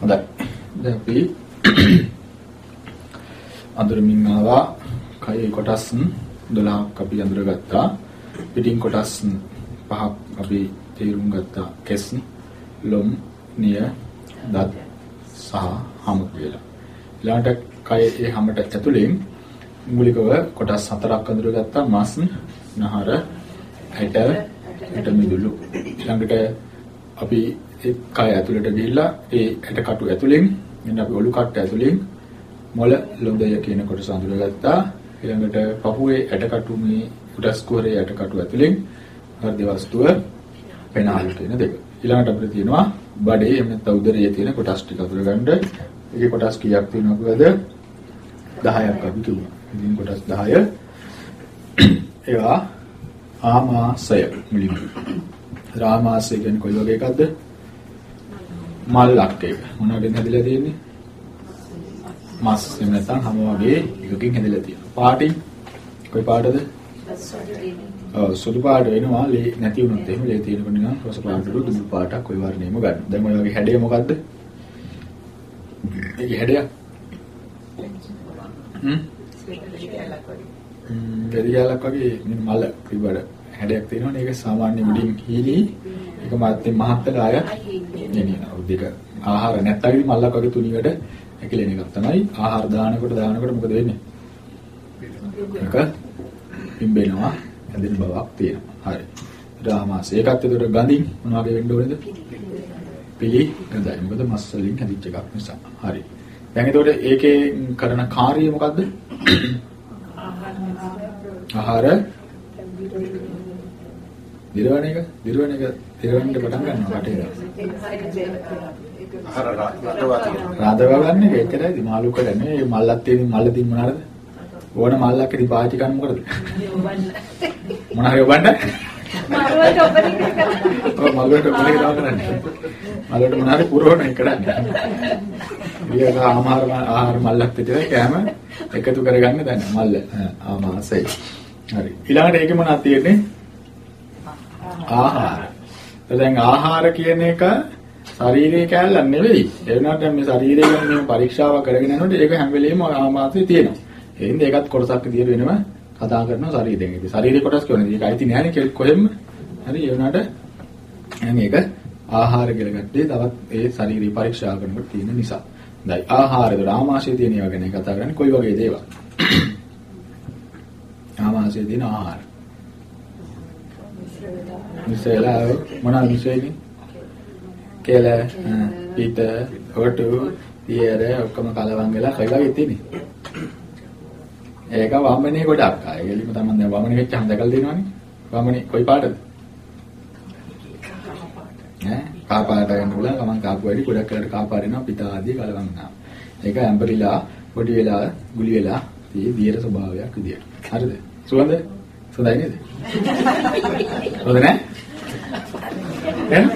හොඳයි. දැන් අපි අඳුරමින් ආවා කයේ කොටස් 12ක් අපි අඳුරගත්තා. පිටින් කොටස් පහක් අපි තේරුම් ගත්තා. කෙස්, ලොම්, නිය, දත් සහ හම කියලා. ඊළඟට කයේ ඒ හැමට ඇතුලෙන් මූලිකව කොටස් හතරක් අඳුරගත්තා. මස්, නහර, ඇට, ඇට මිදුළු. ඊළඟට අපි ඒ කය ඇතුළට ගිහිල්ලා ඒ ඇට කටු ඇතුලෙන් එන්න අපි ඔලු කට්ට ඇතුලෙන් මොළ ලොඳය කියන කොටස අඳුරගත්තා. ඊළඟට පපුවේ ඇට කටු මේ උඩස් කුහරේ ඇට කටු ඇතුලෙන් හෘද වස්තුව පෙනාල් කියන දෙක. ඊළඟට අපිට තියෙනවා බඩේ එහෙම නැත්නම් උදරයේ තියෙන කොටස් ටික අඳුරගන්න. ඒකේ කොටස් කීයක් තියෙනවද? 10ක් අපි කිව්වා. ඉතින් කොටස් 10 ඒවා ආමාශය මුලින්ම. රාමාශය කියන්නේ කොයි වගේ එකක්ද? මල්ලක් එක. මොනවද හැදිලා තියෙන්නේ? මස් එහෙම නැත්නම් හැම වගේ එකකින් හැදිලා තියෙනවා. පාටින් කොයි පාටද? ඔව් සුදු පාට වෙනවා ලේ නැති වුණොත් එහෙම ලේ තියෙනකොට නිකන් රස පාටට දුඹු පාටක් ওই වර්ණයෙම ගන්න. දැන් ඔය වගේ හැඩය මොකද්ද? ඒකේ හැඩය? හ්ම්? ගරියාලක් වගේ මේ මල පිබඩ හැඩයක් තියෙනවනේ ඒක සාමාන්‍ය මුඩින් හීලි ඒක මාත්‍ය මහත්තල අය ගෙනියනවා දෙක ආහාර නැත්තම් මල්ලක් වගේ තුනියට ඇකිලෙන එකක් තමයි. ආහාර දානකොට දානකොට මොකද වෙන්නේ? ඒක පිම්බෙනවා. හැදෙන බවක් තියෙනවා. හරි. රාමාස. ඒකත් ඒකට ගඳින් මොන වගේ වෙන්න ඕනේද? පිලි ගඳයි. මොකද මස් වලින් හැදිච්ච එකක් නිසා. හරි. දැන් එතකොට ඒකේ කරන කාර්යය මොකද්ද? ආහාර දිරවන එක දිරවන එක දිරවන්න පටන් ගන්නවා කටේ. රාදවා ගන්න එක එච්චරයි මාළු කරන්නේ. මේ මල්ලක් තියෙන මල්ල තින් මොනවාද? ඕන මල්ලක් ඉදි පාවිච්චි කරන්න මොකද? මොන හරි ඔබන්න? මරුවට ඔබන එක කරා. ඔව් මල්ලට ඔබන එක තමයි කරන්නේ. මල්ලට මොන හරි පුරවන එක කරන්නේ. ඊයක ආහාර ආහාර මල්ලක් විතරයි කෑම එකතු කරගන්න දැන් මල්ල ආමාසයි. හරි. ඊළඟට ඒකේ මොනවද තියෙන්නේ? ආහාර. දැන් ආහාර කියන එක ශරීරයේ කැලලක් නෙවෙයි. ඒ වුණාට මේ ශරීරය ගැන මේ පරීක්ෂාවක් කරගෙන යනකොට ඒක හැම වෙලෙම ආමාශයේ තියෙනවා. ඒ හින්දා ඒකත් කොටසක් විදියට වෙනම කතා කරනවා ශරීරයෙන්. ඉතින් ශරීරයේ කොටස් කියන්නේ ඒක අයිති නෑනේ කෙල් කොහෙම. හරි ඒ වුණාට එහෙනම් ඒක ආහාර කියලා ගත්තේ තවත් ඒ ශාරීරික පරීක්ෂා කරනකොට තියෙන නිසා. දැන් ආහාරද ආමාශයේ තියෙන ඒවා ගැන කතා කරන්නේ කොයි වගේ දේවල්? ආමාශයේ තියෙන ආහාර. මිසෙලා මොනවද මිසෙන්නේ? කෙල, පිට, හොටු, දියර ඔක්කොම කලවම් වෙලා කොයි වගේ තියෙන්නේ? ඒක වමනේ ගොඩක් ආයි. එළිම තමයි දැන් වමනේ වෙච්ච හඳ දැකලා තියෙනවනේ. වමනේ කොයි පාටද? ඈ කා පාට වෙන උල ගමන් කාපු වැඩි ගොඩක් කරලා කා පාට ආදී කලවම් වෙනවා. ඒක ඇම්බරිලා පොඩි වෙලා ගුලි වෙලා tie දියර ස්වභාවයක් විදියට. හරිද? සුවඳ? සුවඳයි නේද? හොඳ නෑ? එහෙනම්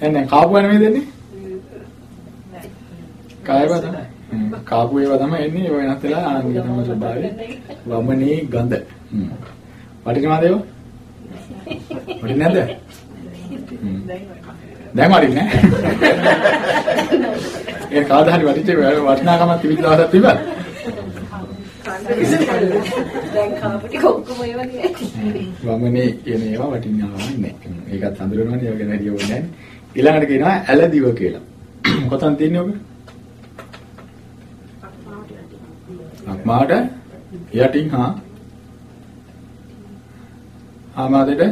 එන්නේ කාපු ගන්න මේ දෙන්නේ? කායව තමයි. හ්ම්. කාපු ඒවා තමයි එන්නේ ඔය වෙනස් වෙලා ආනන්දික තමයි ස්වභාවය. වමනේ ගඳ. හ්ම්. වටිනවද ඒවා? වටින්නේ නැද්ද? හ්ම්. දැන් වටින්නේ නැහැ. ඒ කාදා හරි වටිච්ච වටිනාකමක් තිබිච්ච දවසක් තිබ්බද? දැන් කාපු ටික ඔක්කොම ඒවා නේ. වමනේ කියන ඒවා වටින්නවම නැහැ. ඒකත් හඳුනනවනේ ඒක ගැන හරිය ඕනේ නැහැ. ඊළඟට කියනවා ඇලදිව කියලා. කොතන තියෙන්නේ ඔබ? අක්මාට යටින් හා ආමාදෙට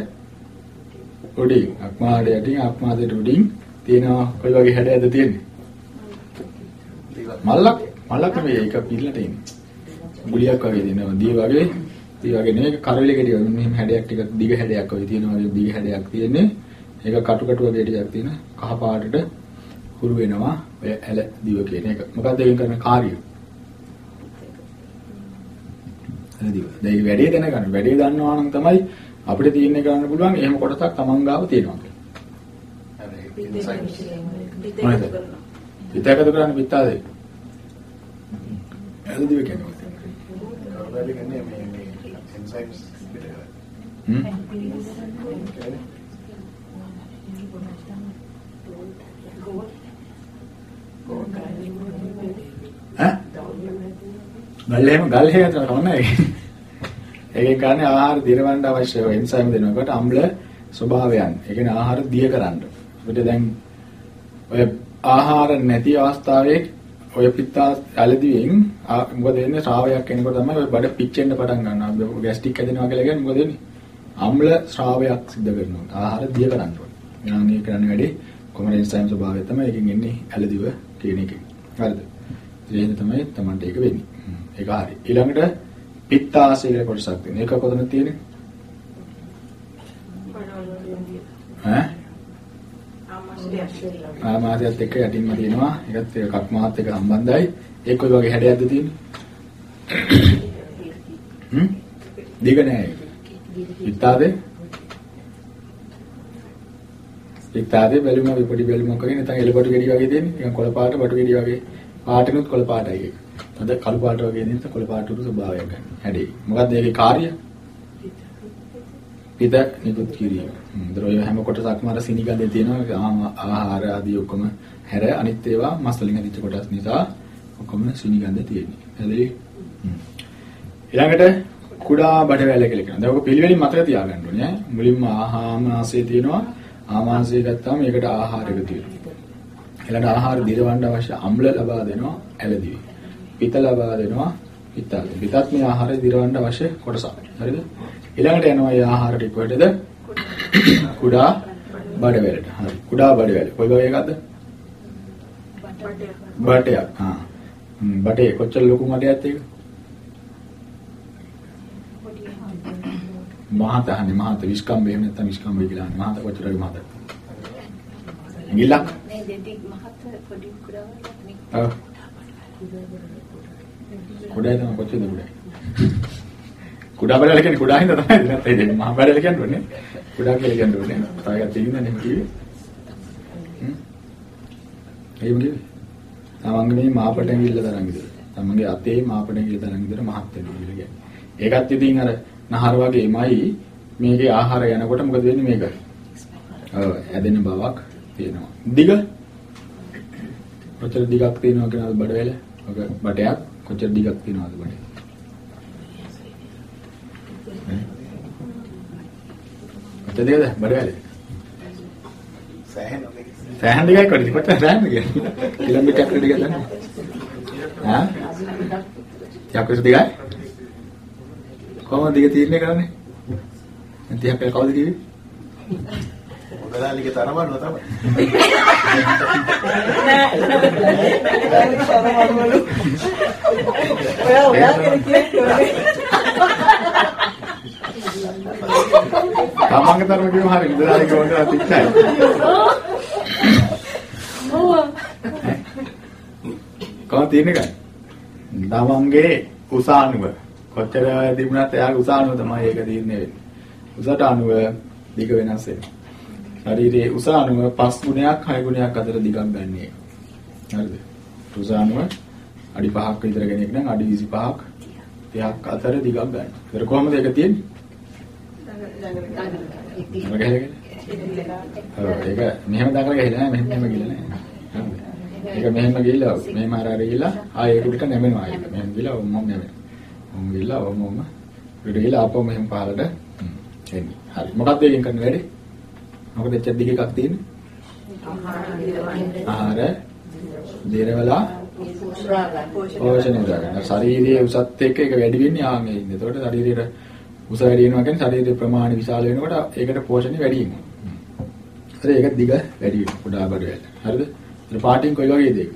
උඩින් අක්මාට යටින් අක්මාදෙට උඩින් තියෙනවා කොයි වගේ හැඩයක්ද තියෙන්නේ? මල්ලක් මල්ලක් නෙවෙයි ඒක පිළිලට ඉන්නේ. ගුලියක් වගේ තියෙනවා. දී වගේ දී වගේ නෙවෙයි කරවිලි ගෙඩිය වගේ මෙහෙම හැඩයක් ටික දිග හැඩයක් වගේ තියෙනවා. වගේ දිග හැඩයක් තියෙන්නේ. ඒක කටු කටු වගේ ටිකක් තියෙන කහ පාටට හුරු වෙනවා. ඔය ඇල දිව කියන එක. මොකක්ද ඒකෙන් කරන කාර්යය? ඇල දිව. දැන් මේ වැඩේ දැනගන්න. වැඩේ දන්නවා නම් තමයි අපිට තීරණය කරන්න පුළුවන් එහෙම කොටසක් Taman ගාව තියෙනවා කියලා. පිටකද කරන්නේ පිටාදේ. ඇල දිව කියන්නේ වැඩි වෙන්නේ මේ මේ එන්සයිම්ස් පිට කරන්නේ. ඈ ගල්හේම ගල්හේ යන කමන්නේ ඒකේ කාරණේ ආහාර දිරවන්න අවශ්‍ය එන්සයිම් දෙනකොට අම්ල ස්වභාවයන් ඒ කියන්නේ ආහාර දිය කරන්න. අපිට දැන් ඔය ආහාර නැති අවස්ථාවේ ඔය පිත්තා ඇලදිවෙන් මොකද වෙන්නේ ශ්‍රාවයක් එනකොට තමයි ඔය බඩ පිච්චෙන්න පටන් ගන්නවා. ගෑස්ට්‍රික් හැදෙනවා කියලා කියන්නේ මොකද වෙන්නේ? අම්ල ශ්‍රාවයක් සිද්ධ කරනවා. ආහාර දිය කරන්න ඕනේ. ඊළඟ මේ කරන්න වැඩි කොමර එන්සයිම් ස්වභාවය තමයි එකකින් එන්නේ ඇලදිව කියන එකෙන්. හරිද? ඒ තමයි Tamanට ඒක වෙන්නේ. ඒක හරි. ඊළඟට පිත්තාශය කියලා කොටසක් තියෙනවා. ඒක කොතනද තියෙන්නේ? ඈ? ආමාශයත් එක්ක යටින්ම තියෙනවා. ඒකත් ඒ කක්මාත් එක්ක සම්බන්ධයි. ඒක කොයි වගේ හැඩයක්ද තියෙන්නේ? හ්ම්? දිග නෑ ඒක. පිත්තාදේ? පිත්තාදේ බැලුම විපටි බැලුමක් වගේ නැත්නම් එළකොටු ගෙඩි වගේ තියෙන්නේ. නිකන් කොළ පාට වටු ගෙඩි වගේ. පාටිනුත් කොළ පාටයි ඒක. අද කළු පාට වගේ දෙන්න කොළ පාට උරු ස්වභාවයක් ගන්න. හැඩේ. මොකක්ද ඒකේ කාර්යය? පිට නිකුත් කිරීම. හ්ම්. ඔය හැම කොටසක්ම අර සිනිගඳේ තියෙනවා ආහාර ආදී ඔක්කොම හැර අනිත් ඒවා මස් වලින් හදිච්ච කොටස් නිසා ඔක්කොම සිනිගඳ තියෙන්නේ. හරිද? ඊළඟට කුඩා බඩවැල කියලා කියනවා. දැන් ඔක පිළිවෙලින් මතක තියාගන්න ඕනේ ඈ. මුලින්ම ආහාමාශය තියෙනවා. ආමාශය ගත්තාම ඒකට ආහාර එකතු වෙනවා. ඊළඟට ආහාර දිරවන්න අවශ්‍ය අම්ල ලබා දෙනවා ඇලදිවි. පිත ලබා දෙනවා පිත්තල්. පිතත් මේ ආහාරය දිරවන්න අවශ්‍ය කොටසක්. හරිද? ඊළඟට යනවා මේ ආහාර ටික කොහෙටද? කුඩා බඩවැලට. හරි. කුඩා බඩවැල. කොයි වගේ එකක්ද? බටයක්. ආ. බටේ කොච්චර ලොකු මඩයක්ද ඒක? මහත අහන්නේ මහත විස්කම්බේ එහෙම නැත්නම් විස්කම්බේ කියලා අහන්නේ මහත කොච්චර වගේ මහත? ගිලක්? නේ දෙටි මහත් පොඩි කුඩාවක් නේ. ඔව්. කුඩායි තමයි කොච්චරද කුඩායි? කුඩා බඩල කියන්නේ කුඩා හින්දා තමයි නැත්නම් ඒ දෙන්නේ මහ බඩල කියන්නේ කුඩා කියලා කියන්නේ නේ. තායක තියෙනනේ නෙමෙයි කිව්වේ. හ්ම්. එහෙම කිව්වේ. තමන්ගේ මාපටෙන් ගිල්ල තරම් විතර. තමන්ගේ අතේ මාපටෙන් ගිල්ල තරම් විතර මහත් වෙනවා කියලා කියන්නේ. ඒකත් ඉතින් අර නහර වගේමයි මේකේ ආහාර යනකොට මොකද වෙන්නේ මේක? ඔව් ඇදෙන බවක් තියෙනවා. දිග කොච්චර දිගක් තියෙනවද කියනවාද බඩවැල? ඔක බඩයක් කොච්චර දිගක් තියෙනවද බඩේ? කොච්චර දිගද බඩවැල? සෑහෙන සෑහෙන දිගයි කොටි කොච්චර සෑහෙන කියන්නේ? කිලෝමීටරයක් දිගද දන්නේ? ඈ? යක් දිගයි? කොහොමද දිග තීරණය කරන්නේ? නැත්නම් අපේ කවුද කිව්වේ? මොකදාලිගේ තරමන්න තමයි. ඔයා ඔයා කියන කියන්නේ තමන්ගේ තරම කිව්වම හරි ඉඳලාලි කවුරුහරි තිච්චයි. කොහොමද තීරණය කරන්නේ? තමන්ගේ උසානුව කොච්චර තිබුණත් එයාගේ උසානුව තමයි ඒක තීරණය වෙන්නේ. උසට අනුව දිග වෙනස් වෙනවා. ශරීරයේ උසානුව 5 ගුණයක් 6 ගුණයක් අතර දිගක් ගන්න එක. හරිද? උසානුව අඩි 5ක් විතර කෙනෙක් නම් අඩි 25ක් 30ක් අතර දිගක් ගන්න. ඒක කොහොමද ඒක තියෙන්නේ? දඟල ගහගෙන. ඒක මෙහෙම දඟල ගහලා නෑ මෙහෙම මෙහෙම ගිහලා නෑ. හරිද? ඒක මෙහෙම ගිහලා මෙහෙම අර අර ගිහලා ආ ඒක උඩට නැමෙනවා ඒක. මෙහෙම ගිහලා ඔම් ඔම් නැමෙනවා. ඔම් ගිහලා ඔම් ඔම් උඩට ගිහලා ආපහු මෙහෙම පහළට එන්නේ. හරි. මොකක්ද ඒකෙන් කරන්න වැඩේ? මොකද එච්චර දිග එකක් තියෙන්නේ? ආහාර දේරවලා පෝෂණය කරගන්න. ශරීරයේ උසත් එක්ක ඒක වැඩි වෙන්නේ ආන්ගේ ඉන්නේ. එතකොට ශරීරයේ උස වැඩි වෙනවා කියන්නේ ශරීරයේ ප්‍රමාණය විශාල වෙනකොට ඒකට පෝෂණය වැඩි වෙනවා. හරි ඒක දිග වැඩි වෙනවා. කුඩා බඩ වෙල. හරිද? ඒ පාටින් කොයි වගේද ඒක?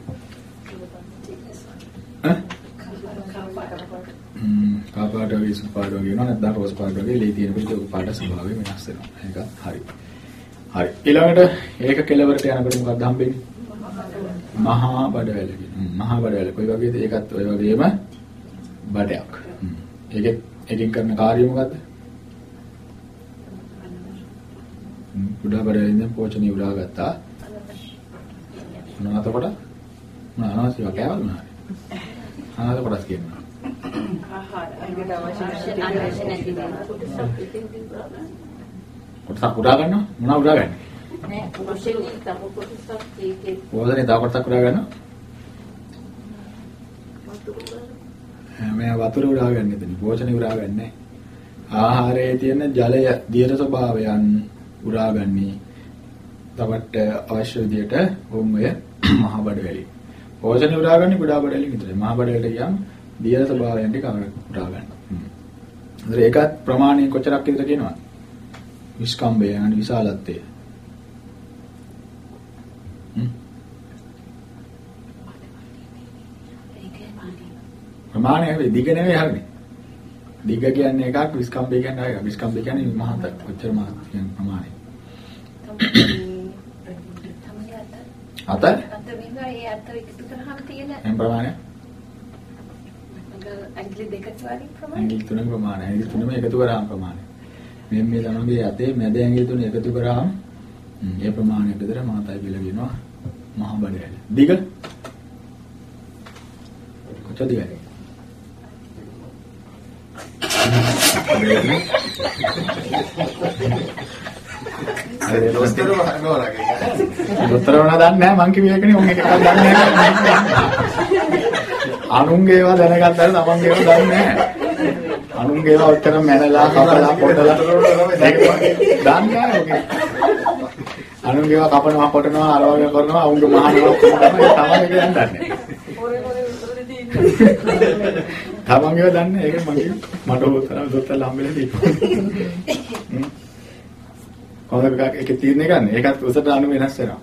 ඈ? ම්ම් කාපාට වගේ සුපාට වගේ වෙනවා නැත්නම් රෝස් පාට වගේ ලේ තියෙන පිට පාට ස්වභාවය වෙනස් වෙනවා. ඒක හරි. හරි. ඊළඟට ඒක කෙලවරට යනකොට මොකක්ද හම්බෙන්නේ? මහා බඩවැල කියන. මහා බඩවැල කොයි වගේද? ඒකත් ඔය වගේම බඩයක්. ඒකෙත් එකකින් කරන කාර්යය මොකද්ද? කුඩා බඩවැලෙන් පෝෂණය උරා ගත්තා. මොනවාද කොට? මොනවා අනවශ්‍ය කෑවල් මොනවාද? අනවශ්‍ය කොටස් කියනවා. ආහාර අයිකට අවශ්‍ය නැති අවශ්‍ය නැති දේවල්. කොටසක් උරා ගන්නවා මොනවා උරා ගන්නේ? නෑ පෝෂණය තම කොටසක් ඒකේ පෝෂණය තව කොටසක් උරා ගන්නවා. මේ වතුර උරා ගන්න එතන. පෝෂණය උරා ගන්නෑ. ආහාරයේ තියෙන ජලය දියර ස්වභාවයන් උරාගන්නේ තවට අවශ්‍ය විදියට වොම් ඔය මහ බඩ වැලි. පෝෂණය උරාගන්නේ කුඩා බඩ වැලි විතරයි. මහ බඩ වැලට ගියාම දියර ස්වභාවයන් ටික උරා ගන්නවා. හ්ම්. ඒකත් ප්‍රමාණය කොච්චරක් විතර කියනවද? විස්කම්බය යන විශාලත්වය. හ්ම්. ප්‍රමාණය හැබැයි දිග නෙවෙයි හරිනේ. දිග කියන්නේ එකක් විස්කම්බය කියන්නේ එකක්. විස්කම්බය කියන්නේ මහත කොච්චර මහත් කියන ප්‍රමාණය. අත අත විනා ඒ අත එකතු කරාම තියෙන එම් ප්‍රමාණය ඇඟිලි දෙකට වගේ ප්‍රමාණය. ඇඟිලි තුනක ප්‍රමාණය. ඇඟිලි තුනම එකතු කරාම ප්‍රමාණය. මේ මේ ළමගේ අතේ මැද ඇඟිලි තුන එකතු කරාම ඒ ප්‍රමාණයට විතර මහතයි කියලා කියනවා මහ බඩ දිග කොච්චර දිගයි? හරි දොස්තර වහනවලගේ. දොස්තර වුණා දන්නේ නැහැ මං කිව්ව එකනේ උන් එක එකක් දන්නේ නැහැ. අනුන්ගේ ඒවා දැනගත්තාට තමන්ගේ ඒවා දන්නේ නැහැ. අනුන්ගේ ඒවා ඔච්චර මැනලා කපලා පොටලා ඒක දන්නේ නැහැ ඔගේ. අනුන්ගේ ඒවා කපනවා පොටනවා අර වගේ කරනවා උන්ගේ මහනවා තමයි තමන් ඒක දන්නේ නැහැ. තමන්ගේ ඒවා දන්නේ ඒක මගේ මට උතර දොස්තර ළම්බෙලා දීපුවා. කොහොමද එකේ තීරණය ගන්න? ඒකත් උසට අනු වෙනස් වෙනවා.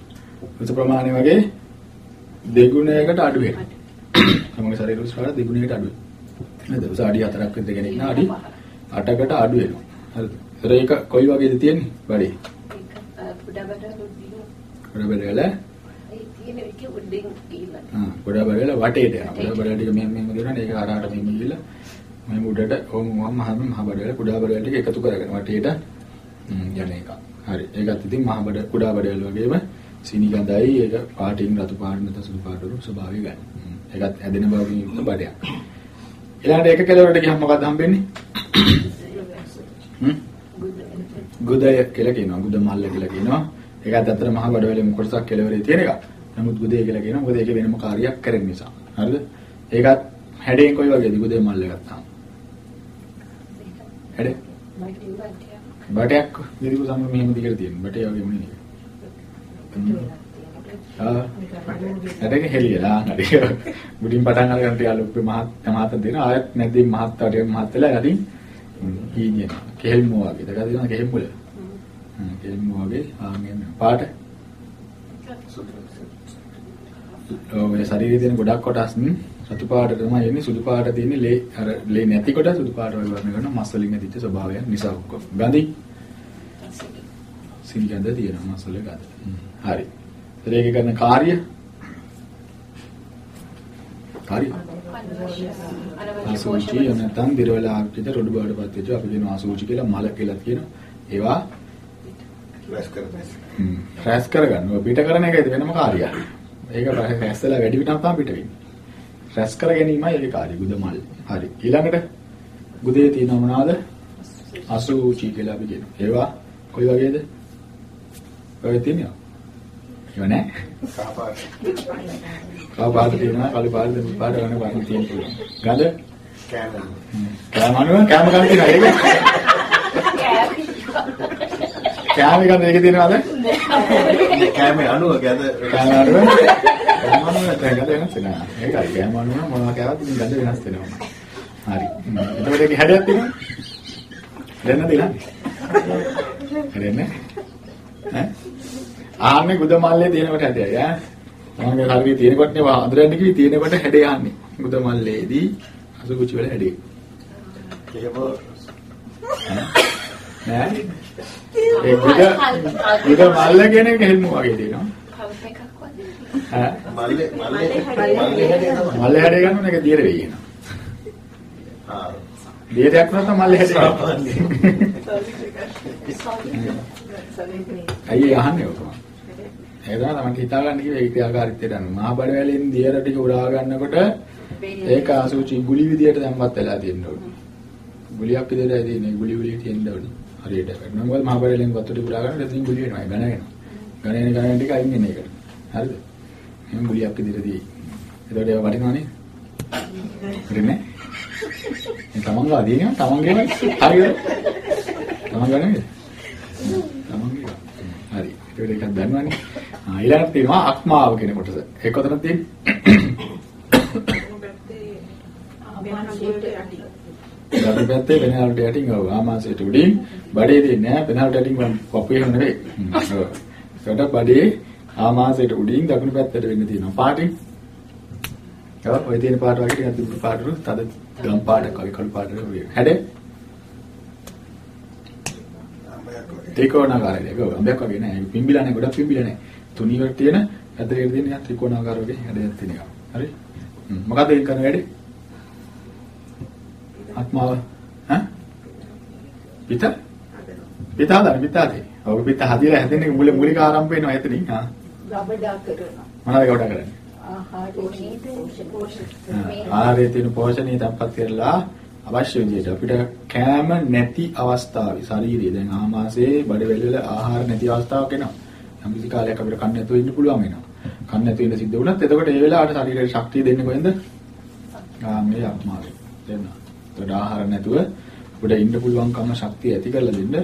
උස ප්‍රමාණය වගේ දෙගුණයකට අඩු වෙනවා. තමගේ ශරීර උස වල දෙගුණයකට අඩු වෙනවා. නේද? උස අඩි 4ක් විතර කෙනෙක් නා අඩි 8කට අඩු වෙනවා. හරිද? ඒක කොයි වගේද තියෙන්නේ? බඩේ. ඒක පුඩා බඩ උඩින් ගොඩ බඩ වල තියෙන එක උඩින් ගිහිල්ලා. ආ ගොඩ බඩ වල වටේට යනවා. ගොඩ බඩ ටික මෙහෙම මෙහෙම දෙනවා. ඒක හරහාට මෙහෙම ගිහිල්ලා මම උඩට ඕම මම මහ මහ බඩ වල කුඩා බඩ වල ටික එකතු කරගෙන වටේට යන එක. හරි. ඒකත් ඉතින් මහ බඩ කුඩා බඩ වල වගේම සීනි ගඳයි ඒක පාටින් රතු පාට නැත්නම් සුදු පාට වල ස්වභාවය ගන්න. ඒකත් ඇදෙන බවකින් යුක්ත බඩයක්. ඊළඟට ඒක කෙලවරට ගියම මොකක්ද හම්බෙන්නේ? හ්ම්. ගුදය කියලා කියනවා. ගුද මල්ල කියලා කියනවා. ඒකත් අතර මහ බඩ වලින් කොටසක් කෙලවරේ තියෙන එක. නමුත් ගුදය කියලා කියනවා. මොකද ඒක වෙනම කාර්යයක් කරන නිසා. හරිද? ඒකත් හැඩයෙන් කොයි වගේද ගුදේ මල්ල ගත්තාම? හැඩේ. බටයක් දිරිපු සම මෙහෙම දිගට තියෙන. බටේ වගේ මොනේ. ආ. හැඩක හෙලියලා හරි. මුඩින් පටන් අරගෙන ටික ලොක්ක මහත් මහත් දෙන ආයත් නැද්දී මහත් වටේ මහත් වෙලා යටින් හීනියන. කෙහෙල් මො වගේ. දකලා දෙනවා කෙහෙල් මුල. හ්ම් කෙහෙල් මො වගේ ආගෙන පාට. ඔය ශරීරයේ තියෙන ගොඩක් කොටස් සතු පාට තමයි එන්නේ සුදු පාට තියෙන්නේ ලේ අර ලේ නැති කොට සුදු පාට වගේ වර්ණ කරන මස් වලින් ඇතිච්ච ස්වභාවයන් නිසා ඔක්කොම. ගඳි සිල් ගඳ තියෙනවා මස් වල ගඳ. හරි. ඒක කරන කාර්ය කාර්ය ආසූචි නැත්නම් දිරවල ආකෘතිය රොඩු බාඩපත් වෙච්ච අපි කියනවා ආසූචි කියලා මල කියලා කියනවා. ඒවා රැස් කරන්නේ. හ්ම් ෆ්‍රෑස් කරගන්න. ඔය පිට කරන එකයි වෙනම කාර්යයක්. ඒක ෆ්‍රෑස්ලා වැඩි විටම තමයි පිට වෙන්නේ. ෆ්‍රෑස් කර ගැනීමයි ඒකේ කාර්යය. ගුද මල්. හරි. ඊළඟට ගුදේ තියෙන මොනවාද? අසූචි කියලා අපි කියනවා. ඒවා කොයි වගේද? ඔය තියෙනවා. ඒවා නෑ. කාපාට. කව පාට තියෙනවා, කළු පාට දෙමු පාට ගන්න පාට තියෙන පුළුවන්. ගඳ කෑම. කෑම අනුව කෑම ගන්න තියෙනවා. ඒක කෑම ගන්න එක තියෙනවද? කෑමේ අණුව ගැද කෑම අනුව කෑම නැත්නම් ගඳ වෙනස් වෙනවා. ඒකයි කෑම අනුව මොනවා කෑවත් ගඳ වෙනස් වෙනවා. හරි. එතකොට ඒකේ හැඩයක් තියෙනවා. දැන් නැතිලා. හරියන්නේ? ඈ? ආන්නේ ගුද මල්ලේ තියෙනකොට හැදයයි ඈ. මගේ හරියට තියෙනකොට නේ අඳුරන්නේ කිවි තියෙනකොට හැඩය යන්නේ. ගුද මල්ලේදී අසුචි වල හැඩය. එහෙම නෑ. ඒ ගුද ගුද මල්ල කියන එක හෙල්මු වගේ තියෙනවා. කවුස් එකක් වගේ. ඈ මල්ලේ මල්ලේ මල්ලේ හැදේ තමයි. මල්ල හැඩය ගන්න එක දියර වෙයි කියනවා. ආ. දියරයක් නැත්නම් මල්ල හැඩය. අයියේ අහන්නේ ඔක. ඒක තමයි තමයි හිතා ගන්න කිව්වේ ඒ ක්‍රියාකාරීත්වයට අනුව. මහා බඩ වැලෙන් දියර ටික උරා ගන්නකොට ඒක අසුචි ගුලි විදියට දැම්මත් වෙලා තියෙන්න ඕනේ. ගුලියක් විදියටයි තියෙන්නේ. ගුලි ගුලිය තියෙන්න ඕනේ. හරියට. නම් මොකද මහා බඩ වැලෙන් වතුර ටික උරා ගන්නකොට ඉතින් ගුලි වෙනවා. ඝන වෙනවා. ඝන වෙන ඝන ටික අයින් වෙන එකට. හරිද? එහෙනම් ගුලියක් විදියට තියෙයි. ඒකට ඒවා වටිනවා නේද? හරිනේ? මේ තමන්ගේ අදිනේ තමන්ගේම හරියට. තමන්ගේ නෙමෙයි. තමන්ගේ. හරි. ඒක එකක් දන්නවනේ. ආ ඊළඟට තියෙනවා අක්මාව කියන කොටස. ඒක කොතනද තියෙන්නේ? දරු පැත්තේ පෙනහලට යටින් ඔව් ආමාශයට උඩින් බඩේ තියෙන්නේ නැහැ පෙනහලට යටින් පපුවේ හැම නෙවෙයි. ඔව්. ඒකට බඩේ ආමාශයට උඩින් දකුණු පැත්තට වෙන්න තියෙනවා. පාටින්. ඔව් ඔය තියෙන පාට වගේ ටිකක් දුරු පාටරු තද ගම් පාටක් වගේ කළු පාටක් වගේ. හැඩේ ත්‍රිකෝණාකාරයි. ඒක අඹයක් වගේ නෑ. පිම්බිලා නෑ. ගොඩක් පිම්බිලා නෑ. තුනී වල තියෙන ඇතුලේ තියෙන ත්‍රිකෝණාකාර වගේ හැඩයක් තියෙන එක. හරි? මොකද ඒක කරන වැඩේ? ආත්මාව ඈ? පිට? පිට හදන්න පිට හදේ. ඔව් පිට හදිලා හැදෙන්නේ මුල මූලික ආරම්භ වෙනවා එතනින්. හා. ගබඩා කරනවා. මොනවද කොට කරන්නේ? ආහාරයේ තියෙන පෝෂණීය තත්පත් කරලා අවශ්‍ය විදිහට අපිට කෑම නැති අවස්ථාවේ ශරීරය දැන් ආමාශයේ බඩවැල් වල ආහාර නැති අවස්ථාවක් එනවා. යම් කිසි කාලයක් අපිට කන්න නැතුව ඉන්න පුළුවන් වෙනවා. කන්න නැතුව ඉන්න සිද්ධ වුණත් එතකොට ඒ වෙලාවට ශරීරයට ශක්තිය දෙන්නේ කොහෙන්ද? ආමේ ආත්මාවෙන්. දෙන්න. ඒකට ආහාර නැතුව අපිට ඉන්න පුළුවන්කම ශක්තිය ඇති කරලා දෙන්න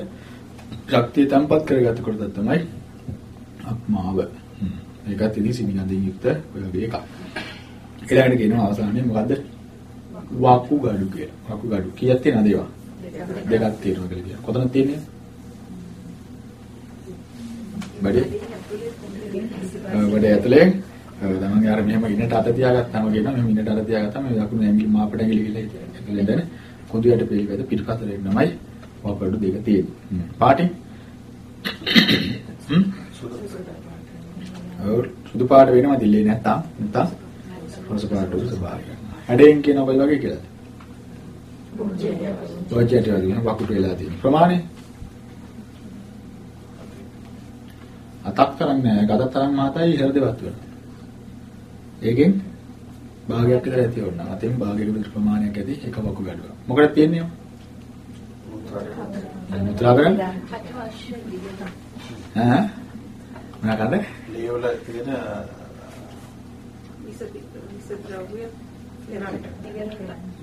ශක්තිය තැම්පත් කරගත්තකොට තමයි ආත්මාව. ඒකත් ඉතින් සිනිගඳින් යුක්ත ඔය වගේ එකක්. ඊළඟට කියනවා අවසානයේ මොකද්ද? වාකු gadu කියලා. වාකු gadu කීයක් තියෙනවද ඒවා? දෙකක් තියෙනවා කියලා කියනවා. කොතනද තියෙන්නේ? බඩේ. බඩේ ඇතුලේ තමන් යාර මෙහෙම ඉන්නට අත තියාගත්තාම කියනවා මෙහෙම ඉන්නට අත තියාගත්තාම මේ දකුණු ඇඟිලි මාපට ඇඟිලි කියලා ඇතුලේ දැන කොඳුයට පිළිවෙත පිටපතට එන්නමයි වාකු gadu දෙක තියෙන්නේ. පාටි? සුදු පාට වෙනවා දිල්ලේ නැත්තම් නැත්තම් පොරස පාට උස ස්වභාවය. හැඩයෙන් කියන ඔය වගේ කියලාද? ඔජ්ජයට වදින වකුට වෙලා තියෙන ප්‍රමාණය. අතක් කරන්නේ නැහැ. ගත තරම් මාතයි හෘදවත් වෙනවා. ඒකෙන් භාගයක් විතර ඇති වුණා. අතෙන් භාගයක විතර ප්‍රමාණයක් ඇති එක වකු ගැඩුව. මොකටද තියෙන්නේ? මුත්‍රා කරන්නේ? ඈ මොනවාද? ලේවල තියෙන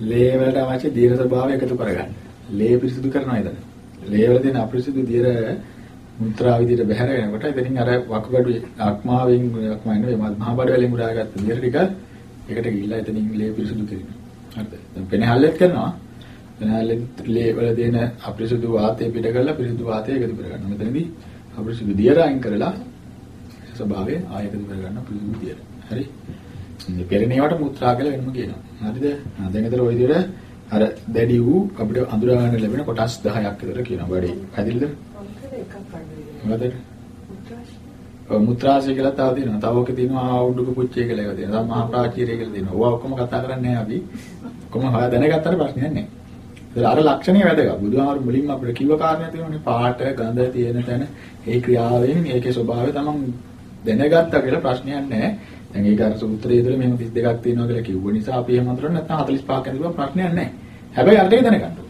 ලේ වලට අවශ්‍ය දියර ස්වභාවය එකතු කරගන්න. ලේ පිරිසිදු කරනවා එතන. ලේ වල තියෙන අපිරිසිදු දියර මුත්‍රා විදිහට බැහැර වෙනකොට එතනින් අර වකුගඩු ආත්මාවෙන් ආත්මා නෙවෙයි මහා බඩ වලින් මුරාගත්ත දියර ටික එකට ගිහිල්ලා එතනින් ලේ පිරිසිදු කරනවා. හරිද? දැන් පෙනහැල්ලෙත් කරනවා. පෙනහැල්ලෙත් ලේ වල තියෙන අපිරිසිදු වාතය පිට කරලා පිරිසිදු වාතය එකතු කරගන්නවා. මෙතනදී අපිරිසිදු දියර අයින් කරලා ස්වභාවය ආයතන කරගන්න පිළිතුරු දියර. හරි? පෙරණේවට මුත්‍රා කියලා වෙනම කියනවා. හරිද? දැන් ඒතර ওই විදිහට අර දැඩි වූ අපිට අඳුරා ගන්න ලැබෙන කොටස් 10ක් විතර කියනවා. වැඩි. පැහැදිලිද? මොකද? ඔව් මුත්‍රාශය කියලා තව තියෙනවා. තව ඔක තියෙනවා උඩුක පුච්චය කියලා එකක් තියෙනවා. තව මහා ප්‍රාචීරය කියලා තියෙනවා. ඕවා ඔක්කොම කතා කරන්නේ නැහැ අපි. ඔක්කොම හොයා දැනගත්තට ප්‍රශ්නයක් නැහැ. ඒක අර ලක්ෂණය වැදගත්. බුදුහාමුදුරු මුලින්ම අපිට කිව්ව කාරණේ තියෙනනේ පාට, ගඳ තියෙන තැන ඒ ක්‍රියාවෙන් ඒකේ ස්වභාවය තමන් දැනගත්තා කියලා ප්‍රශ්නයක් නැහැ. දැන් ඒක අර සූත්‍රයේ තුල මෙහෙම 32ක් තියෙනවා කියලා කිව්ව නිසා අපි එහෙම අඳුරන්නේ නැත්නම් 45ක් ඇඳුවා ප්‍රශ්නයක් නැහැ. හැබැයි අර දෙක දැනගන්න ඕනේ.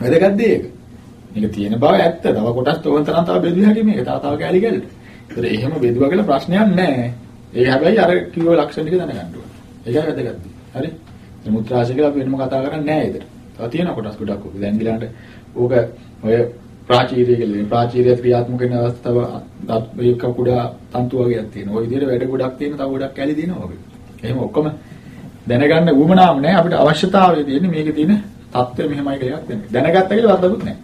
වැදගත් දේ ඒක. මේක තියෙන බව ඇත්ත. තව කොටස් තෝරන තරම් තව බෙදුව හැකි මේක. තව තව කැලි කැලි. ඒතර එහෙම බෙදුවා කියලා ප්‍රශ්නයක් නැහැ. ඒ හැබැයි අර කිව්ව ලක්ෂණ ටික දැනගන්න ඕනේ. ඒකයි වැදගත්. හරි? මුත්‍රාශය කියලා අපි වෙනම කතා කරන්නේ නැහැ ඒතර. තව තියෙන කොටස් ගොඩක් ඕක. දැන් ඊළඟට ඕක ඔය ප්‍රාචීරය කියලා. ප්‍රාචීරය ක්‍රියාත්මක වෙන අවස්ථාව ඒක කුඩා තන්තු වගේක් තියෙනවා. ওই විදිහට වැඩ ගොඩක් තියෙන තව ගොඩක් කැලි දෙනවා වගේ. එහෙම ඔක්කොම දැනගන්න වුමනාම නැහැ අපිට අවශ්‍යතාවය තියෙන්නේ මේකේ තියෙන தත්ත්වය මෙහෙමයි කියලා එකක් දැනගත්ත කියලා වරදකුත් නැහැ.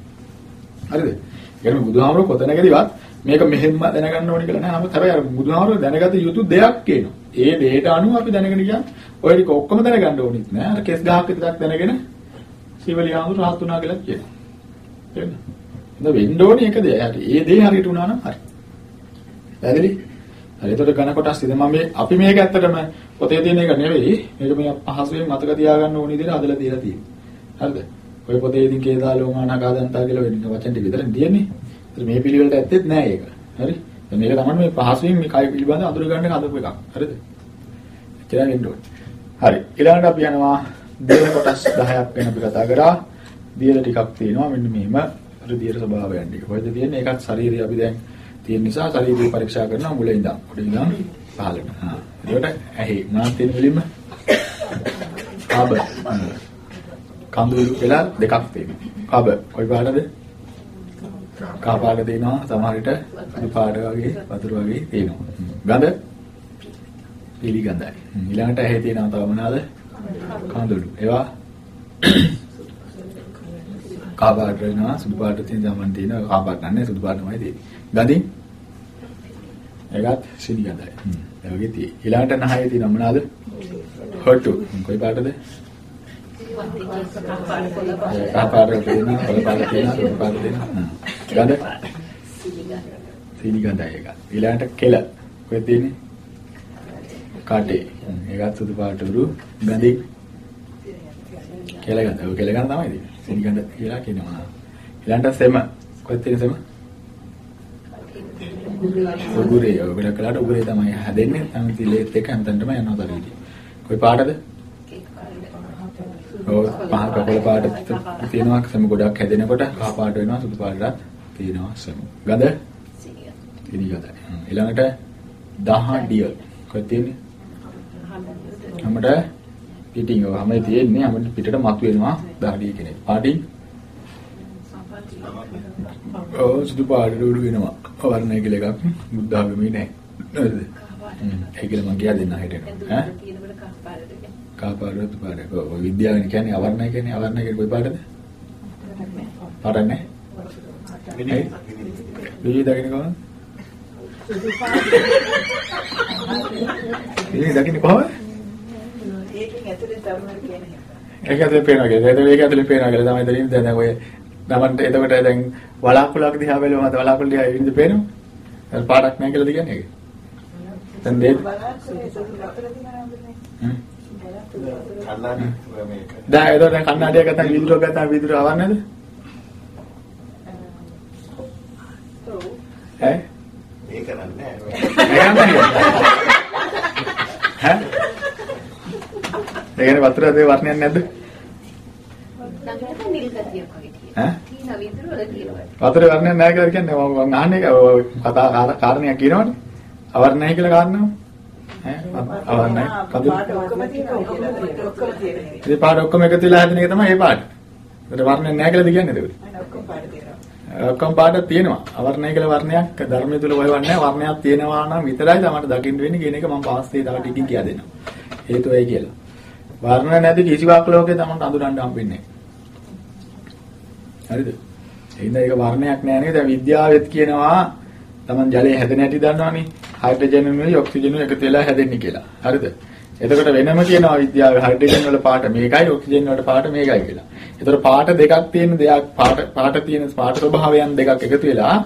හරිද? ඒ කියන්නේ බුදුහාමර කොතනකදීවත් මේක මෙහෙම දැනගන්න ඕනේ කියලා නෑ. නමුත් හැබැයි අර බුදුහාමරෝ දැනගත යුතු දෙයක් කියනවා. ඒ දෙයට අනුව අපි දැනගෙන ගියා. ඔය ටික ඔක්කොම දැනගන්න ඕනෙත් නෑ. අර කෙස් ගහක් විතරක් දැනගෙන සිවලියාඳු රහත් වුණා කියලා කියනවා. තේරෙනවද? නේද වෙන්න ඕනේ ඒක දෙය. හරි. ඒ දේ හරියට වුණා නම් හරි. පැහැදිලි? හරි. එතකොට ඝන කොටස් ඉතින් මම මේ අපි මේක ඇත්තටම පොතේ තියෙන එක නෙවෙයි. මේක මේ පහසුවෙන් මතක තියාගන්න ඕන විදිහට හදලා තියලා තියෙනවා. හරිද? ඔය පොතේ ඉතින් කේදා ලෝමානාකාදන්තා කියලා වෙන වචන ටික විතරක් තියෙන්නේ. ඉතින් මේ පිළිවෙලට ඇත්තෙත් නෑ ඒක. හරි? දැන් මේක තමයි මේ පහසුවෙන් මේ කය පිළිබඳ අඳුර ගන්න හදපු එකක්. හරිද? එච්චරයි වෙන්න ඕනේ. හරි. ඊළඟට අපි යනවා දියර කොටස් 10ක් ගැන අපි කතා කරා. දියර ටිකක් තියෙනවා මෙන්න මෙහෙම හෘදීය ස්වභාවයන් ටික. කොහෙද තියෙන්නේ? ඒකත් ශරීරය අපි දැන් තියෙන නිසා ශරීරය පරීක්ෂා කරනවා මුලින් ඉඳන්. උඩින් ඉඳන් පහළට. හා. ඒකට ඇහි මොනවද තියෙන මුලින්ම? කබ. කඳුළු කියලා දෙකක් තියෙනවා. කබ. කොයි පාටද? කහ පාට තියෙනවා සමහර විට සුදු පාට වගේ වතුර වගේ තියෙනවා. ගඳ පිළිගඳයි. ඊළඟට ඇහි තියෙනවා තව මොනවාද? කඳුළු. ඒවා කහ පාට වෙනවා සුදු පාට තියෙන සමන් තියෙනවා කහ පාට නැහැ සුදු පාටමයි තියෙන්නේ. ගඳින් ඒකත් සිනි ගඳයි. ඒ වගේ තියෙයි. ඊළඟට නහයේ තියෙන මොනවාද? හොටු. කොයි පාටද? කහ පාට තියෙනවා, කොළ පාට තියෙනවා, සුදු පාට තියෙනවා. ගඳ? සිනි ගඳයි ඒක. ඊළඟට කෙල. කොහෙද තියෙන්නේ? කාටේ. ඒකත් සුදු පාට උරු ගඳින් කෙල ගඳ. ඔය කෙල ගඳ තමයි තියෙන්නේ. සිනි ගඳ කියලා කියනවා. ඊළඟට සෙම. කොහෙද තියෙන සෙම? උගුරේ. ඔය ගොඩක් කලකට උගුරේ තමයි හැදෙන්නේ. තමයි තිලේත් එක හැන්තන්ටම යනවා තරීටි. කොයි පාටද? ඔව් පහ කපල පාට තියෙනවා සෙම ගොඩක් හැදෙනකොට කහ පාට වෙනවා සුදු පාටට තියෙනවා සෙම. ගඳ? සිනි ගඳයි. ඊළඟට දහඩිය. කොහෙද තියෙන්නේ? අපිට පිටින් ඔය හැම තියෙන්නේ අපිට පිටට මතු වෙනවා දහඩිය කෙනෙක්. පාටින් ඔව් සුදු පාටට උඩු වෙනවා. වර්ණය කියලා එකක් බුද්ධ ආගමේ නැහැ. නේද? ඒක කියලා මම කියා දෙන්න හිටිනවා. ඈ? කහ පාට සුදු පාට. ඔය විද්‍යාවෙන් කියන්නේ අවර්ණය කියන්නේ අවර්ණය කියන්නේ කොයි පාටද? පාට නැහැ. විවිධ දකින්න කොහොමද? විවිධ දකින්න කොහොමද? ඒකෙන් ඇතුලේ තමයි කියන්නේ. ඒක ඇතුලේ පේනවා කියලා. ඒක ඒක ඇතුලේ පේනවා කියලා තමයි දෙලින් දැන් ඔය නමන්ට එතකොට දැන් වලාකුළක් දිහා බැලුවම අත වලාකුළු දිහා විඳ පේනවා. ඒක පාඩක් නැහැ කියලාද කියන්නේ ඒක? දැන් මේ. කන්නාඩි මේක. දැන් එතකොට දැන් කන්නඩියක් ගත්තාම විදුරක් ගත්තාම විදුර අවන්නේද? ඔව් ඈ? ඒක නන්නේ. ඈ? ඒ කියන්නේ වතුර දේ වර්ණයක් නැද්ද? ළඟට නිල් ගතියක් වගේ ඈ? තියෙනවා. තියෙන විදුර වල තියෙනවා. වතුරේ වර්ණයක් නැහැ කියලා කියන්නේ මම අහන්නේ කතා කාර- කාරණයක් කියනවනේ. අවර්ණයි කියලා කාරණාව. ඈ? අවර්ණයි. පාට ඔක්කොම තියෙනවා ඔක්කොම තියෙනවා. ඉතින් පාට ඔක්කොම එකතු වෙලා හැදෙන එක තමයි ඒ පාට. ඒකට වර්ණයක් නැහැ කියලාද කියන්නේ ඒක? ඔක්කොම පාට තියෙනවා. ඔක්කොම පාට තියෙනවා. අවර්ණය කියලා වර්ණයක් ධර්මයේ තුල හොයවන්නේ වර්ණයක් තියෙනවා නම් විතරයි තමයි දකින්න වෙන්නේ කියන එක මම පාස්සේ තව ටිකකින් කියා දෙනවා. හේතුව ඒ කියලා. වර්ණ නැති කිසිවක් ලෝකේ තමයි අඳුරන්න හම්බෙන්නේ නැහැ. හරිද? එහෙනම් ඒක වර්ණයක් නෑ නේද? දැන් විද්‍යාවෙත් කියනවා තමන් ජලයේ හැදෙන හැටි දන්නවනේ. හයිඩ්‍රජන් වල ඔක්සිජන් එකතු වෙලා හැදෙන්නේ කියලා. හරිද? එතකොට වෙනම කියනවා විද්‍යාවේ හයිඩ්‍රජන් වල පාට මේකයි ඔක්සිජන් වල පාට මේකයි කියලා. එතකොට පාට දෙකක් තියෙන දෙයක් පාට පාට තියෙන පාට ස්වභාවයන් දෙකක් එකතු වෙලා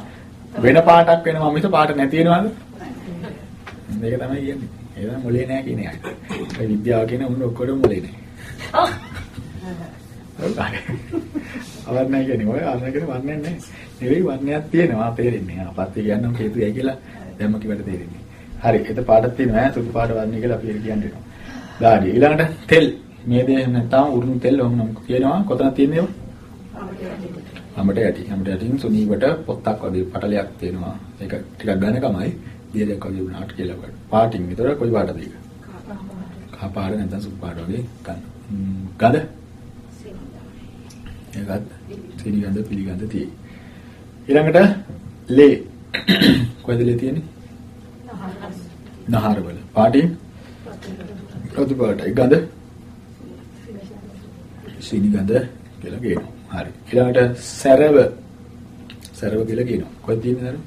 වෙන පාටක් වෙනවා මිස පාට නැති වෙනවද? මේක තමයි කියන්නේ. ඒක තමයි මොලේ නෑ කියන එකයි. ඒ විද්‍යාව කියන උන් ඔක්කොම මොලේ නෑ. අවර්ණය කියන්නේ ඔය අවර්ණය කියන්නේ වර්ණයක් නෑ. නෙවෙයි වර්ණයක් තියෙනවා තේරෙන්නේ. අපත්‍ය කියන්නම් හේතුයයි කියලා දැම්ම කිව්වට තේරෙන්නේ. හරි. එත පාටක් තියෙනවා සුදු පාට වර්ණය කියලා අපි කියන්නේ. දාඩි. ඊළඟට තෙල්. මේ දේ නැත්නම් උරුණු තෙල් ඔහොම නම් කියනවා. කොතනද තියෙන්නේ? හැමට යටි. හැමට යටින් සුනීවට පොත්තක් වගේ පටලයක් තියෙනවා. ඒක ටිකක් ඝනකමයි. දියලයක් වගේ වුණාට කියලා වගේ. පාටින් විතර කොයි පාටද ඒක? කහ පාට නැත්නම් සුදු පාට වගේ ගන්න. ගඳ? ඒකත් සිනි ගඳ පිළිගඳ තියෙයි. ඊළඟට ලේ. කොහෙද ලේ තියෙන්නේ? නහර වල. පාටින් රතු පාටයි ගඳ සිනි ගඳ කියලා කියනවා. හරි. ඊළඟට සැරව සැරව කියලා කියනවා. කොහෙද තියෙන්නේ සැරව?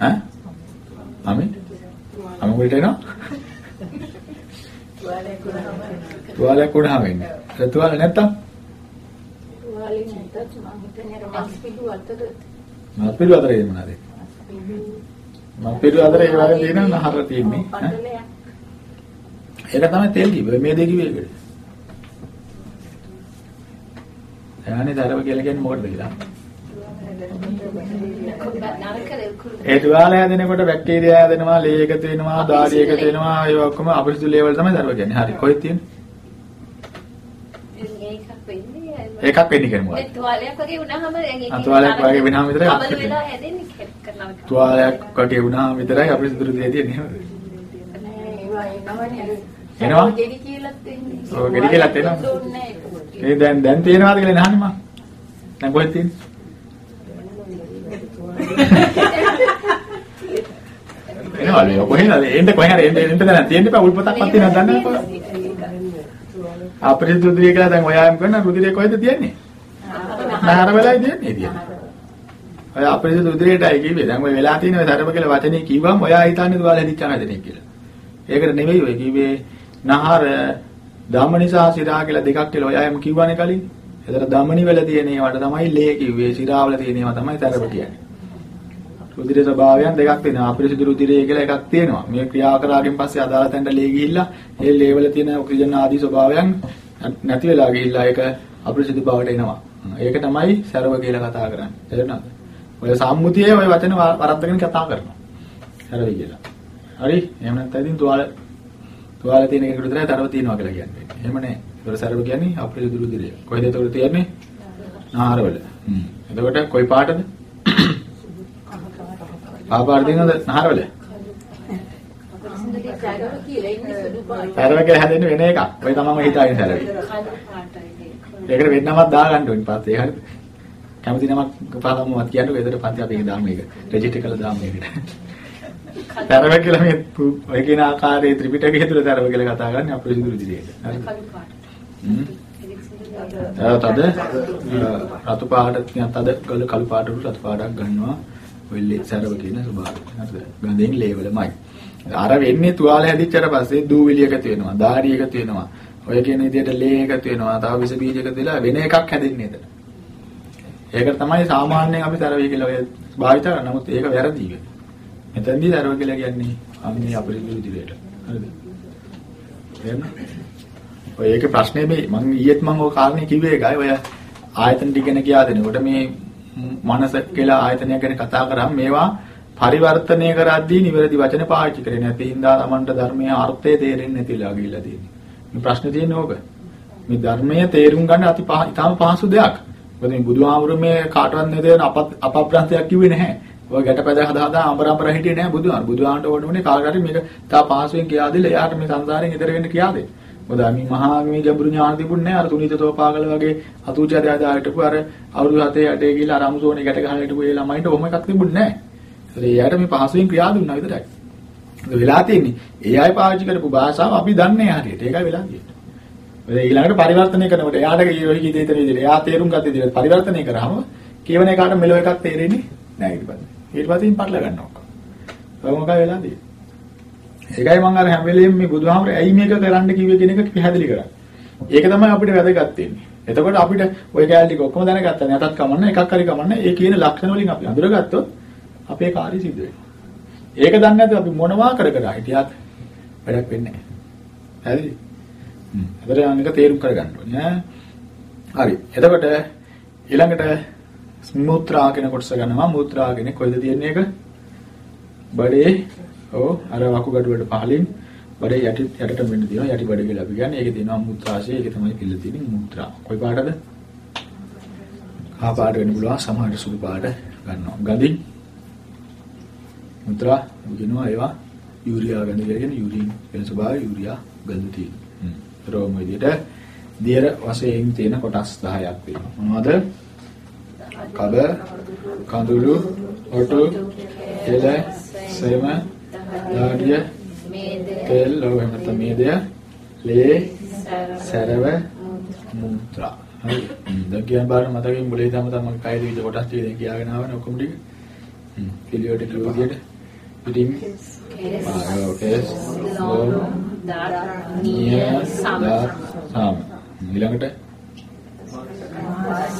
ඈ? අමේ? අම වලට එනවා? තුවාලයක් වුණාම තුවාලයක් උඩහම වෙන්නේ. ඒ තුවාල නැත්තම් තුවාලේ නැත්තත් මම හිතන්නේ අර මස් පිටු අතර මත් පිළි අතරේ මොනවාද? මත් පිළි අතරේ ඒ වගේ තියෙන නහර තියෙන්නේ. ඈ? පටලයක් ඒක තමයි තෙල් කිව්වේ. මේ දෙක කිව්වේ එයානේ සැරව කියලා කියන්නේ මොකටද කියලා? ඒ තුවාලය හැදෙනකොට බැක්ටීරියා හැදෙනවා, ලේ එකතු වෙනවා, දාඩි එකතු වෙනවා, ඒ ඔක්කොම අපිරිසුදු ලේ වල තමයි දරුවා කියන්නේ. හරි. කොහෙද තියෙන්නේ? ඒකක් වෙන්නේ ඒකක් වෙන්නේ කියන්නේ ඒ මොකක්ද? තුවාලයක් වගේ වුණාම දැන් ඒක තුවාලයක් වගේ වෙනාම විතරයි අපිට වෙලා හැදෙන්නේ කරනවා තුවාලයක් වගේ වුණාම විතරයි අපිරිසුදු දේ තියෙන්නේ. නෑ එනවා? ගෙඩි කියලාත් එන්නේ. ඔව්, ගෙඩි කියලාත් එනවා. ඒ දැන් දැන් තේරෙනවද කියලා නහන්නේ මම. දැන් කොහෙද තියෙන්නේ? එනවලු කොහෙන්ද? එන්න කොහෙන් හරි එන්න එන්න දැන් තියෙන්න එපා උල්පතක්වත් තියෙනවද දන්නේ නැහැ. අපරිසිත රුධිරය කියලා දැන් ඔයාම කරන රුධිරය කොහෙද තියෙන්නේ? නහර වෙලයි තියෙන්නේ තියෙන්නේ. ඔය අපරිසිත රුධිරයටයි කිව්වේ. දැන් ඔය වෙලා තියෙන ඔය ධර්ම කියලා වචනේ කිව්වම ඔයා හිතන්නේ තුවාල හැදිච්ච හැදෙන්නේ කියලා. ඒකට නෙවෙයි ඔය කිව්වේ නහර ධම්ම නිසා සිරා කියලා දෙකක් කියලා ඔයාම කිව්වනේ කලින්. එතන ධම්මනි වල තියෙන ඒවාට තමයි ලේ කිව්වේ. සිරාවල තියෙන ඒවා තමයි තරබ කියන්නේ. රුධිර ස්වභාවයන් දෙකක් තියෙනවා. අපිරිසිදු රුධිරය කියලා එකක් තියෙනවා. මේ ක්‍රියා කරාගෙන් පස්සේ අදාළ තැනට ලේ ගිහිල්ලා ඒ ලේ වල තියෙන ඔක්සිජන් ආදී ස්වභාවයන් නැති වෙලා ගිහිල්ලා ඒක අපිරිසිදු බවට එනවා. ඒක තමයි සරව කියලා කතා කරන්නේ. තේරුණාද? ඔය සම්මුතියේ ඔය වචන වරද්දගෙන කතා කරනවා. සරවි කියලා. හරි? එහෙම නැත්නම් ඉතින් තුවාල තුවාල තියෙන එකට විතරයි තරව තියෙනවා කියලා කියන්නේ. එහෙම නෑ. ඒතර සරව කියන්නේ අපිරිසිදු රුධිරය. කොහෙද ඒතකොට තියෙන්නේ? නාහරවල. හ්ම්. එතකොට කොයි පාටද? ආපාර දිනවද නහරවල? අපරිසිදුගේ සැරව කියලා ඉන්නේ සුදු පාට. සැරව කියලා හැදෙන්නේ වෙන එකක්. ඔය තමම හිතාගෙන සැරවි. කළු පාටයි ඒක. ඒකට වෙන නමක් දාගන්න ඕනේ පස්සේ. හරිද? කැමති නමක් පාදම්මවත් කියන්නකෝ. ඒතර පස්සේ අපි ඒක දාමු ඒක. රෙජිස්ටර් කරලා දාමු ඒකට. සැරව කියලා මේ ඔය කියන ආකාරයේ ත්‍රිපිටකයේ තුල සැරව කියලා කතා කරන්නේ? කළු පාට. හ්ම්. තද රතු පාට තද කළු කළු පාටට රතු පාටක් ගන්නවා වෙල්ලේ සැරව කියන ස්වභාවය. හරිද? ගඳෙන් ලේවලමයි. අර වෙන්නේ තුවාල හැදිච්චට පස්සේ දූවිලි එකතු වෙනවා, දාඩි එකතු වෙනවා. ඔය කියන විදිහට ලේ එකතු වෙනවා, තව විස බීජ එකතු වෙලා වෙන එකක් හැදෙන්නේ එතන. ඒකට තමයි සාමාන්‍යයෙන් අපි සැරවි කියලා ඔය භාවිත කරන්නේ. නමුත් ඒක වැරදි වෙන්නේ. මෙතනදී සැරව කියලා කියන්නේ අන්නේ අපරිදු විදිහට. හරිද? එහෙනම් ඔය ඒකේ ප්‍රශ්නේ මේ මම ඊයේත් මම ඔය කාරණේ කිව්වේ ඒකයි. ඔය ආයතන ටික ගැන කියා දෙනකොට මේ මනස කියලා ආයතනය ගැන කතා කරාම මේවා පරිවර්තනය කරද්දී නිවැරදි වචන පාවිච්චි කරේ නැති හින්දා Tamanට ධර්මයේ අර්ථය තේරෙන්නේ නැතිලා ගිහිල්ලා තියෙන්නේ. මේ ප්‍රශ්නේ තියෙන්නේ ඕක. මේ ධර්මයේ තේරුම් ගන්න අති ඉතාම පහසු දෙයක්. මොකද මේ බුදුහාමුදුරුවෝ මේ කාටවත් නේද අප අපබ්‍රන්ථයක් කිව්වේ නැහැ. ඔය ගැටපැද හදා හදා අඹර අඹර හිටියේ නැහැ බුදුහාමුදුරුවෝ. බුදුහාමුදුරුවෝ ඕනේ කාලකට මේක තා පහසුවෙන් කියා දෙල එයාට මේ සංසාරයෙන් ඉතර වෙන්න කියා දෙන්න. මොකද මේ මහා මේ ගැඹුරු ඥාන තිබුණේ නැහැ. අර තුනිත තෝපාගල වගේ අතුචාරය හදා හිටපු අර අවුරුදු 7 8 ගිහලා අර අමුසෝනේ ගැට ගහලා හිටපු ඒ ළමයින්ට ඔහොම එකක් තිබුණේ නැහැ. ඒතර එයාට මේ පහසුවෙන් ක්‍රියා දුන්නා විතරයි. ඒක වෙලා තියෙන්නේ. ඒ අය පාවිච්චි කරපු භාෂාව අපි දන්නේ හරියට. ඒකයි වෙලා තියෙන්නේ. ඒ ඊළඟට පරිවර්තනය කරනකොට එයාට ඔය කී දෙතර විදිහට එයා තේරුම් ගත්ත විදිහට පරිවර්තනය කරාම කියවන එකාට මෙලෝ එකක් තේරෙන්නේ නැහැ ඊට පස්සේ. ඊට පස්සේ පටල ගන්නවා. ඔය මොකයි වෙලා තියෙන්නේ? ඒකයි මම අර හැම වෙලෙම මේ බුදුහාමර ඇයි මේක කරන්න කිව්වේ කියන එක පැහැදිලි කරන්නේ. ඒක තමයි අපිට වැදගත් වෙන්නේ. එතකොට අපිට ওই කැලේ ටික ඔක්කොම දැනගත්තා නැතත් කමන්න එකක් හරි කමන්න ඒ කියන ලක්ෂණ වලින් අපි අඳුරගත්තොත් අපේ කාර්ය සිද්ධ වෙනවා. ඒක දන්නේ නැත්නම් අපි මොනවා කර කර හිටියත් වැඩක් වෙන්නේ නැහැ. හරිද? හ්ම්. අපිට අනික තේරුම් කරගන්න ඕනේ ඈ. හරි. එතකොට ඊළඟට මූත්‍රා කියන කොටස ගන්නවා. මූත්‍රා කියන්නේ කොයිද තියෙන්නේ ඒක? බඩේ ඔව් අර වකුගඩුවට පහලින් බඩේ යටි යටට වෙන්න තියෙනවා. යටි බඩ කියලා අපි කියන්නේ. ඒකේ තියෙනවා මූත්‍රාශය. ඒක තමයි පිළ තියෙන මූත්‍රා. කොයි පාටද? කහ පාට වෙන්න පුළුවන්. සමහර සුදු පාට ගන්නවා. ගඳින් මුත්‍රා කියනවා ඒවා යූරියා ගඳ කියලා කියන යූරින් වෙන ස්වභාවය යූරියා ගඳ තියෙනවා. රෝම විදිහට දියර වශයෙන් තියෙන කොටස් 10ක් තියෙනවා. මොනවද? කබ, කඳුළු, ඔටු, එල, සෙම, දාඩිය, තෙල්, නැත්නම් මේදය, ලේ, සැරව, මුත්‍රා. හරි. දැන් කියන බාර මතකයෙන් මුලේ තම තම කය විවිධ කොටස් ටික කියාගෙන ආවනේ ඔක්කොම ටික. හ්ම්. පිළිවෙලට කිව්ව විදිහට පිටින් ආරෝකේස් ලෝම නිය සම සම ඊළඟට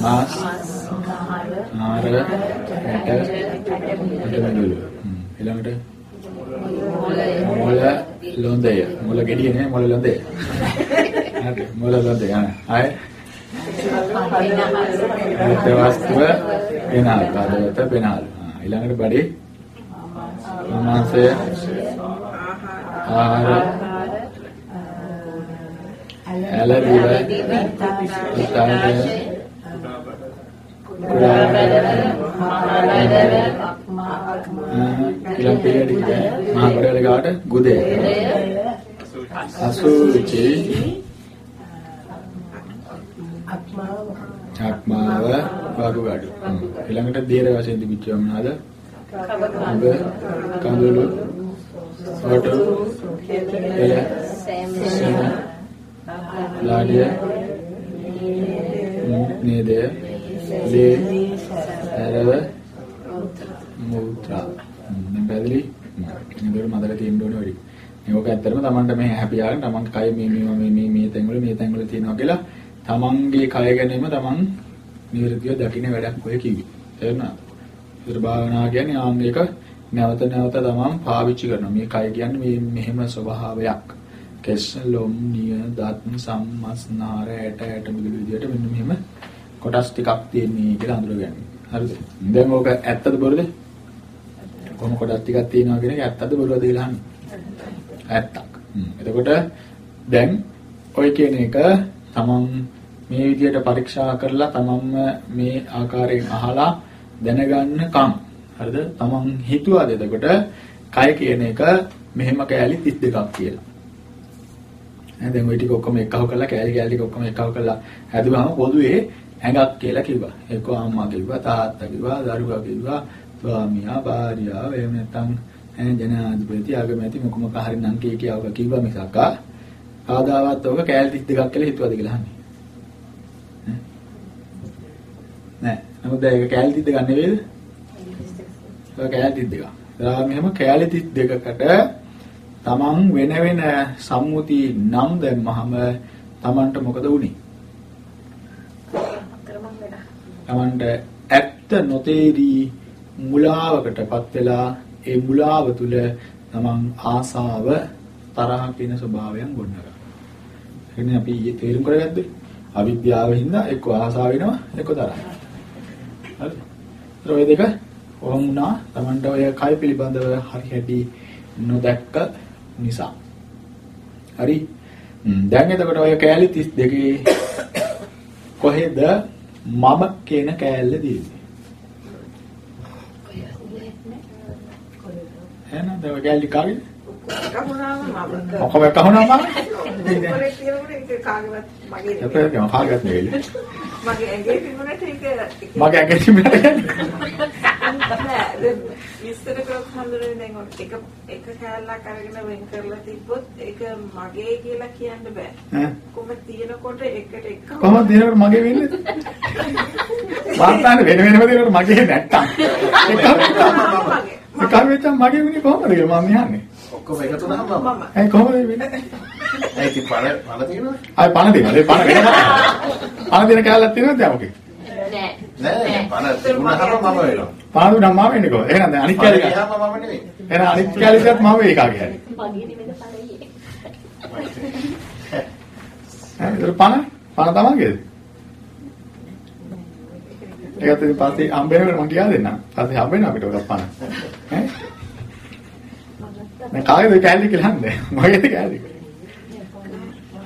මාස්. ආර ඇට ඇටමඩුල ඊළඟට? මොළ ලොන්දය මොළ ගෙඩිය නේ මොළ ලොන්දය හරි. මොළ ලොන්දය ආය? ඒ වස්තුව වෙනාල් කාදවත වෙනාල් ඊළඟට බඩේ? මාංශය ආහාර? ඇලදිව උත්තානය ඊළඟ පිළිවෙලට මහා බඩවැල ගාවට ගුදය අසුචි ආත්මාව වගුගඩු. ඊළඟට දේර වශයෙන් තිබිච්චව මොනවාද? අඟ කඳුළු ඔටු එල සෙන ලාඩිය නේද ලේ ඇරව මුත්‍රා මම පැහැදිලි මේකට මතක තියෙන්න ඕනේ වැඩි. මේක ඇත්තටම Tamanට මේ හැපියාගෙන Taman කය මේ මේ මේ මේ මේ තැන්වල මේ තැන්වල තියෙනවා කියලා Tamanගේ කය ගැනීම Taman නිවැරදිව දකින්න වැඩක් ඔය කිව්වේ. තේරුණාද? ඒතර භාවනා කියන්නේ ආන් එක නැවත නැවත Taman පාවිච්චි කරනවා. මේ කය කියන්නේ මේ මෙහෙම ස්වභාවයක්. කෙස් ලොම් නිය දත් සම්මස්නාර ඇට ඇට මිදුළු විදියට මෙන්න මෙහෙම කොටස් ටිකක් තියෙන්නේ කියලා අඳුරගන්න. හරිද? දැන් ඕක ඇත්තද බොරුද? කොහොම කොටස් ටිකක් තියෙනවා කියන එක ඇත්තද බොරුවද කියලා අහන්නේ. ඇත්තක්. එතකොට දැන් ඔය කියන එක තමන් මේ විදියට පරීක්ෂා කරලා තමන්ම මේ ආකාරයෙන් අහලා දැනගන්නකම් හරිද? තමන් හිතුවාද එතකොට කය කියන එක මෙහෙම කෑලි 32ක් කියලා. දැන් ওই ටික ඔක්කොම එකව කරලා කෑලි කෑලි ටික ඔක්කොම එකව කරලා හැදුවාම පොදුවේ ඇඟක් කියලා කිව්වා. එක්ක අම්මා කිව්වා, තාත්තා කිව්වා, දරුවා කිව්වා, ස්වාමියා, භාර්යාව, එහෙම නැත්නම් ඈ ජනාධිපති ආගමැති මොක මොක හරි නම් කී කියවක කිව්වා මිසක් ආදාවත් ඔක කෑලි 32ක් කියලා හිතුවද කියලා අහන්නේ. නෑ. නමුත් ඒක කෑලි 32ක් නෙවෙයිද? ඒක කෑලි 32ක්. ඒලා මෙහෙම කෑලි 32කට තමන් වෙන වෙන සම්මුති නම් දැම්මහම තමන්ට මොකද වුනේ? තමන්ට ඇත්ත නොතේරී මුලාවකටපත් වෙලා ඒ මුලාව තුල තමන් ආසාව තරහ කියන ස්වභාවයන් ගොඩනගනවා. එන්නේ අපි ඊයේ තේරුම් කරගත්තේ අවිද්‍යාවෙන් හින්දා එක්ක ආසාව වෙනවා එක්ක තරහ. හරි. ඒ දෙක කොහොම වුණා තමන්ට ඔය කය පිළිබඳව හරි හැටි නොදැක්ක නිසා. හරි. දැන් එතකොට ඔය කෑලි 32 කොහෙද මම කියන කෑල්ල තියෙන්නේ? එහෙනම් දැන් ඔය කෑලි කාගේද? ඔක්කොම කොරේ කියනකොට ඒක කාගේවත් මගේ නෙවෙයි. මගේ ඇඟේ තිබුණට ඒක මගේ ඇඟේ තිබුණා කියන්නේ. නෑ දැන් විස්තර කරොත් හඳුනන්නේ දැන් එක එක කැලලක් අරගෙන වෙන් කරලා තිබ්බොත් ඒක මගේ කියලා කියන්න බෑ. ඈ කොහොමද තියෙනකොට එකට එක කොහොමද දිනකට මගේ වෙන්නේ? වාර්තානේ වෙන වෙනම දිනකට මගේ නැත්තම්. මගේ. එකම වෙච්චම මගේ වෙන්නේ කොහොමද කියලා මම යන්නේ. ඔක්කොම එකතු වුණාම මම. ඒ කොහොමද වෙන්නේ? ඒ ඉතින් පණ පණ තියෙනවා. ආයි පණ දෙනවා. ඒ පණ වෙනවා. පණ දෙන කැලලක් තියෙනවද දැන් ඔකේ? නෑ. නෑ පණ තිබුණාම මම වෙනවා. පණ දුන්නා මම වෙන්නේ කොහොමද? එහෙනම් දැන් අනිත් කැලේ ගියාම මම නෙවෙයි. එහෙනම් අනිත් කැලේටත් මම වෙයි කාගේ හරි. මගේ නෙමෙයි. ඈ ඒක පණ පණ තමයිද? ඒකත් ඉතින් පස්සේ හම්බ වෙනකොට මම කියා දෙන්නම්. පස්සේ හම්බ වෙන අපිට ඔක පණ. ඈ මේ කාගේද කැලේ කියලා හන්නේ? මගේද කැලේ?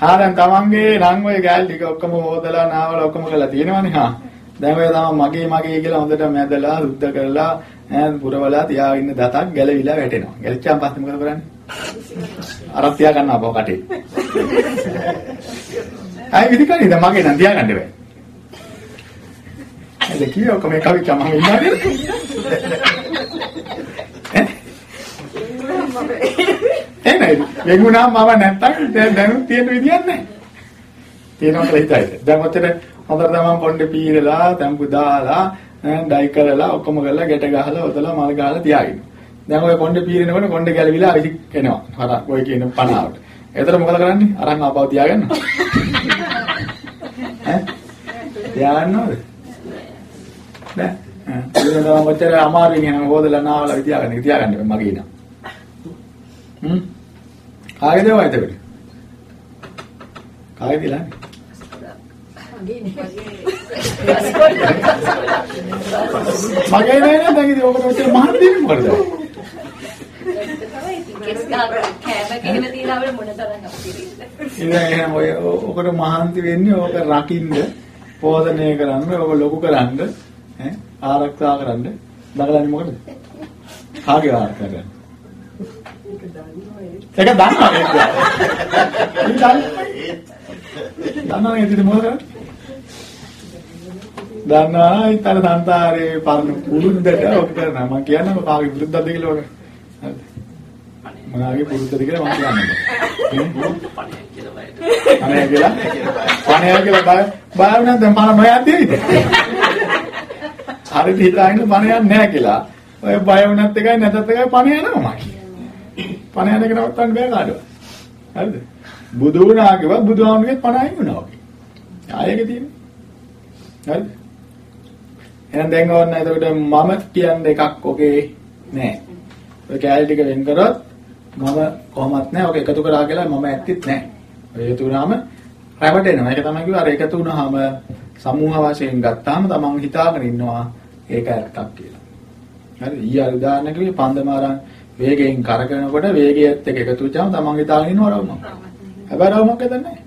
ආ දැන් තමන්ගේ නම් ඔය කැලේ ටික ඔක්කොම හොදලා නාවලා ඔක්කොම කරලා තියෙනවනේ හා. දැන් ඔය තමයි මගේ මගේ කියලා හොඳට මැදලා සුද්ධ කරලා ඈ පුරවලා තියාගෙන ඉන්න දතක් ගැලවිලා වැටෙනවා. ගැලච්චාන් පස්සේ මොකද කරන්නේ? අරක් තියා ගන්නවා බෝ කටේ. අය විදි කන්නේ දැන් මගේ නම් තියාගන්න බෑ. ඒ කිය ඔක්කොම එකවිච්ච මම ඉන්නවනේ. එහෙනම් වෙගුණාම මම නැත්තම් දැන් දැනුත් තියෙන විදියක් නැහැ. තියෙනවා කියලා හිතයිද. දැන් ඔතන හොඳට තමන් කොණ්ඩේ පීරලා, තැම්පු දාලා, ඩයි කරලා, ඔක්කොම කරලා ගැට ගහලා, ඔතලා මල් ගහලා තියාගෙන. දැන් ඔය කොණ්ඩේ පීරනකොට කොණ්ඩේ ගැලවිලා අවිසි එනවා. අර ඔය කියන පනාවට. එතන මොකද කරන්නේ? අරන් ආපහු තියාගන්න. ඈ? තියාගන්නවද? නෑ. ඒක තමයි ඔච්චර අමාරුවෙන් යන හොදලා නාවලා තියාගන්න. තියාගන්න මගේ නම්. හ්ම්. කාගේද ඔය එතකොට? කාගේද ඉලන්නේ? මගේ නෑ නේද? දැන් ඉතින් ඔකට ඔච්චර මහත් දෙන්නේ මොකටද? කෙස් ගහන කෑම කෙහෙම තියලා අපිට මොන තරම් අපිරිද. ඉතින් එහෙනම් ඔය ඔකට මහන්සි වෙන්නේ ඕක රකින්න, පෝෂණය කරන්න, ඕක ලොකු කරන්න, ඈ ආරක්ෂා කරන්න. දඟලන්නේ මොකටද? කාගේ ආරක්ෂා කරන්න? ඒක දන්නවා නේද? දන්නවා නේද ඉතින් මොකද? දන්නවා ඊතර සංසාරේ පරණ පුරුද්දට ඔක කරනවා. මම කියන්නම කාගේ පුරුද්දක්ද කියලා ඔක. හරිද? මනාගේ පුරුද්දද කියලා මම කියන්නම්. අනේ කියලා. පණය කියලා බය බය වුණා දැන් පණ නොයද්දී. හරියට හිතාගෙන පණ යන්නේ නැහැ කියලා. ඔය බය වුණත් එකයි නැතත් එකයි පණ යනවා මම. පණ යන එක නවත්තන්න බෑ කාටවත්. හරිද? බුදු වුණා කිව්වත් බුදුහාමුදුරේ පණ අයින් වුණා වගේ. ආයෙක තියෙන්නේ. හරිද? එහෙනම් දැන් ඕන්න එතකොට මම කියන්නේ එකක් ඔකේ නෑ. ඔය කැලේ ටික වෙන් කරොත් මම කොහොමත් නෑ. ඔක එකතු කරා කියලා මම ඇත්තෙත් නෑ. ඔය එකතු වුණාම රැවටෙනවා. ඒක තමයි කිව්වා අර එකතු වුණාම සමූහ වශයෙන් ගත්තාම තමන් හිතාගෙන ඉන්නවා ඒක ඇත්තක් කියලා. හරි ඊය උදාහරණයක් විදිහට පන්දම අරන් වේගයෙන් කරකවනකොට වේගයත් එක්ක එකතු වෙච්චාම තමන් හිතාගෙන ඉන්නවා රවුමක්. හැබැයි රවුමක් එතන නැහැ.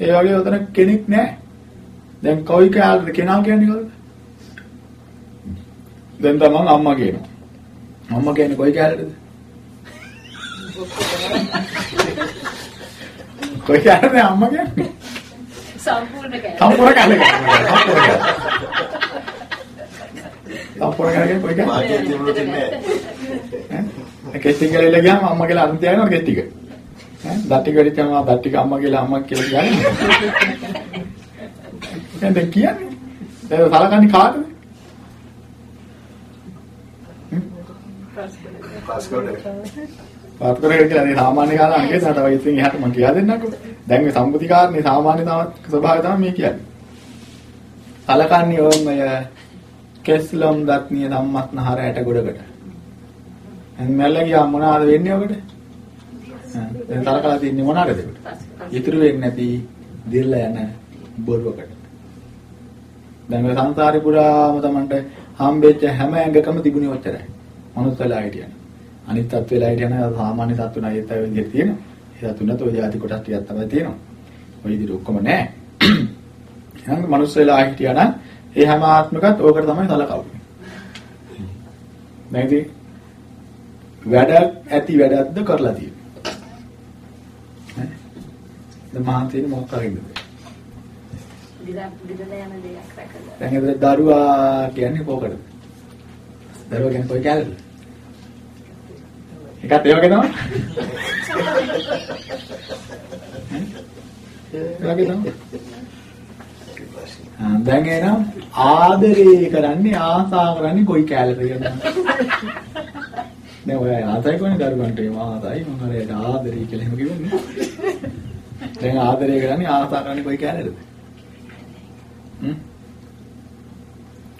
ඒ වගේ උතන කෙනෙක් නැහැ. දැන් කොයි කාලේද කෙනා කියන්නේ කවුද? දැන් තමන් අම්මා කියනවා. අම්මා කියන්නේ කොයි කාලේද? කොයි කාලේද අම්මා කියන්නේ? සම්පූර්ණ කෑ. සම්පූර්ණ කාලේ. සම්පූර්ණ කාලේ කොයි කාලේ? වාක්‍යය තිබුණු තින්නේ ඈ කෙස්ටිං ගලෙල ගියාම අම්මා කියලා අරන් තියාගෙන කෙස් ටික. ඈ දත් ටික වෙච්චාම දත් ටික අම්මා කියලා අම්මා කියලා කියන්නේ. දැන් කියන්නේ. දැන් සලකන්නේ කාටද? පාත් කරගෙන කියලා මේ සාමාන්‍ය කාරණා අංකේ තමයි තව ඉතින් එහාට මම කියලා දෙන්නම්කෝ. දැන් මේ සම්මුති කාරණේ සාමාන්‍ය තමයි ස්වභාවය තමයි මේ කියන්නේ. සලකන්නේ ඕමය කෙස්ලම් දත්නිය ධම්මස්නහර ඇට ගොඩකට. දැන් මැල්ල ගියා මොනවාද වෙන්නේ ඔකට? දැන් සලකලා තින්නේ මොනවාද ඒකට? ඉතුරු වෙන්නේ නැති දිර්ලා යන බොරුවකට. දැන් මේ සංසාරේ පුරාම තමන්ට හම්බෙච්ච හැම ඇඟකම තිබුණේ ඔච්චරයි. මනුස්සලා හිටියන. අනිත් තත්ත්වෙලා හිටියන සාමාන්‍ය තත්ත්ව නැයත විදිහට තියෙනවා. ඒ තත්ත්ව නැතෝ જાති කොටස් ටිකක් තමයි තියෙනවා. ඔය විදිහට ඔක්කොම නැහැ. එහෙනම් මනුස්සලා හිටියන ඒ හැම ආත්මකත් ඕකට තමයි සලකන්නේ. නැති වැඩ ඇති වැඩක්ද කරලා තියෙන්නේ. ඈ මහන්සියෙන් මොකක් කරින්ද? දැන් දරුවා කියන්නේ කොකටද? දරුවා කියන්නේ කොයි කැලේද? එකත් ඒ වගේ තමයි. ඒ වගේ තමයි. දැන් එනම් ආදරේ කරන්නේ ආසා කරන්නේ කොයි කැලේද. දැන් ඔය ආසයි කොනේ දරුවන්ට ඒ ආසයි මම හරියට ආදරේ කියලා එහෙම කිව්වනේ. දැන් ආදරේ කරන්නේ ආසා කරන්නේ කොයි කැලේද? හ්ම්?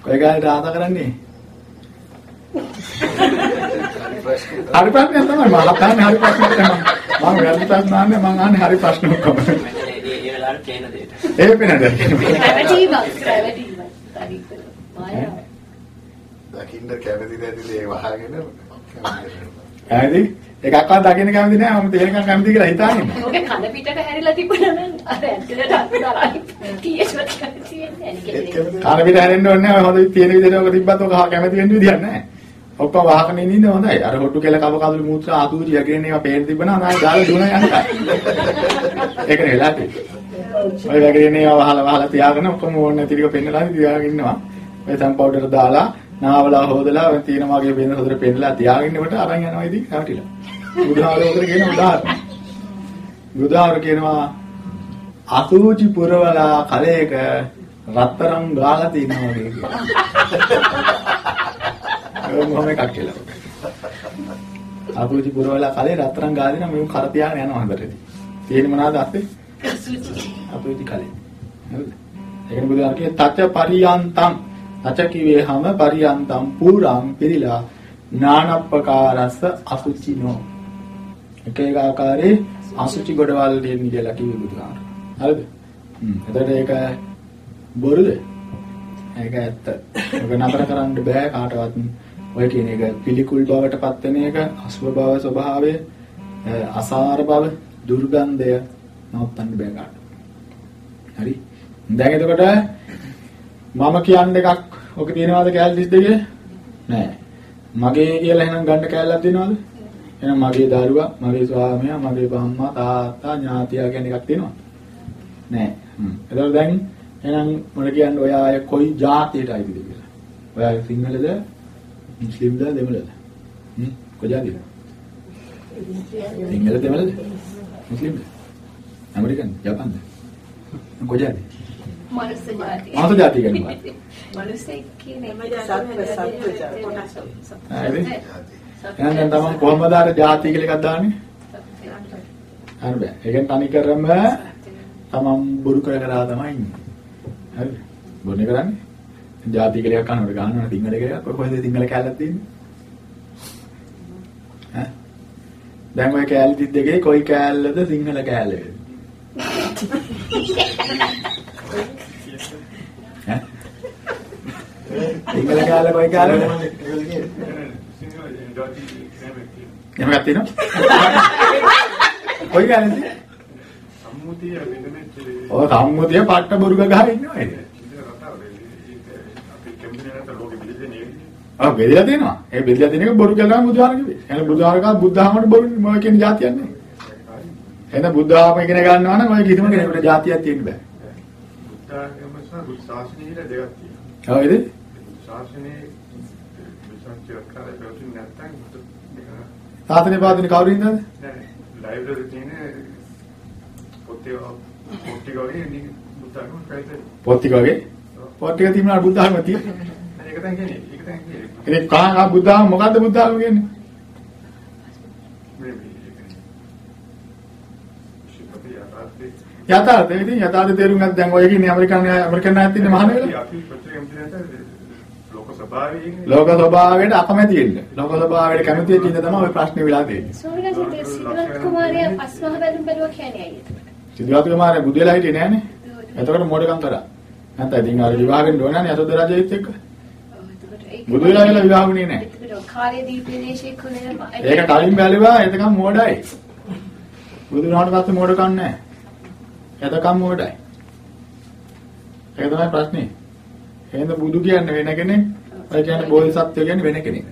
කොයි කැලේද ආසා කරන්නේ? හරි ප්‍රශ්නයක් තමයි මම අහන්නේ හරි ප්‍රශ්නයක් තමයි. මම වැරදි ප්‍රශ්න අහන්නේ මම අහන්නේ හරි ප්‍රශ්න ඔක්කොම. ඒ වෙලාවට තේන දෙයට. ඒ වෙනද? ග්‍රැවිටි බස් ග්‍රැවිටි බස් හරි මායා. දකින්න කැමති නැති දේ වහගෙන හරිද? එකක්වත් දකින්න කැමති නෑ මම තේරෙන්න කැමති කියලා හිතාගෙන. ඔගේ කන පිටට හැරිලා තිබුණා නම් අර අත්දලා ටීෂර්ට් එකක් තියෙන්නේ ඒත් නැහැ කාර පිට හැරෙන්න ඕනේ නෑ හොඳ තියෙන විදිහට ඔක තිබ්බත් ඔක කැමති වෙන්න විදියක් නෑ. ඔක්කොම වහගෙන ඉන්නේ හොඳයි. අර හොට්ටු කෙල කව කඳුළු මූත්‍රා ආතුරි යගෙන ඒවා පේන තිබ්බනම් ආයෙ දාලා දුන යනවා. ඒකනේ වෙලා තියෙන්නේ. ඔය වගේ ඒවා වහලා වහලා තියාගෙන ඔක්කොම ඕනේ නැති ටික පෙන්නලා තියාගෙන ඉන්නවා. ඔය සම් පවුඩර් දාලා නාවලා හොදලා ඔය තියෙන වගේ වෙන හොදට පෙන්නලා තියාගෙන ඉන්නකොට අරන් යනවා ඉතින් හැවටිලා. බුදුහාරෝකට කියන උදාහරණ. බුදුහාර කියනවා අසූචි පුරවලා කලයක රත්තරන් ගාලා තිනවා වගේ කියලා. ඒක මොහොම එකක් කියලා. අසූචි පුරවලා කලේ රත්තරන් ගාලා දෙනවා මේ කර තියාගෙන යනවා හොඳට. තියෙන්නේ මොනවද අත්තේ? අසූචි කලේ. හරිද? ඒකනේ බුදුහාර කියේ තච්ච පරියන්තම් තච්ච කිවේ හැම පරියන්තම් පුරාම් පිළිලා නානප්පකාරස්ස අසුචිනෝ එක එක ආකාරයේ අසුචි ගොඩවල් දෙන්නේ කියලා කිව්වේ බුදුහාර. හරිද? හ්ම්. එතකොට ඒක බොරුද? ඒක ඇත්ත. ඔබ නතර කරන්න බෑ කාටවත්. ඔය කියන එක පිළිකුල් බවට පත් වෙන එක, අසුභ බව ස්වභාවය, අසාර බව, දුර්ගන්ධය නවත්තන්න බෑ කාටවත්. හරි? දැන් එතකොට මම කියන්න එකක් ඔක තියෙනවද කැලේ 32 නෑ. මගේ කියලා එහෙනම් ගන්න කැලලක් දෙනවද? එහෙනම් මගේ දරුවා, මගේ ස්වාමියා, මගේ අම්මා, තාත්තා, ඥාතියා කියන එකක් තියෙනවද? නෑ. හ්ම්. එතකොට දැන් එහෙනම් මට කියන්න ඔයා අය කොයි ජාතියට අයිතිද කියලා. ඔයා සිංහලද? මුස්ලිම්ද? දෙමළද? හ්ම්. කොයි ජාතියද? සිංහල දෙමළද? මුස්ලිම්ද? ඇමරිකන්ද? ජපාන්ද? ජාතිය? මනුස්ස ජාතිය. මාත ජාතිය කියන්නේ මොකක්ද? මනුස්සෙක් කියන්නේ ජාතිය සත්ව ජාතිය කොටස්? එහෙනම් දැන් තමන් කොහමද අර ජාතිය කියලා එකක් දාන්නේ? හරි බෑ. ඒකෙන් තනි කරම තමන් බොරු කර කර තමයි ඉන්නේ. හරිද? බොන්නේ කරන්නේ? ජාතිය කියලා එකක් අහනකොට ගන්නවා සිංහල කියලා එකක්. ඔය කොහෙද සිංහල කැලලක් තියෙන්නේ? ඈ? දැන් ඔය කැලේ දෙකේ කොයි කැලලද සිංහල කැලේ? ඈ? සිංහල කැලේ කොයි කැලේද? එහෙම එකක් තියෙනවා? කොයි කැලේද? සම්මුතිය වෙනමෙච්ච ඔය සම්මුතිය පට්ට බොරු ගහ ඉන්නවා ඒක. අපි කැම්පියනට ලෝකෙ පිළිදෙන්නේ ආ බෙදලා තියෙනවා. ඒ බෙදලා තියෙන එක බොරු කියලා බුදුහාර කිව්වේ. එහෙනම් බුදුහාරක බුද්ධහමකට බොරු මොකද කියන જાතියක් නැහැ. එහෙනම් බුද්ධහම ඉගෙන ගන්නවා නම් ඔය කිසිම කෙනෙකුට જાතියක් තියෙන්න බෑ. බුද්ධාගම සහ ශාසනය කියලා දෙකක් තියෙනවා. හරිද? ශාසනයේ විශ්වාසය කරලා පැවතුනේ නැත්නම් සාසනේ පාදින කවුරු ඉන්නද? නෑ ලයිබ්‍රරි තියෙන පොතේ පොතේ වගේ නේ බුද්ධාගම කයිද පොත් ටික වගේ. පොත් ටික තිබුණා බුද්ධහම තියෙන්නේ. ඒක තමයි කියන්නේ ඒක තමයි කියන්නේ ඉතින් කා බුද්ධහම මොකද්ද බුද්ධහම කියන්නේ? මේ මේ ශිපති යථාර්ථයේ ඉතින් යථාර්ථ තේරුම් ගන්න දැන් ඔය කියන්නේ ඇමරිකන් ඇමරිකන් අයත් ඉන්නේ මහාන වෙලා. අපි ලෝක සභාවේ ලෝක ස්වභාවයට අකමැති වෙන්න. ලෝක ස්වභාවයට කැමති වෙච්ච ඉඳ තමයි ඔය ප්‍රශ්නේ වෙලා තියෙන්නේ. සෝමනසිත සිද්ධාර්ථ කුමාරයා පස්මහ බැලුම් බැලුවා කියන්නේ ඇයි එතකොට? සිද්ධාර්ථ කුමාරයා බුදු වෙලා හිටියේ නෑනේ. එතකොට මොඩකම් කරා. නැත්නම් ඉතින් අර විවාහෙන් ඕන නෑනේ යසෝද රජෙත් එක්ක. බුදු වෙලා කියලා විවාහුනේ නෑ. එතකොට කාලේ දීපේශේ කුලේ ඒක කලින් බැලුවා එතකම් මොඩයි. බුදු වුණාට පස්සේ මොඩකම් නෑ. එතකම් මොඩයි. ඒක තමයි ප්‍රශ්නේ. එහෙනම් බුදු කියන්නේ වෙන කෙනෙක්. ඔය කියන්නේ බෝධිසත්වය කියන්නේ වෙන කෙනෙක්.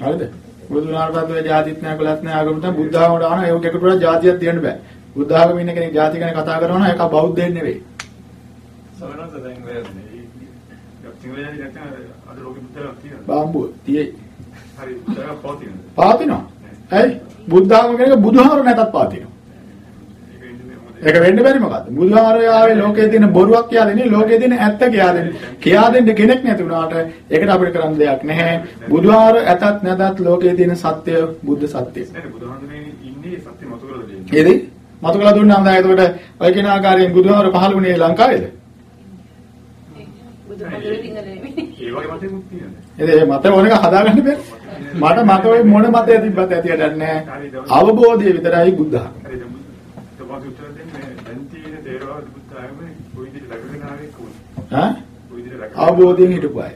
හරිද? බුදු වුණාට පස්සේ ඔය ජාතිත් නෑ කුලත් නෑ ආගම තමයි බුද්ධ ආගමට ආන ඒක එකට වඩා ජාතියක් තියන්න බෑ. බුද්ධ ආගමේ ඉන්න කෙනෙක් ජාති ගැන කතා කරනවා නම් ඒක බෞද්ධයෙක් නෙවෙයි. සමනස දැන් වෙන්නේ සිංහලයේ නැත්නම් අද ලෝකෙ බුද්ධාගම තියෙනවා බාම්බුව තියේ. හරි බුද්ධාගම පවතිනවා පාතිනවා. ඇයි? බුද්ධ ආගම කෙනෙක් බුදුහාමර නැතත් පාතිනවා. ඒක ඉන්නේ මොකද ඒක වෙන්න බැරි මොකද්ද? බුදුහාරයාවේ ලෝකයේ තියෙන බොරුවක් කියලා දෙන්නේ ලෝකයේ තියෙන ඇත්ත කියලා දෙන්නේ. කියා දෙන්න කෙනෙක් නැති වුණාට ඒකට අපිට කරන්න දෙයක් නැහැ. බුදුහාර ඇතත් නැතත් ලෝකයේ තියෙන සත්‍ය බුද්ධ සත්‍යය. නේද බුදුහාමුදුරනේ ඉන්නේ සත්‍ය මතු කරලා දෙන්නේ ඒද? මතු කළා දුන්නාම දැන් එතකොට ඔය කියන ආකාරයෙන් බුදුහාර පහළ වුණේ ලංකාවේද? නෙමෙයි. ඒ වගේ මතෙකුත් තියෙනවා එද ඒ මත ඕනක හදාගන්න බෑ. මට මත ඔය මොන මතය තිබ්බත් ඇතියට නැහැ. අවබෝධය විතරයි බුද්ධ ධර්ම. හරි දැන් තවත් උත්තර දෙන්නේ දැන් තියෙන තේරවාද බුද්ධාගම කොයි විදිහට රැකගෙන ආවේ කොහොමද ඈ? කොයි විදිහට රැකගෙන අවබෝධයෙන් හිටපු අය.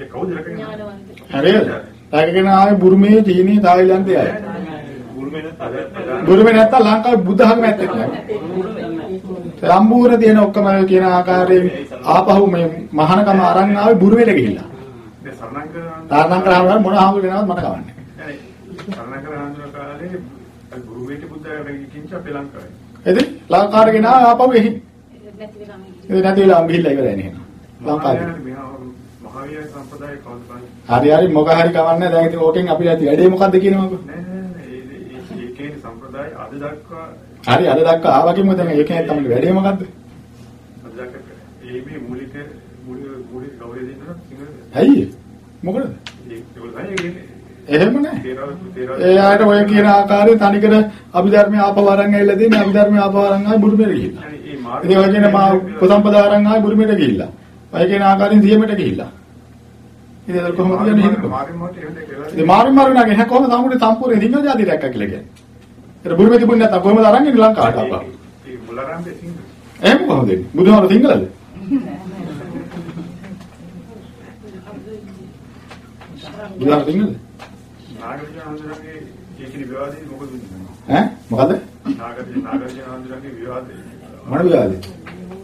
ඒ කවුද? ඥානවන්ත. හරිද? රැකගෙන ආවේ බුරුමේ, චීනයේ, තායිලන්තයේ අය. බුරුමේ නැත්තම් ලංකාවේ බුද්ධ ධර්ම ඇත්තේ නැහැ. සම්පූර්ණ තියෙන ඔක්කොම කියන ආකාරයෙන් ආපහු මේ මහානකම අරන් ආවේ බුරුමේට ගිහිල්ලා. දැන් කරාම මොන ආහුව වෙනවද මට කවන්නේ. ආන්දෝලන කාලේ ගුරුමේට බුද්ධාගම කිංච අපේ ලංකාවේ එද? ලංකාවට ගෙන ආපහු එහි. නැති වෙලාම ඒ නැති වෙලාම ගිහිල්ලා ඉවරයි නේ. ලංකාවේ. හරි හරි මොක හරි කවන්නේ දැන් ඉතින් ඕකෙන් අපි ඇති වැඩේ මොකද්ද කියනවකෝ. නෑ නෑ නෑ ඒ ඒ ඒකේ සම්ප්‍රදාය අද දක්වා හරි අද දක්වා ආවකින්ම දැන් ඒකෙන් තමයි වැඩේ මොකද්ද? අද දක්වා ඒ මේ මූලික මූලික මූලික ගෞරවය දෙන්නා සිංහල ඇයි? මොකද? එහෙම නෑ. ඒ ආයත ඔය කියන ආකාරයෙන් තනිකර අභිධර්මයේ ආපහු අරන් ඇවිල්ලා දෙන්නේ අභිධර්මයේ ආපහු අරන් ආයි බුරුමෙට ගිහිල්ලා. ඒ ඔය කියන මා උපසම්පදා අරන් ආයි බුරුමෙට ගිහිල්ලා. ඔය කියන ආකාරයෙන් සියමෙට ගිහිල්ලා. ඉතින් ඒක කොහොමද කියන්නේ මාරු මාරු හැ කොහොමද සම්පූර්ණ සම්පූර්ණ සිංහල ජාතිය දැක්කා කියලා කියන්නේ. ඒක බුරුමෙ තිබුණ නැත්නම් කොහොමද අරන් එන්නේ ලංකාවට ආපහු. ඒ මුලරම්බේ සිංහල එහෙම කොහොමද එන්නේ? බුදුහාම සිංහලද? බුදුහාම සිංහලද? නාගරික ආන්දෝලනයේ ඒකේ විවාදේ මොකද වෙන්නේ ඈ මොකද? නාගරික ආන්දෝලනයේ විවාදේ මොන විවාදේ?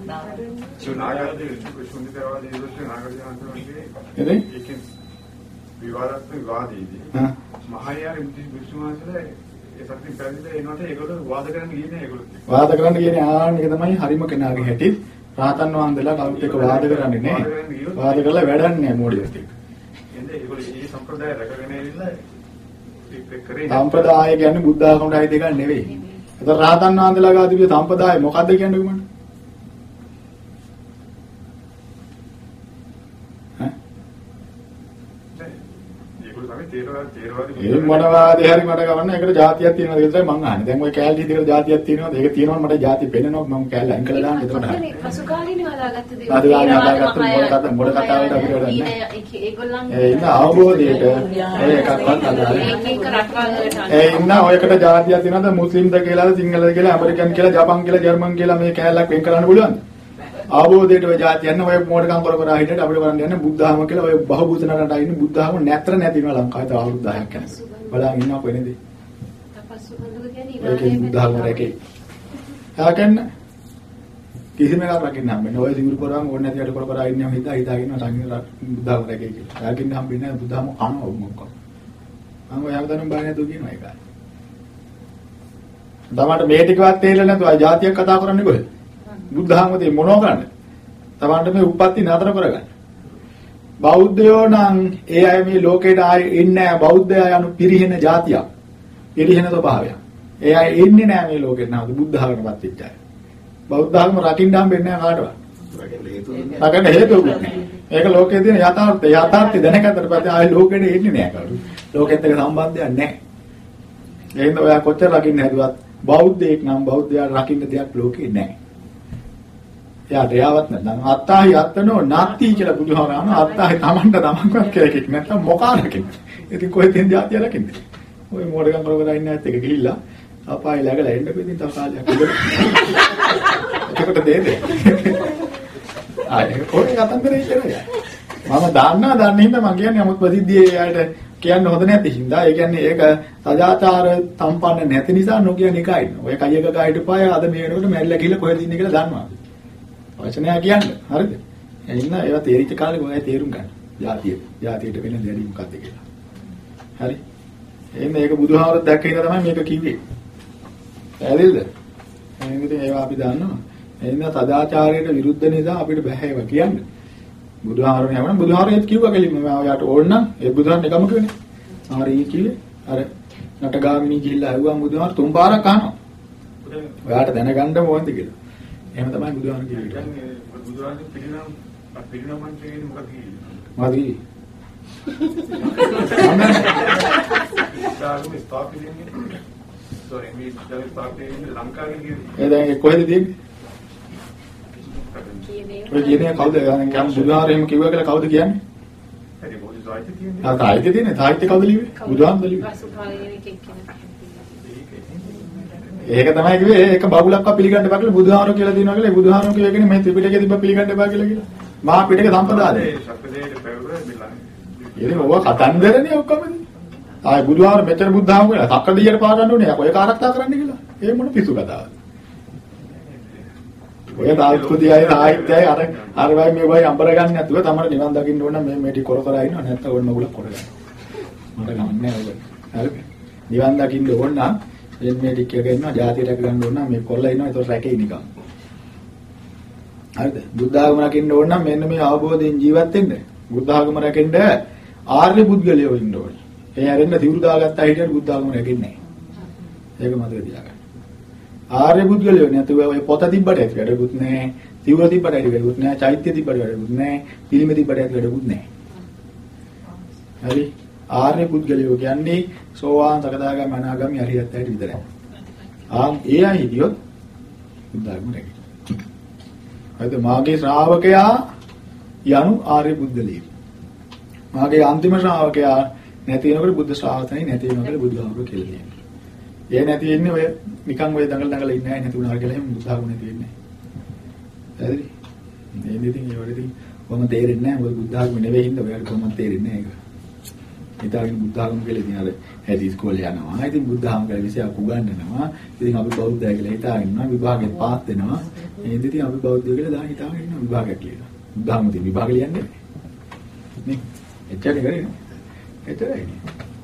නාගරික ශුන්‍යතාවාදී ආන්දෝලනයේ එතෙන් ඒකෙන් විවාදාත්මක විවාදයේදී මහායාන විශ්වාසල ඒ සත්‍ය පැහැදිලිව එනකොට ඒගොල්ලෝ වාද කරන්න ගියේ නෑ ඒගොල්ලෝ. වාද කරන්න කියන්නේ ආන්න එක තමයි හරිම කෙනාගේ හැටි. රාතන් වහන්සේලා කවුරුත් එක්ක වාද කරන්නේ නැහැ. වාද කරලා වැඩක් නැහැ මොඩියත් එක්ක. එන්නේ ඒගොල්ලෝ මේ සම්ප්‍රදාය රැකගෙන ඉන්න නෑ. සම්ප්‍රදාය කියන්නේ බුද්ධ ආගමට අයිති එකක් නෙවෙයි. ඒතර රාතන් වහන්සේලා ගාව තිබිය සම්ප්‍රදාය මොකද්ද කියන්නේ මම? ඈ ඒගොල්ලෝ තමයි තේරවාද තේරවාදී ඒ මොනවාද හරි මට ගවන්න ඒකට જાතියක් තියෙනවද කියලා තමයි මං අහන්නේ. දැන් ওই කෑල්ල හිතේකට જાතියක් තියෙනවද? ඒක තියෙනවද මට જાති පේනනවා මම කෑල්ල අයින් කළා දාන්න එතකොට. අනේ පසුකාලීනව හදාගත්ත දේවල්. පසුකාලීනව හදාගත්ත මොන කතාවද මොන කතාවද අපිට වැඩන්නේ. ඒගොල්ලන් ඒ ඉන්න අවබෝධයට ඒ එකක්වත් අදාළ ඒ ඉන්න ඔයකට જાතියක් තියෙනවද? මුස්ලිම්ද කියලාද සිංහලද කියලා ඇමරිකන් කියලා ජපන් කියලා ජර්මන් කියලා මේ කෑල්ලක් වෙන් කරන්න පුළුවන්ද? අවබෝධයට ඔය જાතියන්න ඔය මොඩකම් කර කර හිටියට අපිට කරන්න යන්නේ බුද්ධාම කියලා ඔය බහුබූත නරකට අයින්නේ බුද්ධාම නැතර නැතිනවා ලංකාවේ තව අවුරුදු 10ක් යනකම්. බලන් ඉන්නවා කොහෙනද? තපස්සු බඳුක කියන්නේ ඉවරයි බුද්ධාම රැකේ. හාකන්න කිසිම එකක් රකින්න හම්බෙන්නේ. ඔය සිවුරු කරන් ඕනේ නැති යට කර කර ඉන්නවා හිතා හිතාගෙන සංගීත බුද්ධාම රැකේ කියලා. රකින්න හම්බෙන්නේ නැහැ බුද්ධාම කනවා මොකක්ද? මම ඔය හැමදාම බය නැතුව කියනවා ඒකයි. තමන්ට මේ ටිකවත් තේරෙන්නේ නැතුව ආ જાතියක් කතා කරන්නේ කොහෙද? බුද්ධාගමතේ මොනව කරන්නේ? තමන්ට මේ උප්පත්ති නතර කරගන්න. බෞද්ධයෝ නම් ඒ අය මේ ලෝකේට ආයේ එන්නේ නැහැ බෞද්ධයා යනු පිරිහෙන જાතියක්. පිරිහෙන ස්වභාවයක්. ඒ අය එන්නේ නැහැ මේ ලෝකෙට නේද බුද්ධාගමපත් වෙච්ච අය. බෞද්ධාගම රකින්න හම්බෙන්නේ නැහැ කාටවත්. රකින්න හේතුවක් නැහැ. ඒක ලෝකයේ තියෙන යථාර්ථය. යථාර්ථය දැනගත්තට පස්සේ ආයේ ලෝකෙට එන්නේ නැහැ කවුරු. ලෝකෙත් එක්ක සම්බන්ධයක් නැහැ. එහෙනම් ඔයා කොච්චර රකින්න හැදුවත් බෞද්ධයෙක් නම් බෞද්ධයාට රකින්න දෙයක් ලෝකේ නැහැ. එයාට එයාවත් නැත්නම් අත්තාහි අත්තනෝ නාත්ති කියලා බුදුහාමරාම අත්තාහි තමන්ට තමන්වත් කියලා එකෙක් නැත්නම් මොකාරකෙක්. ඉතින් කොහෙන්ද જાතිය රකින්නේ? ওই මොඩගම් වල ඉන්න ඇත්ත එක ගිහිල්ලා අපාය ළඟලා එන්න බෙදින් තව කාලයක් ඉඳලා. ඒකට දෙද? ආයේ කොහෙන් අතන්දරේ කියලා. මම දාන්නා දන්නේ හින්දා මම කියන්නේ 아무ත් ප්‍රසිද්ධියේ එයාට කියන්න හොඳ නැති හින්දා ඒ කියන්නේ ඒක සදාචාර සම්පන්න නැති නිසා නොකියන එකයි. ඔය කයියක කයිට පාය අද මේ වෙනකොට මැරිලා ගිහලා කොහෙද ඉන්නේ කියලා දන්නවා. වචනය කියන්න. හරිද? එන්න ඒවා තේරිච්ච කාලේ ඔය තේරුම් ගන්න. જાතිය. જાතියට වෙන දෙයක් මොකද්ද කියලා. හරි. එහෙනම් මේක බුදුහාමර දැක්ක හින්දා තමයි මේක කිව්වේ. පැහැදිලිද? එහෙනම් ඉතින් ඒවා අපි දන්නවා. එහෙනම් සදාචාරයට විරුද්ධ නිසා අපිට බෑ ඒවා කියන්න. බුදුහාමරනේ යවන බුදුහාමරේත් කිව්වා කෙලින්ම මම ඔයාට ඕන නම් ඒ බුදුහාමර එකම කිව්වනේ. හරි කිව්වේ. අර නටගාමිනී ගිහිල්ලා ආවම බුදුහාමර තුන් පාරක් අහනවා. ඔයාට දැනගන්න ඕනද කියලා. එහෙම තමයි බුදුහාම කියන්නේ. බුදුහාම පිළිනම් පිළිනම් මන්ත්‍රයෙන් මොකද කියන්නේ? මොකද කියන්නේ? සාමාන්‍යයෙන් ස්ටාප් දෙන්නේ. සෝරි මේ දැන් ස්ටාප් දෙන්නේ ලංකාවේ කියන්නේ. ඒ දැන් කොහෙද තියෙන්නේ? කියන්නේ. ඔය කියන්නේ කවුද? දැන් බුදුහාරේම කිව්වා කියලා කවුද කියන්නේ? හරි මොකද සාහිත්‍ය කියන්නේ? ආ සාහිත්‍ය තියෙන්නේ. සාහිත්‍ය කවුද ලිව්වේ? බුදුහාමුදුරුවෝ ලිව්වේ. ඒක තමයි කිව්වේ ඒක බබුලක්ව පිළිගන්න එපා කියලා බුදුහාමර කියලා දිනවා කියලා. ඒ බුදුහාමර කියලාගෙන මේ ත්‍රිපිටකයේ තිබ්බ පිළිගන්න එපා කියලා කියලා. මහා පිටක සම්පදාය. ඉතින් ඔව කතන්දරනේ ඔක්කොම. ආයි බුදුහාමර මෙච්චර බුද්ධාම කියලා සක්කඩියට පාගන්න ඕනේ. ඔය කාරක්තා කරන්න කියලා. ඒ මොන පිස්සු කතාවද? ඔය තාක්ෂුතියයි සාහිත්‍යයි අර අර වයි මේ වයි අඹර ගන්න නැතුව තමයි නිවන් දකින්න ඕන මේ මේ ටික කර කර ඉන්නවා නැත්නම් ඕන මගුලක් කර ගන්න. මට ගමන්නේ ඔය. හරිද? නිවන් දකින්න ඕන නම් මේ මේ ටික එක ඉන්නවා ජාති රැක ගන්න ඕන නම් මේ කොල්ල ඉන්නවා ඒක රැකේ නිකන්. හරිද? බුද්ධ ආගම රකින්න ඕන නම් මෙන්න මේ අවබෝධයෙන් ජීවත් වෙන්න. බුද්ධ ආගම රැකෙන්න ආර්ය පුද්ගලයෝ ඉන්න ඕනේ. ඒ හැරෙන්න තිවුරු දාගත්තා හිටියට බුද්ධ ආගම රැකෙන්නේ නැහැ. ඒක මතක තියාගන්න. ආර්ය පුද්ගලයෝ නැතුව ඔය පොත තිබ්බට ඇති වැඩකුත් නැහැ. සිවුර තිබ්බට ඇති වැඩකුත් නැහැ. චෛත්‍ය තිබ්බට වැඩකුත් නැහැ. පිළිම තිබ්බට ඇති වැඩකුත් නැහැ. හරි? ආර්ය පුද්ගලයෝ කියන්නේ සෝවාන් සකදාගාමී අනාගාමී අරියත් ඇයි විතරයි. ආම් ඒ අය හිටියොත් බුද්ධාගම රැකේ. හරිද? මාගේ ශ්‍රාවකයා යනු ආර්ය පුද්ගලයෙක්. මාගේ අන්තිම ශ්‍රාවකයා නැති වෙනකොට බුද්ධ ශ්‍රාවකයයි නැති වෙනකොට බුදුහාමුදුරුවෝ කියලා කියනවා. ඒ නැති වෙන්නේ ඔය නිකන් ඔය දඟල දඟල ඉන්නේ නැහැ නැති වුණා කියලා එහෙම බුද්ධාගම නැති වෙන්නේ. හරිද? මේ ඉතින් ඒ වගේ ඉතින් කොහොම තේරෙන්නේ නැහැ මොකද බුද්ධාගම නෙවෙයි හින්දා ඔයාලට කොහොමද තේරෙන්නේ නැහැ ඒක. හිතාගෙන බුද්ධාගම කියලා ඉතින් අර හැටි ඉස්කෝලේ යනවා. ඉතින් බුද්ධාගම කියලා විෂයක් උගන්වනවා. ඉතින් අපි බෞද්ධය කියලා හිතාගෙන ඉන්නවා විභාගෙත් පාස් වෙනවා. ඒ ඉතින් අපි බෞද්ධය කියලා දා හිතාගෙන ඉන්නවා විභාගයක් කියලා. බුද්ධාගම ඉතින් විභාග ලියන්නේ නැහැ. නේ? එච්චරනේ කරේ. එතරයි.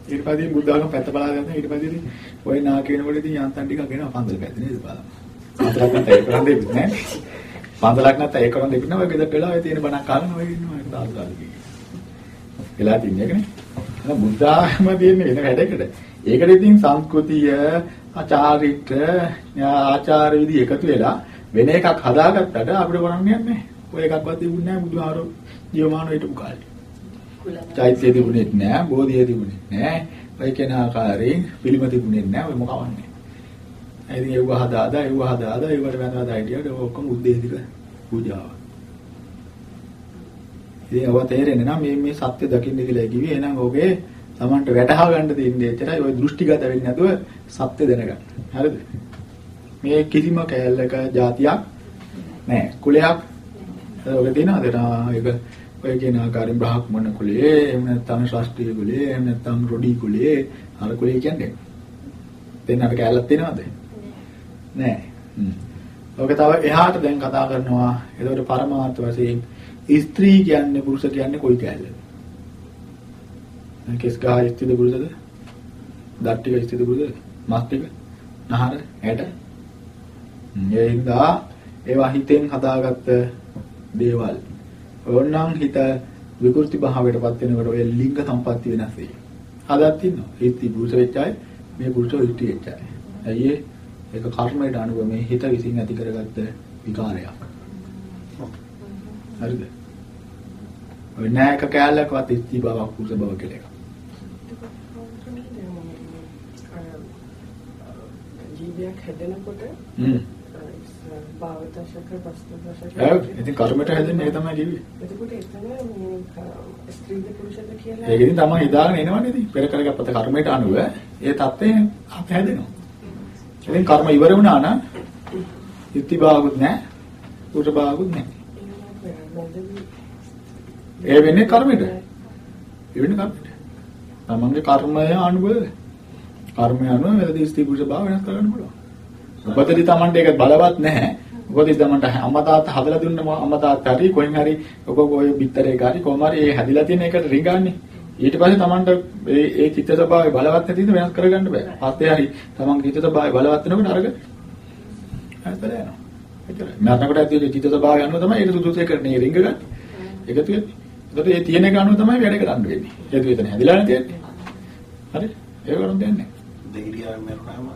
ඊට පස්සේ බුද්ධ ආගම පැත්ත බලා ගන්න ඊට පස්සේ ඉතින් ඔය නා කියනකොට ඉතින් යන්තම් ටිකක් එනවා පන්දල පැත්ත නේද බලන්න. පන්දලක් නැත්නම් ඒක කරන් දෙන්නේ නැහැ. පන්දලක් නැත්නම් ඒක කරන් දෙන්නේ නැහැ. ඔය ගෙදරට වෙලා ඔය තියෙන බණක් අහගෙන ඔය ඉන්නවා ඒක දාල් දාල් කියන්නේ. වෙලා තින්නේ ඒකනේ. එහෙනම් බුද්ධ ආගම තියෙන්නේ වෙන වැඩකට. ඒකට ඉතින් සංස්කෘතිය, ආචාරිත්‍ර, ආචාර විදි එකතු වෙලා වෙන එකක් හදාගත්තට අපිට කරන්නේ නැහැ. ඔය එකක්වත් තිබුණේ නැහැ බුදුහාරෝ ජීවමානව හිටපු කාලේ. චෛත්‍ය තිබුණේ නැහැ, බෝධිය තිබුණේ නැහැ. ඔය කෙන ආකාරයෙන් පිළිම තිබුණේ නැහැ. ඔය මොකවන්නේ. ඉතින් ඒව හදාදා, ඒව හදාදා, ඒවට වැඳලා හිටියට ඔක්කොම උද්දේශික පූජාව. ඉතින් ඔව තේරෙන්නේ නම් මේ මේ සත්‍ය දකින්න කියලා කිව්වේ. එහෙනම් ඔගේ Tamanට වැටහා ගන්න තියෙන්නේ එච්චරයි. ඔය දෘෂ්ටිගත වෙන්නේ නැතුව සත්‍ය දැනගන්න. හරිද? මේ කිසිම කැලලක જાතියක් නැහැ. කුලයක් ඔය තියෙනවද? ඒක ඔය කියන ආකාරයෙන් බ්‍රාහ්මණ කුලයේ, එහෙම නැත්නම් ශාස්ත්‍රීය කුලයේ, එහෙම නැත්නම් රොඩි කුලයේ, අර කුලයේ කියන්නේ. දෙන්නට කැලලක් තියෙනවද? නැහැ. හ්ම්. ඔක තව එහාට දැන් කතා කරනවා. ඒකට පරමාර්ථ වශයෙන් ස්ත්‍රී කියන්නේ පුරුෂ කියන්නේ කොයි කැලලද? කෙස් ගහ ස්ත්‍රීද පුරුෂද? දත් ටික ස්ත්‍රීද පුරුෂද? මස් ටික? නහර? ඇට? ඒ හින්දා ඒවා හිතෙන් හදාගත්ත දේවල්. ඕනනම් හිත විකෘති භාවයටපත් වෙනකොට ඔය ලිංග සම්පatti වෙනස් වෙයි. හදත් ඉන්නවා. හිත පුරුෂ වෙච්ච අය මේ පුරුෂ විත්‍ති වෙච්ච අය. ඇයි ඒක කර්මයට අනුව මේ හිත විසින් ඇති කරගත්ත විකාරයක්. හරිද? ඔය නෑක කැලලකවත් ඉස්ති බවක් පුරුෂ බව කියලා එකක්. ජීවියක් හැදෙනකොට හ්ම්. භාවදශක පස්තදශක ඔව් ඉතින් කර්මයට හැදෙන්නේ ඒ තමයි කිව්වේ. එතකොට එතන මේ ස්ත්‍රීද පුරුෂද කියලා ඒක ඉතින් තමයි හිතාගෙන එනවනේ ඉතින් පෙර කරගත්ත කර්මයට අනුව ඒ தත්ත්වයෙන් අප හැදෙනවා. ඉතින් කර්ම ඉවර වුණා නම් ඉති භාගුත් නැහැ, පුරුෂ භාගුත් නැහැ. ඒ වෙන්නේ කර්මෙට. ඒ වෙන්නේ කර්මෙට. තමන්ගේ කර්මය අනුව කර්මය අනුව වෙලදී ස්ත්‍රී පුරුෂ භාව වෙනස් කරගන්න පුළුවන්. ඔබතදී තමන්ට ඒක බලවත් නැහැ. ඔබතදී තමන්ට අම්මා තාත්තා හදලා දුන්න අම්මා තාත්තා හරි කොහෙන් හරි ඔබ ඔය බිත්තරේ ගාරි කොහම හරි ඒ හැදිලා තියෙන එකට රිංගන්නේ. ඊට පස්සේ තමන්ට ඒ ඒ චිත්ත ස්වභාවය බලවත් නැතිද වෙනස් කරගන්න බෑ. පස්සේ හරි තමන්ගේ චිත්ත ස්වභාවය බලවත් වෙනකොට අරග හැදලා යනවා. එච්චරයි. මරණකොට ඇති චිත්ත ස්වභාවය අනුව තමයි ඒක සුදුසු එකට නේ රිංග ගන්න. එකතු වෙන්නේ. ඒකට ඒ තියෙන එක අනුව තමයි වැඩ කරන්න වෙන්නේ. ඒක විතර හැදිලා නැති යන්නේ. හරි? ඒක කරුම් දෙන්නේ. දෙගිරියාවෙන් මරුණාම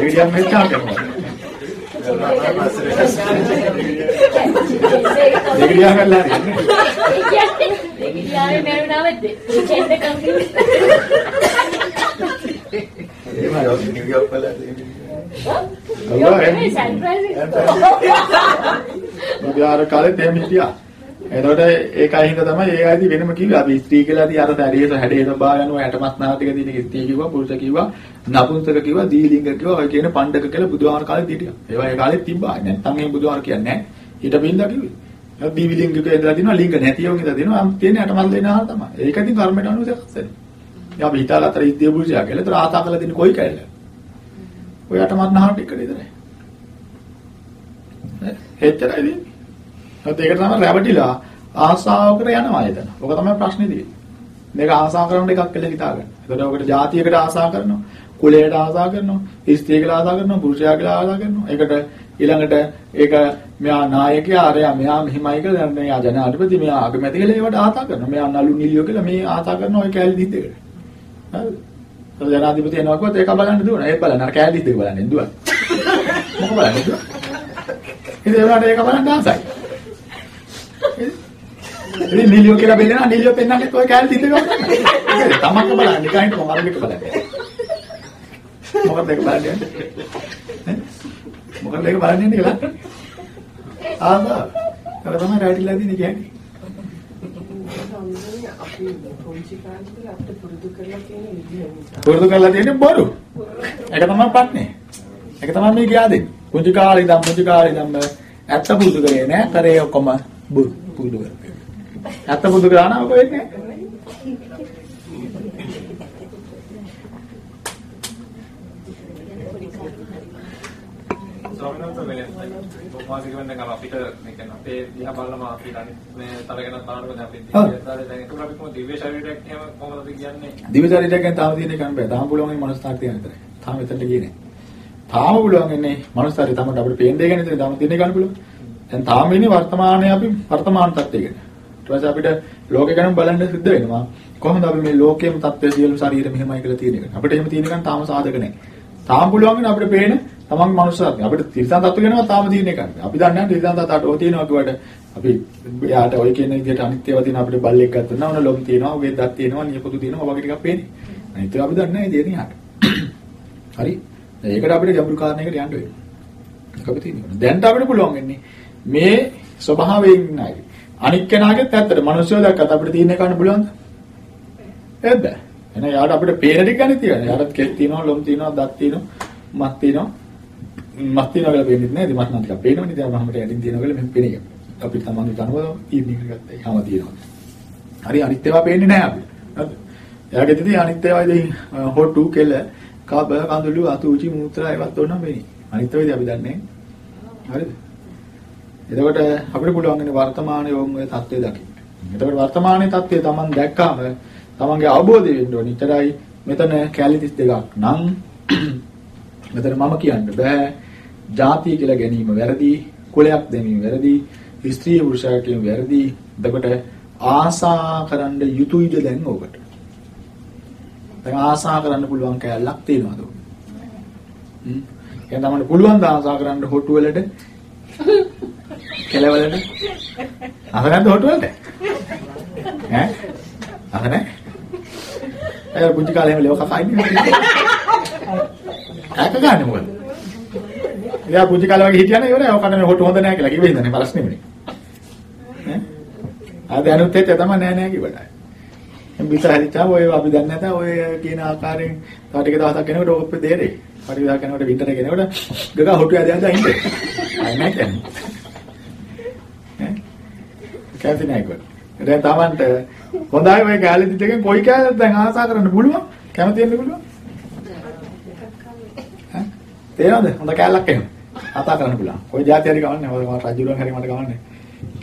දෙවියන් මෙච්චා කරනවා. ගල්ලා යන්නේ. දෙවියාවේ මරුණාම දෙකෙන් දෙකක් එහෙමයි නිව්යෝක් වල අපි ආර කාලෙත් එහෙම හිටියා. එතකොට ඒකයි හින්දා තමයි ඒ ආදී වෙනම කිව්වේ. අපි ස්ත්‍රී කියලාදී අර දැරියස හැඩේ සබා යනවා ඇටමස් නාටික දින ස්ත්‍රී කිව්වා පුරුෂ කිව්වා නපුංසක කිව්වා දීලිංග කිව්වා ඔය කියන පණ්ඩක කියලා බුදුහාර කාලෙත් හිටියා. ඒවා ඒ කාලෙත් තිබ්බා. නැත්තම් එහෙම බුදුහාර කියන්නේ නැහැ. ඊට බින්දා කිව්වේ. ඒ දීවිලිංගක ඉඳලා දිනවා ලිංග නැතිවම ඉඳලා දිනවා. අම් තියෙන ඇටමස් දෙන ආහාර තමයි. ඒක ඉතින් කර්මයට අනුව සකස් වෙනවා. යා අපි හිතාගත්තර ඉද්දිය පුරුෂයා කියලා. ඒතර ආතා කළ දෙන්නේ කොයි කැලේ? ඔය ඇටමස් නහර ටික විතරයි. එච්චරයි දෙන්නේ. ඒත් ඒකට තමයි රැවටිලා ආසාවකට යනවා එතන. ඔක තමයි ප්‍රශ්නේ තියෙන්නේ. මේක ආසා කරන එකක් කියලා හිතාගන්න. එතකොට ඔකට જાතියකට ආසා කරනවා, කුලයට ආසා කරනවා, ස්ත්‍රියකට ආසා කරනවා, පුරුෂයාට ආසා කරනවා. ඒකට ඊළඟට ඒක මෙයා නායකයා, අරයා මෙයා මෙහිමයි කියලා දැන් මෙයා ජනාධිපති, මෙයා අගමැති කියලා ඒවට ආසා කරනවා. මෙයා නලු නිලියෝ කියලා මේ ආසා කරනවා ඔය කැලේ දිත් එකට. හරිද? ඒ ජනාධිපති එනවා කිව්වොත් ඒක බලන්න දුවන. ඒක බලන්න අර කැලේ දිත් එක බලන්න දුවන. මොකද බලන්නේ දුවන? ඉතින් ඒවට ඒක බලන්න ආසයි. ඉතින් නිලියෝ කියලා බෙල්ලනවා නිලියෝ පෙන්නන්නේ ඔය කෑලි දිද්ද ගන්න. තමන්ම බලන්න නිකන් කොහොමද මේක බලන්නේ. මොකද මේක බලන්නේ? මොකද මේක බලන්නේ කියලා? ආවා. අර තමයි රැටිලා දින්නේ කියන්නේ. අපි පොන්චි කාලේ අපිට පුරුදු කරලා තියෙන විදිය නිසා පුරුදු කරලා තියෙන්නේ බොරු. ඒක තමයි පට්නේ. ඒක තමයි මේ ගියා දෙන්නේ. පුංචි කාලේ ඉඳන් පුංචි කාලේ ඉඳන් ඇත්ත පුරුදු කරේ නෑ. කරේ ඔක්කොම බුරු පුරුදු කරේ. ඇත්ත පුරුදු කරා නම් ඔක වෙන්නේ නෑ. ස්වාමීන් වහන්සේ මේ කොහොමද කියන්නේ නම් අපිට මේ කියන්නේ අපේ දිහා බලම අපිට අනිත් මේ තරගෙන බලනකොට දැන් අපි ඔව්. දිව්‍ය දැන් ඒක අපි කොහොමද දිව්‍ය ශරීරයක් එහෙම කොහොමද අපි කියන්නේ? දිව්‍ය ශරීරයක් ගැන තාම තියෙන එකක් බෑ. තාම පුළුවන් මේ මනස තාක් තියෙන විතරයි. තාම එතනට ගියේ නෑ. තාම පුළුවන් ඉන්නේ මනස ශරීරය තමයි අපිට පේන දේ ගැන ඉතින් තාම තියෙන ගන්න පුළුවන්. දැන් තාම ඉන්නේ වර්තමානයේ අපි වර්තමාන තත්ත්වය ගැන. ඊට පස්සේ අපිට ලෝකේ ගැන බලන්න සිද්ධ වෙනවා. කොහොමද අපි මේ ලෝකයේම තත්ත්වය සියලු ශරීර මෙහෙමයි කියලා තියෙන එක. අපිට එහෙම තියෙන එකක් තාම සාධක නෑ. තාම පුළුවන් වෙන අපිට පේන තමන් මනුස්සයෙක්. අපිට තිරසන් තත්ත්ව ගැනම තාම තියෙන එකක්. අපි දන්නේ නැහැ තිරසන් තත්ත්වයට ඔය තියෙනවා කිව්වට අපි යාට ඔය කියන විදිහට අනිත් ඒවා තියෙන අපිට බල්ලෙක් ගත්තා නම් ඔන්න ලොම් තියෙනවා, උගේ දත් තියෙනවා, නියපොතු තියෙනවා, වගේ ටිකක් පේන්නේ. අනිත් ඒවා අපි දන්නේ නැහැ ඉතින් යාට. හරි. ඒකට අපිට ගැඹුරු කාරණයකට යන්න වෙනවා. ඒක අපි තියෙනවා. දැන් අපිට පුළුවන් වෙන්නේ මේ ස්වභාවයෙන් නයි. අනික් කෙනාගෙත් ඇත්තට මිනිස්සු දැක්කත් අපිට තියෙන එක ගන්න පුළුවන්ද? ඒත් බෑ. එහෙනම් යාට අපිට පේන ටික ගන්න තියෙනවා. යාට කෙස් තියෙනවා, ලොම් තියෙනවා, දත් තියෙනවා, මස් තියෙනවා. මස් තියෙනවා කියලා පේන්නේ නැහැ. ඉතින් මස් නම් ටිකක් පේනවනේ. ඉතින් අපහමට ඇඩින් තියෙනවා කියලා මෙහෙම පේන එක. අපිට තමන්ගේ කනවල ඊවිනිං එක ගත්තා. ඒකම තියෙනවා. හරි අනිත් ඒවා පේන්නේ නැහැ අපිට. හරිද? එයාගේ ඉතින් අනිත් ඒවා ඉතින් හොටු කෙල කබ කඳුළු අතුචි මූත්‍රා ඒවත් ඕනම වෙන්නේ. අනිත් ඒවා ඉතින් අපි දන්නේ නැහැ. හරිද? එතකොට අපිට පුළුවන් ඉන්නේ වර්තමානයේ වොන් ඔය தත්ත්වය දකින්න. එතකොට වර්තමානයේ தත්ත්වය Taman දැක්කාම Tamanගේ අවබෝධය වෙන්න ඕනේ. ඉතරයි මෙතන කැලි 32ක් නම් මෙතන මම කියන්න බෑ. ಜಾති කියලා ගැනීම වැරදි, කුලයක් දැමීම වැරදි, ස්ත්‍රී පුරුෂයා කියන වැරදි. එතකොට ආසා කරන්න යුතුයද දැන් ඔබට? දැන් ආසා කරන්න පුළුවන් කැලලක් තියෙනවද? හ්ම්. එහෙනම් තමයි පුළුවන් ද ආසා කරන්න හොටු වලට කෙලවලට අහගන්න හොටු වලට ඈ අහන්නේ අය පුංචි කාලේ එහෙම ලෙව කකා ඉන්නේ අක ගන්න මොකද එයා පුංචි කාලේ වගේ හිටියනේ ඉවරයි ඔය කන්නේ හොටු හොඳ නැහැ කියලා කිව්වෙ ඉඳන්නේ ප්‍රශ්නේ නෙමෙයි ඈ ආ දැනුත් හිටිය තමයි නෑ නෑ කිව්වට විතර හදිච්චාම ඔය අපි දන්නේ නැත ඔය කියන ආකාරයෙන් තව ටික දවසක් යනකොට ඕක අපේ දෙරේ. පරි දවසක් යනකොට වින්ටර් එක යනකොට ගගා හොටු යද යද ඉන්නේ. අය නැහැ කියන්නේ. ඈ? කැමති නැහැ කොට. දැන් Tamanට හොඳයි ඔය කැලේ දෙකෙන් කොයි කැලේද දැන් ආසා කරන්න පුළුවන්? කැමති වෙන්න පුළුවන්? තේරෙනවද? හොඳ කැලලක් එහෙම. ආසා කරන්න පුළුවන්. කොයි જાති හරි ගමන්නේ. ඔය රජුරුවන් හරි මට ගමන්නේ.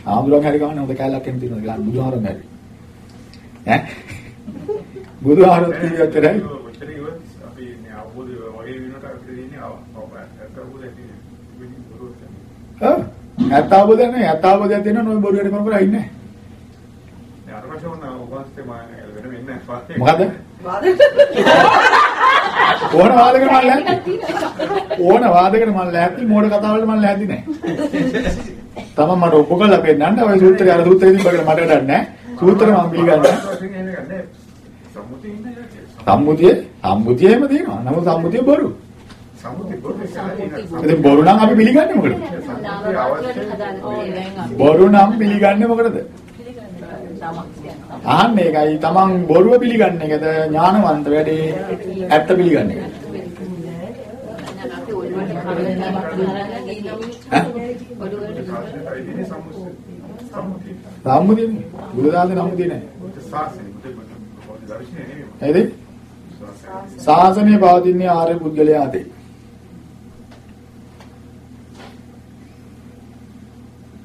ආමුරුවන් හරි ගමන්නේ හොඳ කැලලක් එහෙම තියෙනවා. ගන්න බුදුහාරම හරි. ඈ බුදුහාරොත් කියතරයි ඔච්චර ඉවත් අපි මේ අවබෝධය වගේ වෙනකොට අපිට අවබෝධය තියෙන්නේ. ඔව් ඇත්ත අවබෝධය නැහැ ඇත්ත අවබෝධයක් තියෙනවා නෝ බොරුවට කර කර ඉන්නේ අර වශයෙන් ඔබන්ස්සේ මම වෙන වෙන්නේ නැහැ. මොකද ඕන වාදකට මම ලැහැත්ති ඕන වාදකට මම ලැහැත්ති මෝඩ කතා වලට මම ලැහැත්ති නැහැ තමන් මට ඔප්පු කරලා පෙන්නන්න. ඔය සූත්‍රය අර සූත්‍රය ඉදින් බලන්න මට වැඩක් නැහැ. සූත්‍රය මම පිළිගන්නේ. සම්මුතිය. සම්මුතිය එහෙම තියෙනවා. නමුත් සම්මුතිය බොරු. ඉතින් බොරු නම් අපි පිළිගන්නේ මොකටද. බොරු නම් පිළිගන්නේ මොකටද අහන්නේ ඒකයි තමන් බොරුව පිළිගන්න එකද ඥානවන්ත වැඩේ ඇත්ත පිළිගන්න එක. ඉන්නේ සම්මුතිය. සම්මුතිය. සම්මුතියනේ. බුදුදාසේ සම්මුතිය නෑ. සාසනෙ බුද්ධ දර්ශනය නෙමෙයි. නේද? සාසනෙ. ශාසනය පවතින්නේ ආර්ය පුද්ගලයා අතේ.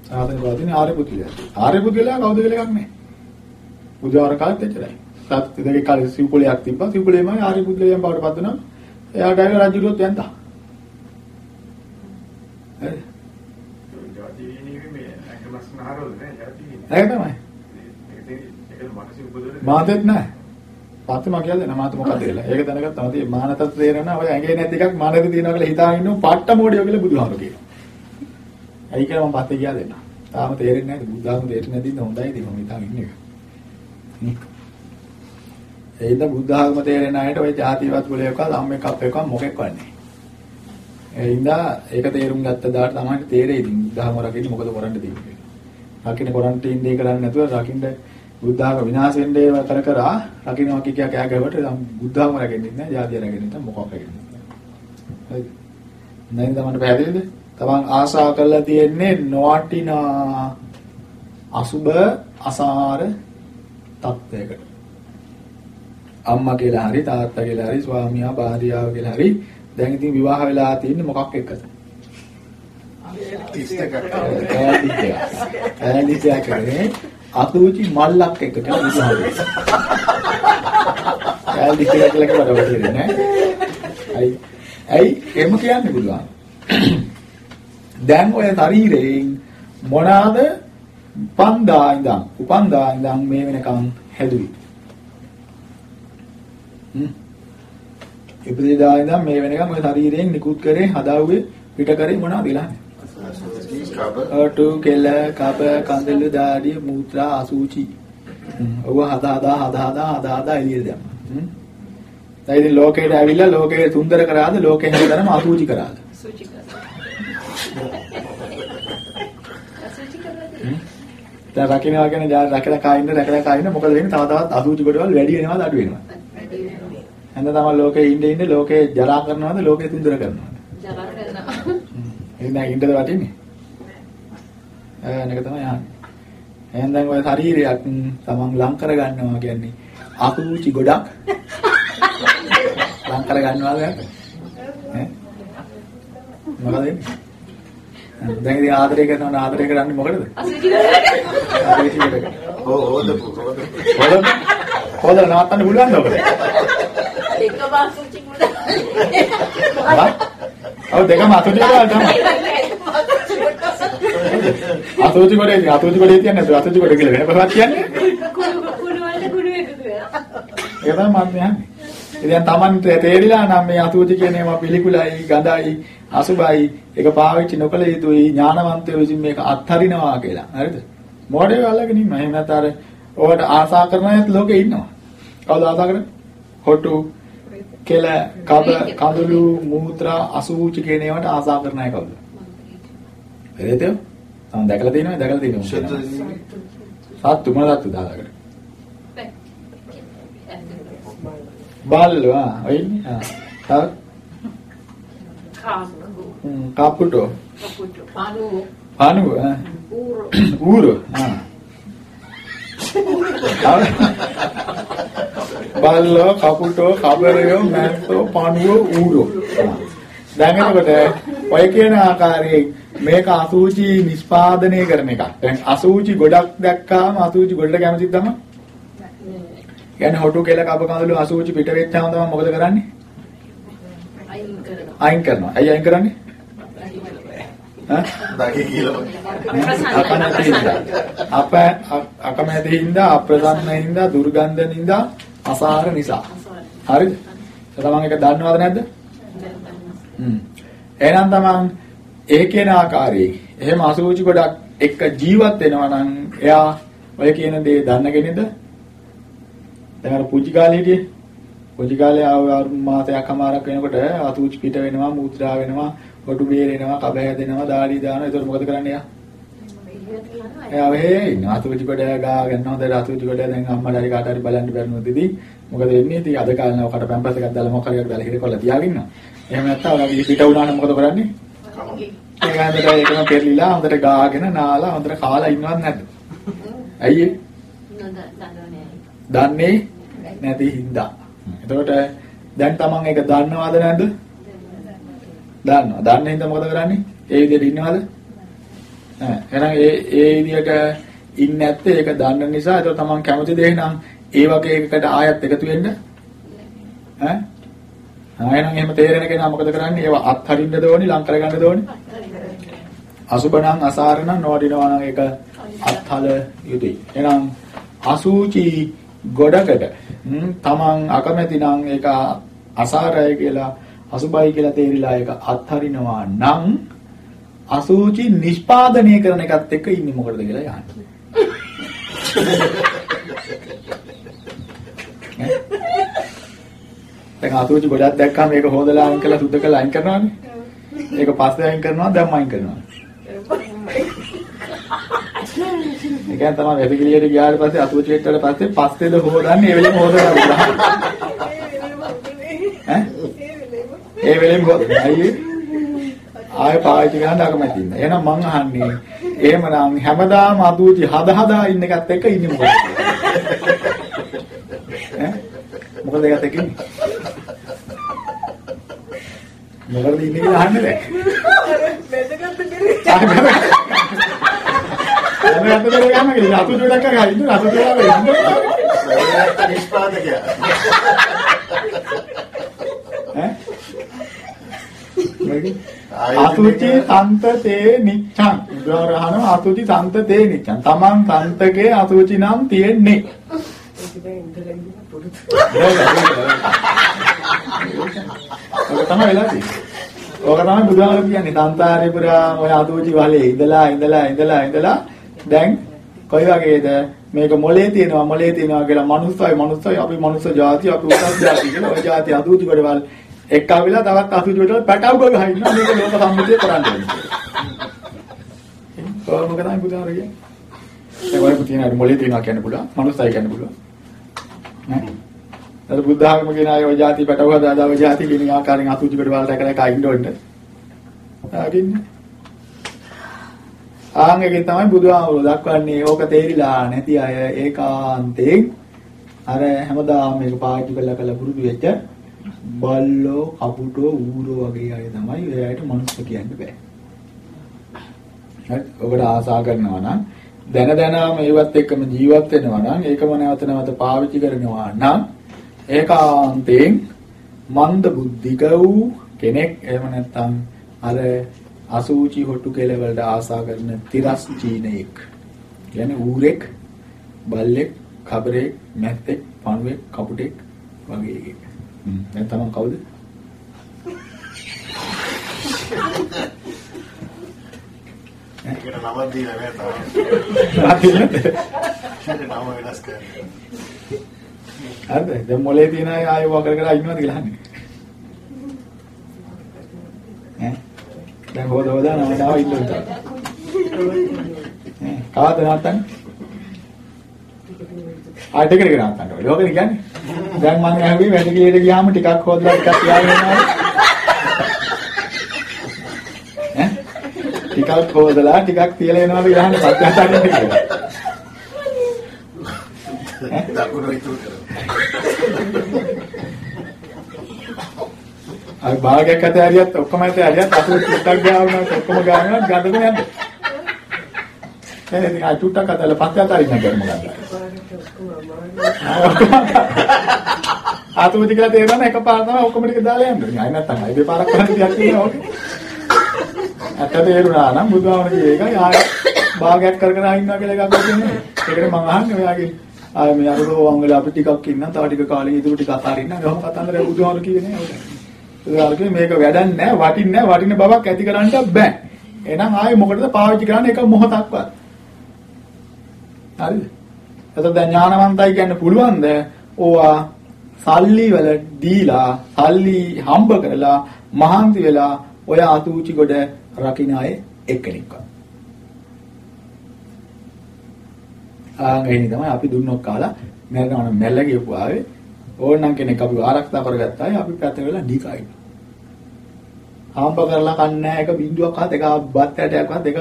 ශාසනය පවතින්නේ ආර්ය පුද්ගලයා අතේ. ආර්ය පුද්ගලයා කවුද කියලා එකක් නෑ. බුදුආර කාලෙත් එච්චරයි. සත් දෙකේ කාලේ සිව්පොලයක් තිබ්බා. සිව්පොලේමයි ආර්ය පුද්ගලයන් බවට පත් වුණා. එයාට ඇවිල්ලා රජුරුවත් යන්තා. හරි. ජාති නිවීමේ අකමස් නහරවල නෑ ජාති නිවීම. ඒක තමයි. ඒක ඒක මානසික උපදවල මාතෙත් නෑ. පස්සේ මම කියලා දෙන්න මාත මොකද කියලා. ඒක දැනගත්තා මම මානතත් තේරෙනවා. ඔය ඇඟේ නැති එකක් මානෙද තියනවා කියලා හිතාගෙන ඉන්නු පට්ට මොඩියෝ කියලා බුදුහාමුදුරු කියනවා. ඇයි කියලා මම පස්සේ කියලා දෙන්න. තාම තේරෙන්නේ නැහැ. බුදුහාමුදුරු තේරෙන්නේ නැති ඉඳ හොඳයි ඉතින් මම හිතාගෙන ඉන්නේ. ඒද බුද්ධ ආගම තේරෙන අයට ওই ಜಾතිවත් කුලයක ධම්මයක් අපේක මොකෙක් වන්නේ. ඒඳ ඒක තේරුම් ගත්ත දාට තමයි තේරෙයි ඉතින් ධර්ම රකින්න මොකද කරන්න තියෙන්නේ. රකින්න කරන්න තියෙන දේ කරන්නේ නැතුව රකින්න බුද්ධ ආගම විනාශ වෙන්නේ වතර කරා රකින්නවා කිය කිය කෑ ගැවට බුද්ධ ආගම රකින්නේ නැහැ, ಜಾතිය රකින්නේ නැහැ, මොකක් රකින්නේ නැහැ. හරිද? නැන්ද තමන්ට පැහැදිලිද? තමන් ආශා කරලා තියෙන්නේ නොවටිනා අසුබ අසාර තත්වයකට. අම්මා කියලා හරි තාත්තා කියලා හරි ස්වාමියා භාර්යාව කියලා හරි දැන් ඉතින් විවාහ වෙලා තියෙන්නේ මොකක් එක්කද? 31ක් පැහැදිලි එකක්. පැහැදිලි එකක් කරන්නේ අතුචි මල්ලක් එකට බුදුහාමුදුරුවෝ. පැහැදිලි එකක් කියලා කිව්වට වටින්නේ නැහැ. ඇයි? ඇයි එම කියන්නේ බුදුහාම? දැන් ඔය ශරීරයෙන් මොනවාද උපන්දා ඉඳන් උපන්දා ඉඳන් මේ වෙනකන් හැදුවේ. හ්ම්. ඉපදෙදා ඉඳන් මේ වෙනකන් ඔය ශරීරයෙන් නිකුත් කරේ හදාුවේ පිට කරේ මොනවද? කබ ඔටු කෙල කබ කඳුළු දාඩිය මූත්‍රා අසූචි. ඔව හදා හදා හදා හදා හදා හදා එළියට දැම්මා. හ්ම්. දැන් ඉතින් ලෝකයට ඇවිල්ලා ලෝකේ සුන්දර කරාද ලෝකේ හැමදැනම අසූචි කරාද? සුචි කරලා. දැන් රකින්නවා කියන්නේ රැකලා කායින්ද රැකලා කායින්ද මොකද වෙන්නේ තව තවත් අසූචි කොටවල් වැඩි වෙනවද අඩු වෙනවද? එහෙනම් තමයි ලෝකේ ඉන්නේ ඉන්නේ ලෝකේ ජරා කරනවද ලෝකේ සුන්දර කරනවද? ජරා කරනවා. එහෙනම් ඉන්නද වටින්නේ? ඈ නේක තමයි අහන්නේ. එහෙනම් දැන් ඔය ශරීරයක් තමන් ලං කර ගන්නවා කියන්නේ අසුචි ගොඩක් ලං කර ගන්නවාද ඈ? මොකද වෙන්නේ? දැන් ඉතින් ආදරය කරනවා නම් ආදරය කරන්නේ මොකටද? අසුචි කරලා. ආදරය කරන්නේ. හෝ හොදපු හොදපු හොදන්න හොදන්න නවත්තන්න පුළුවන්ද ඔබට? එකම අසුචි මුල. හා? ඔව් දෙකම අසුචි වල තමයි. අසුචි කොටේ අසුචි කියන්නේ නැද්ද? අසුචි කොටේ කියලා වෙන කොහොමද කියන්නේ? කුණු වලට කුණු එකතු වෙනවා. ඒක තමයි මම කියන්නේ. ඉතින් Taman තේරිලා නම් මේ අසුචි කියන ඒවා පිළිකුලයි, ගඳයි, අසුබයි, ඒක පාවිච්චි නොකළ යුතුයි ඥානවන්තයෝ විසින් මේක අත්හරිනවා කියලා. හරිද? මොඩේ අල්ලගෙන ඉන්නවා. එහෙම නැත්නම් අර ඕකට ආසා කරන අයත් ලෝකේ ඉන්නවා. කවුද ආසා කරන්නේ? හොටු, කෙල, කබ, කඳුළු, මූත්‍රා, අසුචි කියන ඒවාට ආසා කරන අය කවුද? පෙරේතයෝ? තම දැකලා තියෙනවද? දැකලා තියෙනවද? සත්තු මොන සත්තු දාලාකට? බල්ලෝ ආ ඔය ඉන්නේ. ආ. තව කාමු. හ්ම්, කපුටෝ. කපුටු. පානු. පණුව ආ. ඌරු. ඌරු ආ. බල්ලෝ කපුටෝ කබරයෝ මැස්සෝ පණුව ඌරෝ. දැන් එතකොට ඔය කියන ආකාරයෙන් මේක අසූචි නිස්පාදනය කරන එක. දැන් අසූචි ගොඩක් දැක්කාම අසූචි ගොඩට කැමතිද තමයි? කියන්නේ හොටු කෙල කබ කඳුළු අසූචි පිට වෙච්චාම තමයි මොකද කරන්නේ? අයින් කරනවා. අයින් කරනවා. අයින් කරන්නේ? ඈ? දකි කියලා අකමැති හින්දා. අප අකමැති හින්දා අප්‍රසන්න හින්දා දුර්ගන්ධ හින්දා අසාර නිසා. හරිද? තමන් ඒක දන්නවද නැද්ද? හ්ම්. එහෙනම් තමන් ඒ කියන ආකාරයේ එහෙම අසුචි ගොඩක් එක්ක ජීවත් වෙනවා නම් එයා ඔය කියන දේ දන්න කෙනෙක්ද? දැන් අර පුංචි කාලේ හිටියේ. පුංචි කාලේ ආව මාසයක් අමාරක් වෙනකොට අසුචි පිට වෙනවා, මූත්‍රා වෙනවා, කොටු බේරෙනවා, කබ හැදෙනවා, දාඩි දානවා. ඒතකොට මොකද කරන්නේ එයා? එයා වෙහේ ඉන්න අසුචි කොට ගාගෙන හොඳට අසුචි කොට දැන් අම්මලා හරි කාට හරි බලන්න බැරිනොත් ඉතින් මොකද වෙන්නේ? ඉතින් අද කාලේ නව කට පැම්පස් එකක් දාලා මොකක් හරි එකක් දාලා හිර කොල්ල තියාගෙන ඉන්නවා. එහෙම නැත්නම් ඔයාගේ පිට වුණා නම් මොකද කරන්නේ? ඒක හන්දට ඒකම පෙරලිලා හොඳට ගාගෙන නාලා හොඳට කාලා ඉන්නවත් නැද්ද? ඇයි ඒ? දන්නේ නැති හින්දා. එතකොට දැන් තමන් ඒක දන්නවද නැද්ද? දන්නවා. දන්න හින්දා මොකද කරන්නේ? ඒ විදිහට ඉන්නවද? නෑ. එහෙනම් ඒ ඒ විදිහට ඉන්නේ නැත්තේ ඒක දන්න නිසා ඒක තමන් කැමති දේ නම් ඒ වගේ එකකට ආයත් එකතු වෙන්න ඈ ආයෙනම් එහෙම තේරෙන කෙනා මොකද කරන්නේ? ඒවා අත්හරින්නද ඕනි, ලං කරගන්නද ඕනි? අසුබණං අසාරණං නොවදිනවා නම් ඒක අත්හල යුතුයි. එහෙනම් අසූචි ගොඩකට ම්, තමන් අකමැති නම් ඒක අසාරයි කියලා අසුබයි කියලා තේරිලා ඒක අත්හරිනවා නම් අසූචි නිෂ්පාදනය කරන එකත් එක්ක ඉන්නේ මොකටද කියලා යහන්නේ. දැන් අසූචි ගොඩක් දැක්කම මේක හොදලා අයින් කරලා සුද්ධ කරලා අයින් කරනවානේ. ඒක පස්සේ අයින් කරනවා දැම්ම අයින් කරනවා. ඒ කියන්නේ තමයි වෙබිලියට ගියාට පස්සේ අසූචි වෙච්චට පස්සේ පස්සේද හොදන්නේ ඒ වෙලෙම හොදලා බුදා. ඈ? ඒ වෙලෙම හොදන්නේ. අයියේ. ආය පාවිච්චි කරන්න අකමැති ඉන්න. එහෙනම් මං අහන්නේ එහෙමනම් හැමදාම අසූචි හද හදා ඉන්න එකත් එක්ක ඉන්නේ මොකද? ඈ? මොකද ඒකත් එක්ක ඉන්නේ? මොකද ඉන්නේ කියලා අහන්නේ නැහැ. වැදගත් දෙයක්. මම අත දෙක ගන්න කියලා අතු දෙකක් ගහින්න අතු දෙකක් වෙන්න. සරලට නිෂ්පාදකයා. ඈ? අසුචි සන්තතේ නිච්ඡං. බුදුරහන අසුචි සන්තතේ නිච්ඡං. තමන් සන්තකේ අසුචි නම් තියෙන්නේ. ඔක තමයි වෙලා තියෙන්නේ. ඕක තමයි බුදුහාම කියන්නේ. සංසාරේ පුරා ඔය අසුචි වලේ ඉඳලා ඉඳලා ඉඳලා ඉඳලා. දැන් කොයි වගේද? මේක මොලේ තියෙනවා මොලේ තියෙනවා කියලා මනුස්සයයි මනුස්සයයි අපි මනුස්ස જાති අපි උසස් જાති කියලා ওই જાති අසුචි වලවල් කොටවල් එක්කවිලා තවත් අතුචි කොටවල් පැටව ගහ ඉන්නවා මේක ලෝක සම්මුතිය කරන්නේ. ඒක මොකද තමයි බුදුහාම කියන්නේ. ඒ වගේ පුතියන මොලේ තියෙනවා කියන්න පුළුවන් මනුස්සයි කියන්න පුළුවන්. නෑ අර බුද්ධ ආගම කියන අය ඔය જાති පැටව දාදා ඔය જાති කියන ආකාරයෙන් අසුචි කොට වලට එක එක අයින්න ඕනේ. ආගින්නේ. ආංගයෙන් තමයි බුදුහාමුදුරුවෝ දක්වන්නේ ඕක තේරිලා නැති අය ඒකාන්තයෙන් අර හැමදාම මේක පාවිච්චි කරලා කරලා පුරුදු වෙච්ච බල්ලෝ කපුටෝ ඌරෝ වගේ අය තමයි ඔය අයට මනුස්ස කියන්න බෑ. හරි ඔබට ආසා කරනවා නම් දැන දැනම ඒවත් එක්කම ජීවත් වෙනවා නම් ඒකම නැවත නැවත පාවිච්චි කරනවා නම් ඒකාන්තයෙන් මන්ද බුද්ධික වූ කෙනෙක් එහෙම නැත්නම් අර අසූචි හොටු කෙලවලට ආසා කරන තිරස් චීනෙක්. කියන්නේ ඌරෙක්, බල්ලෙක්, කබරෙක්, මැත්තෙක්, පණුවෙක්, කපුටෙක් වගේ එකෙක්. දැන් තමන් කවුද? ඒකට නමක් දීලා නෑ තාම. හරිද? නම? දැන් මොලේ තියෙන අය ආයෙ වකර කර ඉන්නවද කියලා අහන්නේ. ඈ? දැන් හොද හොදා නම තාව ඉන්නවද? ඈ කාද නැත්තන්? ආ ටික ටික නැත්තන්. ලෝකෙ කියන්නේ. දැන් මම ඇහුවේ වැඩ කීයට ගියාම ටිකක් හොදලා ටිකක් තියාගෙන යනවා. ඈ? ටිකක් හොදලා ටිකක් තියලා එනවා කියලා අහන්නේ පස්සේ හතරින් කියලා. දකුණු ඉතුරු කරනවා. අර භාගයක් අත හරියත් ඔක්කොම අත හරියත් අත ටිකක් ගාවනවා ඔක්කොම ගාවනවා ගඳද නැද්ද? එහෙනම් ඉතින් අය ටුට්ටක් අතල පස්සේ අත හරින්න ගන්න මොකක්ද? පාරට ඔක්කොම අමාරුයි. ආතුමති කියලා තේරෙනවා එකපාර තමයි ඔක්කොම ටික දාලා යන්නේ. අය නැත්තම් අය දෙපාරක් කරන් ටිකක් තියෙනවා ඕකේ. ඇත්ත තේරුණා නම් බුදුහාමර කියේ එකයි ආය භාගයක් කර කර ඉන්නවා කියලා එකක් කියන්නේ. ඒකට මම අහන්නේ ඔයාගෙන් ආය මේ අරෝ වංගල අපි ටිකක් ඉන්න තව ටික කාලෙ ඉතුරු ටික අතාරින්න. එහෙම කතන්දර බුදුහාමර කියේ නෑ ඔය. ඒගොල්ලෝ මේක වැඩක් නෑ වටින්නේ නෑ වටින බවක් ඇති කරන්න බෑ. එහෙනම් ආයේ මොකටද පාවිච්චි කරන්නේ එක මොහොතක්වත්. හරිද? එතකොට දැන් ඥානවන්තයි කියන්න පුළුවන්ද? ඕවා සල්ලි වල දීලා සල්ලි හම්බ කරලා මහන්සි වෙලා ඔය අතුචි ගොඩ රකින්න අය එක්කෙනෙක්වත්. ආගෙනි තමයි අපි දුන්නොත් කාලා මැරෙනවා නම් මැල්ල ගියපු ආවේ ඕනනම් කෙනෙක් අපි ආරක්ෂා කරගත්තා අය අපි පැත්ත වෙලා ඩිකයි. හම්බ කරලා කන්නේ එක බින්දුවක්වත් එක බත් ඇටයක්වත් එක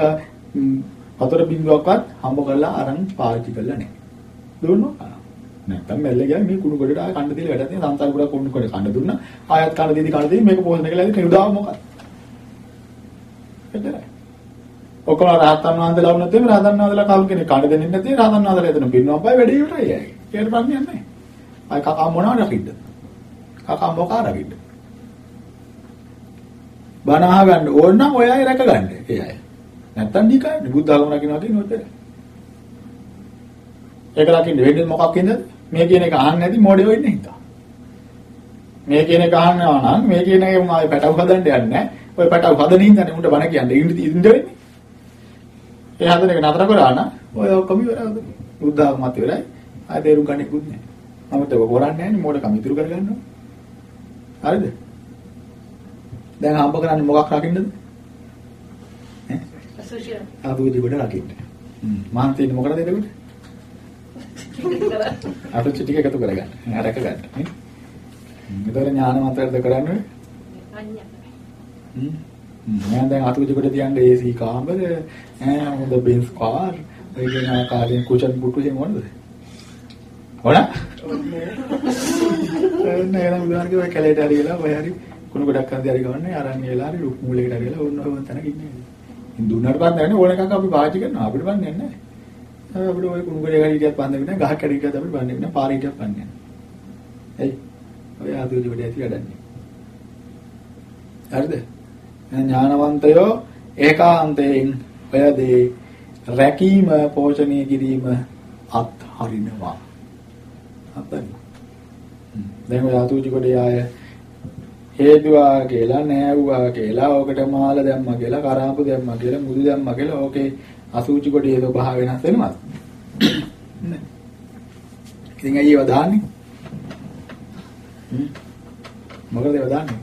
වතුර බින්දුවක්වත් හම්බ කරලා අරන් පාවිච්චි කරලා නැහැ. දුන්නොත් කනවා. නැත්තම් මැල්ල ගියා මේ කුණු කොටට ආය කන්න දීලා වැඩක් නෑ සංසාර පුරා කුණු කොට කන්න දුන්නා. ආයත් කන්න දීදි කන්න දීදි මේක පොහොසන කියලා ඉතින් උදාව මොකක්ද? එතනයි ඔක්කොම රහතන් වහන්සේලා වුණත් එimhe රහතන් වහන්සේලා කවුරු කෙනෙක් කන්න දෙන්නේ නැති රහතන් වහන්සේලා එතන පින්නවා බයි වැඩේ ඉවරයි ඇයි ඒකට ප්‍රශ්නයක් නැහැ. අය කකා මොනවා රකින්න කකා මොකා රකින්න බණ අහගන්න ඕන නම් ඔය අය රැක ගන්න ඒ අය. නැත්තම් ඩිකයි බුද්ධ ආගම රකින්නවා කියන්නේ ඔතන ඒක රකින්න වෙන්නේ මොකක්ද මේ කියන එක අහන්නේ නැති මොඩේ වෙන්නේ හිතා. මේ කියන එක අහනවා නම් මේ කියන එක ආයේ පැටව හදන්න යන්නේ නැහැ. ඔය පැටව හදන හින්දානේ උන්ට බණ කියන්නේ. ඉන්න ඉන්න වෙන්නේ. ඒ හදන එක නතර කරා නම් ඔය ඔක්කොම ඉවරයි. බුද්ධ ආගමත් ඉවරයි. ආයෙ දේරු ගන්නෙකුත් නැහැ. නමුත් ඒක කරන්නේ නැහැ මොඩ කම ඉතුරු කරගන්නවා. හරිද? දැන් හම්බ කරන්නේ මොකක් රකින්නද? ඈ? අසුචිය. ආපුදි කොට රකින්න. හ්ම්. මාන් තියෙන්නේ මොකටද එතකොට? අරුචි ටික එකතු කරගන්න. අරක ගන්න. නේ? මෙතන ඥානවන්තයද කරන්නේ? අඤ්ඤා. මම දැන් අතුචි කොට තියන්නේ AC කාමර, ඈ හොඳ බෙන්ස් කාර්, ඒ කියන ආකාරයෙන් කුෂන් පුටු එහෙම ඕනද? ඕන? නෑ නෑ උදාහරණයක් ඔය කැලේට හරි ගලා ඔය හරි කුණු ගොඩක් අන්ති හරි ගවන්නේ අරන් ගිහලා හරි රුක් මූලයකට හරි ගලා ඕන්න ඕන තැනක ඉන්නේ. දුන්නාට පස්සේ නැහැ ඕන එකක් අපි පාවිච්චි කරනවා අපිට බන්නේ නැහැ. අපිට ওই කුණු කරේ හරි හිටියත් බන්නේ නැහැ ගහක් හරි හිටියත් අපිට බන්නේ නැහැ පාරේ හිටියත් බන්නේ නැහැ. එයි. ඔය ආදුජි වැඩි ඇති වැඩන්නේ. හරිද? ඥානවන්තයෝ ඒකාන්තයෙන් ඔය දේ රැකීම පෝෂණය කිරීම අත්හරිනවා. අත්හරින. දැන් ඔය ආතුජි කොටේ ආය හේතුවා කියලා නෑවුවා කියලා ඕකට මාල දැම්මා කියලා කරාපු දැම්මා කියලා මුදු දැම්මා කියලා ඕකේ අසුචි කොටේ ස්වභාව වෙනස් වෙනවද? නෑ. ඉතින් අයියව දාන්නේ? හ්ම්. මොකද ඒව දාන්නේ?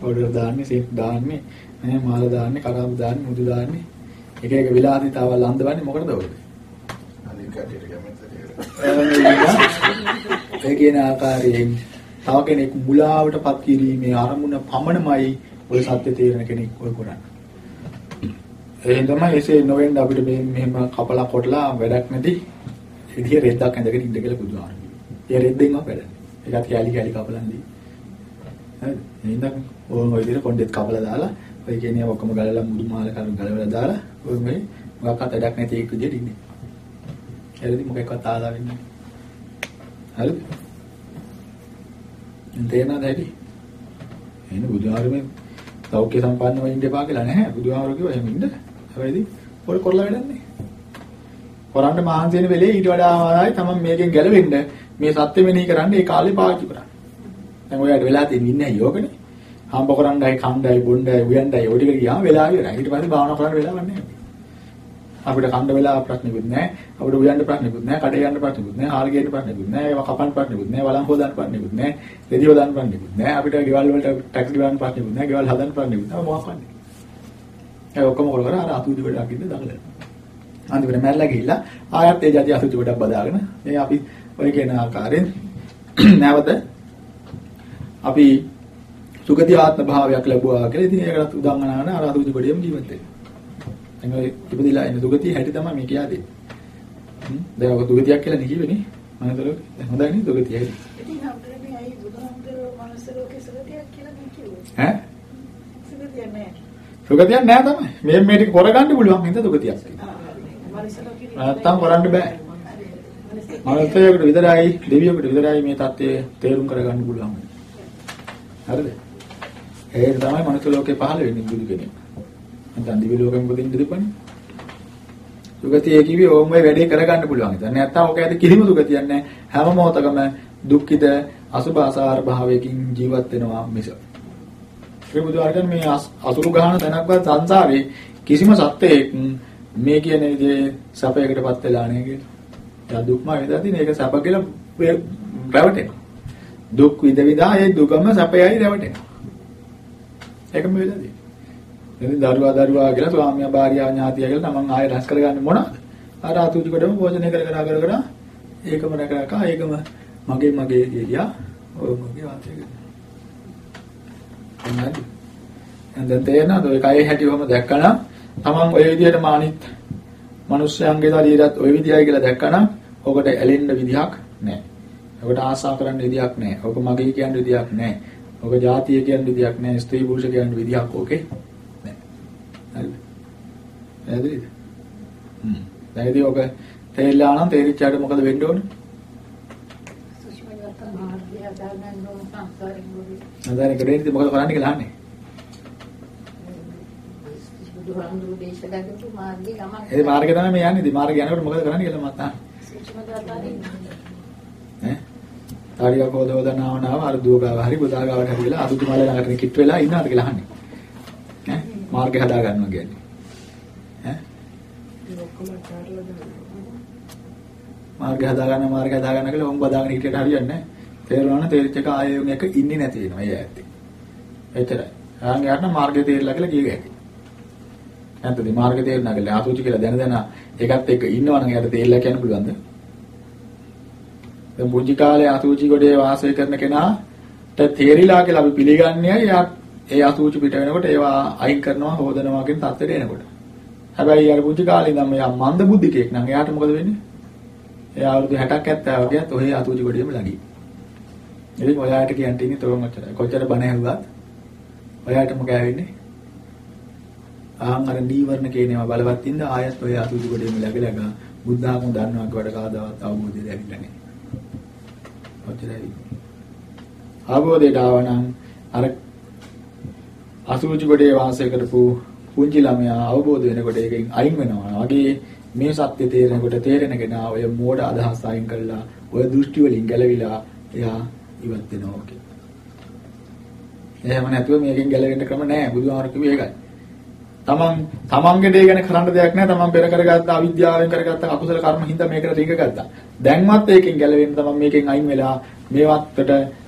පොඩර දාන්නේ, සීප් දාන්නේ, නේ මාල දාන්නේ, කරාපු දාන්නේ, මුදු දාන්නේ. එක එක විලාසිතාවල් අන්දවන්නේ මොකටද ඔය? අනිත් කටියට කැමතිද? ඒ කියන ආකාරයෙන් තව කෙනෙක් මුලාවටපත් කිරීමේ අරමුණ පමණමයි ඔය සත්‍ය තේරෙන කෙනෙක් ඔය කරන්නේ. එහෙනම් තමයි එසේ නොවෙන්න අපිට මේ මෙහෙම කපලා කොටලා වැඩක් නැති ඉතිය රෙද්දක් ඇඳගෙන ඉන්න කියලා බුදුහාම. ඒ රෙද්දෙන්ම වැඩන්නේ. ඒකත් කැලි කැලි කපලන් දී. හරිද? එහෙනම් ඕන ඔය විදිහට කොණ්ඩෙත් කපලා දාලා ඔය කියන්නේ ඔක්කොම ගලලා මුඩු මාල කරු ගලවලා දාලා ඔය මේ මොකක්වත් වැඩක් නැති එක විදිහට ඉන්නේ. එළදි මොකක්වත් ආදා වෙන්නේ නැහැ. හරිද? තේරෙනවද ඇයි? එහෙනම් බුදුහාරමේ සෞඛ්‍ය සම්පන්නව ඉන්න එපා කියලා නැහැ. බුදුහාමර කිව්වා එහෙම ඉන්න. හැබැයි පොල් කරලා වැඩක් නැහැ. කරන්න මහන්සි වෙන වෙලේ ඊට වඩා ආයි තමයි මේකෙන් ගැලවෙන්න මේ සත්‍ය මෙනෙහි කරන්න ඒ කාලේ පාවිච්චි කරන්න. දැන් ඔයාලට වෙලා තියෙන ඉන්නේ යෝගනේ. හම්බ කරන්නයි කණ්ඩායි බොණ්ඩායි උයන්ඩායි ඔය ටික ගියාම වෙලා ඉවරයි. ඊට පස්සේ භාවනා කරන්න වෙලාවක් නැහැ. අපිට කණ්ඩ වෙලා ප්‍රශ්නෙකුත් නැහැ. අපිට උයන්න ප්‍රශ්නෙකුත් නැහැ. කඩේ යන්න ප්‍රශ්නෙකුත් නැහැ. හාල් ගේන්න ප්‍රශ්නෙකුත් නැහැ. ඒවා කපන්න ප්‍රශ්නෙකුත් නැහැ. වලම් හොදන්න ප්‍රශ්නෙකුත් නැහැ. රෙදි හොදන්න ප්‍රශ්නෙකුත් නැහැ. අපිට ගෙවල් වලට ටැක්ස් ගෙවන්න ප්‍රශ්නෙකුත් නැහැ. ගෙවල් හදන්න ප්‍රශ්නෙකුත් නැහැ. මොකක් වන්නේ. ඒ ඔක්කොම කර කර අර අතුජි ගොඩක් ඉන්න දඟලන. අන්තිමට මැරලා ගිහිල්ලා ආයත් ඒ જાති අතුජි ගොඩක් බදාගෙන මේ අපි ඔය කියන ආකාරයෙන් නැවත අපි සුගති ආත්ම භාවයක් ලැබුවා කියලා ඉතින් ඒකට උදාහරණ ගන්න අර අතුජි ගොඩේම ජීවත් වෙනවා. එංග ඉපදිලා ඉන්න සුගතිය හැටි තමයි මේ කියා දෙන්නේ. දැන් ඔක සුගතියක් කියලා නේ කිව්වනේ. මම හිතලෝ හොඳයි නේ සුගතිය හැටි. ඉතින් අපිට මේ අයි බුදුහාමුදුරුවෝ මනස ලෝකේ සුගතියක් කියලා මේ කිව්වේ. ඈ සුගතිය නෑ. සුගතියක් නෑ තමයි. මේ මේ ටික කරගන්න පුළුවන් හින්දා සුගතියක් තියෙනවා. මනස ලෝකේ නැත්තම් කරන්න බෑ. මනුස්සයෙකුට විතරයි දෙවියෙකුට විතරයි මේ தත්ත්වය තේරුම් කරගන්න පුළුවන්. හරිද? ඒක තමයි මනුස්ස ලෝකේ පහළ වෙන්නේ බුදු කෙනෙක්. නැත්නම් දිව්‍ය ලෝකෙම උපදින්න දෙපන්නේ. සුගතිය කිව්වේ ඕම් මේ වැඩේ කරගන්න පුළුවන්. ඉතින් නැත්තම් ඔක ඇද කිසිම සුගතියක් නැහැ. හැම මොහොතකම දුක්ඛිත අසුභාසාර භාවයකින් ජීවත් වෙනවා මිස. ඒ බුදුආරගෙන මේ අසුරු ගහන තැනක්වත් සංසාරේ කිසිම සත්‍යයක් මේ කියන විදිහේ සැපයකටපත් වෙලා නැහැ කියලා. එයා දුක්ම වේදලා තියෙන ඒක සැප කියලා රැවටෙනවා. දුක් විඳ විඳා ඒ දුකම සැපයයි රැවටෙනවා. ඒකම වෙලා තියෙන්නේ. එදින දරුවා දරුවා කියලා ස්වාමියා භාර්යාව ඥාතිය කියලා තමන් ආයෙ රැස් කරගන්නේ මොනවද? අර අතුජි කොටම භෝජනය කර කර කර කර ඒකම රැක රැක ඒකම මගේ මගේ කියලා ඔය මගේ වාතය කරනවා. හරිද දැන් තේරෙනවද ඔය කයේ හැටිවම දැක්කනම් තමන් ඔය විදිහටම අනිත් මිනිස්යාගේ ශරීරයත් ඔය විදිහයි කියලා දැක්කනම් ඔකට ඇලෙන්න විදිහක් නැහැ. ඔකට ආසා කරන්න විදිහක් නැහැ. ඔක මගේ කියන විදිහක් නැහැ. ඔක ජාතිය කියන විදිහක් නැහැ. ස්ත්‍රී පුරුෂ කියන විදිහක් ඕකේ නැහැ. හරිද? හරිද? හ්ම්. දැන් ඉතින් ඔක තේරිලා නම් තේරිච්චාට මොකද වෙන්න ඕනේ? සුෂ්මගත මාර්ගය හදාගන්න ඕන සංසාරේ මොකද? නැදානේ කඩේදී මොකද කරන්න කියලා අහන්නේ. බුදුහාමුදුරු දේශනා කරපු මාර්ගය ගමන් ඒ මාර්ගය තමයි මේ යන්නේ. ඉතින් මාර්ගය යනකොට මොකද කරන්න කියලා මම අහන්නේ. සුෂ්මගත ආදී ඈ තාරිකා කෝද හොදනාව නාව අර දුවගාව හරි බුදාගාවට හරි වෙලා අදුතු මල ළඟට කිට් වෙලා ඉන්නවද කියලා අහන්නේ ඈ මාර්ගය හදා ගන්නවා කියන්නේ ඈ ඔක්කොම කාටලද මාර්ගය හදා ගන්න මාර්ගය හදා ගන්න කියලා උඹ බදාගෙන හිටියට හරියන්නේ නැහැ තේරුණා නම් තේරිච්ච එක ආයෙ උන් එක ඉන්නේ නැති වෙනවා ඒ ඇත්තේ එතරයි ආන් යාට නම් මාර්ගය තේරිලා කියලා කියෙ ගැටි නැත්නම් මාර්ගය තේරුණා කියලා ආසුචි කියලා දැන දැන ඒකත් එක්ක ඉන්නවනම් එයාට තේරිලා කියන්න පුළුවන්ද දැන් පුංචි කාලේ අසුචි ගොඩේ වාසය කරන කෙනාට තේරිලා කියලා අපි පිළිගන්නේ එයා ඒ අසුචි පිට වෙනකොට ඒවා අයින් කරනවා හොදනවා කියන තත්ත්වයට එනකොට. හැබැයි අර පුංචි කාලේ ඉඳන් මෙයා මන්ද බුද්ධිකෙක් නම් එයාට මොකද වෙන්නේ? එයා අවුරුදු 60ක් 70ක් වගේත් ඔහේ අසුචි ගොඩේම ළඟයි. ඉතින් ඔයාට කියන්න තියෙන්නේ තෝරන් ඔච්චරයි. කොච්චර බණ ඇහුවත් ඔයාට මොකෑ වෙන්නේ? ආන් අර නීවරණ කියනවා බලවත් ඉඳ ආයත් ඔය අසුචි කොටේම läගලා ගා බුද්ධ ආගම දන්නවා කියවට කවදාවත් අවබෝධය ලැබිලා නැහැ. ඔච්චරයි. අවබෝධයට ආවනම් අර අසුචි කොටේ වාසය කරපු පුංචි ළමයා අවබෝධ වෙනකොට ඒකෙන් අයින් වෙනවා. වගේ මේ සත්‍ය තේරෙනකොට තේරෙනගෙන ඔය මෝඩ අදහස් අයින් කරලා ඔය දෘෂ්ටි වලින් ගැලවිලා එයා ඉවත් වෙනවා ඔකේ. එහෙම නැතුව මේකෙන් ගැලවෙන්න ක්‍රම නැහැ. බුදුහාමර කිව්වේ ඒකයි. තමන් තමන්ගේ දේ ගැන කරන්න දෙයක් නැහැ. තමන් පෙර කරගත්ත අවිද්‍යාවෙන් කරගත්ත අකුසල කර්ම හින්දා මේකට රිංග ගත්තා. දැන්වත් ඒකෙන් ගැලවෙන්න තමන් මේකෙන් අයින් වෙලා මේවත්ට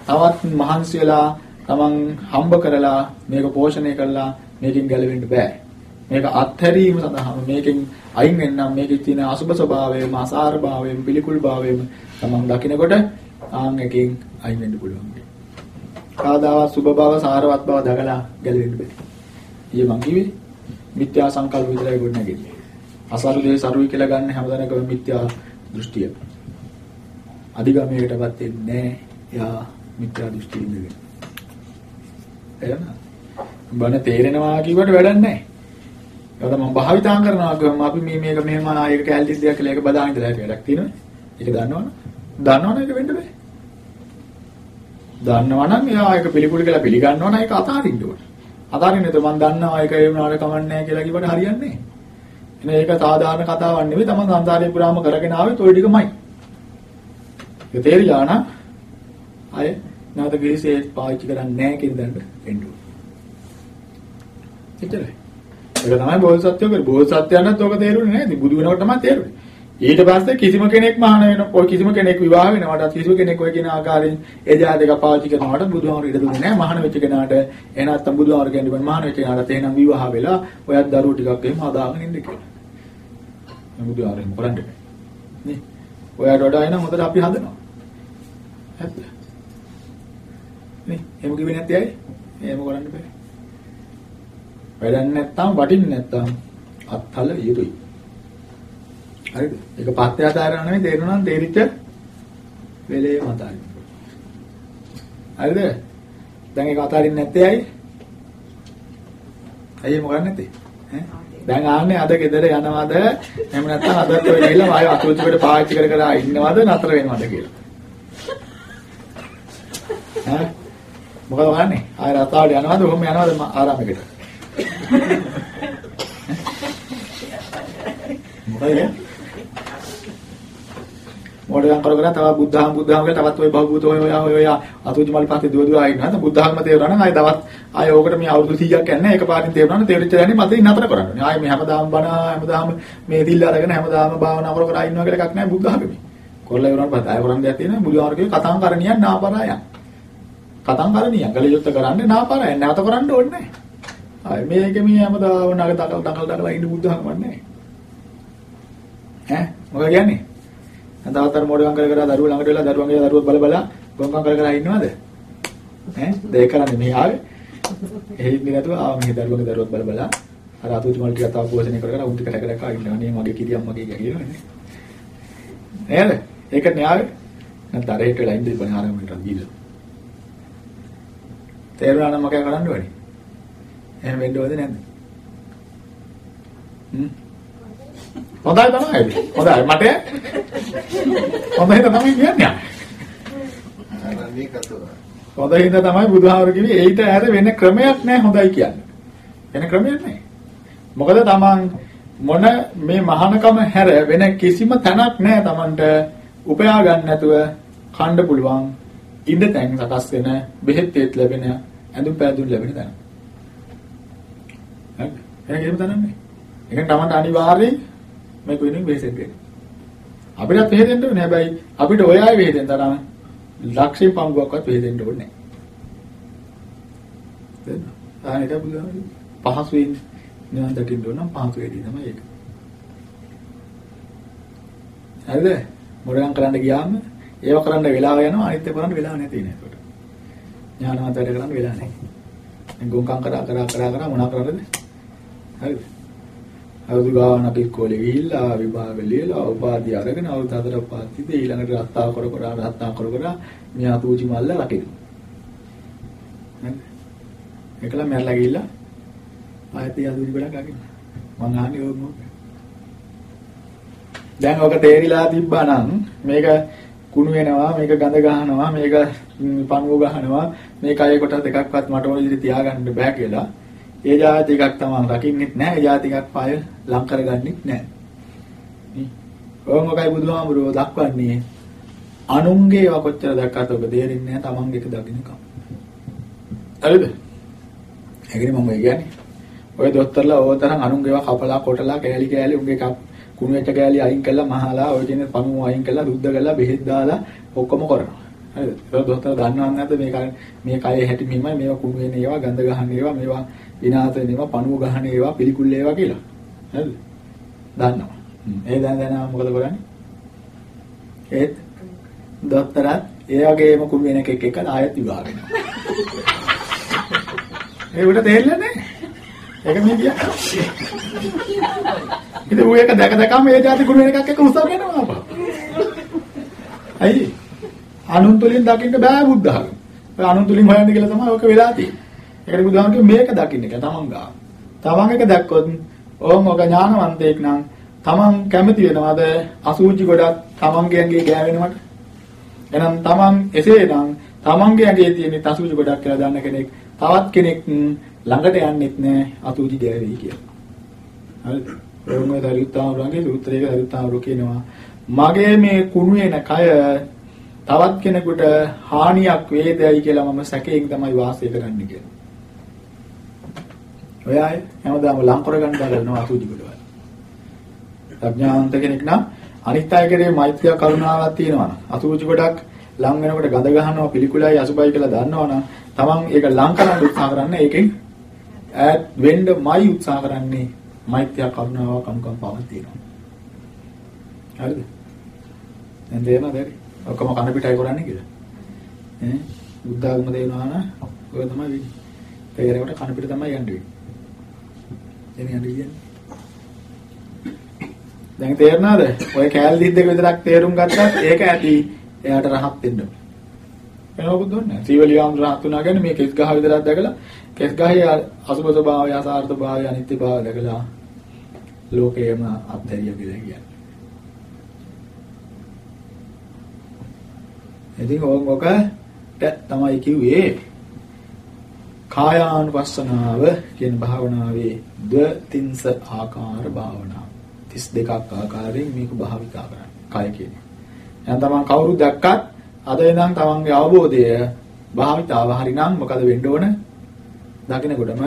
තවත් මහන්සි වෙලා තමන් හම්බ කරලා මේක පෝෂණය කරලා මේකෙන් ගැලවෙන්න බෑ. මේක අත්හැරීම සඳහා මේකෙන් අයින් වෙන්නම් මේකේ තියෙන අසුබ ස්වභාවයම අසාර භාවයම පිළිකුල් භාවයම තමන් දකිනකොට ආන් එකෙන් අයින් වෙන්න පුළුවන්. කාදාවත් සුබ භාව සාරවත් බව දකලා ගැලවෙන්න බෑ. ඊයේ මං කිව්වේ මිත්‍යා සංකල්ප විතරයි ගොඩ නැගෙන්නේ. අසරුදේ සරුයි කියලා ගන්න හැමදානකම මිත්‍යා දෘෂ්ටිය. අධිගමයකටපත් වෙන්නේ නැහැ. එයා මිත්‍යා දෘෂ්ටියෙන් ඉඳගෙන. එහෙනම් බන තේරෙනවා කියවට වැඩක් නැහැ. ඒකට මම භාවිතා කරනවා ගම අපි මේ මේක මෙහෙම ආයක කැලටි දෙයක් කියලා ඒක බදාගෙන ඉඳලා වැඩක් තියෙනවනේ. ඒක දන්නවනේ. දන්නවනේ ඒක වෙන්න බෑ. දන්නවනම් එයා ඒක පිළිකුල් කියලා පිළිගන්නවනම් ඒක අතාරින්න ඕනේ. අතාරින්න නේද මම දන්නවා ඒක ඒ වුණාට කමන්නේ නැහැ කියලා කිව්වට හරියන්නේ නැහැ. එහෙනම් ඒක සාධාරණ කතාවක් නෙවෙයි තමන් සංසාරේ පුරාම කරගෙන ආවෙත් ওই ටිකමයි. ඒක තේරිලා නම් අය නැවත ගිහිසේ පාවිච්චි කරන්නේ නැහැ කියන දඬ එන්න ඕනේ. එච්චරයි. ඒක තමයි බෝධිසත්වෝ කර බෝධිසත්වයන්ට ඔක තේරුනේ නැහැ. ඉතින් බුදු වෙනකොට තමයි තේරුනේ. ඊට පස්සේ කිසිම කෙනෙක් මහාන වෙන ඔය කිසිම කෙනෙක් විවාහ වෙනවට කිසිම කෙනෙක් ඔය කියන ආකාරයෙන් ඒ જાතික පාවිච්චි කරනවට බුදුහාමර ඉඩ දුන්නේ නැහැ. මහාන වෙච්ච කෙනාට එහෙ නැත්නම් බුදුහාමර කියන්නේ මහාන වෙච්ච කෙනාට එහෙනම් විවාහ වෙලා ඔයත් දරුවෝ ටිකක් එහෙම හදාගෙන ඉන්න කියලා. බුදුහාමරෙන් කරන්නේ. නේ. ඔයාට වඩා එන හොඳට අපි හදනවා. ඇත්ත. නේ. එහෙම කිව්වේ නැත්තේ ඇයි? එහෙම කරන්න බෑ. වැඩක් නැත්තම් වටින්නේ නැත්තම් අත්හල යුතුයි. හරිද? ඒක පත්‍ය ආදාරණ නෙවෙයි තේරුණා නම් තේරිච්ච වෙලේ මතයි. හරිද? දැන් ඒක අතාරින්න නැත්තේ ඇයි? ඇයි මොකක් නැත්තේ? ඈ? දැන් ආන්නේ අද ගෙදර යනවද? එහෙම නැත්නම් අදත් ඔය ගිහලා ආයෙ අතුරුචිකට පාවිච්චි කර කර ඉන්නවද නතර වෙනවද කියලා. ඈ? මොකද වහන්නේ? ආයෙ රතාවට යනවද? කොහොම යනවද ආරාමයකට? මොකද? මොඩයන් කර කර තව බුද්ධහම බුද්ධහම කියලා තවත් ඔය බහූත ඔය ඔය ඔය අතුජි මල් පස්සේ දුව දුව ආයින් නැත බුද්ධහම තේරුණා නම් ආයි තවත් ආයි ඕකට මේ අවුරුදු 100ක් යන්නේ එකපාරින් තේරුණා නම් තේරිච්ච දැනේ මතින් නතර කරන්නේ. ආයි මේ හැමදාම බණ හැමදාම මේ දිල්ල අරගෙන හැමදාම භාවනා කර කර ඉන්නවා කියලා එකක් නැහැ බුද්ධහමේ. කොල්ල ඉවරන පස්සේ ආය කරන් දෙයක් තියෙනවා බුදුහාමරගේ කතාම් කරණියක් නාපරායන්. කතාම් කරණියක් ගලියොත් කරන්නේ නාපරායන් නැවත කරන්න ඕනේ නැහැ. ආයි මේක මේ හැමදාම නග දකල් දකල් දකලා ඉන්න බුද්ධහම වන්නේ. ඈ මොකද කියන්නේ? තවතර මොඩගම් කර කර දරුවෝ ළඟට වෙලා දරුවන්ගේ දරුවෝ බල බල ගොංකම් කර කර ඉන්නවද? ඈ දෙයක් කරන්නේ මේ ආවේ. එහෙ ඉන්නේ නැතුව ආව මේ දරුවන්ගේ දරුවෝ බල බල අර අතුතු මල් ටික තව පෝෂණය කර කර උන් ටික රැක රැක ඉන්නවා නේ මගේ කිරියම් මගේ කියනවනේ. නේද? ඒක න්යාය. නැත්නම් තරහෙට වෙලා ඉඳි බණ ආරම්භයට ගිහලා. තේරුණා නම් මොකක්ද කරන්න ඕනේ? එහෙම වෙන්න ඕනේ නැද්ද? හ්ම් හොඳයි තමයි. හොඳයි මට හොඳයි තමයි කියන්නේ. අරන්නේ කතුව. හොඳයි හින්දා තමයි බුදුහාමර කිව්වේ ඒිට ඇර වෙන ක්‍රමයක් නැහැ හොඳයි කියන්නේ. වෙන ක්‍රමයක් නැහැ. මොකද තමන් මොන මේ මහානකම හැර වෙන කිසිම තැනක් නැහැ තමන්ට උපයා ගන්න නැතුව කන්න පුළුවන් ඉඳ තැන් සකස් වෙන බෙහෙත් තේත් ලැබෙන ඇඳුම් පැළඳුම් ලැබෙන තැන. හරි. එහෙනම් එහෙම තැනක් නැහැ. ඒක තමන්ට අනිවාර්යයෙන් මේක වෙනුවෙන් වෙහෙසෙන්න වෙනවා. අපිටත් වෙහෙසෙන්න ඕනේ. හැබැයි අපිට ඔය අය වෙහෙසෙන්න තරම් ලක්ෂයෙන් පංගුවක්වත් වෙහෙසෙන්න ඕනේ නැහැ. දෙන්න. ආයෙත් බුදුහාමි පහසුවෙන් නිවන් දකින්න ඕන නම් පහසු වෙදී තමයි ඒක. හරිද? මොරගම් කරන්න ගියාම ඒව කරන්න වෙලාව යනවා අනිත් ඒවා කරන්න වෙලාව නැති නේ ඒකට. ඥානවත් වැඩ කරන්න වෙලා නැහැ. දැන් ගොංකම් කරා කරා කරා කරා මොනා කරන්නද? හරිද? අවුරුදු ගානක් අපි ඉස්කෝලේ ගිහිල්ලා විභාග ලියලා උපාධිය අරගෙන අවුරුදු හතරක් පාස්තිද ඊළඟට රත්තා කර කර රත්තා කර කර මෙයා තූචි මල්ල රකින්න. හරි. ඒකලා මැරලා ගිහිල්ලා ආයෙත් යදුරි ගොඩක් අගින්න. මං අහන්නේ ඕක මොකද? දැන් ඔක තේරිලා තිබ්බා නම් මේක කුණු වෙනවා මේක ගඳ ගහනවා මේක පණුව ගහනවා මේ කය කොටස් දෙකක්වත් මට ඕන විදිහට තියාගන්න බෑ කියලා ඒ જાති එකක් තමයි රකින්නෙත් නැහැ ඒ જાති එකක් පාය ලං කරගන්නෙත් නැහැ නේ? ඕම මොකයි බුදුහාමුදුරුවෝ දක්වන්නේ? අනුන්ගේ ඒවා කොච්චර දැක්කත් ඔබ තේරෙන්නේ නැහැ තමන්ගේ එක දකින්නකම්. හරිද? ඒකනේ මම කියන්නේ. ඔය දොස්තරලා ඕතරම් අනුන්ගේ ඒවා කපලා කොටලා කෑලි කෑලි උන්ගේ කුණු වෙච්ච කෑලි අයින් කළා මහලා ඔය කියන පණුව අයින් කළා රුද්ද කළා බෙහෙත් දාලා ඔක්කොම කරනවා. හරිද? ඒක දොස්තර දන්නව නැද්ද? මේ මේ කයේ හැටි මෙහෙමයි මේවා කුණු වෙන ඒවා ගඳ ගහන ඒවා මේවා විනාශ වෙන ඒවා පණුව ගහන ඒවා පිළිකුල් ඒවා කියලා. හරිද? දන්නවා. ඒ දැන දැන මොකද කරන්නේ? ඒත් දොස්තරත් ඒ වගේම කුණු වෙන එකෙක් එක්ක ආයෙත් විවාහ වෙනවා. ඒ උඩ තේරෙන්නේ නැහැ. ඒක මේ කියන්නේ. ඉතින් ඌ එක දැක දැකම මේ જાති ගුණ එකක් එක උසාව වෙනවා අපා. අයියේ. අනුන් තුලින් දකින්න බෑ බුද්ධහම. ඔය අනුන් තුලින් හොයන්න කියලා තමයි ඔක වෙලා තියෙන්නේ. ඒකට බුදුහාම කිව්වේ මේක දකින්න කියලා තමන් ගා. තමන් එක දැක්කොත් ඕම ඔක ඥානවන්තයෙක් නම් තමන් කැමති වෙනවද අසූචි ගොඩක් තමන්ගේ ඇඟේ ගෑවෙනවට? එහෙනම් තමන් එසේනම් තමන්ගේ ඇඟේ තියෙන අසූචි ගොඩක් කියලා දන්න කෙනෙක් තවත් කෙනෙක් ළඟට යන්නෙත් නෑ අසූචි ගෑවෙයි කියලා. හරිද? එවුනේ දරිතාවරගේ සූත්‍රයක දරිතාවර කියනවා මගේ මේ කුණු වෙන කය තවත් කෙනෙකුට හානියක් වේදයි කියලා මම සැකයෙන් තමයි වාසය කරන්නේ කියලා. ඔය අය හැමදාම ලං කරගන්න බලනවා අසුචි කොටවල. ප්‍රඥාන්ත කෙනෙක් නම් අනිත් අය කෙරේ මෛත්‍රිය කරුණාවක් තියෙනවා නම් අසුචි කොටක් ලං වෙනකොට ගඳ ගහනවා පිළිකුලයි අසුබයි කියලා දන්නවනම් තමන් ඒක ලං කරන්න උත්සාහ කරන්න ඒකෙන් ඈත් වෙන්නමයි උත්සාහ කරන්නේ මෛත්‍රිය කරුණාව කනුකම්පාවක් තියෙනවා. හරිද? දැන් තේරෙනවද? ඔක්කොම කන පිටයි කරන්නේ කියලා. ඈ බුද්ධ ආගම දෙනවා නම් ඔය තමයි වෙන්නේ. තේරෙවට කන පිට තමයි යන්නේ. එන්නේ යන්නේ කියන්නේ. දැන් තේරෙනවද? ඔය කෑල් දිද්ද එක විතරක් තේරුම් ගත්තත් ඒක ඇති එයාට රහත් වෙන්න. එනවකුත් දන්නේ. සීවලියාම් රහත් වුණා කියන්නේ මේ කෙස් ගහ විතරක් දැකලා කෙස් ගහේ අසුබ ස්වභාවය, අසාර්ථ භාවය, අනිත්‍ය භාවය දැකලා ලෝකයේම අත්හැරිය කියලා කියන්නේ. ඉතින් ඕක ඔකට තමයි කිව්වේ කායානුපස්සනාව කියන භාවනාවේ ද්වතින්ස ආකාර භාවනාව. 32ක් ආකාරයෙන් මේක භාවිතා කරන්න. කය කියන්නේ. එහෙනම් තමන් කවුරු දැක්කත් අද ඉඳන් තමන්ගේ අවබෝධය භාවිතාව හරිනම් මොකද වෙන්න ඕන? දකින්නකොටම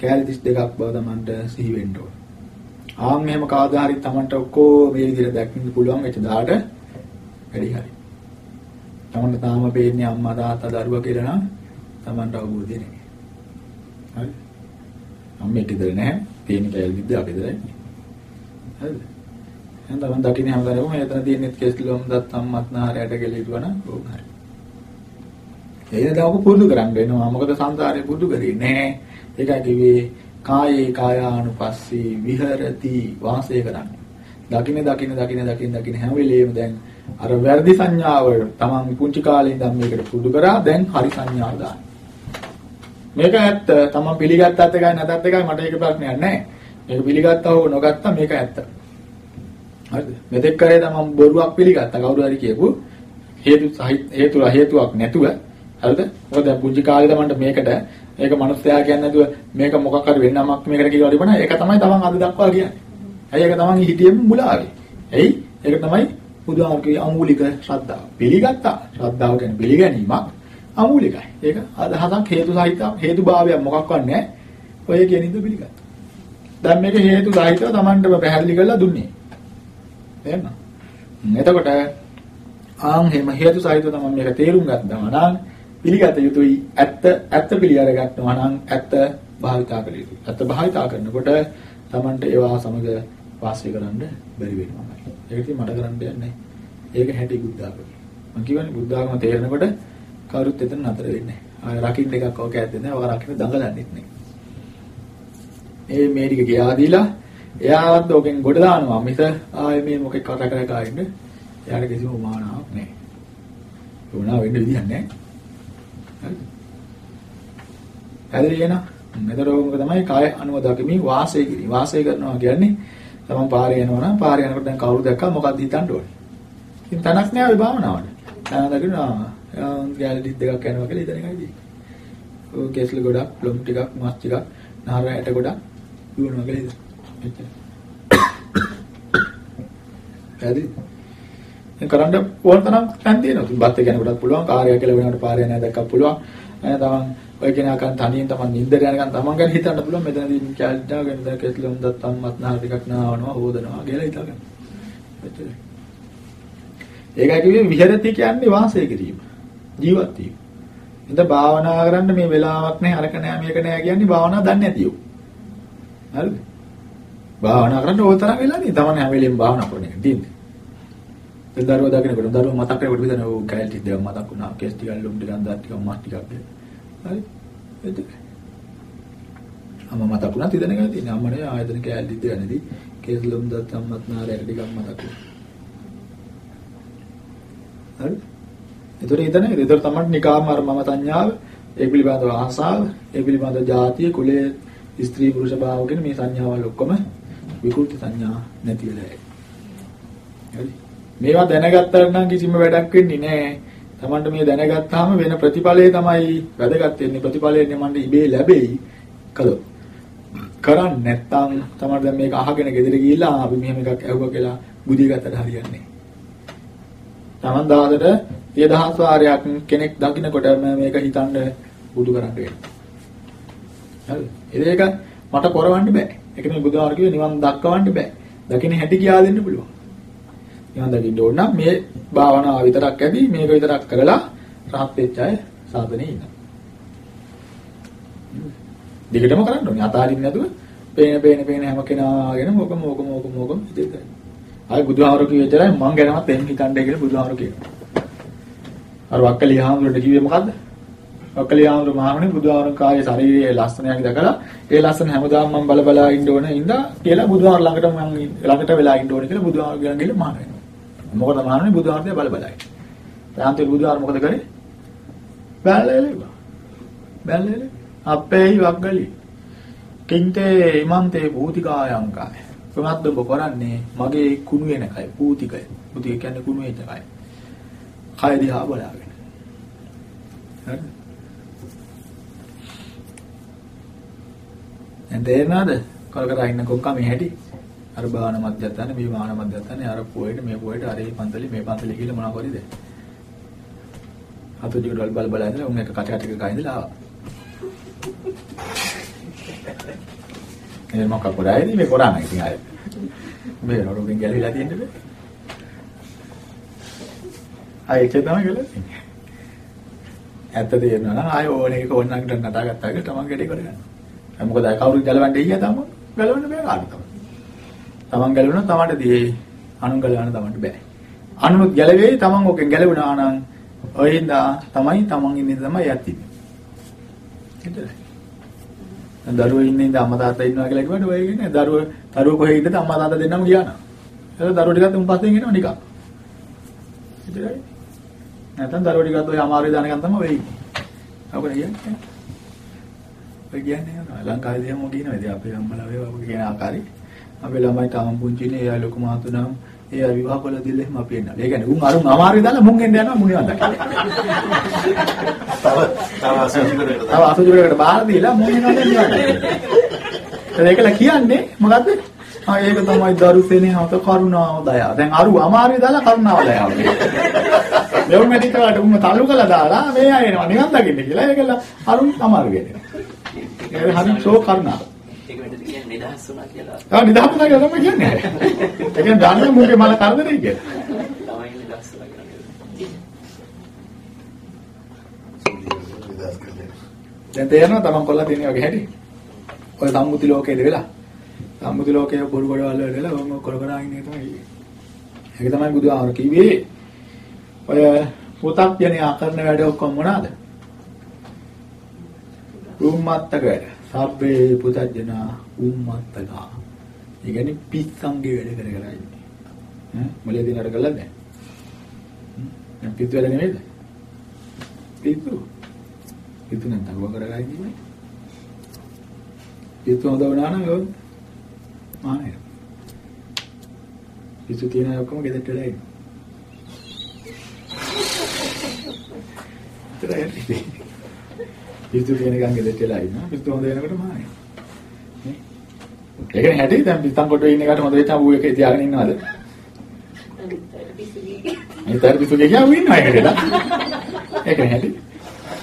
කෑලි 32ක් බව Tamanට සිහි වෙන්න ඕන. ආන් මෙහෙම කවදා හරි Tamanට ඔක්කොම මේ විදිහට දැක්කන්න පුළුවන් වෙච්ච දාට වැඩි හරි. Tamanට තාම පේන්නේ අම්මා තාත්තා දරුවා කියලා නම් Tamanට අවබෝධය නැහැ. හරි. අම්මෙක් ඉදර නැහැ. පේන කෑලි 32 අපි ඉදරයි. හරිද? එහෙනම් Taman දකින්නේ හැමදාම මෙතන තියෙන කෙස්ලොම් දත් අම්මත් නාරයට ගෙලිටුවා නම් ඕක හරි. ඒක දවක පුරුදු කරන්න වෙනවා. මොකද සංසාරේ පුරුදු කරේ නැහැ. ඒකයි කිව්වේ කායේ කායානුපස්සී විහෙරති වාසය කරන්නේ. දකින්න දකින්න දකින්න දකින්න දකින්න හැම වෙලේම දැන් අර වැරදි සංඥාව තමන් පුංචි කාලේ ඉඳන් මේකට පුරුදු කරා දැන් හරි සංඥාව දාන්න. මේක ඇත්ත. තමන් පිළිගත්තත් එකයි නැතත් එකයි මට ඒක ප්‍රශ්නයක් නැහැ. මේක පිළිගත්තා හෝ නොගත්තා මේක ඇත්ත. හරිද? මෙතෙක් කරේ තමන් බොරුවක් පිළිගත්තා කවුරු හරි කියපු හේතු හේතු හේතුවක් නැතුව හරිද? මොකද දැන් පුංචි කාලේ තමන්ට මේකට මේක මනුස්සයා කියන්නේ නැතුව මේක මොකක් හරි වෙන්නමක් මේකට කියලා තිබුණා. ඒක තමයි තමන් අද දක්වා කියන්නේ. ඇයි ඒක තමන් හිටියෙම මුලාවේ. එයි ඒක තමයි බුදුහාමුදුරුවෝ අමූලික ශ්‍රද්ධාව. පිළිගත්තා. ශ්‍රද්ධාව කියන්නේ පිළිගැනීමක් අමූලිකයි. ඒක අදහසක් හේතු සහිත හේතුභාවයක් මොකක්වත් නැහැ. ඔය කියන ඉද පිළිගත්තා. දැන් මේක හේතු සහිතව තමන්ටම පැහැදිලි කරලා දුන්නේ. තේරෙනවද? එතකොට ආන් හැම හේතු සහිතව තමයි මේක තේරුම් ගත්තා නම් පිළිගත යුතුයි ඇත්ත ඇත්ත පිළි අරගන්නවා නම් ඇත්ත භාවිතා කළ යුතුයි. ඇත්ත භාවිතා කරනකොට Tamanට ඒවා සමග වාසය කරන්න බැරි වෙනවා. ඒක ඉතින් මට කරන්න දෙයක් ඒක හැටි බුද්ධාගම. මම කියවනේ බුද්ධාගම තේරෙනකොට කවුරුත් එතන නතර වෙන්නේ නැහැ. ආය රකින්න එකක් ඕක ඇද්ද නැහැ. ඔය රකින්න දඟලන්නෙත් නැහැ. ඒ මේ ටික ගියා දීලා එයාවත් ඕකෙන් ගොඩ දානවා. මිස ආයේ මේ මොකෙක් කතා කර කර ඉන්න. එයාට කිසිම උමානාවක් නැහැ. උනා වෙන්න විදියක් නැහැ. හරිද? පැහැදිලි වෙනවා? එතකොට ඕක තමයි කාය අනුව දකිමින් වාසය කිරීම. වාසය කරනවා කියන්නේ තමන් පාරේ යනවා නම් පාරේ යනකොට දැන් කවුරු දැක්කම මොකක්ද හිතන්න ඕනේ? ඉතින් තනක් නෑ ওই භාවනාවට. තන දකිනවා ගෑලරි දෙකක් යනවා කියලා ඉතින් එකයි තියෙන්නේ. ඔය කේස්ල ගොඩක්, ප්ලම් ටිකක්, මස් ටිකක්, නහර ඇට ගොඩක් දුවනවා කියලා ඉතින්. එච්චර. හරි. දැන් කරන්න ඕන තරම් තැන් තියෙනවා. ඉතින් බත් එක යනකොටත් පුළුවන්, කාර්යය කියලා වෙනකොට පාරේ යනවා දැක්කත් පුළුවන්. එන තමන් ඔය කෙනා කන් තනියෙන් තමන් නිින්දට යනකන් තමන් ගැන හිතන්න පුළුවන්. මෙතනදී කැලට් දාගෙන දැන් කේස්ල හොඳත් අම්මත් නහර ටිකක් නාවනවා, හොදනවා කියලා හිතාගන්න. එච්චරයි. ඒකයි කිව්වේ විහෙරති කියන්නේ වාසය කිරීම. ජීවත් වීම. ඉතින් භාවනා කරන්න මේ වෙලාවක් නැහැ අරක නැහැ මේක නැහැ කියන්නේ භාවනා දන්නේ නැතිව. හරිද? භාවනා කරන්න ඕන තරම් වෙලා නේ. තමන් හැම වෙලෙම භාවනා කරන එක තියෙන්නේ. ඒ දරුවා දකින්නකොට දරුවා මතක් කරගෙන විතර ඕ කැලටි දෙක මතක් වුණා. කේස් ටිකක් ලුම් ටිකක් දත් ටිකක් මස් ටිකක් හරි. එතක. අම්ම මතක් වුණා තිදෙන එකයි තියෙන්නේ. අම්මනේ ආයතන කැලටි දෙක නැති. කේස් ලුම් දත් අම්මත් නාරයට ටිකක් මතක් වුණා. හරි. ඒතර ඉතන ඒතර තමයි නිකාම අර මම සංඥාව ඒ පිළිබඳව ආසාව ඒ පිළිබඳව ಜಾතිය කුලය ස්ත්‍රී පුරුෂ භාව කියන මේ සංඥාවල් ඔක්කොම විකෘති සංඥා නැති වෙලා යයි. හරි. මේවා දැනගත්තා නම් කිසිම වැඩක් වෙන්නේ නැහැ. Tamanට මේ දැනගත්තාම වෙන ප්‍රතිඵලය තමයි වැදගත් වෙන්නේ. ප්‍රතිඵලය මන්ට ඉබේ ලැබෙයි. කළොත්. කරන්නේ නැත්නම් තමයි දැන් මේක අහගෙන ගෙදර ගිහිල්ලා අපි මෙහෙම එකක් ඇහුවා කියලා බුදිය ගත්තට හරියන්නේ නැහැ. Taman දවසට 10000 වාරයක් කෙනෙක් දකින්නකොට මේක හිතන්න බුදු කරන්න වෙනවා. හරි. ඒක මට කරවන්න බෑ. ඒක නේ බුදුහාර කිව්වේ නිවන් දක්වන්න බෑ. දකින්න හැටි කියා දෙන්න පුළුවන්. නිවන් දකින්න ඕන නම් මේ භාවනාව විතරක් ඇති මේක විතරක් කරලා රහත් වෙච්ච අය සාධනේ ඉන්න. දිගටම කරන්න ඕනේ. අතාරින්න නැතුව පේන පේන පේන හැම කෙනාගෙන මොක මොක මොක මොක ඉතින් කරන්න. ආයි බුදුහාර කිව්වේ විතරයි මං ගැනවත් එහෙම හිතන්නේ කියලා බුදුහාර කියනවා. අර වක්කලි හාමුදුරට කිව්වේ මොකද්ද? වක්කලි හාමුදුර මහණුනේ බුදුහාරන් කායේ ශරීරයේ ලස්සනයක් දැකලා ඒ ලස්සන හැමදාම මම බල බලා ඉන්න ඕන ඉඳා කියලා බුදුහාර ළඟට මම ළඟට වෙලා ඉන්න ඕන කියලා බුදුහාර ගියන් ගිහලා මහාන වෙනවා. මොකද මහණුනේ බුදුහාර දිහා බල බලා ඉන්නේ. යාන්තේ බුදුහාර මොකද කරේ? බැලලෙලෙවා. බැලලෙලෙ. අපේයි වක්කලි. කින්තේ ඉමන්තේ භූතිකායං කාය. කොහොමද ඔබ කරන්නේ? මගේ කුණු වෙන කය භූතිකය. භූතික කියන්නේ කුණු වෙච්ච කය. කය දිහා බලාගෙන. හරි. දැන් තේරෙනවද? කර කර ඉන්න කොක්ක මේ හැටි. අර බාහන මැදයන් මේ බාහන මැදයන් අර පොයට මේ පොයට අර මේ පන්තලේ මේ පන්තලේ කියලා මොනවා කරේද? අතු දිගට බල බල ඉඳලා උන් එක කට කට එක ගහින්දලා ආවා. ඒ මොකක් කරායිද මේ කරන්නේ ඉතින් අය. මේ රොඩෙන් ගැලවිලා තියෙන්නේ බෑ. ආයෙ ඒක තමයි කියලා තියෙන්නේ. ඇත්ත තේරෙනවා නම් ආයෙ ඕන එක ඕනකට නටා ගත්තා කියලා තමන් ගැටේ කරගන්න. ඒ මොකද අය කවුරුත් ගලවන්න ඉయ్యා තම ගලවන්න බෑ කාටද තමයි. තමන් ගලවනවා තමන්ට දී අනුන් ගලවන්න තමන්ට බෑ. අනුනුත් ගැලවෙයි තමන් ඕකෙන් ගැලවුණා නම් ඔය හින්දා තමයි තමන් ඉන්නේ තමයි යත් ඉන්නේ. හිතේ. දරුවෝ ඉන්නේ ඉඳ අම්මා තාත්තා ඉන්නවා කියලා කිව්වට ඔය කියන්නේ දරුවෝ දරුවෝ කොහේ ඉන්නද අම්මා තාත්තා දෙන්නම ගියා නා. ඒක දරුවෝ ටිකත් උන් පස්සෙන් එනවා නිකන්. ඉතින් නැත්නම් දරුවෝ ටිකත් ඔය අමාරුයි දානකම් තමයි වෙයි. අපේ කියන්නේ. ඔය කියන්නේ ලංකාවේ දෙයම කියනවා ඉතින් අපේ අම්මලා වේවා ඔය කියන ආකාරي. අපේ ළමයි තාම පුංචිනේ එයා ලොකු මාතුනම් එයා විවාහ කළ දෙල්ල එහෙම අපි එන්නා. ඒ කියන්නේ උන් අරුන් අමාරුයි දාලා මුන් එන්න යනවා මුන් යනවා. තව තව අසුචිකරකට තව අසුචිකරකට බාර දීලා මුන් එනවා නේද? ඒකල කියන්නේ මොකද්ද? ආ ඒක තමයි දරුසෙනේ හත කරුණාව දයාව. දැන් අරු අමාරුයි දාලා කරුණාව දයාව. මෙවුන් මෙදිකට උම තල්ලු කළා දාලා මේ අය එනවා නිකන් දකින්න කියලා. ඒකල අරුන් අමාරු වෙනවා. ඒක හරි ෂෝ කරුණාව. නිදහස් වුණා කියලා. ආ නිදහස් වුණා කියලා තමයි කියන්නේ. ඒ කියන්නේ දන්නේ මුගේ මල කරදරේ කියලා. ළමයි නිදහස් වුණා කියලා. දැන් තේරෙනවද තමන් කොල්ලා තියෙන වගේ හැටි? ඔය සම්මුති ලෝකයේද වෙලා? සම්මුති ලෝකයේ බොරු ගඩවල් වල වෙලා ඔම කර කර ඉන්නේ තමයි. ඒක තමයි බුදුහාමර කිව්වේ. ඔය පොතක් යන්නේ ආකරන වැඩ ඔක්කොම මොනවාද? උම්මත්තක වැඩ. සබ්බේ පුතජන උම්මත්තක. ඒ කියන්නේ පිස්සන්ගේ වැඩ කර කර ඉන්නේ. ඈ මොලේ දිනකට කළාද? හ්ම්. පිස්සු වැඩ නෙමෙයිද? පිස්සු. පිස්සු නම් තව කරගන්නේ. පිස්සු හොඳ වුණා නම් ඔය මානේ. පිස්සු තියෙන අය ඔක්කොම ගෙදරට වෙලා ඉන්නවා. ඒතරයි. පිස්සු කියන ගං ගෙදරට වෙලා ඉන්නවා. පිස්සු හොඳ වෙනකොට මානේ. නේ? ඒකනේ හැටි දැන් පිටන් කොටේ ඉන්න එකට හොඳ වෙච්චම ඌ එකේ තියාගෙන ඉන්නවද? අනිත් පිස්සු ගියා ඌ ඉන්නවා ඒකටලා. ඒකනේ හැටි.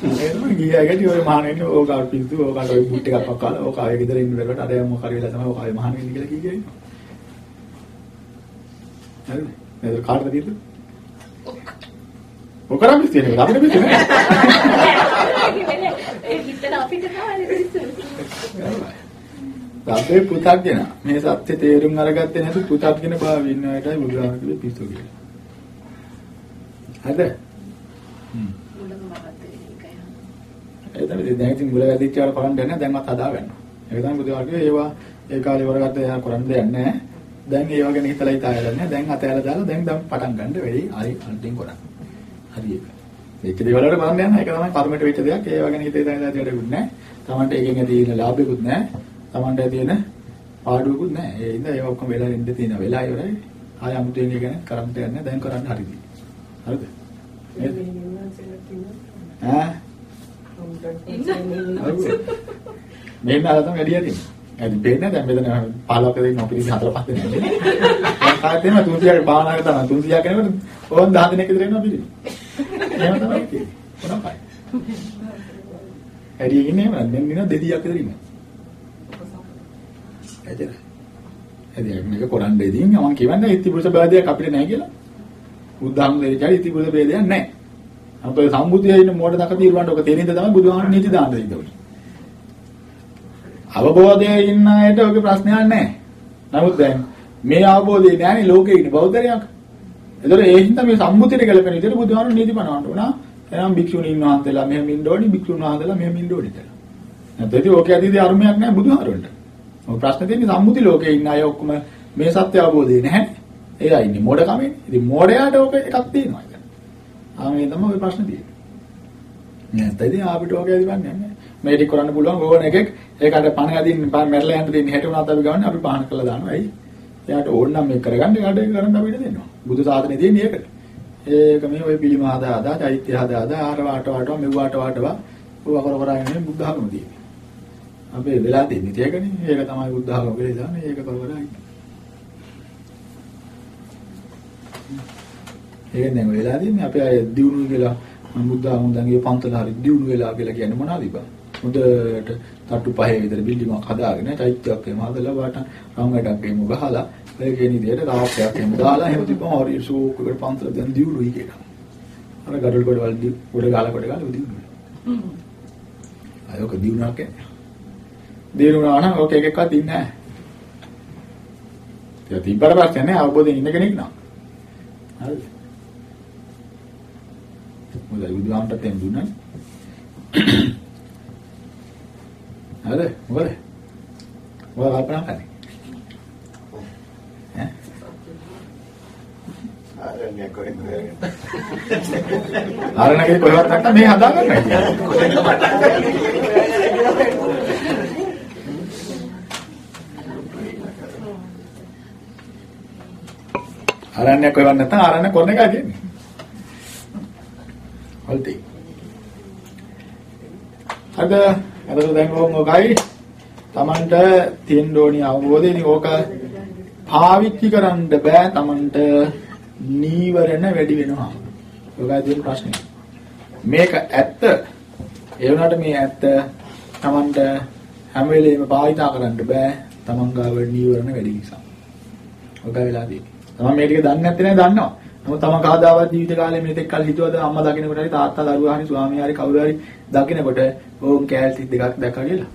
එහෙම ගියා ගැටි ඔය මහාන වෙන්නේ ඕක පිස්සු ඕකට ඔය බුට් එකක් අක්කාලා ඕක ආයේ ගෙදර ඉන්න වෙලාවට අර යමු කරි වෙලා තමයි ඕක ආයේ මහාන වෙන්නේ කියලා කිය කියනවා. හරිද? නේද කාටද තියෙන්නේ? ඔකරම් පිස්සු නේ අපිට පිස්සු නෑ. ඒ හිතන අපිට තමයි පිස්සු. අපේ පුතග්ගෙන මේ සත්‍ය තේරුම් අරගත්තේ නැති පුතග්ගෙන භාවය ඉන්න අයටයි බුදුහාම කිව්වේ පිස්සු කියලා. හරිද? හ්ම්. මුලම මහත් වෙන්නේ ඒ තමයි දැන් ඉතින් මුල වැදිච්ච වල කරන් දෙන්නේ දැන්වත් හදා ගන්නවා. ඒක තමයි බුදුහාම කිව්වේ ඒවා ඒ කාලේ වරගත්ත එයා කරන් දෙයක් නැහැ. දැන් ඒව ගැන හිතලා හිතාගෙන නැහැ. දැන් අතෑරලා දාලා දැන් දැන් පටන් ගන්න වෙයි ආයි අන්තිම කරන්නේ. හරි ඒක. ඒක දේවල් වලට බලන්න යන එක තමයි කර්මයට වෙච්ච දෙයක්. ඒව ගැන හිතේ දැන් දැඩියකුත් නැහැ. Tamanට ඒකෙන් ඇති වෙන ලාභයකුත් නැහැ. Tamanට තියෙන පාඩුවකුත් නැහැ. ඒ ඉඳලා ඒව ඔක්කොම වෙලා ඉන්න තියෙන වෙලා ඉවරයි. ආය අමුතුවෙන් ඒ ගැන කරන්න දෙයක් නැහැ. දැන් කරන්න හරියි. හරිද? නේද? ඈ මෙන්න අර තමයි වැඩි යන්නේ. ඇයි දෙන්නේ දැන් මෙතන 15ක දෙන්න අපිට 4 5 දෙනෙක් නේ. දැන් කාට එන්න 300ක භාවනා කරනවා 300 කෙනෙකුට ඕන් 10 දෙනෙක් විතර එනවා පිළිම. එහෙම තමයි තියෙන්නේ. මොනවයි. ඇයි ඉන්නේ මම දැන් ඉන්න 200ක් විතර ඉන්නවා. එතන. එදින මේක කරන් දෙදින් මම කියවන්නේ ඉති පුරුෂ බාධයක් අපිට නැහැ කියලා. බුද්ධාම දෙවිචාරි ඉති පුරුෂ ભેදයක් නැහැ. අපේ සම්බුද්ධියේ ඉන්න මොඩ දක తీරුවන්ට ඔක තේරෙන්න තමයි බුදුහාම නීති දාන්න දෙන්නේ. අවබෝධයේ ඉන්න අයට ඔගේ ප්‍රශ්නයක් නැහැ. නමුත් දැන් මේ අවබෝධය නැහැනේ ලෝකේ ඉන්න බෞද්ධරයක්. ඒතර ඒ හින්දා මේ සම්මුතියට ගැලපෙන විදිහට බුදුහාම නීති පනවන්න උනා. එහෙනම් භික්ෂුණීන් වහන්සේලා මෙහෙම ඉන්න ඕනි, භික්ෂුන් වහන්සේලා මෙහෙම ඉන්න ඕනි කියලා. නැත්නම් ඉතින් ඕකේ ඇදීදී අරුමයක් නැහැ බුදුහාරවන්ට. ඔය ප්‍රශ්නේ තියෙන්නේ සම්මුති ලෝකේ ඉන්න අය ඔක්කොම මේ සත්‍ය අවබෝධය නැහැ. ඒලා ඉන්නේ මෝඩ කමෙන්. ඉතින් මෝඩයාට ඕක එකක් තියෙනවා ඒක. ආ මේ තමයි ඔය ප්‍රශ්නේ තියෙන්නේ. නැත්නම් ඉතින් අපිට ඕකේ ඇදිවන්නේ නැහැ. මේ ටික කරන්න පුළුවන් ඕන එකෙක් ඒකට පණ යදින් මැරලා යන්න දෙන්නේ හැට උනාත් අපි ගන්න අපි පහන කළා දානවා. ඇයි? එයාට ඕන නම් මේක කරගන්න එයාට ඒක කරන්න අපිට දෙනවා. බුදු සාධනේ තියෙන්නේ ඒකට. ඒක මේ ඔය පිළිම හදා හදා චෛත්‍ය හදා හදා ආර වාට වාට මෙව්වාට වාටවා ඔය කර කර ඉන්නේ බුද්ධ ධර්ම තියෙන්නේ. අපේ වෙලා තියෙන්නේ ඒකනේ. ඒක තමයි බුද්ධ ධර්ම කියලා දාන්නේ. ඒක කර කර ඉන්නේ. ඒක දැන් වෙලා තියෙන්නේ අපි අය දියුණු කියලා මම බුද්ධ ආගමෙන්ගේ පන්තල හරි දියුණු වෙලා කියලා කියන්නේ මොනවද ඉබා? හොඳට තට්ටු පහේ විතර බිල්ඩිමක් හදාගෙන චෛත්‍යයක් එහෙම හදලා වාට රංගඩක් එහෙම ගහලා ඒ කියන විදිහට තාප්පයක් එහෙම දාලා එහෙම තිබ්බම හරි ෂෝක් එකට පන්තල දැන් දියුණුයි කියලා. අර ගඩොල් කොට වල උඩ ගාලා කොට ගාලා දියුණුයි. හ්ම්. අයෝක දියුණුවක් කියන්නේ. දියුණුවා නම් ඔක එක එකක්වත් ඉන්නේ නැහැ. ඒක තිබ්බට පස්සේ නෑ අවබෝධයෙන් ඉන්න කෙනෙක් නෑ. හරිද? මොකද බුදුහාමට තෙන් දුන්නා. හරිද? මොකද? මොකද කල්පනා කරන්නේ? ඈ? ආරණ්‍ය කොහෙන්ද? ආරණගේ කොහෙවත් නැත්නම් මේ හදාගන්න. කොහෙන්ද පටන් ආරණ්‍ය කොහෙවත් නැත්නම් ආරණ්‍ය කරන එකයි කියන්නේ. හල්ටි. අද අද දැන් ඕකයි Tamanට තියෙන්න ඕනි අවබෝධය. ඉතින් ඕක පාවිච්චි කරන්න බෑ Tamanට නීවරණ වැඩි වෙනවා. ඔයගා තියෙන ප්‍රශ්නේ. මේක ඇත්ත. ඒ වුණාට මේ ඇත්ත Tamanට හැම වෙලෙම භාවිතා කරන්න බෑ. Taman ගාව නීවරණ වැඩි නිසා. ඔයගා වෙලා තියෙන්නේ. තමන් මේ ටික දන්නේ නැත්තේ නේ දන්නවා. නමුත් තමන් කවදාවත් ජීවිත කාලේ මෙතෙක් කල් හිතුවද අම්මා දකින්නකොට හරි තාත්තා දරුවා හරි ස්වාමියා හරි කවුරු හරි දකින්නකොට ඕම් කෑල්ටි දෙකක් දැක්කා කියලා.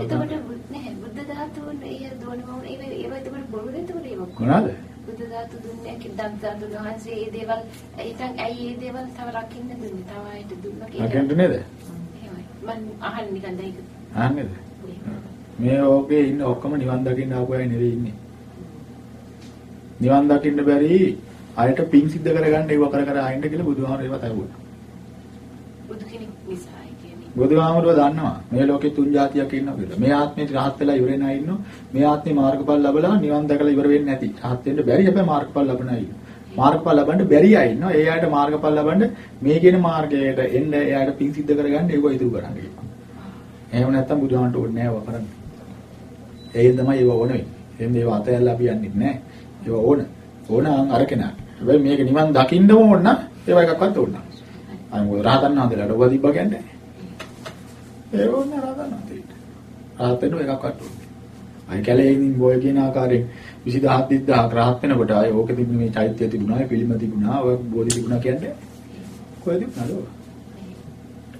එතකොට නැහැ බුද්ධ ධාතුන් ඒ මොන ඒ ඒව එතකොට බොරු එතකොට ඒක මොනවාද? බුද්ධ ධාතු දුන්නේ කිද්දම් ධාතු වහන්සේ ඒ දේවල් ඊටන් ඇයි ඒ දේවල් තව රකින්න දුන්නේ තව ආයෙත් දුන්නා කියලා අකෙන්ද නේද? එහෙමයි මම අහන්න නිකන් දැන් ඒක ආන්නේද? මේ ඕකේ ඉන්න ඔක්කොම නිවන් දකින්න ආපු අය නෙවෙයි ඉන්නේ. නිවන් දකින්න බැරි අයට පින් සිද්ධ කරගන්න ඒව කර කර ආයෙත් කියලා බුදුහාමර ඒව තවුවා. බුදු කෙනෙක් නිසා ඒ කියන්නේ බුදුහාමුදුරුවෝ දන්නවා මේ ලෝකේ තුන් જાතියක් ඉන්නවා කියලා. මේ ආත්මේ රහත් වෙලා ඉවර වෙනා ඉන්නවා. මේ ආත්මේ මාර්ගඵල ලැබලා නිවන් දැකලා ඉවර වෙන්නේ නැති. රහත් වෙන්න බැරි හැබැයි මාර්ගඵල ලැබුණා ඉන්නවා. මාර්ගඵල ලබන්න බැරි අය ඉන්නවා. ඒ අයට මාර්ගඵල ලබන්න මේ කියන මාර්ගයට එන්න එයාට පින් සිද්ධ කරගන්න ඒක ඉදිරි කරන්න කියනවා. එහෙම නැත්නම් බුදුහාමට ඕනේ නැහැ ඒවා කරන්න. ඒෙන් තමයි ඒව ඕන. එහෙනම් ඒව අතහැරලා අපි යන්නේ නැහැ. ඒව ඕන. ඕන අර කෙනා. හැබැයි මේක නිවන් දකින්න ඕන නම් ඒව එකක්වත් ඕන නැහැ. අය මොකද රහතන් වහන්සේලාට ඔබ තිබ්බ කියන්නේ. ඒ ඕන රහතන් වහන්සේට. රහත් වෙන්න එකක්වත් ඕන. අය කැලේ ඉඳින් බොය කියන ආකාරයෙන් 20000 30000 රහත් වෙනකොට අය ඕක තිබුණ මේ චෛත්‍ය තිබුණා, පිළිම තිබුණා, ඔය බෝධි තිබුණා කියන්නේ කොහෙද තිබුණාද?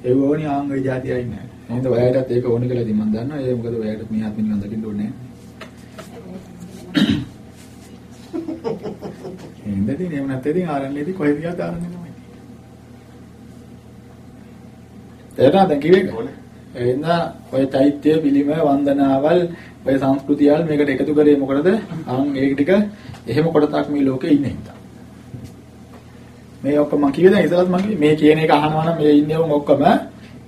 ඒ වෝනි ආංගය જાතියයි නෑ. එහෙනම් ඔයාලටත් ඒක ඕන කියලා ඉතින් මම දන්නවා. ඒ මොකද ඔයාලට මේ ආත්ම නිවන් දකින්න ඕනේ නෑ. එහෙනම් ඉතින් එහෙම නැත්නම් ඉතින් ආරණ්‍යයේදී කොහෙද ගියත් ආරණ්‍ය තමයි. තේරෙනවද කිව්වේ? එහෙනම් ඔය චෛත්‍ය පිළිම වන්දනාවල් ඔය සංස්කෘතියල් මේකට එකතු කරේ මොකටද? අන් ඒක ටික එහෙම කොටසක් මේ ලෝකේ ඉන්නේ හින්දා. මේ ඔක්කොම මම කිව්වේ දැන් ඉතලත් මම කිව්වේ මේ කියන එක අහනවා නම් මේ ඉන්නේ උන් ඔක්කොම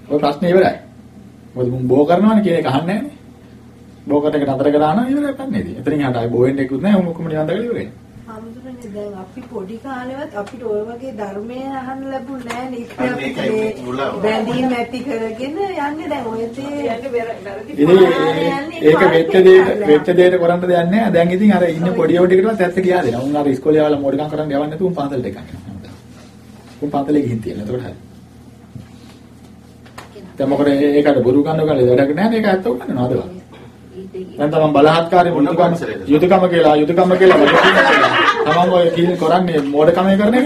ඔය ප්‍රශ්නේ ඉවරයි. මොකද මුන් බෝ කරනවනේ කියන එක අහන්නේ නැහනේ. බෝ කරන එක නතර කරා නම් ඉවරයි කන්නේ ඉතින්. එතනින් හට ආයි බෝ වෙන්න එකකුත් නැහැ උන් ඔක්කොම නිවන් දකලා ඉවරයි. දැන් අපි පොඩි කාලෙවත් අපිට ඔය වගේ ධර්මයේ අහන්න ලැබුණේ නැහැ නේ. බැඳීම් ඇති කරගෙන යන්නේ දැන් ඔය තේ යන්නේ වැරදි ඉතින් ඒක වෙච්ච දෙයට වෙච්ච දෙයට කරන්න දෙයක් නැහැ. දැන් ඉතින් අර ඉන්න පොඩි යෝ ටිකටවත් ඇත්ත කියලා දෙනවා. උන් අර ඉස්කෝලේ යවලා මොඩකම් කරන්න යවන්නේ නැතුව උන් පන්සලට එකක් යනවා. උන් පන්සලේ ගිහින් තියෙනවා. එතකොට හරි. දැන් මොකද ඒකට බොරු කන්න කන්නේ වැඩක් නැහැ. මේක ඇත්ත උගන්නනවා අදවා. දැන් තමන් බලහත්කාරී මොන? යුතුයකම කියලා යුතුයකම කියලා තමන් ඔය කීල් කරන්නේ මෝඩකම කරන්නේ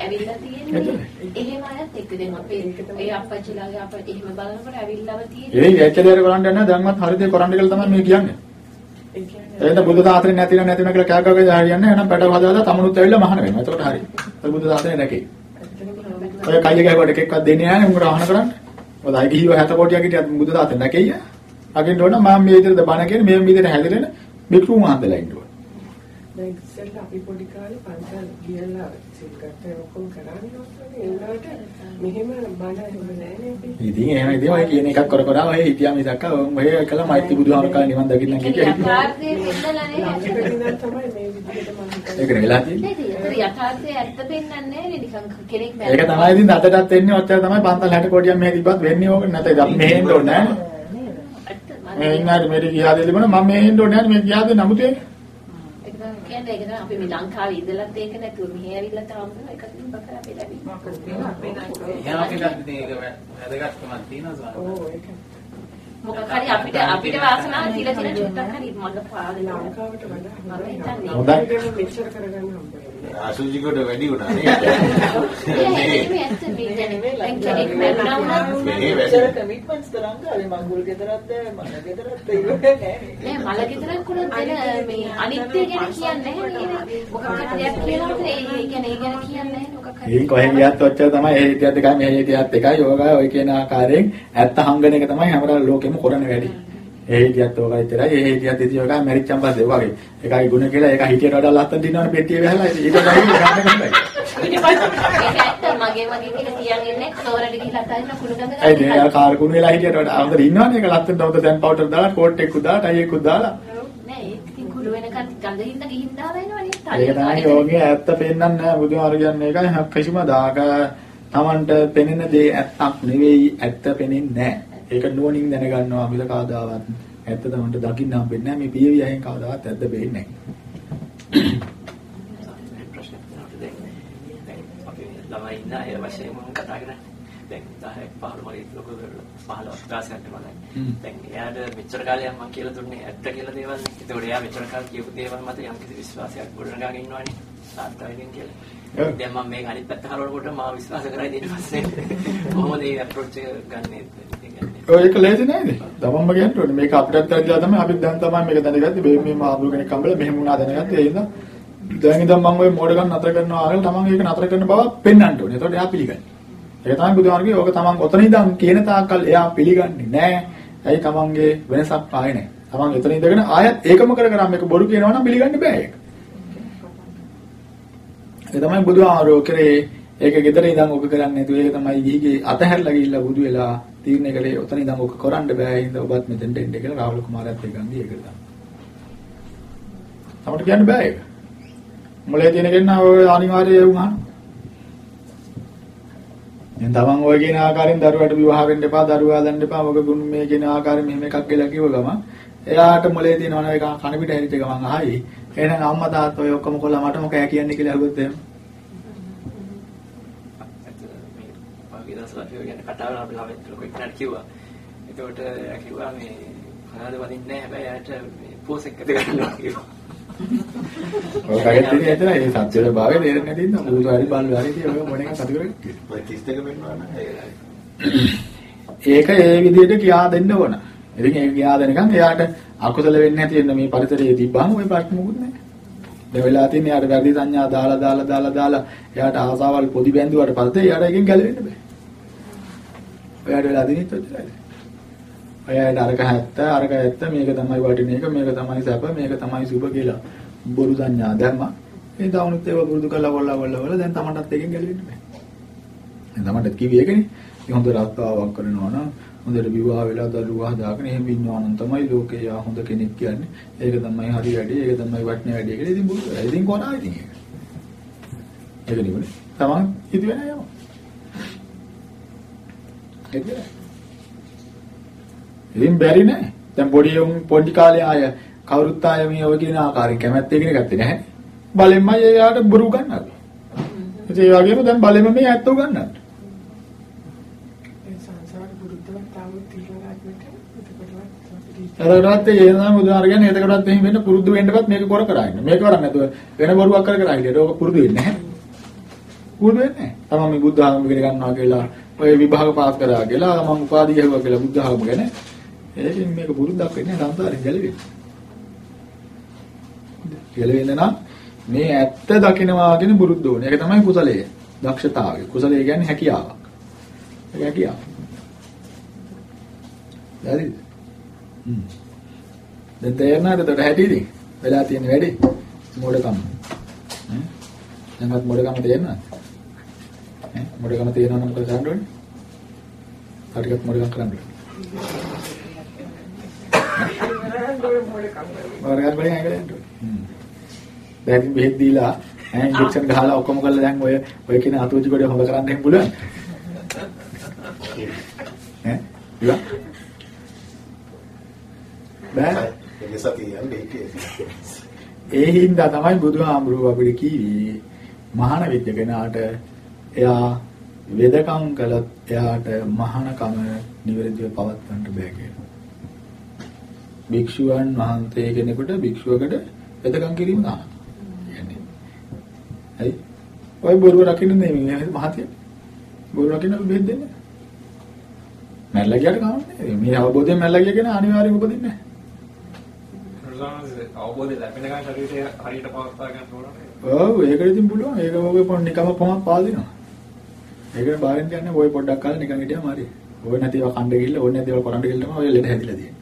ඇවිල්ලා තියෙන්නේ එහෙම අයත් එක්ක දැන් අපේ ඒ අප්පච්චිලාගේ අප එහෙම බලනකොට ඇවිල්ලාම තියෙන්නේ ඒ වෙච්ච දේට කරන්න යනවා දැන්වත් හරියට කරන්න කියලා තමයි මේ කියන්නේ. ඒ කියන්නේ එහෙනම් බුදු දාතනේ නැතිව නැතිව කියලා කෑ ගහලා හරියන්නේ එහෙනම් පැටව හදාලා තමනුත් ඇවිල්ලා මහාන වෙනවා. එතකොට හරි. ඒ බුදු දාතනේ නැකේ. ඔය කයිය ගහකට එකෙක්වත් දෙන්නේ නැහැ උඹට අහන කරන්න. මොකද අය ගිහිව 70 කොටියක් හිටියත් බුදු දාතනේ නැකෙයි. අකින්න ඕන මම මේ විදිහට බණ කියන මේ විදිහට හැදෙලෙන බික්රු මහන්දලා ඉන්න ඕන දැන් ඉස්සෙල්ලා අපි පොඩි කාලේ පන්සල් ගියලා සිල් ගත්තා ඔක්කොම කරන්නේ නැත්නම් ඒ උනාට මෙහෙම බණ එහෙම නැහැ නේ ඉතින් එහෙම ඉතින් ඔය කියන එකක් කර කර ඔය හිටියා මිසක් ඔය කළා මෛත්‍රී බුදුහාම කාලේ නිවන් දකින්න කිය යථාර්ථයේ පෙන්නලා නේ තමයි මේ විදිහට මම හිතන්නේ ඒකනේ වෙලා තියෙන්නේ? ඒතර යථාර්ථයේ ඇත්ත පෙන්නන්නේ නැහැ නිකන් කෙනෙක් ඒක තමයි ඉතින් අදටත් එන්නේ ඔච්චර තමයි පන්සල් 60 කොටියක් මෙහෙ තිබ්බත් වෙන්නේ ඕක. නැත්නම් අපි මෙහෙ එන්න ඕනේ නැහැ මේ ඉන්නාට මෙරි ගියා දෙලි මොන මම මෙහෙ එන්න ඕනේ නැහැ මේ ගියා දෙ නමුත්. ඒක ඒක කියන්නේ. ඒක තමයි අපි මේ ලංකාවේ ඉඳලත් ඒක නැතුව මෙහෙ ඇවිල්ලා තාම එකක් බකර අපේ ලැබෙන්නේ. එහෙනම් අපිට ඉතින් ඒක වැදගත්කමක් තියෙනවා සාරා. ඕ ඒක. මොකක් හරි අපිට අපිට වාසනාව තියලා තියෙන චුට්ටක් හරි මඟ පාදලා. ලංකාවට වඩා මම හිතන්නේ. හොඳයි. මෙච්චර කරගන්න හම්බෙන්නේ ආසුජිකට වැඩි වුණා නේද? මේ ඇත්ත මේ කියන්නේ දැන් කෙනෙක් මැරුණා වුණා මේ වැඩි. කමිට්මන්ට්ස් කරන් ගාලේ මංගුල් ගෙදරත් මල ගෙදරත් ඉවරේ නෑ නෑ මල ගෙදරක් උනත් දෙන මේ අනිත්‍ය ගැන කියන්නේ නැහැ නේද? මොකක් හරි දෙයක් කියනකොට ඒ කියන්නේ ඒ ගැන කියන්නේ නැහැ මොකක් හරි. ඉතින් කොහෙන් ගියත් ඔච්චර තමයි ඒ හිටියත් එකයි මේ හිටියත් එකයි යෝගා ඔය කියන ආකාරයෙන් ඇත්ත හංගන එක තමයි හැමදාම ලෝකෙම කරන වැඩි. ඒ හිටියත් ඕකයි විතරයි ඒ හිටියත් ඉතින් යෝගා මැරිච්චන් පස්සේ වගේ. එකයි ගුණ කියලා එක හිටියට වඩා ලස්සන දිනවන පෙට්ටිය වැහලා ඊට ගිහින් ගන්න ගන්නයි. ඊට පස්සේ ඒක ඇත්ත මගේ මගේ කියලා කියන්නේ නැහැ. කවරට ගිහිල්ලා තනින්න කුණු ගඳ ඇයි නේ කාර් කුණු වෙලා හිටියට වඩා හොඳට ඉන්නවනේ ඒක ලස්සනට හොඳ දැන් පවුඩර් දාලා කෝට් එකකුත් දාලා ටයි එකකුත් දාලා. නෑ ඒක ඉතින් කුළු වෙනකන් ගඳ හින්දා ගිහින් දාලා එනවනේ. ඒක තමයි යෝගයේ ඇත්ත පෙන්වන්නේ නැහැ බුදුහාර කියන්නේ ඒකයි හැම කිසිම දාක Tamanට පෙනෙන දේ ඇත්තක් නෙවෙයි ඇත්ත පෙනෙන්නේ නැහැ. ඒක නුවණින් දැනගන්නවා මිල කවදාවත් ඇත්ත Tamanට දකින්න හම්බෙන්නේ නැහැ. මේ පියවියෙන් කවදාවත් ඇත්ත පේන්නේ නැහැ. ළමයි ඉන්න අය වශයෙන් මම කතා කරන්නේ දැන් 10ක් 15 මගේ ලොකු 15 ක්ලාස් එකකට මම හ්ම්. දැන් එයාට මෙච්චර කාලයක් මම කියලා දුන්නේ ඇත්ත කියලා දේවල්. ඒතකොට එයා මෙච්චර කාල කියපු දේවල් මත යම් කිසි විශ්වාසයක් ගොඩනගාගෙන ඉන්නවනේ. තාත්තගෙන් කියලා. දැන් මම මේක අනිත් පැත්ත හරවනකොට මාව විශ්වාස කරයි ඊට පස්සේ කොහොමද මේ අප්‍රෝච් එක ගන්නෙ? ඔය ඒක ලේසි නෑද? තමන්ම කියන්න ඕනේ. මේක අපිටත් වැරදිලා තමයි අපි දැන් තමයි මේක දැනගත්තේ. මේ මේ මාබු කෙනෙක් හම්බෙලා මෙහෙම වුණා දැනගත්තේ. ඒ හින්දා දැන් ඉඳන් මම ওই මෝඩ ගන්න නතර කරනවා ආරල් තමන් ඒක නතර කරන බව පෙන්වන්න ඕනේ. එතකොට එයා පිළිගන්නේ. ඒක තමයි බුදුහාමගේ ඕක තමන් ඔතන ඉඳන් කියන තාක්කල් එයා පිළිගන්නේ නෑ. ඇයි තමන්ගේ වෙනසක් ආයේ නෑ. තමන් එතන ඉඳගෙන ආයත් ඒකම කර කර මේක බොරු කියනවා නම් පිළිගන්න බෑ ඒක. ඒ තමයි බුදුහාමරෝ කරේ ඒක ගෙදර ඉඳන් ඔක කරන්නේ නැතුව ඒක තමයි ගිහිගේ අතහැරලා ගිහිල්ලා බුදු වෙලා තීරණය කළේ ඔතන ඉඳන් ඔක කරන්න බෑ හින්දා ඔබත් මෙතෙන්ට එන්න කියලා රාහුල කුමාරයාත් එක්කන් ගියේ ඒකට තමයි. තමට කියන්න බෑ ඒක. මොලේ තියෙන කෙනා ඔය අනිවාර්යයෙන් වුණා. දැන් තමන් ඔය කියන ආකාරයෙන් දරුවට විවාහ වෙන්න එපා දරුවා දන්න එපා මොකද ගුණ මේ කියන ආකාරයෙන් මෙහෙම එකක් කියලා කිව්ව ගමන් එයාට මොලේ තියෙනවන එක කන පිට හැරිච්ච ගමන් ආයි එහෙනම් අම්මා තාත්තා ඔය ඔක්කොම කොල්ලා මට මොකෑ කියන්නේ කියලා අහුවොත් එහෙම වගේ කියන්නේ කතා කරලා අපි ළමයි ලොකු එක්කනට කිව්වා. එතකොට එයා කිව්වා මේ කනද වදින්නේ නැහැ හැබැයි එයාට මේ පෝස් එක ගන්නවා කිව්වා. ඔය කගෙත් තියෙන එතන ඒ සත්‍යල භාවය තේරෙන්නේ නැති ඉන්න බුදු හරි බල්ලු හරි tie ඔය මොන එකක් සතු කරන්නේ. ඔය 32 පෙන්වනවා නම් ඒක ඒ විදිහට කියා දෙන්න ඕන. ඉතින් ඒක කියා දෙනකන් එයාට අකුසල වෙන්නේ නැති වෙන මේ පරිසරයේ තිබ්බාම ওই ප්‍රශ්න මොකුත් නැහැ. දැන් වෙලා තියෙන්නේ එයාට වැඩි සංඥා දාලා දාලා දාලා දාලා එයාට ආසාවල් පොඩි බැඳුවට පස්සේ එයාට එකෙන් ගැලවෙන්න බෑ. ඔයාට වෙලා දිනිත් ඔච්චරයි. ඔයාට අරක 70 අරක 70 මේක තමයි වටින එක මේක තමයි සැප මේක තමයි සුබ කියලා බොරු සංඥා දැම්මා. ඒ දවුනුත් ඒව පුරුදු කරලා වල්ලා වල්ලා වල්ලා දැන් තමන්ටත් එකෙන් ගැලවෙන්න බෑ. දැන් තමන්ටත් කිව්වේ ඒකනේ. ඉතින් හොඳ රස්තාවක් කරනවා නම් හොඳට විවාහ වෙලා දරුවා හදාගෙන එහෙම ඉන්නවා නම් තමයි ලෝකේ යා හොඳ කෙනෙක් කියන්නේ. ඒක තමයි හරි වැඩි, ඒක තමයි වටින වැඩි කියලා ඉතින් බුදු. ඉතින් කොහොමද ඉතින් ඒක? ඒක නෙවෙයි. තමන් ඉති වෙන යම. ඒක නෑ. ඉතින් බැරි නෑ. දැන් පොඩි උන් පොඩි කාලේ ආය කවුරුත් ආය මේ ඔය කියන ආකාරයෙන් කැමැත්ත ඉගෙන ගත්තේ නැහැ. බලෙන්මයි එයාට බොරු ගන්නන්නේ. ඉතින් ඒ වගේම දැන් බලෙන්ම මේ ඇත්තෝ එතකොටවත් එතකොටත් ඒ නම උදාහරණ කියන්නේ එතකොටත් එහෙම වෙන්න පුරුදු වෙන්නවත් මේක කර කර ඉන්න. මේක කරන්නේ නැතුව වෙන බොරුවක් කර කර හිටියට ඕක පුරුදු වෙන්නේ නැහැ. පුරුදු වෙන්නේ නැහැ. තමන් මේ බුද්ධ ආගම ඉගෙන ගන්නවා කියලා ඔය විභාග පාස් කරා කියලා මම උපාධිය හැවුවා කියලා බුද්ධ ආගම ගැන ඒකෙන් මේක පුරුද්දක් වෙන්නේ සංසාරෙන් ගැලවෙන්න. ගැලවෙන්න නම් මේ ඇත්ත දකිනවා කියන බුරුද්ද ඕනේ. ඒක තමයි කුසලය. දක්ෂතාවය. කුසලය කියන්නේ හැකියාවක්. ඒක හැකියාව. හරිද? හ්ම්. දැන් තේරෙනවද එතකොට හැටිද? වෙලා තියෙන වැඩේ මොඩකම. හ්ම්. දැන්වත් මොඩකම තේරෙනවද? ඈ මොඩකම තේරෙනව නම් මොකද කරන්න ඕනේ? හරියට මොඩකම් කරන්න ඕනේ. වරගත් වලින් අයින් කරන්න ඕනේ. හ්ම්. දැන් බෙහෙත් දීලා ඈ ඉන්ජෙක්ෂන් ගහලා ඔක්කොම කරලා දැන් ඔය ඔය කියන අතෝචි කොට හොඳ කරන්න එහෙම පුළුවන්. ඈ ඉතින් බෑ ඒක සතියන්නේ හිටියේ. ඒ හින්දා තමයි බුදුහාමුදුරුවෝ අපිට කිව්වේ මහාන වෙච්ච කෙනාට එයා වෙදකම් කළත් එයාට මහානකම නිවැරදිව පවත්වන්න බෑ කියලා. භික්ෂුවන් වහන්සේ කෙනෙකුට භික්ෂුවකට වෙදකම් කිරීම දාන. කියන්නේ. හරි. ඔය බොරුව රකින්න නෙමෙයි මහතිය. බොරුව රකින්න බෙහෙත් දෙන්නේ. මැරලා ගියට කවන්නේ. මේ අවබෝධයෙන් මැරලා ගිය කෙනා අනිවාර්යයෙන් උපදින්නේ නැහැ. අවබෝධය ලැබෙනකන් ශරීරය හරියට පවත්වා ගන්න ඕනේ. ඔව් ඒක ඉතින් පුළුවන්. ඒක ඔගේ පොන් නිකම පොමක් පාල් ඒකට බාරෙන් කියන්නේ ඔය පොඩ්ඩක් කාලා නිකන් හිටියාම හරි. ඔය නැතිව කණ්ඩ ගිහිල්ලා ඔය නැතිව කරන්න ගිහිල්ලා තමයි ඔය ලෙඩ හැදිලා තියෙන්නේ.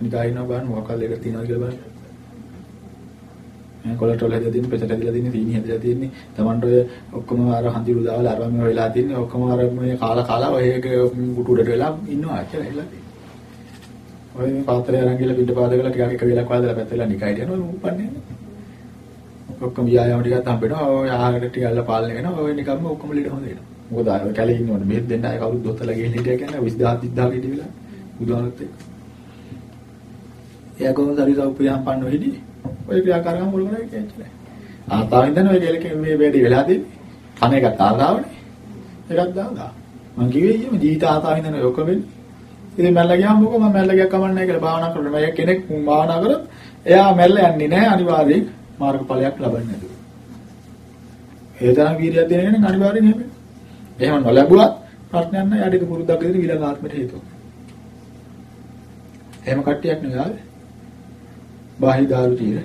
නිකන් බලන්න මොකක්ද ලෙඩ තියෙනවද කියලා බලන්න. මේ කොලෙස්ටරෝල් හැදලා තියෙන්නේ, ප්‍රෙෂර් හැදලා තියෙන්නේ, සීනි හැදලා තියෙන්නේ. Tamanට ඔය ඔක්කොම අර හන්දිරු දාවලා අරවා මේ වෙලා තියෙන්නේ. ඔක්කොම අර මේ කාලා කාලා ඔය එක ගුටු උඩට වෙලා ඉන්නවා කියලා හිලා තියෙන්නේ. ඔය මේ පාත්‍රය අරන් ගිහලා පිට පාද කරලා ටිකක් එක වෙලක් වාදලා පැත්ත වෙලා නිකන් හිටියනවා උපන්නේ නැහැ. ඔක්කොම ව්‍යායාම ටිකක් හම්බෙනවා. ඔය ආහාර ටික අල්ල පාලනය වෙනවා. ඔය නිකම්ම ඔක්කොම ලීඩ හොඳ වෙනවා. මොකද අර කැලේ ඉන්නවනේ බෙහෙත් දෙන්න අය කවුරුත් දොස්තරලා ගිහින් හිටියා කියන්නේ 20000 30000 හිටි වෙලා බුදුහාමත් එක්ක. එයා කොහොමද හරි සෞපියම් පන්නෝ හිටි? ඔය ක්‍රියාකාරකම් වල කරා කියන්නේ. ආතාවෙන් දැන් ඔය කෙලක මේ වැඩි වෙලා දෙන්නේ. කන එකක් ආතාවනේ. එකක් දාලා. මං කිව්වේ ඊයේ ජීවිත ආතාවෙන් දැන් ඔය ඔක්කොම වෙන්නේ. ඉතින් මැල්ලා ගියාම මොකද මම මැල්ලා ගියක් කමන්නේ නැහැ කියලා භාවනා කරනවා. මම කෙනෙක් භාවනා කරොත් එයා මැල්ලා යන්නේ නැහැ අනිවාර්යයෙන් මාර්ගඵලයක් ලබන්නේ නැතුව. ඒ තරම් වීර්යයක් දෙන කෙනෙක් අනිවාර්යෙන් එහෙම. එහෙම නොලැබුවත් ප්‍රශ්නයක් නැහැ. යාට ඒක පුරුද්දක් විදිහට ඊළඟ ආත්මෙට හේතුව. එහෙම කට්ටියක් නෙවෙයි. බාහිදාරු තීර,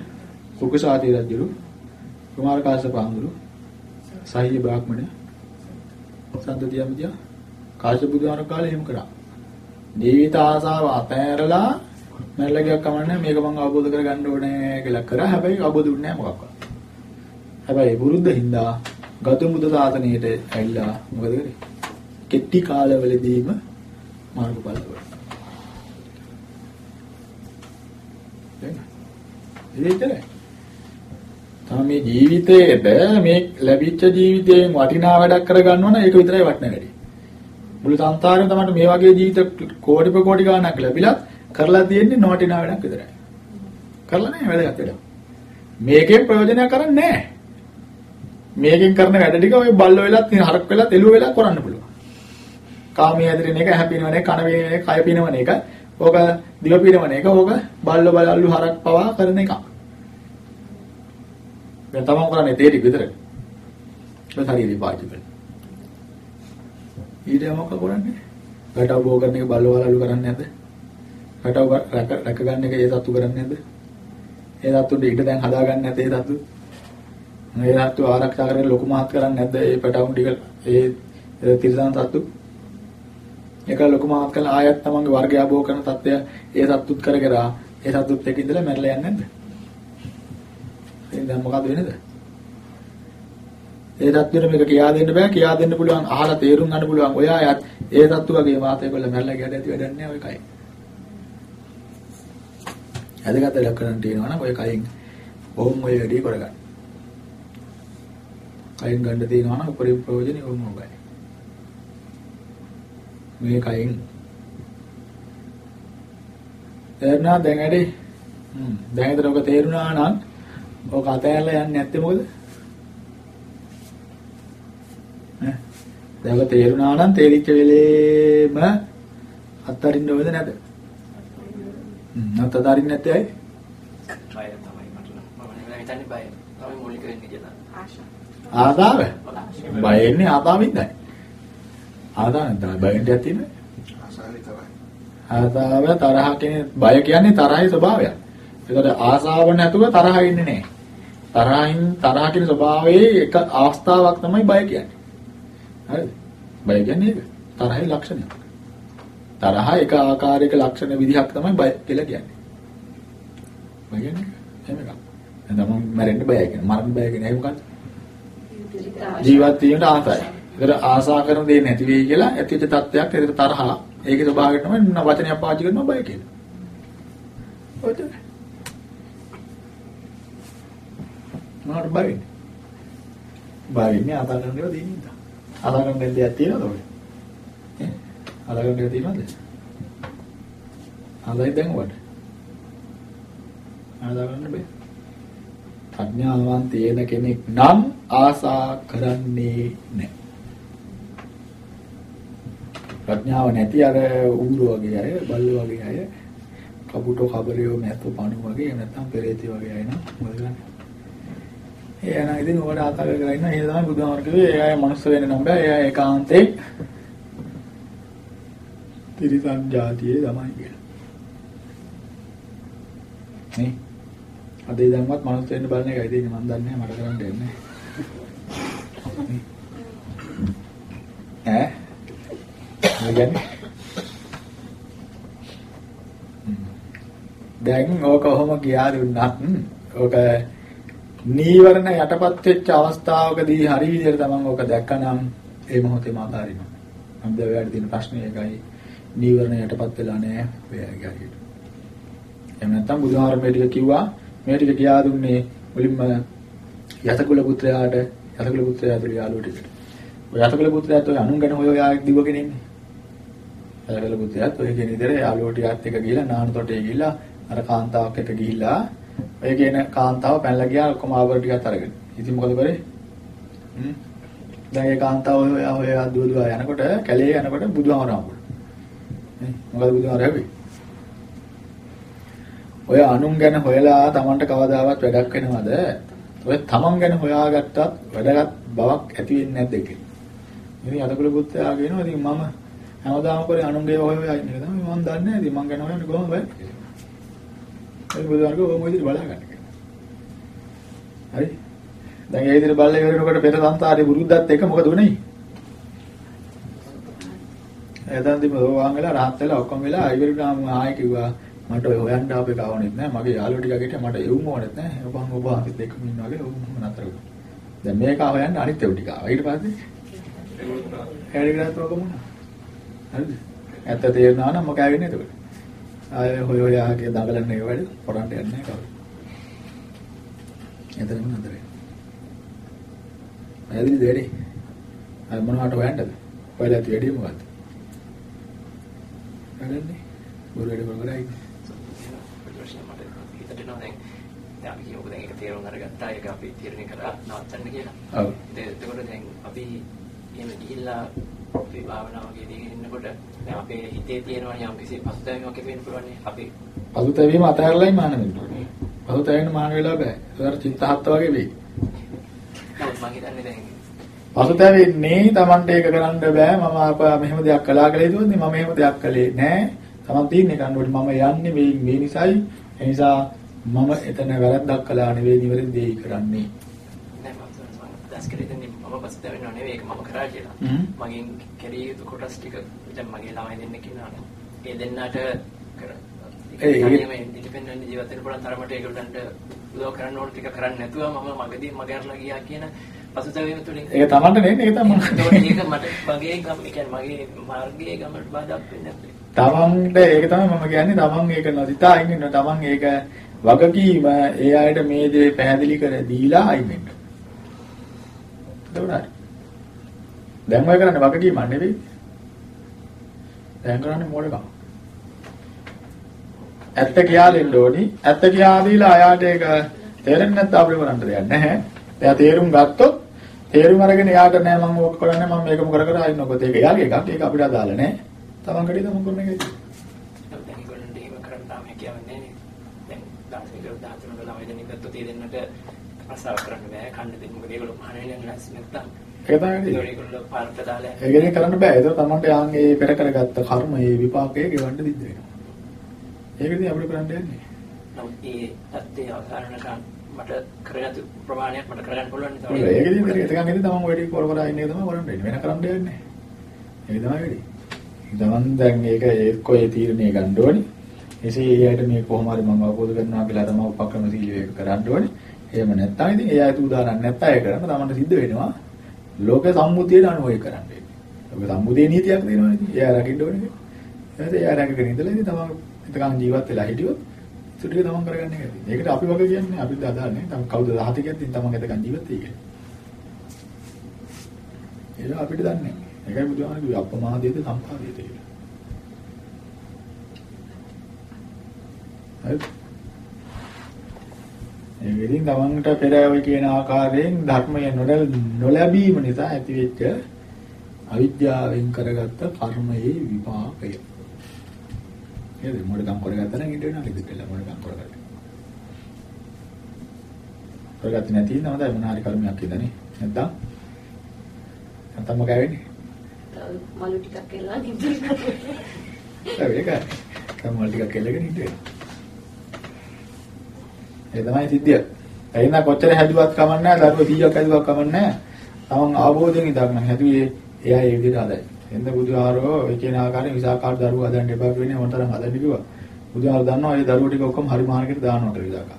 කුකුසාති රජුරු, කුමාර කාශ්‍යප ආඳුරු, සහිය බ්‍රාහ්මණය, සම්දදියමිදිය කාශ්‍යප බුදුහාර කාලේ එහෙම කරා. ජීවිත ආසාව අතෑරලා මැරලා කමන්නේ මේක මම අවබෝධ කරගන්න ඕනේ කියලා කරා. හැබැයි අවබෝධ වුණේ නැහැ මොකක්වත්. හැබැයි බුරුද්ද හින්දා ගෞතම බුදු සාසනයට ඇවිල්ලා මොකද කරේ? කෙටි කාලවලදීම මාර්ගඵල ලැබුවා. දැන් ඉතින් තමයි මේ ජීවිතේට මේ ලැබිච්ච ජීවිතයෙන් වටිනා වැඩක් කරගන්න ඕන ඒක විතරයි වටින වැඩි. මුළු සංසාරෙම තමයි මේ වගේ ජීවිත කෝටි කෝටි ගාණක් ලැබිලා කරලා තියෙන්නේ නොවටිනා වැඩක් විතරයි. කරලා නැහැ වැඩක් වැඩක්. මේකෙන් ප්‍රයෝජනයක් කරන්නේ නැහැ. මේකෙන් කරන වැඩ ටික ඔය බල්ල වෙලත් හරක් වෙලත් එළුව වෙලත් කරන්න පුළුවන්. කාමයේ ඇදිරෙන එක, හැපිනවන එක, කන වේන එක, කය පිනවන එක, ඕක දිව පිනවන එක, ඕක බල්ල බලල්ලු හරක් පවා කරන එක. දැන් තමන් කරන්නේ තේ ටික විතරයි. ඒ ශරීරي පාවිච්චි කරන. ඊට මොකක් කරන්නේ? ගැටව බෝ කරන එක බල්ල බලල්ලු කරන්නේ නැද්ද? ගැටව රැක රැක ගන්න එක ඒ සතු කරන්නේ නැද්ද? ඒ සතුන්ට ඊට දැන් හදා ගන්න නැද්ද ඒ සතු? මේ සතු ආරක්ෂා කරගෙන ලොකු මහත් කරන්නේ නැද්ද? ඒ පැටවුන් ටික ඒ තිරසන් සතු ඒක ලොකු මහත් කළා ආයත් තමන්ගේ වර්ගය ආභෝ කරන තත්ත්වය ඒ සතුත් කර කර ඒ සතුත් එක්ක ඉඳලා මැරලා යන්නේ නැද්ද? එහෙනම් දැන් මොකද වෙන්නේද? ඒ தත්වෙට මේක කියා දෙන්න බෑ කියා දෙන්න පුළුවන් අහලා තේරුම් ගන්න පුළුවන් ඔයා යත් ඒ தත්තු වගේ වාතය කොල්ල මැරලා ගියද ඇති වැඩක් නෑ ඔය කයි. අදගත ලක්ෂණ තියෙනවා නම් ඔය කයින් ඕම් ඔය වැඩි කරගන්න. කයින් ගන්න තියෙනවා නම් උපරිම ප්‍රයෝජනෙ ඕම් ඔබයි. මේ කයින් තේරුණා දැන් ඇයි? හ්ම් දැන් හිතට ඔක තේරුණා නම් ඔක අතෑරලා යන්නේ නැත්තේ මොකද? ඈ දැන් ඔක තේරුණා නම් තේරිච්ච වෙලේම අත්තරින්න ඕනද නැද? නැත්නම් අතරින්න නැත්තේ ඇයි? බය තමයි මට. මම හිතන්නේ බය. තමයි මූලික වෙන්නේ කියලා. ආශා. ආදාව? බය එන්නේ ආදාවින්දයි. ආදාවෙන් තමයි බයෙන් දැතිනේ. ආසාව විතරයි. ආදාව තරහ කියන්නේ බය කියන්නේ තරහේ ස්වභාවයක්. ඒකට ආසාව නැතුව තරහ ඉන්නේ නැහැ. තරහින් තරහ කියන ස්වභාවයේ එක අවස්ථාවක් තමයි බය කියන්නේ. හරිද? බය කියන්නේ ඒක. තරහේ ලක්ෂණයක්. තරහ එක ආකාරයක ලක්ෂණ විදිහක් තමයි බය කියලා කියන්නේ. බය කියන්නේ එහෙම එකක්. දැන් තමන් මැරෙන්න බය කියන්නේ. මරන්න බය කියන්නේ මොකක්ද? ජීවත් වීමට ආසයි. ඒතර ආසා කරන දේ නැති වෙයි කියලා ඇතිවෙච්ච තත්ත්වයක් ඒකට තරහ. ඒකේ ස්වභාවය තමයි වචනයක් පාවිච්චි කරනවා බය කියලා. ඔය තමයි. මොනවට බය වෙන්නේ? බය වෙන්නේ ආසා කරන දේවල් දෙන්නේ නැහැ. ආසා කරන දෙයක් තියෙනවද ඔය? ඈ? ආසා කරන දේවල් තියෙනවද? ආසයි දැන් වට. ආසා කරන්න බෑ. ප්‍රඥාවන් තියෙන කෙනෙක් නම් ආසා කරන්නේ නැහැ. ප්‍රඥාව නැති අර ඌරු වගේ අය, බල්ලෝ වගේ අය, කපුටෝ කබරියෝ මැත්තෝ පණු වගේ එහෙම නැත්නම් පෙරේතයෝ වගේ අය නම් මොකද කරන්නේ? ඒ අය නම් ඉතින් ඔකට ආතල් කරලා ඉන්න. ඒ තමයි බුදුහාමර කිව්වේ ඒ අය මනුස්ස වෙන්න නම් බෑ. ඒ අය ඒකාන්තේ තිරිසන් જાතියේ තමයි කියලා. නේ? අද ඉඳන්වත් මනුස්ස වෙන්න බලන එකයි තියෙන්නේ මම දන්නේ නැහැ මට කරන්න දෙන්නේ. ඈ? මොකද? දැන් ඕක කොහොම ගියා දුන්නත් ඕක නීවරණ යටපත් වෙච්ච අවස්ථාවකදී හරි විදිහට තමන් ඕක දැක්කනම් ඒ මොහොතේම අතාරිනවා. මම දැන් ඔයාලට තියෙන ප්‍රශ්නේ ඒකයි නීවරණ යටපත් වෙලා නැහැ ඔයාගේ හරියට. එහෙම නැත්නම් බුදුහාර මේ ටික කිව්වා මේ ටික කියා දුන්නේ මුලින්ම යතකුල පුත්‍රයාට යතකුල පුත්‍රයා තුළ යාළුවෝ ටිකට. ඔය යතකුල පුත්‍රයාත් ඔය අනුන් ගැන හොයෝ යා දිවගෙන ඉන්නේ. යතකුල පුත්‍රයාත් ඔය කියන විදිහට යාළුවෝ ටිකත් එක ගිහිල්ලා නාන තොටේ ගිහිල්ලා අර කාන්තාවක් එක්ක ගිහිල්ලා ඔය කියන කාන්තාව පැනලා ගියා ඔක්කොම ආවර ටිකත් අරගෙන. ඉතින් මොකද කරේ? හ්ම්. දැන් ඒ කාන්තාව ඔය ඔය දුව දුව යනකොට කැලේ යනකොට බුදුහාමර හම්බුණා. නේ මොකද බුදුහාමර හැබි? ඔය අනුන් ගැන හොයලා Tamanට කවදාවත් වැඩක් වෙනවද? ඔය Taman ගැන හොයාගත්තත් වැඩගත් බවක් ඇති වෙන්නේ නැද්ද ඒක? ඉතින් අදකුල පුත්‍රයා කියනවා ඉතින් මම හැමදාම කරේ අනුන්ගේ හොය හොයා ඉන්න එක තමයි මම දන්නේ නැහැ. ඉතින් මං ගැන හොයන්නේ කොහොමද බෑ? ඒ බුදුහාමර කොහොම විදිහට බලා ගන්න කියලා. හරි? දැන් ඒ විදිහට බල්ල ඉවරනකොට පෙර සංසාරේ බුරුද්දත් එක මොකද උනේ? එතනදිම රෝවාන් වෙලා rahat වෙලා ඔක්කොම වෙලා ඉවරනාම ආයෙ කිව්වා මට ඔය හොයන්න ආපේ කවුනෙත් නැහැ මගේ යාළුවෝ ටික ගෙට මට එවුම ඕනෙත් නැහැ ඔබ ඔබ අපිත් එක්කම ඉන්නවා වගේ ඔව් නතර වුණා දැන් මේක හොයන්න අනිත් ඒවා ටික ආවා. ඊට පස්සේ හැරි ගිරත් ඔක මොනවා? හරිද? ඇත්ත තේරෙනවා නම් මොකද වෙන්නේ එතකොට? ආයෙ හොය හොය ආගේ දඟලන්නේ ඒ වැඩ පොරන්ට යන්නේ නැහැ කවුරු. එතනම නතරේ. ඇදිලි දෙඩේ. අය මොනවට හොයන්නද? ඔයලා ඇති වැඩි මොකද්ද? වැඩන්නේ. බොරු වැඩ කරගරයි. ප්‍රශ්න මට හිතට එනවා දැන් දැන් අපි කියමු දැන් ඒක තේරුම් අරගත්තා ඒක අපි තීරණය කරා නවත්තන්න කියලා. ඔව්. එතකොට දැන් අපි එහෙම ගිහිල්ලා අපි භාවනාවකදී දීගෙන ඉන්නකොට දැන් අපේ හිතේ තියෙනවා යම් කිසි පසුතැවීමක් ඇති වෙන්න පුළුවන් නේ. අපි පසුතැවීම අතහැරලායි මාන වෙන්න ඕනේ. පසුතැවෙන්න මාන වෙලා බෑ. ඒතර චිත්තහත්ත වගේ වෙයි. මම හිතන්නේ දැන් පසුතැවෙන්නේ Tamante ඒක කරන්න බෑ. මම ආපා මෙහෙම දෙයක් කළා කියලා හිතුවොත් මම මෙහෙම දෙයක් කළේ නෑ. Taman තියන්නේ කන්නකොට මම යන්නේ මේ මේ නිසායි. ඒ නිසා මම එතන වැරද්දක් කළා නෙවෙයි නිවැරදි දෙයක් කරන්නේ. නෑ මම දැස් කරේ ඉතින් මම පසුතැවෙන්නව නෙවෙයි ඒක මම කරා කියලා. මගෙන් කෙරී යුතු කොටස් ටික දැන් මගේ ළමයි දෙන්නෙක් ඉන්නවනේ. ඒ දෙන්නාට ඉන්ඩිපෙන්ඩන්ට් ජීවත් පුළුවන් තරමට ඒගොල්ලන්ට උදව් කරන්න ඕන ටික කරන්නේ නැතුව මම මගදී මගහැරලා ගියා කියන පසුතැවීම තුලින් ඒක Tamante නෙන්නේ ඒක තමයි. ඒක මට මගේ ගම කියන්නේ මගේ මාර්ගයේ ගමනට බාධාක් වෙන්නේ. තමන්ට ඒක තමයි මම කියන්නේ තමන් ඒක නොසිතා අයින් වෙනවා තමන් ඒක වගකීම ඒ අයට මේ දේ පැහැදිලි කර දීලා අයින් වෙන්න. හරි. දැන් ඔය කරන්නේ වගකීමක් නෙවෙයි. දැන් කරන්නේ මොඩකම. ඇත්ත කියලා දෙන්න ඕනි. ඇත්ත කියලා දීලා අයාට ඒක තේරෙන්නේ නැත්නම් අපිට කරන්න දෙයක් නැහැ. එයා තේරුම් ගත්තොත් තේරුම් අරගෙන එයාට නෑ මම ඕක කරන්නේ මම මේකම කර කර ඉන්නකොත් ඒක එයාගේ එකක්. ඒක අපිට අදාළ නෑ. තමන් කඩේ තමන් කරන එකයි. දැන් ඒගොල්ලන්ට එහෙම කරන්න තාම හැකියාවක් නැහැ නේ. දැන් දාර්ශනික 13 වල ළමයි දෙන්නෙක් ගත්තොත් ඒ දෙන්නට අසාව කරන්න බෑ. කන්න දෙන්න මොකද ඒගොල්ලෝ මහණෙන් නැස් නැත්තම්. ඒක තමයි. ඒගොල්ලෝ පාරට දාලා ඒ කියන්නේ කරන්න බෑ. ඒක තමන්ට යාන්ගේ පෙර කරගත්ත කර්ම ඒ විපාකයේ ගෙවන්න සිද්ධ වෙනවා. ඒක ඉතින් අපිට කරන්න යන්නේ. නමුත් ඒ තත්ත්වය අවසානකම් මට කරගත්තු ප්‍රමාණයක් මට කරගන්න පුළුවන් ඔය ඒක ඉතින් ඒක එකක් ඉතින් තමන් වැඩි කර කර ඉන්න තමයි කරන්න වෙන්නේ. වෙන කරන්න දෙයක් නැහැ. ඒක තමයි වැඩි. තමන් දැන් ඒක එක්ක ඒ තීරණය ගන්න ඕනේ. එසේ ඒ අයට මේ කොහොම හරි මම අවබෝධ කරනවා කියලා තමයි උපක්‍රම සීලය ඒක කරන්න ඕනේ. එහෙම නැත්නම් ඉතින් ඒ අයට උදාහරණ නැත්නම් ඒක කරන්න තමන්ට සිද්ධ වෙනවා. ලෝක සම්මුතියට අනුව ඒක කරන්න වෙන්නේ. ලෝක සම්මුතියේ නීතියක් දෙනවනේ. එයා රකින්න ඕනේ. ඊට එයා රැකගෙන ඉඳලා ඉතින් තමන් එතකන් ජීවත් වෙලා හිටියොත් සුටික තමන් කරගන්න එකයි. ඒකට අපි වගේ කියන්නේ අපිට අදාළ නැහැ. තම කවුද 10 කියද්දි තමන් එතකන් ජීවත් වෙයි කියලා. ඒක අපිට දන්නේ නැහැ. ඒකයි බුදුහාම කිව්වේ අප්‍රමාදයේද සම්පාදයේද කියලා. හරි. ඒකෙදින් තමන්ට පෙර ඔය කියන ආකාරයෙන් ධර්මය නොලැබීම නිසා ඇතිවෙච්ච අවිද්‍යාවෙන් කරගත්ත කර්මයේ විපාකය. නේද? මොඩකම් කරගත්තා නම් ඉඳ වෙනවා නේද කියලා මොඩකම් කරගත්තා. කරගත්තේ නැති නම් හොඳයි මොන හරි කර්මයක් ඉදනේ. නැත්නම් නැත්නම් මොකද වෙන්නේ? මලු ටිකක් කියලා නිදිලා. ඔව් ඒකයි. කම්මල් ටිකක් කෙල්ලගෙන හිටියේ. ඒ තමයි සිද්ධිය. එහෙනම් කොච්චර හැදුවත් කමන්නේ නැහැ, දරුවෝ 100ක් හැදුවක් කමන්නේ නැහැ. තමන් ආબોධයෙන් ඉඳන් හැදුවේ එයා ඒ විදිහට හදයි. එන්න බුදුහාරෝ ඒ කියන ආකාරයෙන් විසාකාර දරුවෝ හදන්න එපා කියන්නේ මොනතරම් හදන්න කිව්වා. බුදුහාර දන්නවා ඒ දරුවෝ ටික ඔක්කොම හරි මාර්ගෙට දානවට විසාකා.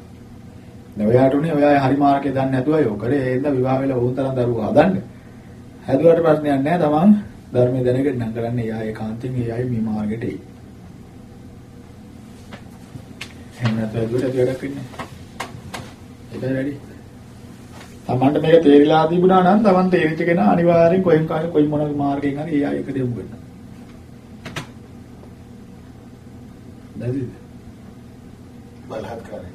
දැන් ඔයාට උනේ ඔයා හරි මාර්ගේ දන්නේ නැතුව අය ඔකරේ ඒ ඉඳ විවාහ වෙලා ඕන තරම් දරුවෝ හදන්න. හැදුවට ප්‍රශ්නයක් නැහැ තමන් ධර්මයේ දැනගෙන නම් කරන්නේ එයා ඒකාන්තයෙන් ඒ අය මේ මාර්ගෙට එයි. එහෙම නැත්නම් ඇදුවට ඇති වැඩක් වෙන්නේ නැහැ. ඒකයි වැඩි. තමන්ට මේක තේරිලා තිබුණා නම් තමන් තේරිච්ච කෙනා අනිවාර්යෙන් කොහෙන් කාට කොයි මොන මාර්ගයෙන් හරි ඒ අය එකට යමු වෙනවා. දැදිද? බලහත්කාරය.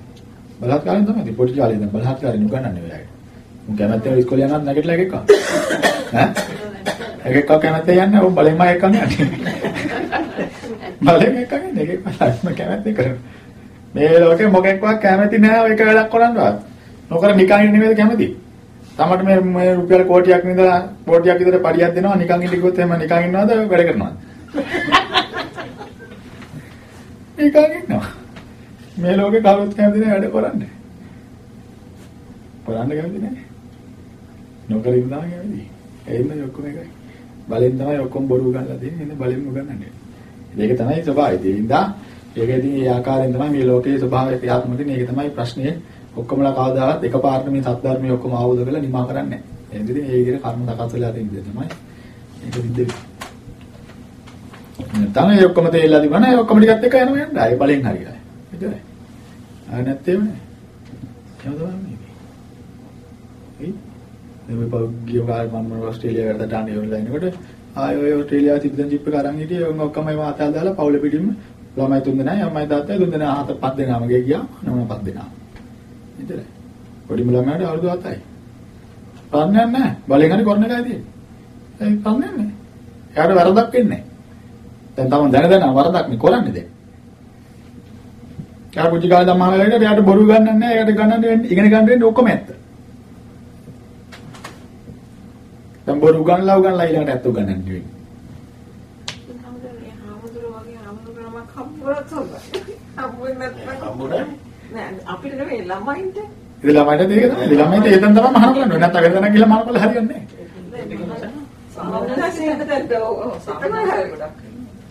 බලහත්කාරයෙන් තමයි පොඩි කාලේ ඉඳන් බලහත්කාරයෙන් උගන්වන්නේ ඔය අයට. උන් කැමැත්තෙන් ඉස්කෝලේ යනවත් නැගිටලා එකෙක්. ඈ? එකෙක් කැමැත්තෙන් යන්නේ උන් බලෙන්ම එකක් යන්නේ. බලෙන් එකක් යන්නේ එකෙක් බලන්න කැමැත්තෙන් කරන්නේ. මේ ලෝකේ මොකෙක්වත් කැමැති නෑ ඔය එක වැඩක් කරන්නවත්. නොකර නිකන් ඉන්න නෙමෙයි කැමති. තමට මේ මේ රුපියල් කෝටියක් නිදලා කෝටියක් විතර පඩියක් දෙනවා නිකන් ඉඳි කිව්වොත් එහෙම නිකන් ඉන්නවද වැඩ කරනවද? නිකන් ඉන්නවා. මේ ලෝකේ කවුරුත් කැමති නෑ වැඩ කරන්නේ. කරන්න කැමති නෑ. නොකර ඉන්නවා කැමති. ඒ ඉන්නේ ඔක්කොම එකයි. බලෙන් තමයි ඔක්කොම බොරු ගන්නලා දෙන්නේ. ඉතින් බලෙන් උගන්නන්නේ. ඒක තමයි ස්වභාවය. ඒ හින්දා ඒක ඉතින් ඒ ආකාරයෙන් තමයි මේ ලෝකයේ ස්වභාවය ක්‍රියාත්මක වෙන්නේ. ඒක තමයි ප්‍රශ්නේ ඔක්කොමලා කවදාවත් එකපාරට මේ සත්‍ය ඔක්කොම ආවෝද කියලා නිමා කරන්නේ නැහැ. එහෙනම් ඉතින් ඒ විදිහට කර්ම සකස් වෙලා තියෙන විදිහ තමයි ඒක සිද්ධ වෙන්නේ. නැත්නම් ඒ ඔක්කොම තේල්ලා තිබුණා ඒ ඔක්කොම ටිකත් එක යනවා යන්න. ආයේ බලෙන් හරියයි. එතනයි. ආ නැත්තේම නෑ. එහෙම තමයි මේ. එයි. මේ පෞද්ගලික කාර්ය මම ඕස්ට්‍රේලියාවට දාන්න යෝලා ඉනකොට ආයේ ඔය ඕස්ට්‍රේලියාව සිටින් ජිප් එක අරන් හිටියේ ඔන්න ඔක්කොම ඒවා අතල් දාලා පවුල පිටින්ම ළමයි තුන් දෙනා අම්මයි තාත්තයි තුන් දෙනා හත පහ දෙනාම ගේ ගියා නම පහ දෙනා. පොඩිම ළමයාට අවුරුදු 7යි. ප්‍රඥාවක් නැහැ. බලෙන් හරි කරන එකයි තියෙන්නේ. ඒ ප්‍රඥාවක් නැහැ. එයාට වරදක් වෙන්නේ නැහැ. දැන් තමන් දැන දැන වරදක් නේ කරන්නේ දැන්. එයා පුංචි කාලේ ධම්මාන ගලට එයාට බොරු ගන්නන්නේ නැහැ. එයාට ගන්නන්න වෙන්නේ ඉගෙන ගන්න වෙන්නේ ඔක්කොම ඇත්ත. දැන් බොරු ගන්නලා උගන්ලා ඊළඟට ඇත්ත උගන්නන්න වෙන්නේ. අපිට නෙවෙයි ළමයින්ට ඉතින් ළමයිට ඒක තමයි. ළමයිට ඒ තැන තමයි මහාන කරන්නේ. නැත්නම් වෙන තැනක් ගිහලා මහාන කරලා හරියන්නේ නැහැ.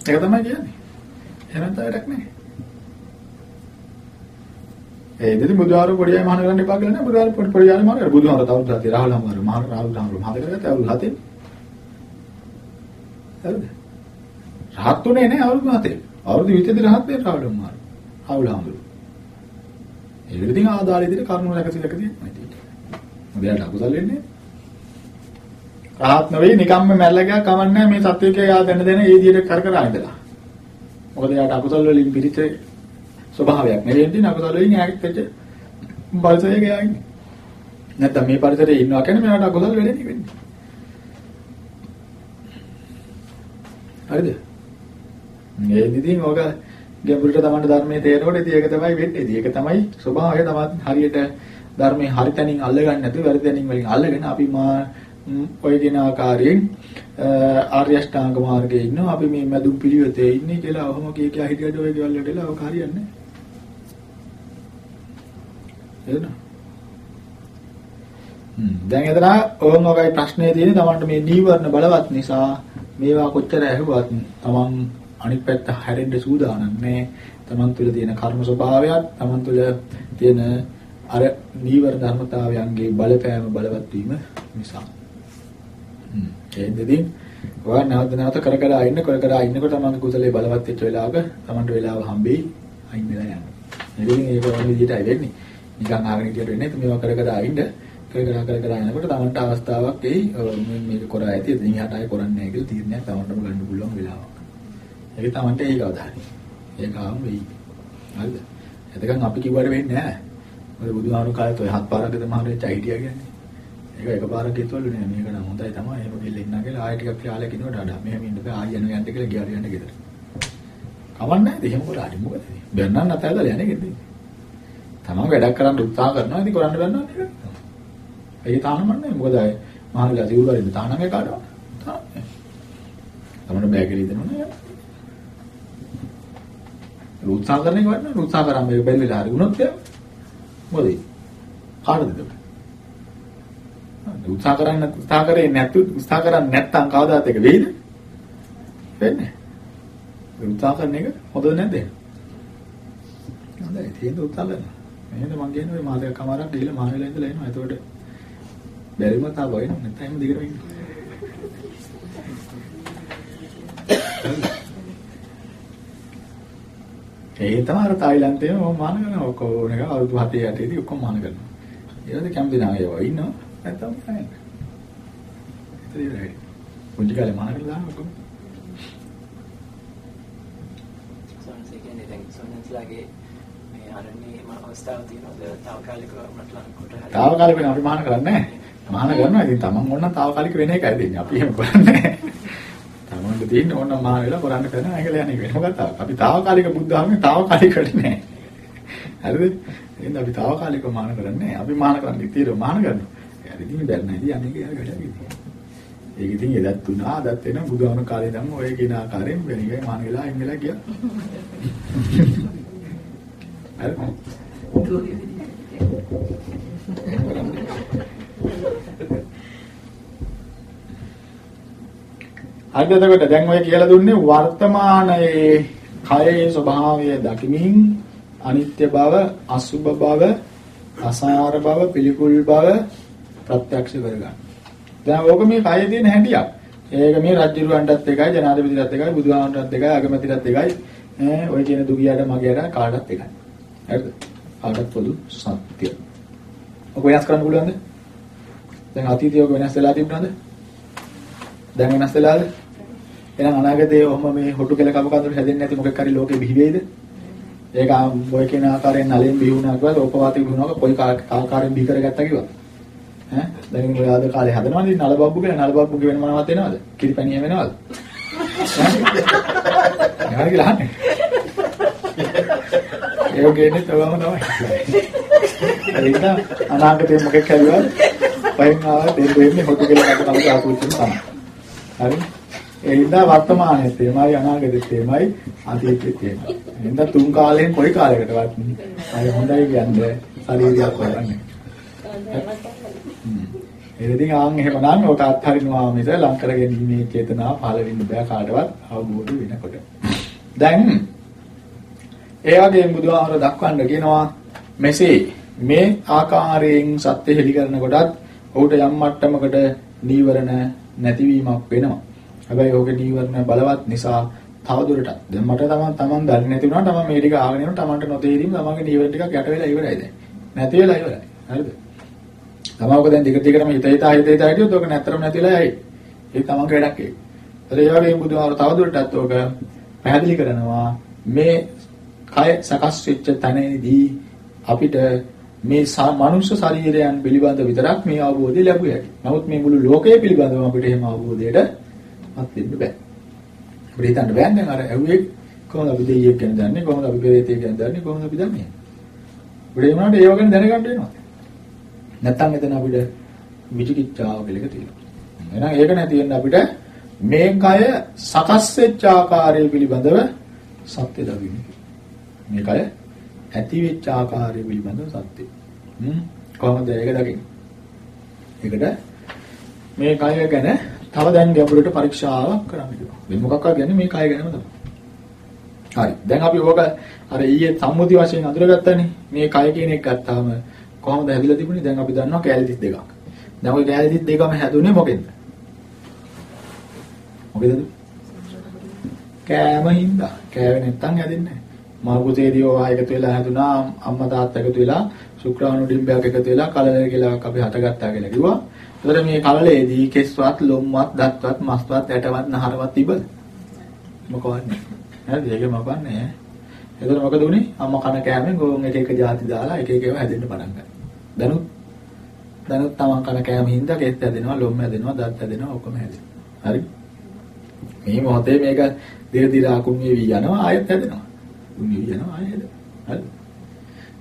ඒක තමයි කියන්නේ. එහෙනම් තමයි වැඩක් නැහැ. ඒ දෙදි බුදුහාරු පොඩියයි මහාන කරන්න එපා කියලා නෑ. බුදුහාරු පොඩි පොඩියයි මහාන කරා. බුදුහාරු තවුරුදු හතේ රාහුල හාමුදුරුවෝ මහාන රාහුල හාමුදුරුවෝ මහාන කරගත්තා අවුරුදු හතේ. හරිද? රහත් උනේ නෑ අවුරුදු හතේ. අවුරුදු 20 රහත් වෙන රාහුල හාමුදුරුවෝ. රාහුල හාමුදුරුවෝ. ඒ විදිහින් ආදාළ විදිහට කර්ම රැකසිලක තියෙනවා ඉතින්. මොදයට අකුසල් වෙන්නේ. රහත් නෙවෙයි නිකම්ම මැරලා ගියා කමන්නේ මේ සත්‍යකේ යා දැන දැන ඒ විදිහට කර කර ඉඳලා. මොකද යාට අකුසල් වලින් පිරිච්ච ස්වභාවයක් නෙවෙයි තියෙන අකුසල් වලින් යාගෙත් වෙච්ච බලසයක යා ඉන්නේ. නැත්තම් මේ පරිසරයේ ඉන්නවා කියන්නේ මෙයාට අකුසල් වෙන්නේ වෙන්නේ. හරිද? මේ ඉතින් ඔක ගැඹුරට තමයි ධර්මයේ තේරෙනකොට ඉතින් ඒක තමයි වෙන්නේ. ඉතින් ඒක තමයි ස්වභාවය තමයි හරියට ධර්මයේ හරි තැනින් අල්ලගන්න නැතුව වැරදි තැනින් වලින් අල්ලගෙන අපි මා ඔය කියන ආකාරයෙන් ආර්ය අෂ්ටාංග මාර්ගයේ ඉන්නවා. අපි මේ මදුම් පිළිවෙතේ ඉන්නේ කියලා ඔහොම කිය කිය හිටියට ඔය ගෙවල් වලට එලා ඔක හරියන්නේ නැහැ. එතන. හ්ම් දැන් එතන ඕම ඔයයි ප්‍රශ්නේ තියෙන්නේ තමන්ට මේ නීවරණ බලවත් නිසා මේවා කොච්චර ඇහුවත් තමන් අනිත් පැත්ත හැරෙන්න සූදානම් නැහැ. තමන් තුළ තියෙන කර්ම ස්වභාවයත් තමන් තුළ තියෙන අර නීවර ධර්මතාවයන්ගේ බලපෑම බලවත් වීම නිසා. හ්ම් ඒ දෙදින් ඔයා නැවත නැවත කර කර ඉන්න කර කර ඉන්නකොට තමන්ගේ කුසලයේ බලවත් වෙච්ච වෙලාවක තමන්ට වෙලාව හම්බෙයි අයින් වෙලා යනවා. ඉතින් ඒක වගේ විදිහටයි වෙන්නේ. නිකන් ආගෙන හිටියට වෙන්නේ නැත්නම් මේවා කර කර ඉන්න කර කර කර කර යනකොට තමන්ට අවස්ථාවක් එයි මේක කර ඇති ඉතින් එහාට ආයෙ කරන්නේ නැහැ කියලා තීරණයක් තමන්ටම ගන්න පුළුවන් වෙලාවක්. ඒක තමන්ට ඒක අවධානය. ඒක ආවම වෙයි. හරිද? එතකන් අපි කිව්වට වෙන්නේ නැහැ. මොකද බුදුහාමුදුරු කාලේත් ඔය හත් පාරකද මහරෙච්ච හිටියා කියන්නේ. ඒක එකපාරක් හිතවලු නෑ මේක නම් හොඳයි තමයි එහෙම ගිහලා ඉන්නා කියලා ආයෙ ටිකක් යාලේ කිනවට වඩා මෙහෙම ඉන්න බෑ ආයෙ යනවා යන්න කියලා ගියාට යන්න ගෙදර. කවන්නේ නැහැ එහෙම කරාට මොකද? බැන්නන් නැතල්ලා යන්නේ ගෙදර. තමන් වැඩක් කරන්න උත්සාහ කරනවා ඉතින් කරන්න බැන්නා නේද? ඒක තානමන්නේ මොකද අය මහල්ලා සිවුරු වලින් තානම කාඩව. තාන්නේ. තමන්න බෑ කියලා දෙනවනේ. උත්සාහ කරන එක වටනවා උත්සාහ කරාම මේක බැරි වෙලා හරි වුණොත් එයා මොකද? කාටද දෙන්නේ? උත්සාහ කරන්න උත්සාහ කරේ නැතු උත්සාහ කරන්නේ නැත්තම් කවදාත් ඒක වෙයිද? වෙන්නේ නැහැ. උත්සාහ කරන එක හොඳද නැද්ද? හොඳයි. තියෙන උත්සාහ කරනවා. එහෙනම් මං කියන්නේ මේ මාසයක් කමාරක් දීලා මානෙලා ඉඳලා එනවා. එතකොට බැරිම තා වයින් නැත්නම් එහෙම දිගටම ඉන්නවා. ඒ තමයි අර තායිලන්තේ මම මාන කරනවා ඔක ඕන එක අවුරුදු 7 8ේදී ඔක්කොම මාන කරනවා. ඊළඟට කැමති නැහැ ඒවා ඉන්නවා. නැත්තම් නැහැ. ඉතින් ඒක. පොඩි කාලේ මාන කරලා ඔක්කොම. සෝන්සේ කියන්නේ දැන් සෝන්ස්ලාගේ මේ අරණේ මම අවස්ථාව තියෙනවද తాවකාලිකව මට්ලම් කොට හරි. తాවකාලිකව අපි මාන කරන්නේ නැහැ. මාන කරනවා. ඉතින් තමන් ඕන తాවකාලික වෙන එකයි දෙන්නේ. අපි එහෙම කරන්නේ නැහැ. තමන්ට තියෙන ඕනනම් මහ වෙලා කරන්න කරන ඇඟලා යන්නේ වෙන කතාවක්. අපි తాවකාලික බුද්ධාගමේ తాවකාලිකට නෑ. හරිද? එහෙනම් අපි తాවකාලික මාන කරන්නේ අපි මාන කරන්නේ తీරව මාන කරනවා. හරි ඉතින් බැරි නෑ ඉතින් අනේක යාර වැඩක් ඒක ඉතින් එදත් වුණා අදත් වෙන බුදුහාම කාලේ නම් ඔය කියන ආකාරයෙන් වෙන එක මාන වෙලා අයින් වෙලා ගියා. හරි. හරිද එතකොට දැන් ඔය කියලා දුන්නේ වර්තමානයේ කයේ ස්වභාවය දකිමින් අනිත්‍ය බව, අසුභ බව, අසාර බව පිළිකුල් බව ප්‍රත්‍යක්ෂ කරගන්න. දැන් ඕක මේ කයේ තියෙන හැටියක්. ඒක මේ රජුරවන්ටත් එකයි ජනාධිපතිටත් එකයි බුදුහාමරටත් එකයි අගමැතිටත් එකයි ඈ ඔය කියන දුගියට මගේට කාටත් එකයි. හරිද? කාටත් පොදු සත්‍ය. ඔක වෙනස් කරන්න පුළුවන්ද? දැන් අතීතයේ ඔක වෙනස් වෙලා තිබුණාද? දැන් වෙනස් වෙලාද? එහෙනම් අනාගතයේ ඔහම මේ හොටු කෙල කප කඳුළු හැදෙන්නේ නැති මොකක් හරි ලෝකෙ බිහි වෙයිද? ඒක ඔය කියන ආකාරයෙන් නලෙන් බිහි වුණා කියලා ඕපවාතී වුණාක කොයි ආකාරයෙන් බිහි කරගත්තා කිව්වා? ඈ දැන් ඔය ආද කාලේ හදනවනේ නල බබ්බු කියලා නල බබ්බු කියන මොනවද වෙනවද? කිරිපැණිය වෙනවද? ඈ හරි කියලා අහන්නේ. ඒක ගේන්නේ තවම තමයි. ඒක අනාගතේ මොකක් කරුවා? පහින් ආව දෙන්න වෙන්නේ හොටු කියලා කප කඳුළු ආපුච්චින් තමයි. හරි? ඒ හින්දා වර්තමානයේ තේමයි අනාගතයේ තේමයි අතීතයේ තේමයි. එහෙනම් තුන් කාලයෙන් කොයි කාලයකටවත් අය හොඳයි කියන්නේ ශරීරයක් හොයන්නේ. එදින් ආන් එහෙමනම් ඔක අත්හරිනවා මිස ලං කර ගැනීමේ චේතනාව පහළ වෙන්න බෑ කාටවත් අවබෝධ වෙනකොට. දැන් ඒ වගේම බුදුහාමර දක්වන්න කියනවා මෙසේ මේ ආකාරයෙන් සත්‍ය හෙළි කරන කොටත් ඔහුට යම් මට්ටමකට නීවරණ නැතිවීමක් වෙනවා. හැබැයි ඕකේ නීවරණ බලවත් නිසා තවදුරටත් දැන් මට තමන් තමන් දන්නේ නැති වුණා තමන් මේ ටික ආගෙන යනවා තමන්ට නොතේරීම තමන්ගේ නීවරණ ටිකක් යට වෙලා ඉවරයි දැන්. නැති වෙලා ඉවරයි. හරිද? තමවක දැන් දිගට දිගටම හිත හිතා හිත හිතා හිටියොත් ඔක නැත්තරම නැතිලා යයි. ඒ තමන්ගේ වැඩක් ඒක. ඒ වගේම බුදුහාමර තවදුරටත් ඔක පැහැදිලි කරනවා මේ කය සකස් වෙච්ච තැනදී අපිට මේ මනුෂ්‍ය ශරීරයන් පිළිබඳ විතරක් මේ අවබෝධය ලැබුවේ හැකි. නමුත් මේ මුළු ලෝකය පිළිබඳව අපිට එහෙම අවබෝධයට පත් වෙන්න බෑ. අපිට හිතන්න බෑ දැන් අර ඇහුවේ කොහොමද අපි දෙයියෙක් ගැන දන්නේ කොහොමද අපි පෙරේතයෙක් ගැන දන්නේ කොහොමද අපි දන්නේ? අපිට ඒ වුණාට ඒව ගැන දැනගන්න වෙනවා. නැත්තම් එතන අපිට විචිකිච්ඡාව කියලා එක තියෙනවා. එහෙනම් ඒක නැති වෙන්න අපිට මේ කය සකස් වෙච්ච ආකාරය පිළිබඳව සත්‍ය දකින්න. මේ කය ඇති වෙච්ච ආකාරය පිළිබඳව සත්‍ය. හ්ම් කොහොමද ඒක දකින්නේ? ඒකට මේ කය ගැන තව දැන් ගැඹුරට පරීක්ෂාවක් කරන්න කිව්වා. මේ මොකක්ද කියන්නේ මේ කය ගැනම තමයි. හරි. දැන් අපි ඕක අර ඊයේ සම්මුති වශයෙන් අඳුරගත්තානේ. මේ කය කියන එක ගත්තාම කොහොමද හැදිලා තිබුණේ? දැන් අපි දන්නවා කැලේ 32ක්. දැන් ওই කැලේ 32ම හැදුනේ මොකෙන්ද? මොකේද? කෑම හින්දා. කෑවේ නැත්තම් හැදෙන්නේ නැහැ. මාර්ගුතේදී ඔය එකතු වෙලා හැදුනා අම්මා තාත්තා එකතු වෙලා ශුක්‍රාණු ඩිම්බයක් එකතු වෙලා කලලය කියලා අපි හටගත්තා කියලා කිව්වා. ඒතර මේ කලලයේදී කෙස්වත්, ලොම්වත්, දත්වත්, මස්වත්, ඇටවත්, නහරවත් තිබද? මොකවත් නැහැ. හරිද? ඒක මොකවත් නැහැ. එතකොට මොකද උනේ? අම්මා කන කෑමෙන් ගෝන් එක එක જાති දාලා එක එක ඒවා හැදෙන්න පටන් ගත්තා. දැනුත් දැනුත් තමන් කන කෑම හින්දා කෙස් හැදෙනවා, ලොම් හැදෙනවා, දත් හැදෙනවා, ඔක්කොම හැදෙනවා. හරි? මේ මොහොතේ මේක දිර දිර අකුණු වෙවි යනවා ආයෙත් හැදෙනවා. උන් වෙවි යනවා ආයෙත් හැදෙනවා. හරි?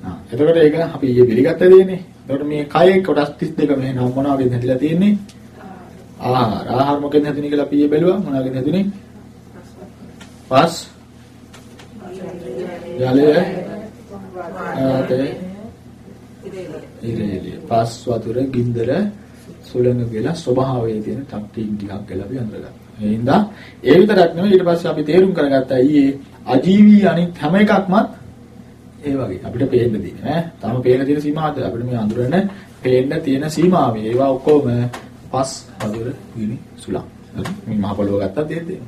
ආ එතකොට ඒක අපි ඊයේ පිළිගත්ත දෙන්නේ. එතකොට මේ කයේ කොටස් 32 මේ නම් මොනවාගෙන් හැදිලා තියෙන්නේ? ආහාර. ආහාර මොකෙන් හැදුනේ කියලා අපි ඊයේ බැලුවා. මොනවාගෙන් හැදුනේ? පස් ජලය ආතේ ඉරේලිය පස් වතුර ගින්දර සුළඟ කියලා ස්වභාවයේ තියෙන තත්ත්වීන් ටිකක් කියලා අපි අඳුරගත්තා. ඒ හින්දා ඒ විතරක් නෙවෙයි ඊට පස්සේ අපි තේරුම් කරගත්තා ඊයේ අජීවී අනිත් හැම එකක්මත් ඒ වගේ අපිට පේන්න තියෙන ඈ. තාම පේන තියෙන සීමාවද අපිට මේ අඳුරන පේන්න තියෙන සීමාවේ. ඒවා ඔක්කොම පස් වතුර ගිනි සුළං. මේ මහ පොළොව ගත්තත් ඒ දෙන්නේ.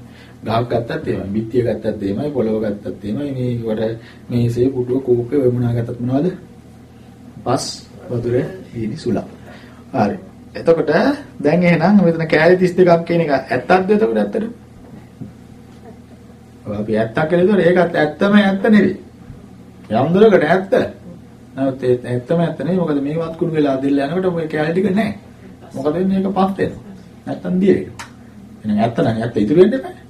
ගහක් ගත්තත් එහෙමයි, බිත්තිය ගත්තත් එහෙමයි, පොළොව ගත්තත් එහෙමයි. මේ වට මේසේ පුටුව කෝප්පේ වෙමුණා ගත්තත් මොනවද? පස් වතුර ගිනි සුළං. හරි. එතකොට දැන් එහෙනම් මෙතන කෑලි 32ක් කියන එක ඇත්තක්ද එතකොට ඇත්තට? ඔය අපි ඇත්තක් කියලා ඉතල ඒකත් ඇත්තම ඇත්ත නෙවෙයි. යම් දුරකට ඇත්ත. නමුත් ඒ ඇත්තම ඇත්ත නෙවෙයි. මොකද මේ වත්කුණු වෙලා දෙල්ල යනකොට ඔය කෑලි ටික නැහැ. මොකද වෙන්නේ ඒක පස් වෙනවා. නැත්තම් දිය වෙනවා. එහෙනම් ඇත්ත නම් ඇත්ත ඉතුරු වෙන්නේ නැහැ.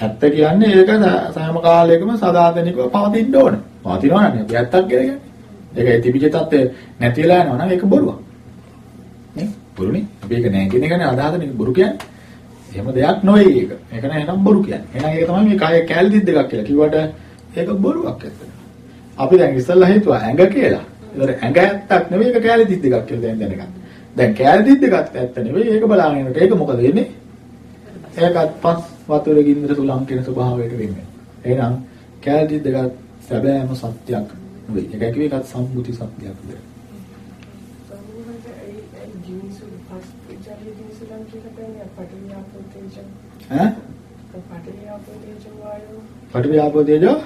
ඇත්ත කියන්නේ ඒක සෑම කාලයකම සදාතනිකව පවතින්න ඕන. පවතිනවා නම් අපි ඇත්තක් කියලා කියන්නේ. ඒක තිබිච්ච තත්ත්වය නැති වෙලා යනවා නම් ඒක බොරුවක්. නේ? බොරුනේ. අපි ඒක නෑ කියන එක නේ අදහස නේ බොරු කියන්නේ. එහෙම දෙයක් නෙවෙයි ඒක. ඒක නෑ එහෙනම් බොරු කියන්නේ. එහෙනම් ඒක තමයි මේ කය කැලි දෙකක් කියලා. කිව්වට ඒක බොරුවක් ඇත්තට. අපි දැන් ඉස්සල්ලා හිතුවා ඇඟ කියලා. ඒතර ඇඟ ඇත්තක් නෙවෙයි ඒක කැලි දෙකක් කියලා දැන් දැනගන්න. දැන් කැලි දෙකක් ඇත්ත නෙවෙයි ඒක බලාගෙන යනකොට ඒක මොකද වෙන්නේ? ඒකත් පස් වතුර ගින්දර සුලං කියන ස්වභාවයට වෙන්නේ. එහෙනම් කැලි දෙකක් සැබෑම සත්‍යයක් නෙවෙයි. ඒක කිව්වේ ඒකත් සම්මුති සත්‍යයක් තේජෝ. ඈ පඨවි ආපෝ තේජෝ වායෝ. පඨවි ආපෝ තේජෝ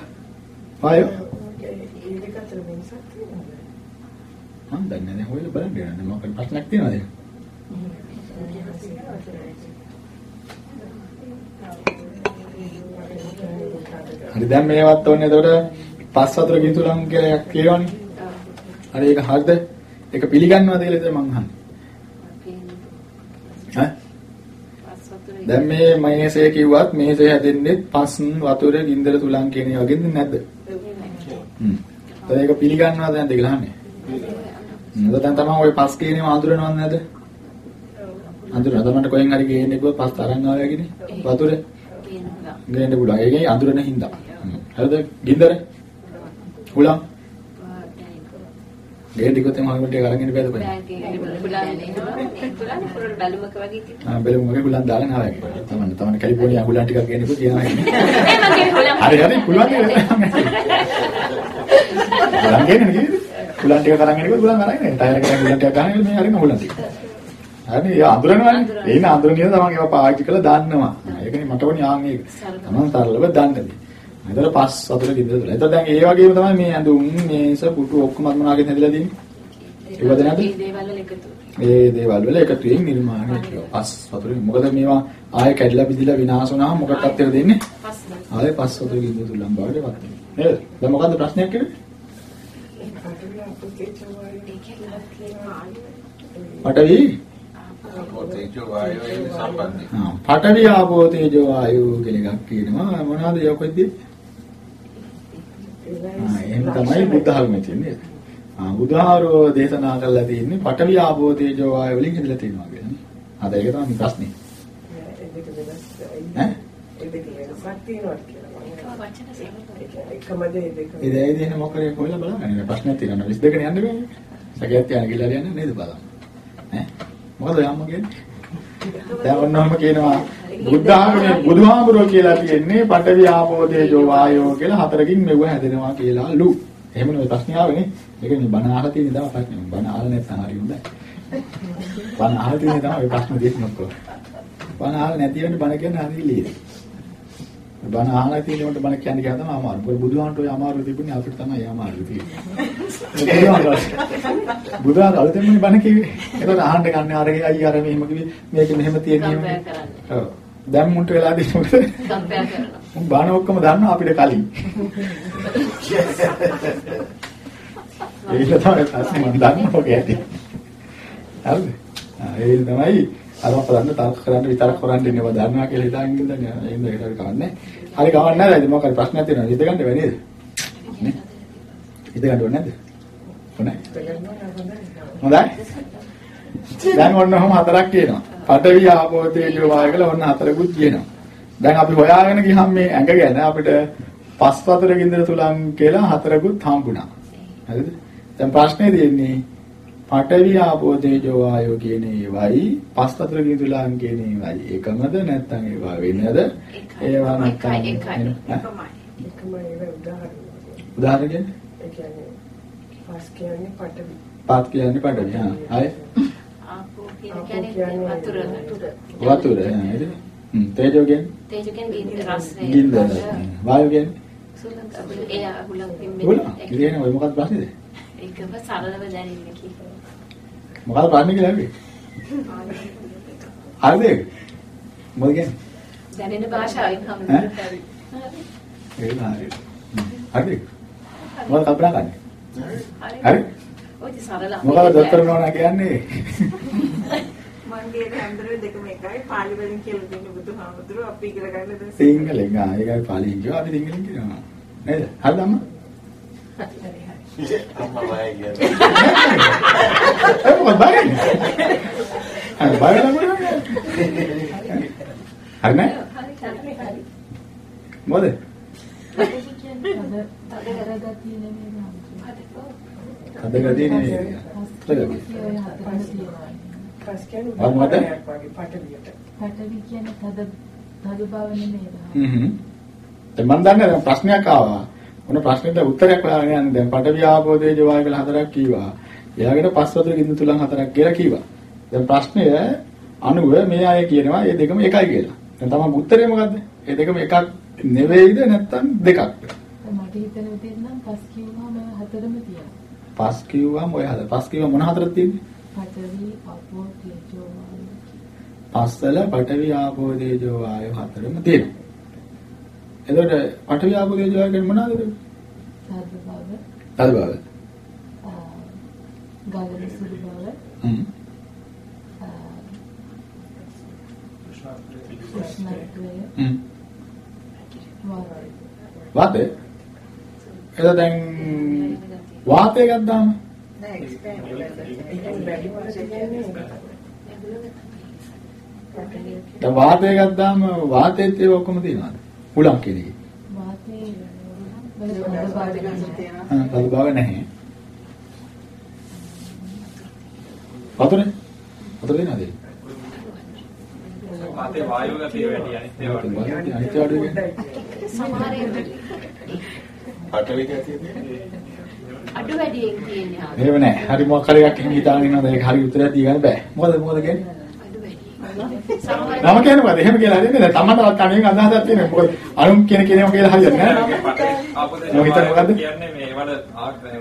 වායෝ ඒ දෙක අතර වෙනසක් තියෙනවද? මම දන්නේ නැහැ. හොයලා බලන්න යන්න. මොකක්ද ප්‍රශ්නයක් තියෙනවද? හරි දැන් මේවත් ඕනේ. එතකොට පස් වතුර ගින්තුලම් කියලා එකක් කියවනේ. හරි ඒක හරිද? ඒක පිළිගන්නවද කියලා ඉතින් මං අහන්නේ. ඈ? දැන් මේ මහේසය කිව්වත් මේසය හැදෙන්නේ පස් වතුර ගින්දර තුලම් කියන වගේද නැද්ද? හ්ම්. ඒක පිළිගන්නවද නැද්ද කියලා අහන්නේ හ්ම්. දැන් තමයි ওই පස් කියනේම අඳුරනවද නැද්ද? අඳුරන තමන්ට කොහෙන් හරි ගේන්නේ කිව්වොත් පස් තරංග ආවා කියන්නේ. වතුර? ගේන්න පුළුවන්. ඒකේ අඳුරන හින්දා. හරිද? ගින්දර? හුලම්? ගේන්න කිව්වොත් එහම හරියට අරගෙන ඉන්න බෑද බලන්න බැලුමක වගේ කිව්වා. ආ බැලුම් වගේ හුලම් දාගෙන ආවා කියලා තමන්ට තමන්ට කැලිෆෝනියා හුලම් ටිකක් ගේන්න කිව්වොත් කියනවා ඒ මගේ හොලම්. හරි හරි. පුළුවන් නේද හුලම් ගේන්න නේ හුලම් ටික කරන් එනකොට හුලම් අරගෙන ටයර් එකෙන් හුලම් ටිකක් ගන්න මේ හරින හුලම් ටික හරි ඒ අඳුරනවනේ එයින් අඳුරන නිසා තමන් ඒවා පාවිච්චි කරලා දාන්නවා ඒකනේ මට වුණේ ආන් ඒක තමන් තරලව දන්නද එතකොට පස් වතුර ගින්දර තුල එතකොට දැන් ඒ වගේම තමයි මේ ඇඳුම් මේස පුටු ඔක්කොම මොනවාගෙන් හැදලා තියෙන්නේ ඒවද නැද්ද මේ දේවල් වල එකතු. ඒ දේවල් වල එකතු වෙමින් නිර්මාණය වෙනවා. පස් වතුරින්. මොකද මේවා ආයෙ කැඩලා බිඳිලා විනාශ වුණාම මොකක්වත් ඒක දෙන්නේ? පස් ආයෙ පස් වතුර ගින්ද තුලම් බවට වත් වෙනවා. නේද? දැන් මොකද්ද ප්‍රශ්නයක් කියන්නේ? පඨවි ආපෝ තේජෝ වායෝ. පඨවි වායෝ ආපෝ තේජෝ ආයෝ කියන එකක් කියනවා. මොනවද යකොද්දි? එහෙම තමයි බුද්ධ ධර්මයේ තියෙන්නේ. ආ බුදුහාරෝ දේශනා කරලා තියෙන්නේ පඨවි ආපෝ තේජෝ ආයෝ වලින් හදලා තියෙනවා කියන්නේ. අද ඒක තමයි ප්‍රශ්නේ. ඈ? ඒ දෙක වෙනසක් තියෙනවද කියලා මම වචන සේම. ඒ කියන්නේ එකම දේ දෙක ඒ දැයි දෙන මොකරේ හොයලා බලන්න. ප්‍රශ්නයක් තියෙනවා. 22 නේ යන්න බෑ. සැකයක් තියන ගිහලා යන්න නේද බලන්න. ඈ මොකද යම්ම කියන්නේ? දැන් ඔන්නෝම කියනවා බුද්ධ ආගමේ බුදුහාමුදුරුවෝ කියලා තියෙන්නේ පඨවි ආපෝ තේජෝ වායෝ කියලා හතරකින් මෙව හැදෙනවා කියලාලු. එහෙමනේ ඔය ප්‍රශ්නේ ආවේනේ. ඒක නේ බණ අහලා තියෙන දා ප්‍රශ්නේ. බණ අහලා නැත්නම් හරි හොඳයි. බණ අහලා තියෙන දා ඔය ප්‍රශ්න දෙන්න ඔක්කොම. බණ අහලා නැති වෙන්නේ බණ කියන්නේ හරි ලීද. බණ අහලා තියෙනකොට බණ කියන්නේ කියලා තමයි අමාරු. මොකද බුදුහාමුදුරුවෝ ඔය අමාරු තිබුණේ අපිට තමයි අමාරු තියෙන්නේ. බුදුහාමුදුරුවෝ අලුතෙන්ම බණ කිව්වේ. ඒකට අහන්න ගන්න අරගේ අයියා අර මෙහෙම කිව්වේ මේක මෙහෙම තියෙන්නේ. ඔව්. දැන් මුන්ට වෙලා තියෙන්නේ මොකද? කම්පයර් කරනවා. මුන් බණ ඔක්කොම දන්නවා අපිට කලින්. ඒක තමයි ප්‍රශ්නේ මම දන්නවා ඇති. හරිද? ආ ඒ තමයි අර අපලන්න තර්ක කරන්න විතරක් කරන්න ඉන්නව දන්නවා කියලා හිතාගෙන ඉඳන්නේ. එහෙනම් ඒකට කවන්නේ. හරි කවන්නේ නැහැ. මොකක් හරි ප්‍රශ්නයක් තියෙනවා. ඉඳ ගන්න බෑ නේද? නේ? ඉඳ ගන්න ඕනේ නැද්ද? හොඳයි. හොඳයි. දැන් ඔන්න ඔහම හතරක් කියනවා. පඨවි ආපෝ තේජෝ වායු කියලා ඔන්න හතරකුත් කියනවා. දැන් අපි හොයාගෙන ගියහම මේ ඇඟ ගැන අපිට පස් වතර ගින්දර තුලන් කියලා හතරකුත් හම්බුණා. හරිද? දැන් ප්‍රශ්නේ තියෙන්නේ පඨවි ආපෝ තේජෝ වායෝ කියන ඒවයි පස් වතර ගින්දර තුලන් කියන ඒවයි එකමද නැත්නම් ඒවා වෙනද? ඒවා නැත්නම්. ඈ? එකම ඒවා උදාහරණ. උදාහරණ කියන්නේ ඒ කියන්නේ පස් කියන්නේ පඨවි. පාත් කියන්නේ පඨවි. හා. ආයේ ආපෝ ආපෝ කියන කියන්නේ කියන්නේ වතුර. වතුර. හ්ම් තේජෝ කියන්නේ තේජ කියන්නේ ගින්ද රසය. ගින්දර. වායු කියන්නේ සුලං අබුල ඒ අබුලං පිම්බෙන. උගල. ඉතින් ඔය මොකක්ද ප්‍රශ්නේද? ඒකම සරලව දැනෙන්න කිව්වා. මොකක්ද ප්‍රශ්නේ කියලා අපි? හරිද ඒක? මොකද කියන්නේ? දැනෙන භාෂාවෙන්? හමුදුරට හරි. ඒක හරියට. හරිද? මොකද කල්පනා කරන්නේ? හරි? ඔය ඉතින් සරල මොකද දොස්තර නෝනා කියන්නේ? මං කියන හැන්දරේ දෙකම එකයි පාලි වලින් කියලා දෙන්නේ බුදුහාමුදුරුවෝ අපි ඉගෙන ගන්න දැන් සිංහලෙන් ආ ඒකයි පාලියෙන් කියවා අපි සිංහලෙන් කියනවා. නේද? හරිද අම්මා? අම්මා වයි කියන්නේ. ඒක මොකද බයන්නේ? අර බයලා මොනවද? හරි නෑ? මොකද? කඩගතිය නෙමෙයි. කඩගතිය. පස් කියන්නේ ආ, මොකද? උදාහරණයක් වගේ පඨවියට. පටවි කියන්නේ තද තද බව නෙමෙයි. හ්ම් හ්ම්. දැන් මම දන්නේ දැන් ප්‍රශ්නයක් ආවා. මොන ප්‍රශ්නෙට උත්තරයක් හොයාගෙන යන්නේ දැන් පටවි ආපෝ තේජෝ වායු කියලා හතරක් කීවා. එයාගෙන පස්වතර ගින්න තුලන් හතරක් කියලා කීවා. දැන් ප්‍රශ්නය අනුව මේ අය කියනවා මේ දෙකම එකයි කියලා. දැන් තමයි උත්තරේ මොකද්ද? මේ දෙකම එකක් නෙවෙයිද නැත්නම් දෙකක්ද? මට හිතෙන විදිහට නම් පස් කිව්වම හතරම තියෙනවා. පස් කිව්වම ඔය හතර. පස් කිව්වම මොන හතරද තියෙන්නේ? පඨවි, අපෝ, තේජෝ, වායෝ. පස්වල පඨවි ආපෝ තේජෝ වායෝ හතරම තියෙනවා. එතකොට පඨවි ආපෝ තේජෝ වායෝ කියන්නේ මොනවද? සාධ බව, තද බව. ආ, ගගන සුළු බව, හ්ම්. හ්ම්. වාතය. එතකොට දැන් වාතය ගත්තාම නෑ එක්ස්පෑන්ඩ් වාතය ගත්තාම වාතයේත් ඒ ඔක්කොම තියෙනවද? උලම් කියන එකේ. වාතයේ තියෙනවා. බව නැහැ. වතුරේ? වතුර දෙනවද? වාතේ වායුව ගතිය වැඩි අනිත් ඒවා. වාතය වෙන්නේ. සමහර ඒවාට පටවි ගැතියද? අඩු වැඩියෙන් කියන්නේ. එහෙම නැහැ. හරි මොකක් හරි එකක් එහෙම හිතාගෙන ඉන්නවද ඒක හරි උත්තරයක් දී ගන්න බෑ. මොකද මොකද කියන්නේ? නම කියන්නේ මොකද? එහෙම කියලා හරියන්නේ නැහැ. තමන්ටවත් කණෙන් අදහසක් තියෙනවා. මොකද අනුන් කියන කෙනෙම කියලා හරියන්නේ නැහැ. මොකද හිතන්නේ මොකද්ද? කියන්නේ මේ වල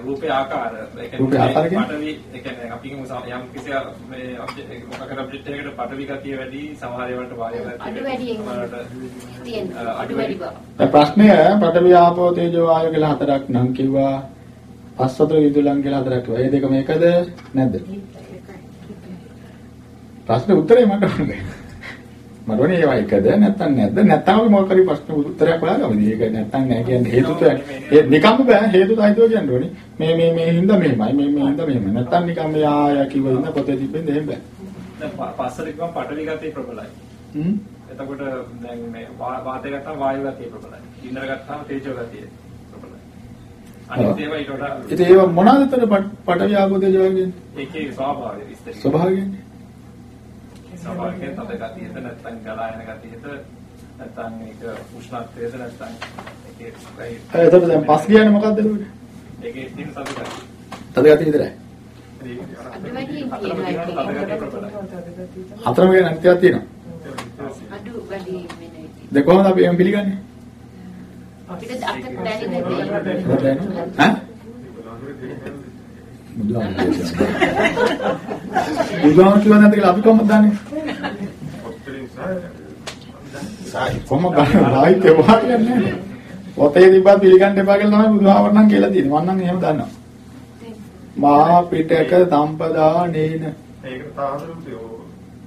රූපේ ආකාර ඒ කියන්නේ? පටවි ඒ කියන්නේ අපි කියමු යම් කිසි මේ ඔබ්ජෙක්ට් මොකක් හරි ඔබ්ජෙක්ට් එකකට පටවි ගතිය වැඩි සමහර ඒවාට වායු ගතිය අඩු වැඩි බව. දැන් ප්‍රශ්නය පඨවි ආපෝ තේජෝ වායෝ කියලා හතරක් නම් කිව්වා. පස්වතර විදුලන් කියලා හතරක් කිව්වා. ඒ දෙක මේකද නැද්ද? ප්‍රශ්නේ උත්තරේ මට ඕනේ. මට ඕනේ ඒවා එකද නැත්නම් නැද්ද? නැත්නම් අපි මොකක් හරි ප්‍රශ්න උත්තරයක් හොයාගමු. ඒක නැත්නම් නෑ කියන්නේ හේතුත ඒ නිකම්ම බෑ හේතුත හිතුව කියන්න ඕනේ. මේ මේ මේ හින්දා මෙහෙමයි මේ මේ හින්දා මෙහෙමයි. නැත්නම් නිකම් මේ ආය කිව්ව ඉන්න පොතේ තිබෙන්නේ එහෙම බෑ. දැන් පස්සට ගිහම පටවි ගතිය ප්‍රබලයි. හ්ම්. එතකොට දැන් මේ වාතය ගත්තාම වායු ගතිය ප්‍රබලයි. ඉන්ධන ගත්තාම තේජෝ ගතිය ප්‍රබලයි. අනිත් ඒවා ඊට වඩා ඉතින් ඒව මොනවාද තේජෝ වායෝ කියන්නේ? ඒකේ ස්වභාවය විස්තර. ස්වභාවය ස්වභාවයෙන් තද ගතියද නැත්නම් ගලා යන ගතියද නැත්නම් ඒක උෂ්ණත්වයද නැත්නම් ඒකේ එතකොට දැන් පස් කියන්නේ මොකද්ද එතකොට? ඒකේ තියෙන තද ගතිය. තද ගතිය විතරයි. ඒක. හතරම ගැන අනිත්‍යයක් තියෙනවා. අඩු වැඩියෙන් වෙන එක. දැන් කොහොමද අපි එහෙම පිළිගන්නේ? අපිට අතට දැනෙන දේ. මොකද ඈ? බුදුහාම කිව්වා නැද්ද කියලා අපි කොහොමද දන්නේ? කොහොමද? සාහිත්‍ය වාක්‍යයක් නෑ. පොතේ තිබ්බත් පිළිගන්න එපා කියලා තමයි බුදුහාමර නම් කියලා තියෙන්නේ. මම නම් එහෙම දන්නවා. මා පිටක සම්පදා නේන. ඒකට තාහරුදී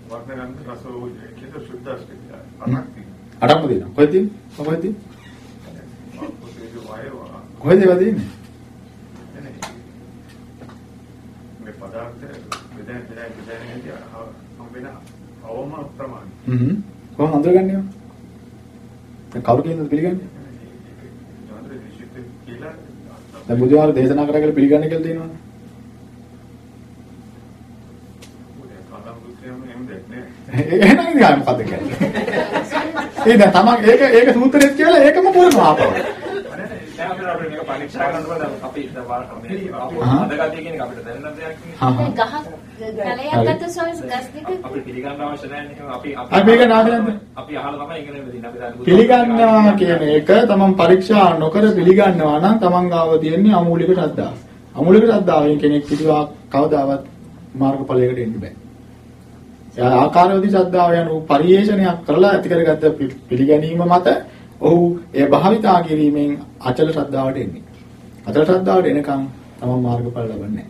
වර්ණ ගන්න රසෝ කියන සුද්දාස්තික අනක් අඩම්ම දෙනවා. කොහෙද? කොහෙද කොහෙද ඒවා තියෙන්නේ? මේ පදාර්ථ බෙදෙන බෙදෙන බෙදෙන හැටි හම් වෙන අවම ප්‍රමාණය හ්ම්. කොහොමද අඳුරගන්නේ? දැන් කවුරු කියනද පිළිගන්නේ? දැන් බුදුහාමර දේශනා කරගෙන පිළිගන්නේ කියලා දෙන්නේ එහෙනම් ඉතින් ආයෙ මොකද කියන්නේ? ඒ දැන් තමන් ඒක ඒක සූත්‍රෙත් කියලා ඒකම පුරනවා ආපහු. දැන් අපිට අපිට මේක පරීක්ෂා කරනකොට අපි මේ ආ. අද ගතිය කියන එක අපිට දැනෙන දෙයක් නේ. ගහ කලයක් අත සොයස් ගස් දෙක අපි පිළිගන්න අවශ්‍ය නැහැ. අපි අපි මේක නාමයක්ද? අපි අහලා තමයි ඉගෙන ගන්න අපි පිළිගන්නවා කියන එක තමන් පරීක්ෂා නොකර පිළිගන්නවා නම් තමන් ගාව තියෙන්නේ අමූලික ශ්‍රද්ධාව. අමූලික ශ්‍රද්ධාවෙන් කෙනෙක් කිසිවා කවදාවත් මාර්ගඵලයකට එන්න බෑ. එයා ආකාරවදී ශ්‍රද්ධාව යන පරිේශනයක් කරලා ඇති කරගත්ත පිළිගැනීම මත ඔහු ඒ භාවිතා කිරීමෙන් අචල ශ්‍රද්ධාවට එන්නේ. අචල ශ්‍රද්ධාවට එනකම් තමන් මාර්ගඵල ලබන්නේ.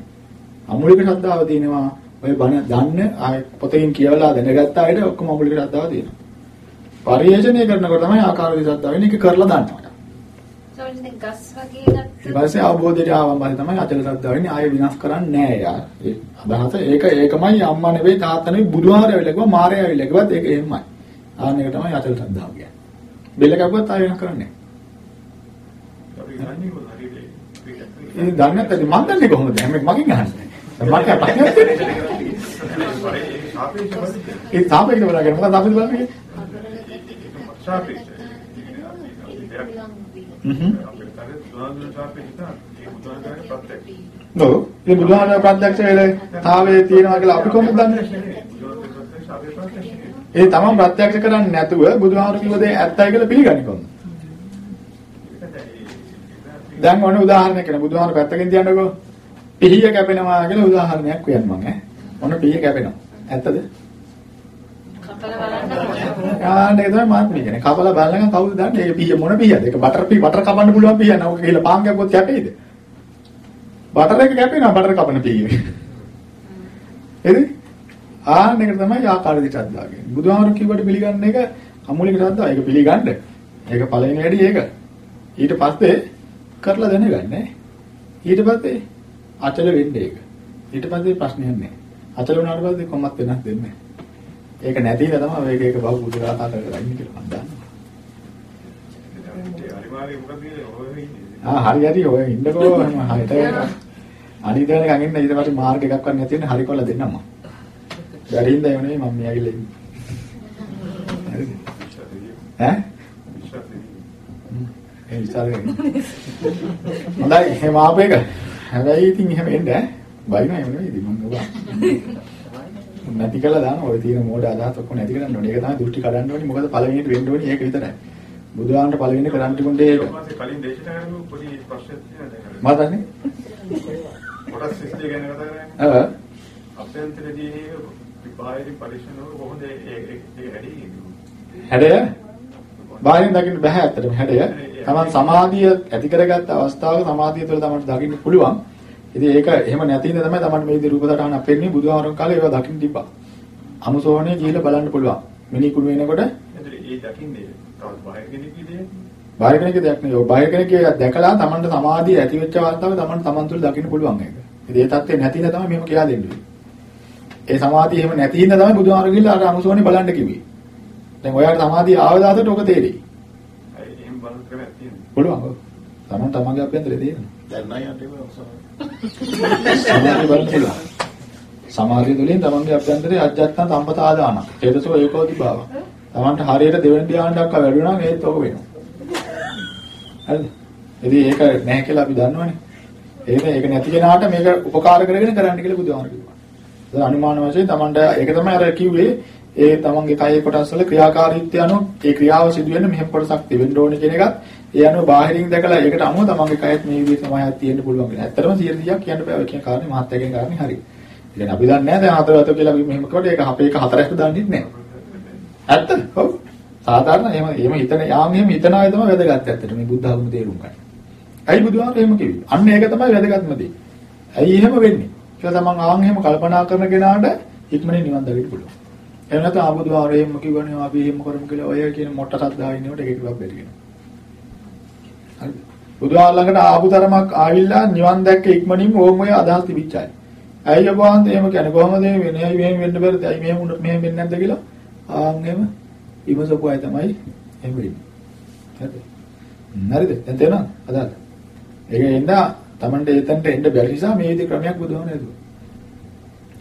අමූලික ශ්‍රද්ධාව තියෙනවා ඔය බණ දන්න ආය පොතකින් කියවලා දැනගත්ත අයට ඔක්කොම අමූලික ශ්‍රද්ධාව තියෙනවා. පරිේශනය කරනකොට තමයි ආකාරවදී ශ්‍රද්ධාව වෙන එක කරලා දන්නවා. දෙක ගස් වගේ ඊට ගත්ත පස්සේ අවබෝධයට ආවම පස්සේ තමයි අචල ශ්‍රද්ධාව වෙන්නේ ආයෙ විනාශ කරන්නේ නැහැ යාර. ඒ අදහස ඒක ඒකමයි අම්මා නෙවෙයි තාත්තා නෙවෙයි බුදුහාරය වෙලකව මාරය වෙලකවත් ඒක එහෙමයි. ආන්න එක තමයි අචල ශ්‍රද්ධාව කියන්නේ. බෙල්ල කපුවත් ආයෙ වෙනස් කරන්නේ අපි දන්නේ කොහොමද හරියට නැහැ. ඒ දන්නේ නැත්නම් මම දන්නේ කොහොමද? හැම මගෙන් අහන්නේ. මට තියෙන්නේ. ඒ සාපේක්ෂව බලගෙන මොකක්ද අපි බලන්නේ? අපිට කරේ දුරන්දුර සාපේක්ෂව ඒ කරේ ප්‍රත්‍යක්ෂ නෝ ඒ බුදුහාමර ප්‍රත්‍යක්ෂ වෙලතාවයේ තියෙනවා කියලා අපි කොහොමද දන්නේ? ඒ තමන් ප්‍රත්‍යක්ෂ කරන්නේ නැතුව බුදුහාමර කිව්ව දේ ඇත්තයි කියලා පිළිගන්නේ කොහොමද? දැන් ඔන්න උදාහරණයක් කරන බුදුහාමර පැත්තකින් තියන්නකෝ. පිහිය කැපෙනවා කියලා උදාහරණයක් කියන්න මම ඈ. ඔන්න පිහිය කැපෙනවා. ඇත්තද? කපල බලන්න ආන්න ඒක තමයි මාත් කියන්නේ. කපලා බලනකම් කවුද දන්නේ? ඒක පිහිය මොන පිහියද? ඒක බටර් පි බටර් කපන්න පුළුවන් පිහිය නෝ කියලා පාන් කැපුවොත් කැපෙයිද? බටර් එක කැපෙනවා බටර් කපන පිහිය. එද? ආන්න එක තමයි ආකාර දිට අද්දාගෙන. බුදුහාමර කිව්වට පිළිගන්න එක අමුලික ශ්‍රද්ධාව. ඒක පිළිගන්න. ඒක පළවෙනි වැඩි ඒක. ඊට පස්සේ කරලා දැනගන්නේ. ඊට පස්සේ අචල වෙන්නේ ඒක. ඊට පස්සේ ප්‍රශ්නයක් නැහැ. අචල වුණාට පස්සේ කොහොමත් වෙනස් වෙන්නේ ඒක නැතිව තමයි මේක ඒක බහු බුදු ආකාර කරලා ඉන්නේ කියලා මම දන්නවා. ආ හරි හරි ඔය ඉන්නකෝ මම හරියට අනිත් දවසේ ගඟින්න ඊට පස්සේ මාර්ග එකක්වත් නැති වෙන හරි කොල්ල දෙන්නම්මා. බැරිින්ද ඒ නෙමෙයි මම මේ ඇවිල්ලා ඉන්නේ. හරිද? ඈ? ඒ විචාරේ. හොඳයි එහෙම ආපේක. හැබැයි ඉතින් එහෙම එන්න ඈ. බයිනා එහෙම නෙවෙයි මම ඔබ. නැති කළා දාන ඔය තියෙන මෝඩ අදහස් ඔක්කොම නැති කරන්න ඕනේ. ඒක තමයි දෘෂ්ටි කඩන්න ඕනේ. මොකද පළවෙනියට වෙන්න ඕනේ ඒක විතරයි. බුදුහාමට පළවෙනි කරන්න තිබුණේ ඒක. කලින් දේශනා කරපු පොඩි ප්‍රශ්නයක් තියෙනවා දැන්. මම දන්නේ. කොටස් 60 ගැන කතා කරන්නේ. ආ අභ්‍යන්තරදී බාහිර පරිශ්‍රණ වල කොහොමද ඒ හැදී හැඩය බාහිරින් දකින්න බෑ ඇත්තටම හැඩය. Taman සමාධිය ඇති කරගත්ත අවස්ථාවක සමාධිය තුළ Tamanට දකින්න පුළුවන්. ඉතින් ඒක එහෙම නැති ඉඳ තමයි Taman මේ විදිහේ රූප සටහන අපෙන්නේ බුදුහාමරන් කාලේ ඒවා දකින්න තිබ්බා. අමුසෝහනේ ගිහිල්ලා බලන්න පුළුවන්. මිනි කුණු වෙනකොට ඒ දකින්නේ තවත් බාහිර කෙනෙක්ගේ. බාහිර කෙනෙක්ගේ දෙයක් නෙවෙයි. ඔය බාහිර කෙනෙක්ගේ දැකලා Tamanට සමාධිය ඇති වෙච්ච අවස්ථාවේ Taman Taman තුළ දකින්න පුළුවන් ඒක. ඉතින් ඒ தත්ත්වේ නැති ඉඳ තමයි මෙහෙම කියලා දෙන්නේ. ඒ සමාධිය එහෙම නැති ඉඳ තමයි බුදුහාමර ගිහිල්ලා අර අමුසෝහනේ බලන්න කිව්වේ. දැන් ඔයාලට සමාධිය ආවදාසට ඔක තේරෙයි. එහෙම බලන ක්‍රමයක් තියෙනවා. පුළුවන්. Taman තමන්ගේ අභ්‍යන්තරේ තියෙනවා. දැන් නයි අන්තිම ඔක්කොම. සමාධිය තුළින් තමන්ගේ අභ්‍යන්තරේ අජ්ජත්තා සම්පතාදාන. චේතසෝ ඒකෝදි බව. තමන්ට හරියට දෙවෙනි ධ්‍යාන දක්වා වැඩුණා නම් ඒත් ඔක වෙනවා. හරිද? ඉතින් ඒක නැහැ කියලා අපි දන්නවනේ. ඒක ඒක නැති කෙනාට මේක උපකාර කරගෙන කරන්න කියලා බුදුහාමර කිව්වා. ඒක අනුමාන වශයෙන් තමන්ට ඒක තමයි අර කිව්වේ ඒ තමන්ගේ කයේ කොටස් වල ක්‍රියාකාරීත්වය අනුව ඒ ක්‍රියාව සිදු වෙන්න මෙහෙම කොටසක් තිබෙන්න ඕනේ කියන එකත් ඒ අනුව බාහිරින් දැකලා ඒකට අනුව තමන්ගේ කයත් මේ විදිහට සමායයක් තියෙන්න පුළුවන් කියලා. ඇත්තටම 100%ක් කියන්න බෑ ඔය කියන කාරණේ මහත්යගෙන් කාරණේ හරි. ඒ කියන්නේ අපි දන්නේ නැහැ දැන් හතර වත කියලා අපි මෙහෙම කරලා ඒක අපේ එක හතරට දන්නේ නැහැ. ඇත්තද? ඔව්. සාධාරණ එහෙම එහෙම හිතන යාම එහෙම හිතන අය තමයි වැදගත් ඇත්තට මේ බුද්ධ ධර්ම තේරුම් ගන්න. ඇයි බුදුහාමර එහෙම කිව්වේ? අන්න ඒක තමයි වැදගත්ම දේ. ඇයි එහෙම වෙන්නේ? කියලා තමන් ආන් එහෙම කල්පනා කරන කෙනාට ඉක්මනින් නිවන් දකින්න පුළුවන්. එහෙම නැත්නම් ආබුදුහාමර එහෙම කිව්වනේ අපි එහෙම කරමු කියලා ඔය කියන මොට්ට සද්දා ඉන්නකොට ඒක කිව්වක් බැරි වෙනවා. හරි. බුදුහාම ළඟට ආපු තරමක් ආවිල්ලා නිවන් දැක්ක ඉක්මනින්ම ඕම ඔය අදහස් තිබිච්චායි. ඇයි ඔබ වහන්සේ එහෙම කියන්නේ කොහොමද මේ වෙන්නේ? ඇයි මෙහෙම වෙන්න බැරිද? ඇයි මෙහෙම උන මෙහෙම වෙන්නේ නැද්ද කියලා ආන් එහෙම ඉවසපු අය තමයි එහෙම වෙන්නේ. හරිද? හරිද? දැන් තේරෙනවද? අදාළ. ඒක එන්න Tamande එතනට එන්න බැරි නිසා මේ විදිහේ ක්‍රමයක් බුදුහාම නේදුවා.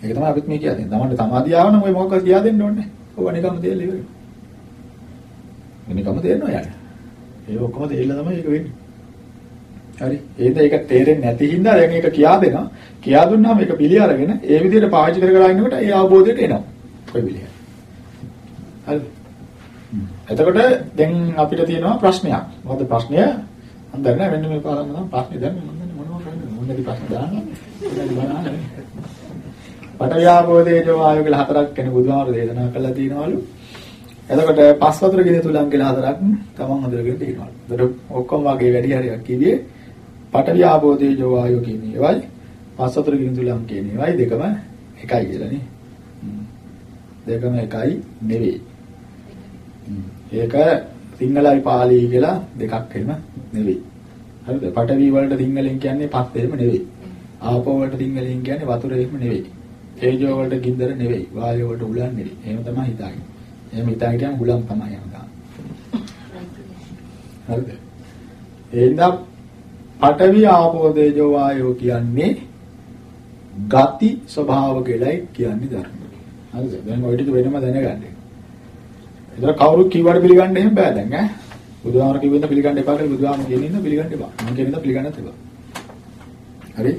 ඒක තමයි අපිත් මේ කියන්නේ. Tamande සමාධිය ආව නම් ඔය මොකක්ද කියා දෙන්න ඕනේ. ඔව නිකම්ම තේරෙලා ඉවරයි. නිකම්ම තේරෙනවා යාර. ඒ ඔක්කොම තේරෙලා තමයි ඒක වෙන්නේ. හරි. ඒද ඒක තේරෙන්නේ නැති හින්දා දැන් ඒක කියා දෙනවා. කියා දුන්නාම ඒක පිළි අරගෙන ඒ විදිහට පාවිච්චි කරගලා ඉන්නකොට ඒ අවබෝධයට එනවා. කොයි විදිහට. හරි. එතකොට දැන් අපිට තියෙනවා ප්‍රශ්නයක්. මොකද ප්‍රශ්නය දන්නේ මෙන්න මේ පාරම තමයි ප්‍රශ්නේ දැන් මම දන්නේ මොනවා කරන්නේ මොනවද ප්‍රශ්න දාන්නේ. ඒක බලන්න. පටවියාපෝදේජෝ ආයෝ කියලා හතරක් කෙනෙක් බුදුහාමර දේශනා කළා තියෙනවලු. එතකොට පස් වතුර ගිනි තුලන් කියලා හතරක් තමන් හඳුරගෙන තියෙනවලු. එතකොට ඔක්කොම වගේ වැඩි හරියක් කිව්වේ පටවියාපෝදේජෝ ආයෝ කියන ඒවයි පස් වතුර ගිනි තුලන් කියන ඒවයි දෙකම එකයි කියලානේ. දෙකම එකයි නෙවෙයි. ඒක සිංහලයි පාලි කියලා දෙකක් එහෙම නෙවෙයි. හරිද? පටවි වලට සිංහලෙන් කියන්නේ පස් එහෙම නෙවෙයි. ආපෝ වලට සිංහලෙන් කියන්නේ වතුර එහෙම නෙවෙයි. තේජෝ වලට ගින්දර නෙවෙයි. වායෝ වලට උලන් නෙවෙයි. එහෙම තමයි හිතාගෙන. එහෙම හිතාගෙන කියම උලන් තමයි යනවා. හරිද? එහෙනම් පඨවි ආපෝ තේජෝ වායෝ කියන්නේ ගති ස්වභාව කියලායි කියන්නේ ධර්ම. හරිද? දැන් ඔය ටික වෙනම දැනගන්න. ඒතර කවුරුත් කිව්වට පිළිගන්න එහෙම බෑ දැන් ඈ. බුදුහාමර කිව්වෙන්න පිළිගන්න එපා කියලා බුදුහාමර කියන්නේ ඉන්න පිළිගන්න එපා. මම කියන ඉන්න පිළිගන්නත් එපා. හරි?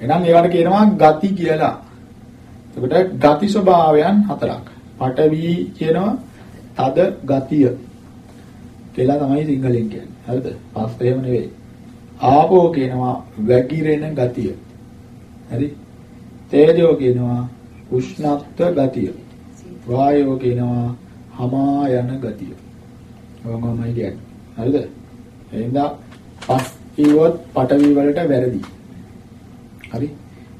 එහෙනම් ඒවට කියනවා ගති කියලා. එතකොට ගති ස්වභාවයන් හතරක්. පඨවි කියනවා තද ගතිය කියලා තමයි සිංහලෙන් කියන්නේ. හරිද? පස් එහෙම නෙවෙයි. ආපෝ කියනවා වැగిරෙන ගතිය. හරි? තේජෝ කියනවා උෂ්ණත්ව ගතිය. වායෝ කියනවා හමා යන ගතිය. ඔවගොමයි කියන්නේ. හරිද? එහෙනම් පස් කිව්වොත් පඨවි වලට වැරදි. හරි?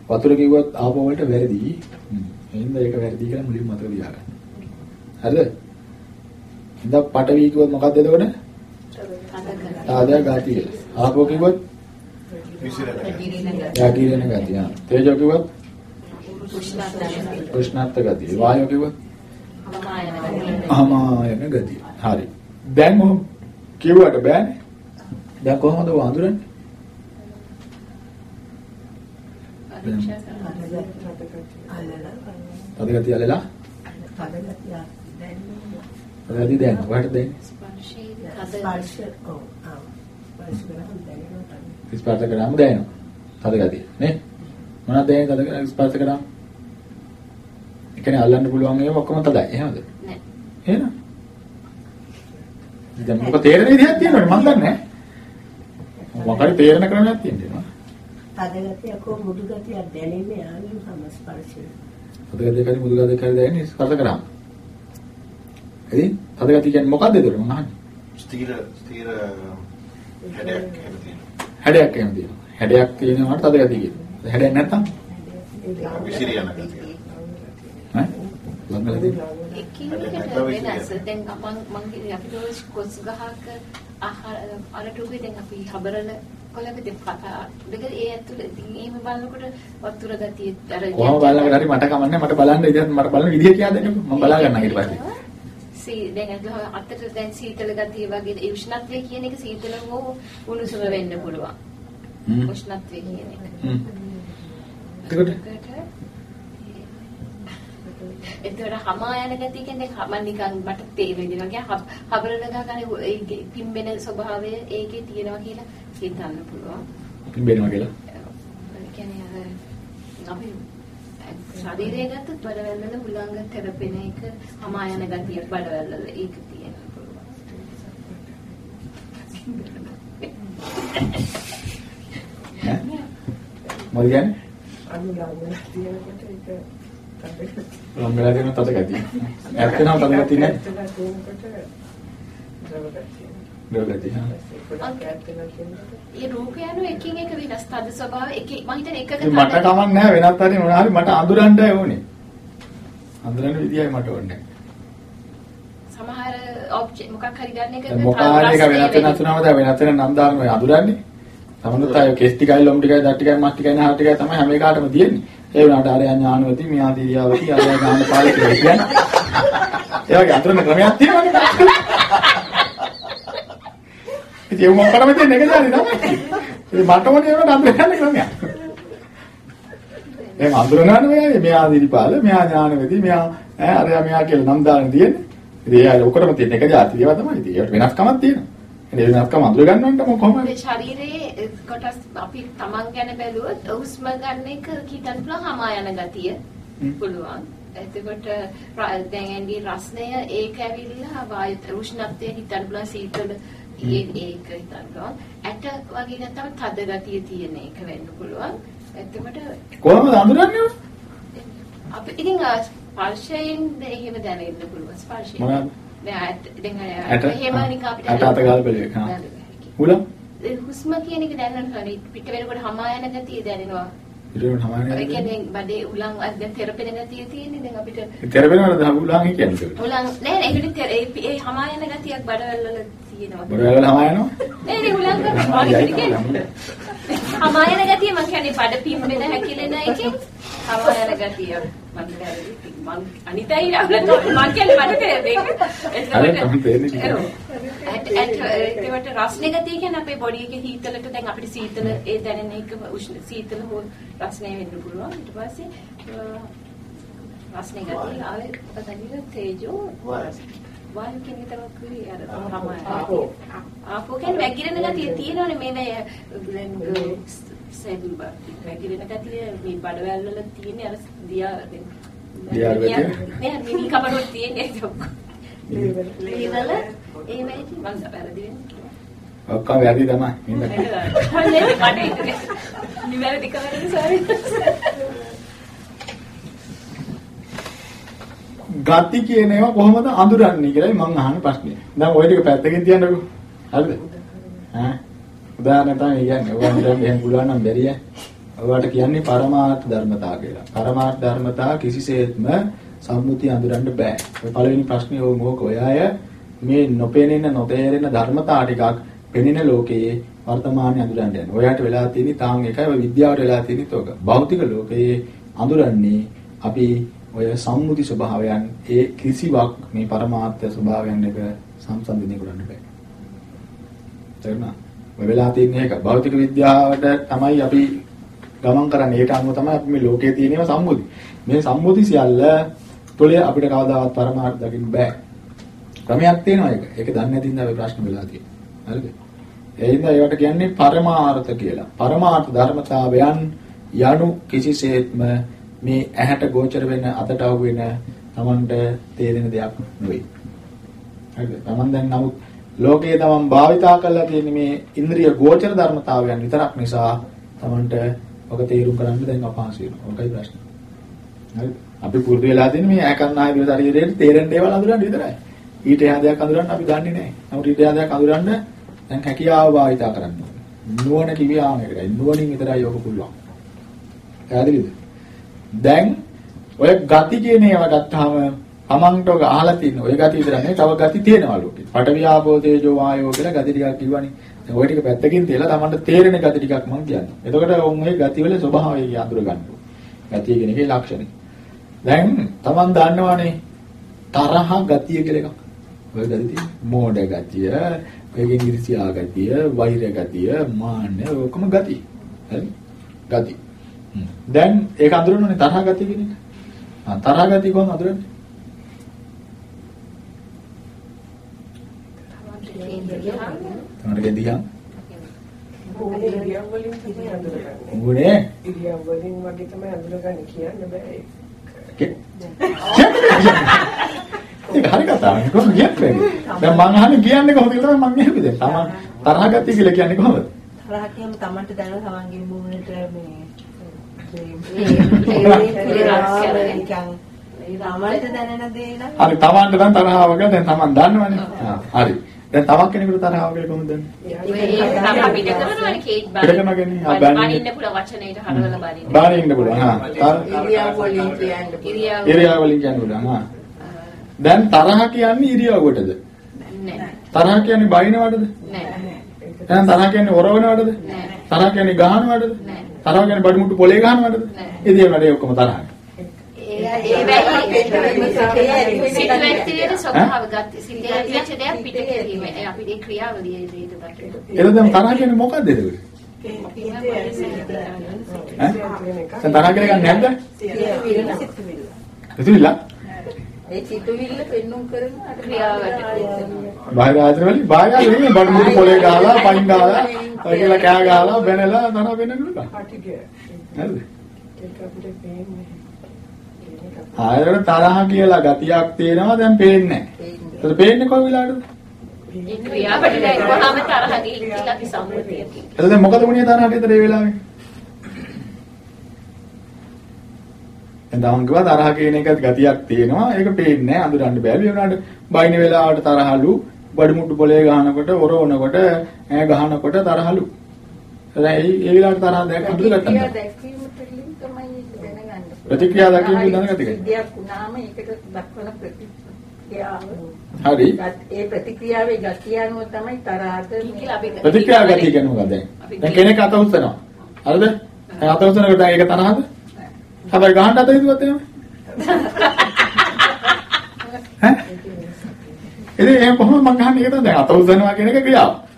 වතුර කිව්වොත් ආපෝ වලට වැරදි. එහෙනම් ඒක වැරදි කියලා මුලින්ම මතක තියාගන්න. හරිද? ඉතින් පඨවි කිව්වොත් මොකක්ද එතකොට? ආදා ගතිය. ආපෝ කිව්වොත් යකිරෙන ගතිය. තේජෝ කිව්වොත් උෂ්ණත්ව ගතිය. වායෝ කිව්වොත් අමායන ගතිය. හරි. දැන් ඔහොම කිව්වට බෑනේ. දැන් කොහොමද ඔය හඳුරන්නේ? තද ගතිය අල්ලලා තද ගතිය දැන් ඔයාලට දැන් ස්පර්ශයේ ස්පර්ශ ඔව් ආ ස්පර්ශ කරාම දැනෙනවා ස්පර්ශ කරාම දැනෙනවා. තද ගතිය නේ? මොනවද දැනෙන්නේ තද කරා ස්පර්ශ කරාම? ඒ කියන්නේ අල්ලන්න පුළුවන් ඒවා ඔක්කොම තදයි. එහෙමද? නෑ. එහෙනම් දැන් මොකද තේරෙන විදිහක් තියෙනවනේ මම දන්නේ නැහැ. මොකක්ද තේරෙන ක්‍රමයක් තියෙනවා. තද ගතියක් හෝ මුදු ගතියක් දැනෙන්නේ ආනිම සමස්පර්ශය. තද ගතිය කියන්නේ මුදු ගතිය කියන්නේ දැනෙන්නේ ස්පර්ශ කරාම. එදින් තද ගතිය කියන්නේ මොකක්ද ඒතකොට මම අහන්නේ? ස්ථීර ස්ථීර හැඩයක් එහෙම තියෙනවා. හැඩයක් එහෙම තියෙනවා. හැඩයක් තියෙනවට තද ගතිය කියනවා. හැඩයක් නැත්තම් විසිරි යන ගතිය. එකින් එකට වෙනස්. දැන් මම මම අපිට ඔය කොස් ගහක ආහාර අරටුවේ දැන් අපි හබරල කොළඹ කතා දෙක ඒ ඇතුළේ එහෙම බලනකොට වතුර ගතිය අර කොහොම බලනකොට හරි මට කමන්නේ මට බලන්න ඉතින් මට බලන විදිහ කියලා දෙන්නකෝ මම බලා ගන්නම් ඊට පස්සේ. සී දැන් අතට දැන් සීතල ගතිය වගේ ඒ උෂ්ණත්වය කියන එක සීතල හෝ උණුසුම වෙන්න පුළුවන්. උෂ්ණත්වය කියන එක. එතකොට එතකොට හමා යන ගතිය කියන්නේ මම නිකන් මට තේරෙන්නේ වගේ හබරල ගහගෙන ඒ පිම්බෙන ස්වභාවය ඒකේ තියෙනවා කියලා හිතන්න පුළුවන්. පිම්බෙනවා කියලා. ඒ කියන්නේ අර අපි ශරීරය ගත්තොත් බඩවැල් වල හුලංග තෙරපෙන එක හමා යන ගතිය බඩවැල් වල ඒක තියෙන්න පුළුවන්. මොකද කියන්නේ? අනුලාගන තියෙනකොට ඒක. ලම් වෙලා තියෙන තද ගතිය. ඇත්ත නම් තද ගතිය නෑ. ද්‍රව ගතිය. ඒ රූපය අනුව එකින් එක වෙනස් තද ස්වභාව එක මම හිතන්නේ එකක ඉතින් මට කමක් නැහැ වෙනත් හරි මොනවා හරි මට අඳුරන්නයි ඕනේ. අඳුරන විදියයි මට ඕනේ. සමහර ඔබ්ජෙක්ට් මොකක් හරි ගන්න එක මොකාර එක වෙනත් වෙනස් වෙනවද වෙනත් වෙන නම් දාන්න ඔය අඳුරන්නේ. සමහරවිට අය කෙස් ටිකයි ලොම් ටිකයි දත් ටිකයි මස් ටිකයි නහර ටිකයි තමයි හැම එකටම තියෙන්නේ. ඒ වුණාට අර ඥානවති මෙහා දිරියාවති අර ඥාන පාලි කියලා කියන්නේ. ඒ වගේ අඳුරන ක්‍රමයක් තියෙනවනේ. ඉතින් ඒ මොකටම තියෙන එක දැනි තමයි. ඉතින් මට ඕනේ ඒවට අඳුරන්න ක්‍රමයක්. දැන් අඳුරනවනේ මෙයා මෙහා දිරිපාල මෙහා ඥානවති මෙහා ඈ අරයා මෙහා කියලා නම් දාන්න තියෙන්නේ. ඉතින් ඒ අය ඔක්කොටම තියෙන එක જાති ඒවා තමයි. ඉතින් ඒකට වෙනස්කමක් තියෙනවා. ඒ වෙනස්කම අඳුර ගන්නවන්ට කොහොමද? අපේ ශරීරයේ කොටස් අපි තමන් ගැන බැලුවොත් හුස්ම ගන්න එක හිතන්න පුළුවන් හමා යන ගතිය පුළුවන්. එතකොට දැන් ඇඟි රස්නය ඒක ඇවිල්ලා වායු උෂ්ණත්වය හිතන්න පුළුවන් සීතල ඒක හිතන්න පුළුවන්. ඇට වගේ නැත්නම් තද ගතිය තියෙන එක වෙන්න පුළුවන්. එතකොට කොහොමද අඳුරන්නේ? අපි ඉතින් ස්පර්ශයෙන් එහෙම දැනෙන්න පුළුවන් ස්පර්ශයෙන්. දැන් දැන් එහෙම නිකන් අපිට ඇට අත ගාල් බලයක්. හා. උලම් ඒ හුස්ම කියන එක දැනෙනවා හරි පිට වෙනකොට හමා යන ගතිය දැනෙනවා. ඉතින් ඒ හමානේ. කියන්නේ බඩේ උලන් අත් දැන් තෙරපෙන ගතිය තියෙන්නේ දැන් අපිට තෙරපෙනවද උලම් කියන්නේ? උලන් නෑ නෑ ඒකට ඒ ඒ හමා යන ගතියක් බඩවැල් වල තියෙනවා. බඩවැල් හමා යනවා? නෑ නෑ උලන් කරනවා. හමා යන ගතිය මම කියන්නේ බඩ පිම්බෙන හැකිලෙන එකෙන් හමා යන ගතිය. මම කියන්නේ මම අනිතයි රවල මම කියන්නේ මට තේරෙන්නේ. ඒකට රස්නේ ගතිය කියන්නේ අපේ බොඩි එකේ හීතලට දැන් අපිට සීතල ඒ දැනෙන එක උෂ්ණ සීතල හෝ රස්නේ වෙන්න පුළුවන් ඊට පස්සේ රස්නේ ගතිය ආවේ පතන්නේ තේජෝ වායු කියන තමයි කිව්වේ අර තමයි ආපෝ. ආපෝ කියන්නේ වැగిරෙන ගතිය තියෙනවනේ මේ මේ දැන් සැදුල් බා පැකිලෙන ගතිය මේ බඩවැල් වල තියෙන අර දියා දියා? නෑ මිනි කබඩොත් තියෙන්නේ. ලීවල ඒ වෙයිටි මං වැරදි වෙන්නේ. ඔක්කොම වැරදි තමයි. නිවැරදි කරන්නේ සෝරි. ගති කියන ඒවා කොහොමද අඳුරන්නේ කියලායි මම අහන ප්‍රශ්නේ. දැන් ওই ටික පැත්තකින් තියන්නකෝ. හරිද? ඈ උදාහරණ තමයි කියන්නේ. ඔයා හිතන්න එහෙම පුළුවන් නම් බැරිය. ඔයාලට කියන්නේ පරමාර්ථ ධර්මතා කියලා. පරමාර්ථ ධර්මතා කිසිසේත්ම සම්මුති අඳුරන්න බෑ. ඔය පළවෙනි ප්‍රශ්නේ ඕක ඕක ඔය අය මේ නොපෙනෙන නොතේරෙන ධර්මතා ටිකක් පෙනෙන ලෝකයේ වර්තමානයේ අඳුරන්න යනවා. ඔයාට වෙලා තියෙන්නේ තාන් එකයි ඔය විද්‍යාවට වෙලා තියෙන්නේ තෝක. භෞතික ලෝකයේ අඳුරන්නේ අපි ඔය සම්මුති ස්වභාවයන් ඒ කිසිවක් මේ පරමාර්ථ ස්වභාවයන් එක සංසන්දනය කරන්න බෑ. තේරුණා? ඔය වෙලා තියෙන්නේ ඒක. භෞතික විද්‍යාවට තමයි අපි ගමන් කරන්නේ. ඒට අනුව තමයි අපි මේ ලෝකයේ තියෙනව සම්මුති. මේ සම්මුති සියල්ල තුළේ අපිට කවදාවත් පරමාර්ථ දකින්න බෑ. ක්‍රමයක් තියෙනවා ඒක. ඒක දන්නේ නැති ඉඳලා ප්‍රශ්න වෙලා තියෙනවා. හරිද? ඒ හින්දා ඒවට කියන්නේ පරමාර්ථ කියලා. පරමාර්ථ ධර්මතාවයන් යනු කිසිසේත්ම මේ ඇහැට ගෝචර වෙන අතට අහු වෙන Tamanට තේරෙන දෙයක් නෙවෙයි. හරිද? Taman දැන් නමුත් ලෝකයේ Taman භාවිතා කරලා තියෙන මේ ඉන්ද්‍රිය ගෝචර ධර්මතාවයන් විතරක් නිසා Tamanට ඔක තේරුම් ගන්න දැන් අපහසු වෙනවා. ඔකයි ප්‍රශ්නේ. හරිද? අපි පුරුදු වෙලා තියෙන මේ ඇකන්නාය දිව ශරීරයේ තේරෙන දේවල් අඳුරන්න විතරයි. ඊට එහා දෙයක් අඳුරන්න අපි දන්නේ නැහැ. නමුත් ඊට එහා දෙයක් අඳුරන්න දැන් හැකියාව භාවිතා කරන්න ඕනේ. නුවණ කිවියාම එකයි. නුවණින් විතරයි ඔක පුළුවන්. පැහැදිලිද? දැන් ඔය ගති කියන ඒවා ගත්තාම තමන්ට ඔක අහලා තියෙන ඔය ගති විතර නෙවෙයි තව ගති තියෙනවා ලෝකේ. පඨවි ආපෝ තේජෝ වායෝ කියලා ගති ටිකක් කිව්වනේ. දැන් ඔය ටික පැත්තකින් තියලා තමන්ට තේරෙන ගති ටිකක් මම කියන්නේ. එතකොට ඔවුන් ඔය ගති වල ස්වභාවය අඳුර ගන්න ඕනේ. ගතිය කියන එකේ ලක්ෂණ. දැන් තමන් දන්නවනේ තරහ ගතිය කියලා එකක්. ඔය ගති තියෙන මෝඩ ගතිය, ඔයගෙන් ඉරිසියා ගතිය, වෛර ගතිය, මාන්න ඔක්කොම ගති. හරි? ගති. දැන් ඒක අඳුරනෝනේ තරහ ගතිය කියන එක. ආ තරහ ගතිය කොහොමද අඳුරන්නේ? තමන්ට ගෙදියන් ඕනේ ඉරියව් වලින් තමයි අඳුරගන්නේ. උගුනේ ඉරියව් වලින් වගේ තමයි අඳුරගන්නේ කියන්න බෑ. ඒක හරි කතාවක් කොහොමද කියන්නේ? දැන් මං අහන්නේ කියන්නේ කොහොමද කියලා මං අහන්නේ දැන්. තමන් තරහ ගතිය කියලා කියන්නේ කොහොමද? තරහ කියම තමන්ට දැන තමන්ගේ මූණට මේ තමන්ට දැනෙන දේ නම් හරි තමන්ට දැන් තරහව ගැන දැන් තමන් දන්නවනේ. හරි. දැන් තවක් කෙනෙකුට තරහව කියලා කොහොමද දන්නේ? ඒ අපි දෙකමනේ කේට් පිට කරනවා කියන්නේ ආ බෑන්නේ. බනින්න පුළුවන් වචනේට හරවලා බනින්න. බාරින්න පුළුවන්. හා. ඉරියව් වලින් කියන්න ඉරියව් ඉරියව් වලින් කියන්න පුළුවන්. හා. දැන් තරහ කියන්නේ ඉරියව්වටද? නෑ. තරහ කියන්නේ බයිනවටද? නෑ. එහෙනම් තරහ කියන්නේ ඔරවනවටද? තරහ කියන්නේ ගහනවටද? තරහ කියන්නේ බඩු මුට්ටු පොලේ ගහනවටද? ඉතින් වැඩේ ඔක්කොම තරහයි. ඒ වැයි සිතුවැත්තේ ස්වභාව ගත සිතේ ඇතිවෙච්ච දෙයක් පිට කිරීම ඒ අපිට ඒ ක්‍රියාවලිය ඒක. එතකොට දැන් තරහ කියන්නේ මොකක්ද එතකොට? ඈ? දැන් තරහ කියන්නේ නැද්ද? සිතුවිල්ල. ඒ සිතුවිල්ල පෙන්눔 කරන ක්‍රියාවට බාහිර ආයතන වලින් බාහිර නෙමෙයි බඩු මුට්ටු පොලේ ගහලා පයින් ගහලා ඔය කියලා කෑ ගහලා බැනලා තරහ වෙන්න පුළුවන්. හරිද? ඒක අපිට පේන්නේ. ආයෙත් තරහ කියලා ගතියක් තියෙනවා දැන් පේන්නේ නැහැ. ඒතර පේන්නේ කොයි වෙලාවටද? ඒ ක්‍රියාවට දැක්වහම තරහ ගිහින් අපි සම්මුතියකින්. එතකොට දැන් මොකද වුණේ තරහට ඒතර ඒ වෙලාවේ? දැන් තමන් කිව්වා තරහ කියන එක ගතියක් තියෙනවා ඒක පේන්නේ නැහැ අඳුරන්න බෑ. ඒ වුණාට බයින වෙලාවට තරහලු බඩු මුට්ටු පොලේ ගහනකොට ඔරවනකොට ඈ ගහනකොට තරහලු. ඒ ඒ වෙලාවට තරහ දැක් අඳුරගත්තා. ක්‍රියා දැක්වීමට තමයි දැනගන්න. ප්‍රතික්‍රියා දැක්වීම දැනගත්තේ. විද්‍යාවක් වුණාම ඒකට දක්වන ප්‍රතික්‍රියාව. හරි. ඒ ප්‍රතික්‍රියාවේ ගතිය අනුව තමයි තරහට මේ ප්‍රතික්‍රියා ගතිය මොකක්ද දැන්? දැන් කෙනෙක් අත උස්සනවා. හරිද? අත උස්සනකොට ඒක තරහද? හැබැයි ගහන්න අත හිතුවත් එහෙම. ඈ? ඉතින් එහෙනම් කොහොමද මං ගහන්නේ ඒක තමයි දැන් අත උස්සනවා කියන එක ක්‍රියාව.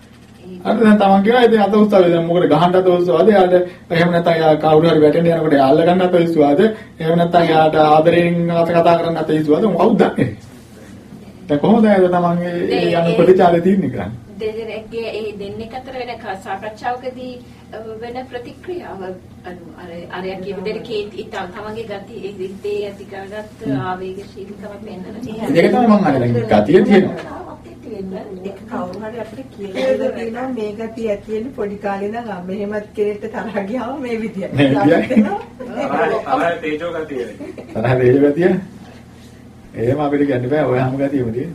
හරිද දැන් තමන් කියනවා ඉතින් අත උස්සාවේ දැන් මොකද ගහන්න අත උස්සවාද යාට එහෙම නැත්නම් යා කවුරු හරි වැටෙන්න යනකොට යා අල්ල ගන්න අත උස්සවාද එහෙම නැත්නම් යාට ආදරයෙන් අත කතා කරන්න අත උස්සවාද කවුද දන්නේ දැන් කොහොමද තමන්ගේ ඒ යන ප්‍රතිචාරය තීරණය කරන්නේ දෙදෙනෙක්ගේ ඒ දෙන්නෙක් අතර වෙන සාකච්ඡාවකදී වෙන ප්‍රතික්‍රියාව අනු අර අරයා කියන විදිහට කේත් තමන්ගේ ගති ඒ විද්දේ ඇති කරගත්ත ආවේගශීලීකම පෙන්වන ඒක තමයි මම. දැන් ගතිය තියෙනවා. ඒක කවුරු හරි අපිට කියලා දෙලා තියෙනවා මේ ගතිය ඇති වෙන්නේ පොඩි කාලේ ඉඳන් ආ මෙහෙමත් කෙනෙක්ට තරහ ගියාම මේ විදියට. තරහ තේජෝ ගතිය. තරහ දේජ ගතිය. එහෙම අපිට කියන්න බෑ ඔය හැම ගතියම තියෙන.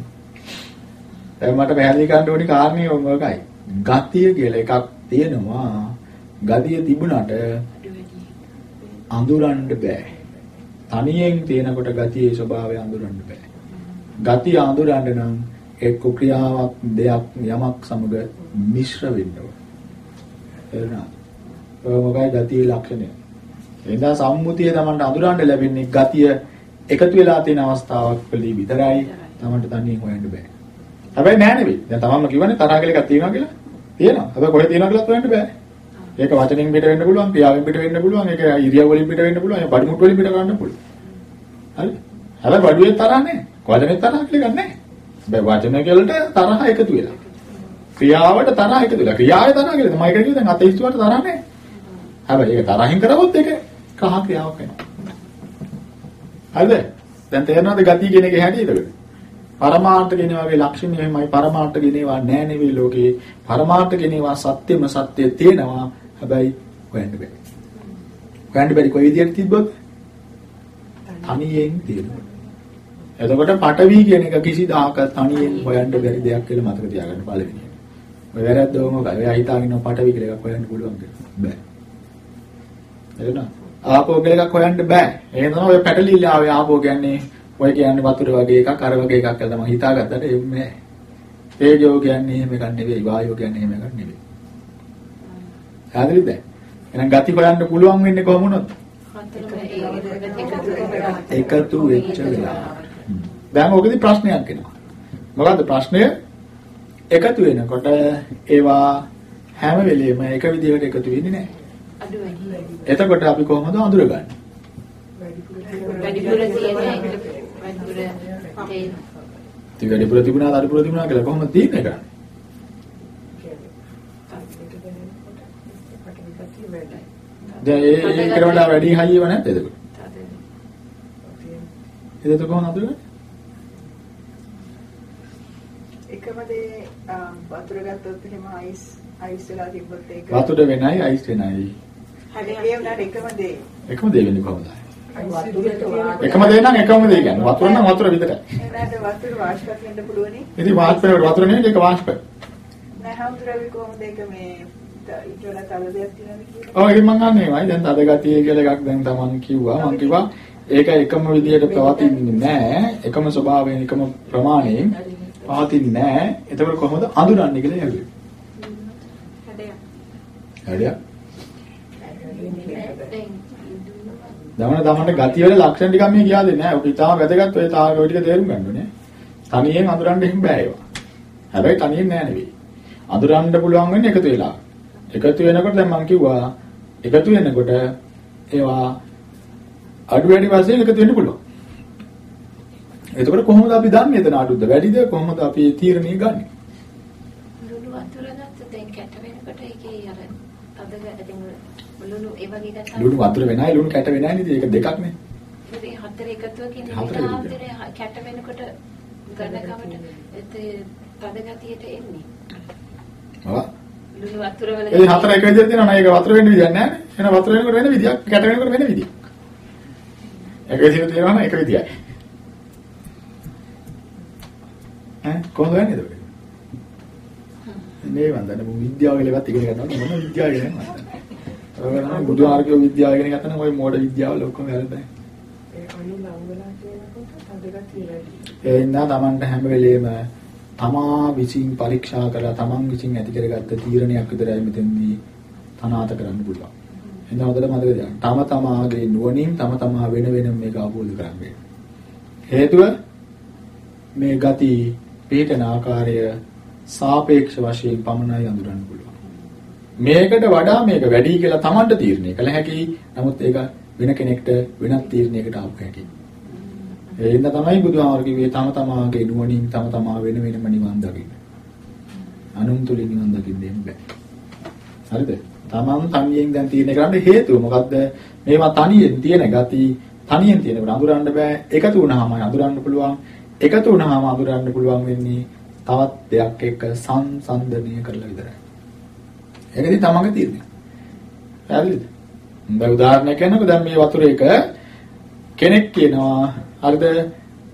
දැන් මට පැහැදිලි කරන්න ඕනි කාරණේ මොකයි? ගතිය කියලා එකක් තියෙනවා. ගතිය තිබුණාට අඳුරන්න බෑ. තනියෙන් තියෙනකොට ගතියේ ස්වභාවය අඳුරන්න බෑ. ගතිය අඳුරන්න නම් එක්ක ක්‍රියාවක් දෙයක් යමක් සමග මිශ්‍ර වෙන්න ඕන. එනවා. ඔය මොකයි ගතියේ ලක්ෂණය? එදා සම්මුතිය තමන්ට අඳුරන්න ලැබෙන්නේ ගතිය එකතු වෙලා තියෙන අවස්ථාවක් වලදී විතරයි තමන්ට තනියෙන් හොයන්න බෑ. හැබැයි නෑ නෙවෙයි. දැන් තමන්ම කියවනේ තරහ කියලා එකක් තියෙනවා කියලා. තියෙනවා. හැබැයි කොහෙද තියෙනවා කියලාත් හොයන්න බෑ. ඒක වචනෙන් පිට වෙන්න පුළුවන්, ක්‍රියාවෙන් පිට වෙන්න පුළුවන්, ඒක ඉරියව් වලින් පිට වෙන්න පුළුවන්, ඒක බඩි මුට්ටු වලින් පිට කරන්න පුළුවන්. හරි? හැබැයි බඩුවේ තරහ නෑ. වචනේ තරහ කියලා ගන්න නෑ. හැබැයි වචන වලට තරහ එකතු වෙලා. ක්‍රියාවට තරහ එකතු වෙලා. ක්‍රියාවේ තරහ කියලා තමයි කියන්නේ දැන් අතීස්තුවට තරහ නෑ. හැබැයි ඒක තරහින් කරවොත් ඒක කහ ක්‍රියාවක් වෙනවා. හරිද? දැන් තේරෙනවද ගතිය කියන එකේ හැටි ඒකට? පරමාර්ථ කියන වගේ ලක්ෂණ එහෙමයි පරමාර්ථ කියන ඒවා නෑ නෙවෙයි ලෝකේ. පරමාර්ථ කියන ඒවා සත්‍යම සත්‍ය තියෙනවා. හැබැයි හොයන්න බෑ. හොයන්න බැරි කොයි විදියට තිබ්බොත් තනියෙන් තියෙනවා. එතකොට පටවි කියන එක කිසිදාක තනියෙන් හොයන්න බැරි දෙයක් කියලා මතක තියාගන්න පළවෙනි. ඔය වැරද්දම මොකද? ඔය හිතාගෙන පටවි කියලා එකක් හොයන්න පුළුවන් කියලා. බෑ. එතන ආපෝ කියලා එකක් හොයන්න බෑ. ඒ තමයි ඔය පැටලිල්ල ආවේ ආපෝ කියන්නේ ඔය කියන්නේ වතුර වගේ එකක් අර වගේ එකක් කියලා තමයි හිතාගත්තට ඒක නෑ. තේජෝ කියන්නේ එහෙම එකක් නෙවෙයි වායෝ කියන්නේ එහෙම එකක් නෙවෙයි. හරිද? එහෙනම් ගති හොයන්න පුළුවන් වෙන්නේ කොහොමනොත්? එකතු වෙච්ච වෙලාව. දැන් ඕකෙදි ප්‍රශ්නයක් එනවා. මොකද්ද ප්‍රශ්නය? එකතු වෙනකොට ඒවා හැම වෙලෙම එක විදිහකට එකතු වෙන්නේ නැහැ. අඩු වැඩි. එතකොට අපි කොහොමද අඳුරගන්නේ? වැඩිපුර තියෙන වැඩිපුර තේ ඉතින් වැඩිපුර තිබුණා අඩුපුර තිබුණා කියලා කොහොමද තීරණය කරන්නේ? දැන් ඒ ඒකට වඩා වැඩි හයියව නැද්ද එතකොට? එතකොට කොහොමද අඳුරගන්නේ? එකම දේ වතුර ගත්තොත් එහෙම අයිස් අයිස් වෙලා තිබ්බොත් ඒක වතුර වෙනයි අයිස් වෙනයි. හරි ඒ වුණාට එකම දේ එකම දේ වෙන්නේ කොහොමද? එකම දේ නම් එකම දේ කියන්නේ. වතුර නම් වතුර විතරයි. එනවාට වතුර වාෂ්ප වෙන්න පුළුවනි ඉතින් වාෂ්පය වතුර නෙවෙයි ඒක වාෂ්පය. නෑ හම්දුරවි කොහොමද ඒක මේ වඩා තව දෙයක් තියෙනවද කියලා ඒක මං අහන්නේමයි. දැන් තද ගතිය කියලා එකක් දැන් තමන් කිව්වා. මං කිව්වා ඒක එකම විදිහට පවතින්නේ නැහැ. එකම ස්වභාවයෙන් එකම ප්‍රමාණයෙන් පවතින්නේ නැහැ. එතකොට කොහොමද අඳුරන්නේ කියලා යන්නේ. හරියට. දමන දමන ගතිය වල ලක්ෂණ ටිකක් මේ කියා දෙන්නේ නැහැ. ඔක ඉතාලම වැදගත් ඔය තාම ඔය ටික තේරුම් ගන්න ඕනේ. තනියෙන් අඳුරන්න හිම් බෑ ඒවා. හැබැයි තනියෙන් නෑ නෙවෙයි. අඳුරන්න පුළුවන් වෙන්නේ එකතු වෙලා. එකතු වෙනකොට දැන් මම කිව්වා එකතු වෙනකොට ඒවා අඩු වැඩි වශයෙන් එකතු වෙන්න පුළුවන්. එතකොට කොහොමද අපි දන්නේ එතන අඩුද වැඩිද කොහොමද අපි ඒ තීරණය ගන්නෙ? ලුණු වතුර ගත්ත දැන් කැට වෙනකොට ඒකේ අර තද දැන් ලුණු ඒ වගේ ගත්තා ලුණු වතුර වෙනයි ලුණු කැට වෙනයි නේද? ඒක දෙකක් නේ. ඉතින් හතර හතර එකතුව. විතරේ කැට වෙනකොට ගණකවට ඒ තද ගතියට එන්නේ ඔව්. ලුණු වතුර වල ඒ හතර එක විදිහට තියෙනවා නේද? ඒක වතුර වෙන්න විදියක් නැහැ නේ. එහෙනම් වතුර වෙනකොට වෙන විදියක්, කැට වෙනකොට වෙන විදියක්. එක විදිහට තියෙනවා නම් එක විදියයි. ඈ කොහොමද වෙන්නේ ඒක? මේ වන්දන විද්‍යාව කියලා ඉගෙන ගන්නවා මොන විද්‍යාව ඉගෙන ගන්නවද? ඔය නම් බුදුආර්යෝ විද්‍යාව ඉගෙන ගත්තා නම් ඔය මෝඩ විද්‍යාවල ඔක්කොම වැරද්දයි. ඒ අනු ලං වෙලා කියනකොට තදගතිය වැඩි. හැම වෙලෙම තමා විසින් පරීක්ෂා කරලා Taman විසින් ඇති කරගත්ත තීරණයක් විතරයි මෙතෙන්දී තනාත කරන්න පුළුවන්. එහෙනම් හොඳට මතක තියාගන්න. තම තමාගේ නුවණින් තම තමා වෙන වෙනම මේක අවබෝධ කරගන්න. හේතුව මේ ගති පිටන ආකාරය සාපේක්ෂ වශයෙන් පමණයි අඳුරන්න පුළුවන්. මේකට වඩා මේක වැඩි කියලා Tamanට තීරණය කළ හැකි. නමුත් ඒක වෙන කෙනෙක්ට වෙනත් තීරණයකට ආපු හැකි. ඒ හින්දා තමයි බුදුහාමර කිව්වේ තම තමාගේ නුවණින් තම තමා වෙන වෙනම නිවන් දකින්න. අනුන් තුලින් නිවන් දකින්න දෙන්න බෑ. හරිද? තමන් තනියෙන් දැන් තියෙන කරන්න හේතුව මොකද්ද? මේවා තනියෙන් තියෙන ගති තනියෙන් තියෙනකොට අඳුරන්න බෑ. එකතු වුණාමයි අඳුරන්න පුළුවන්. එකතු වුණාම අඳුරන්න පුළුවන් වෙන්නේ තවත් දෙයක් එක්ක සංසන්දනය කරලා විතරයි. ඒකදී තමන්ගේ තියෙන්නේ. පැහැදිලිද? දැන් උදාහරණයක් කියන්නකෝ දැන් මේ වතුරේක කෙනෙක් කියනවා හරිද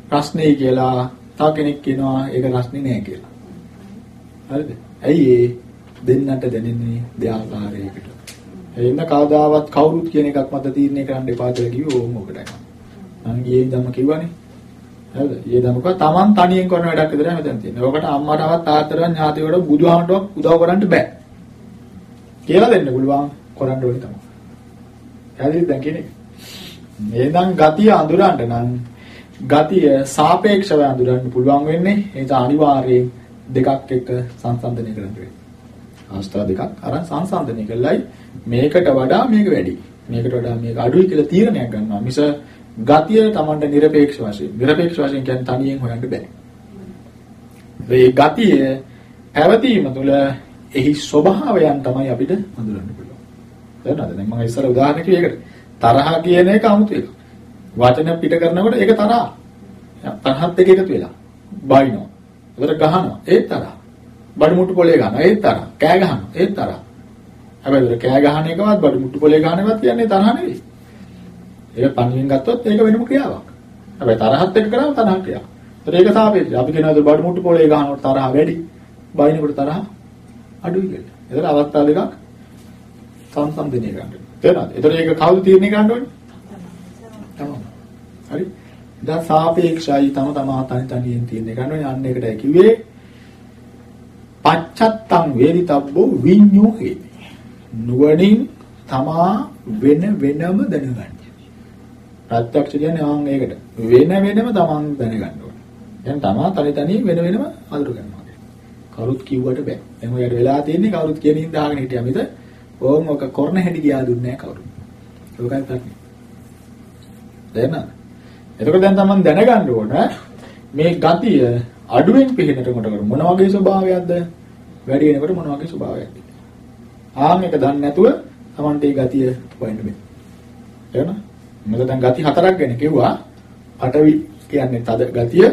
ප්‍රශ්නේ කියලා තව කෙනෙක් කියනවා ඒක රස්නේ නෑ කියලා. හරිද? ඇයි ඒ දෙන්නට දැනෙන්නේ දෙආකාරයකට. එහෙනම් කවදාවත් කවුරුත් කියන එකක් මත තීරණය කරන්න එපා කියලා කිව්වේ ඕම ඔකටයි. මම ගියේ ඉඳන්ම කිව්වනේ. හරිද? ඊයේ දමක තමන් තනියෙන් කරන වැඩක් විතරයි මෙතන තියෙන්නේ. ඔකට අම්මටවත් තාත්තටවත් ඥාතිවලට බුදුහාමටවත් උදව් කරන්න බෑ. කියලා දෙන්න පුළුවන් කරන්න ඕනේ තමයි. හරිද දැන් කියන්නේ? මේනම් ගතිය අඳුරන්න නම් ගතිය සාපේක්ෂව අඳුරන්න පුළුවන් වෙන්නේ ඒක අනිවාර්යයෙන් දෙකක් එක්ක සංසන්දනය කරන්න වෙනවා. අවස්ථා දෙකක් අරන් සංසන්දනය කළයි මේකට වඩා මේක වැඩි. මේකට වඩා මේක අඩුයි කියලා තීරණයක් ගන්නවා. මිස ගතිය Tamanට নিরপেক্ষ වශයෙන්. নিরপেক্ষ වශයෙන් කියන්නේ තනියෙන් හොයන්න බෑ. මේ ගතිය පැවතීම තුළ එහි ස්වභාවයන් තමයි අපිට හඳුනන්න පුළුවන්. තේරුණාද? දැන් මම ඉස්සර උදාහරණ කිව්වේ ඒකට. තරහ කියන එක 아무තු එකක්. වචන පිට කරනකොට ඒක තරහ. තරහත් එක්ක එකතු වෙලා බයිනවා. ඒකට ගහනවා. ඒත් තරහ. බඩු මුට්ටු පොලේ ගන්නවා. ඒත් තරහ. කෑ ගහනවා. ඒත් තරහ. හැබැයි කෑ ගහන එකවත් බඩු මුට්ටු පොලේ ගහන එකවත් කියන්නේ තරහ නෙවෙයි. ඒක පණියෙන් ගත්තොත් ඒක වෙනම ක්‍රියාවක්. හැබැයි තරහත් එක්ක කරාම තරහ ක්‍රියාවක්. ඒත් ඒක සාපේක්ෂයි. අපි කියනවා බඩු මුට්ටු පොලේ ගහනකොට තරහ වැඩි. බයිනකොට තරහ අඩුයි කියලා. ඒතර අවස්ථා දෙකක් සංසන්දනය කරන්න. තේරෙනවද? ඒතර ඒක කවුද තීරණය කරන්න ඕනේ? තමයි. හරි. දැන් සාපේක්ෂයි තම තමා තනි තනියෙන් තීරණය කරන්න ඕනේ. අන්න ඒකටයි කිව්වේ පච්චත්තං වේදිතබ්බෝ විඤ්ඤෝහේ. නුවණින් තමා වෙන වෙනම දැනගන්න. ප්‍රත්‍යක්ෂ කියන්නේ ආන් ඒකට. වෙන වෙනම තමන් දැනගන්න ඕනේ. දැන් තමා තනි තනි වෙන වෙනම අඳුර ගන්නවා. කවුරුත් කිව්වට බෑ. දැන් ඔයාලට වෙලා තියෙන්නේ කවුරුත් කියන හින්දා අහගෙන හිටියා මිස ඕම් ඔක කරන හැටි ගියා දුන්නේ නැහැ කවුරුත්. ඒකයි ප්‍රශ්නේ. දැන් එතකොට දැන් තමන් දැනගන්න ඕන මේ ගතිය අඩුවෙන් පිළිහෙනට කොට මොන වගේ ස්වභාවයක්ද වැඩි වෙනකොට මොන වගේ ස්වභාවයක්ද ආන් එක දන්නේ නැතුව තමන්ට ඒ ගතිය හොයන්න බෑ. එහෙනම් මොකද දැන් ගති හතරක් ගැන කිව්වා. පඨවි කියන්නේ තද ගතිය,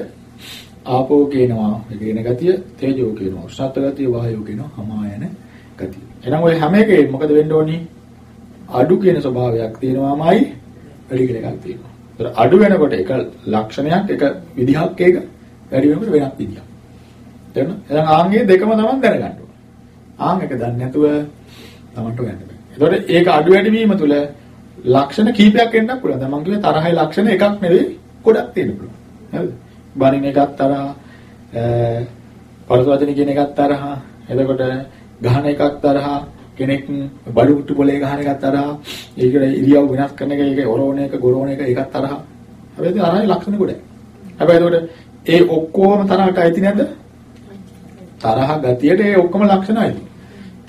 ආපෝ කියනවා කියන ගතිය, තේජෝ කියනවා උෂ්ණත් ගතිය, වායෝ කියනවා හමායන ගතිය. එහෙනම් ඔය හැම එකේ මොකද වෙන්න ඕනි? අඩු කියන ස්වභාවයක් තියෙනවාමයි වැඩි කියන එකක් තියෙනවා. ඒතර අඩු වෙනකොට එක ලක්ෂණයක් එක විදිහක් එක වැඩි වෙනකොට වෙනත් විදිහක්. තේරෙනවද? එහෙනම් ආන්ගේ දෙකම තමයි දැනගන්න ඕනේ. ආන් එක දන්නේ නැතුව තමන්ට ගන්න බෑ. ඒතකොට ඒක අඩු වැඩි වීම තුළ ලක්ෂණ කීපයක් එන්නත් පුළුවන්. දැන් මම කිව්වේ තරහයි ලක්ෂණ එකක් නෙවෙයි ගොඩක් තියෙන්න පුළුවන්. හරිද? බණින එකක් තරහ, පරසවචන කියන එකක් තරහ, එතකොට ගහන එකක් තරහ, කෙනෙක් බඩු මුට්ටු පොලේ ගහන එකක් තරහ, ඒකට ඉරියව් වෙනස් කරන එක, ඒක ඔරෝණ එක, ගොරෝණ එක එකක් තරහ. හැබැයි තරහයි ලක්ෂණ ගොඩයි. හැබැයි එතකොට ඒ ඔක්කොම තරහට අයිති නැද්ද? තරහ ගතියට ඒ ඔක්කොම ලක්ෂණ අයිති.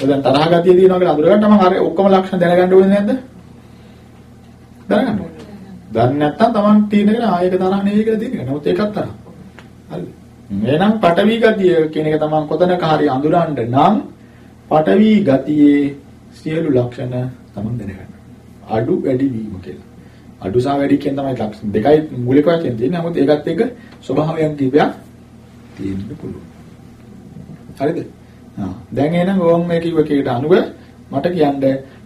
දැන් තරහ ගතිය තියෙනවා කියලා අඳුරගන්න මම අර ඔක්කොම ලක්ෂණ දැනගන්න ඕනේ නැද්ද? දැනගන්න ඕනේ. දන්නේ නැත්නම් Taman තීරණයකට ආයෙක තරහ නෙවෙයි කියලා තියෙනවා. නමුත් ඒකත් තරහ. හරි. එහෙනම් පටවි ගතිය කියන එක Taman කොතනක හරි අඳුරන්න නම් පටවි ගතියේ සියලු ලක්ෂණ Taman දැනගන්න. අඩු වැඩි වීම කියලා. අඩු සහ වැඩි කියන තමයි ලක්ෂණ දෙකයි මූලික වශයෙන් තියෙන්නේ. නමුත් ඒකත් එක්ක ස්වභාවයන් කිපයක් තියෙන්න පුළුවන්. හරිද? ආ දැන් එහෙනම් ඕම් මේ කිව්ව කීයට අනුව මට කියන්න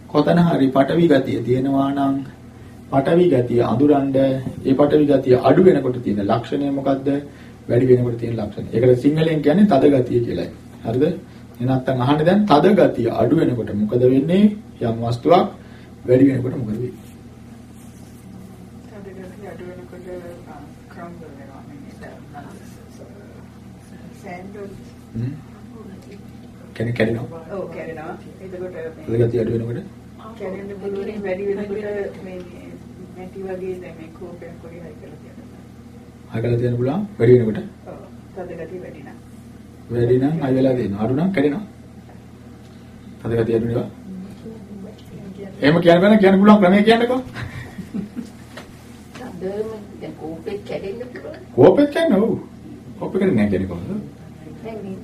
කොතන හරි පටවි ගතිය තියෙනවා නම් පටවි ගතිය අඳුරන්න ඒ පටවි ගතිය අඩු වෙනකොට තියෙන ලක්ෂණය මොකද්ද? වැඩි වෙනකොට තියෙන ලක්ෂණය. ඒකට සිංහලෙන් කියන්නේ තද ගතිය කියලායි. හරිද? එහෙනම් නැත්තම් අහන්නේ දැන් තද ගතිය අඩු වෙනකොට මොකද වෙන්නේ? යම් වස්තුවක් වැඩි වෙනකොට මොකද වෙන්නේ? තද ගතිය අඩු වෙනකොට ක්‍රම්බල් වෙනවා. සෑන්ඩල් කෙනෙක් කැඩෙනවා. ඔව් කැඩෙනවා. එතකොට තද ගතිය අඩු වෙනකොට කැඩෙන්න පුළුවන් වැඩි වෙනකොට මේ නැටි වගේ දැන් මේ කෝපෙන් පොඩි හයි කරලා තියෙනවා. හයි කරලා තියෙන පුළුවන් වැඩි වෙනකොට. ඔව්. තද ගතිය වැඩි නම්. වැඩි නම් හයි වෙලා තියෙනවා. අඩු නම් කැඩෙනවා. තද ගතිය අඩු නෙවා. එහෙම කියන්න බෑ කියන්න පුළුවන් ක්‍රමය කියන්නකෝ. තදම දැන් කෝපෙත් කැඩෙන්න පුළුවන්. කෝපෙත් කියන්නේ ඔව්. කෝපෙ කියන්නේ නැහැ කියන්නේ කොහොමද? දැන් මේ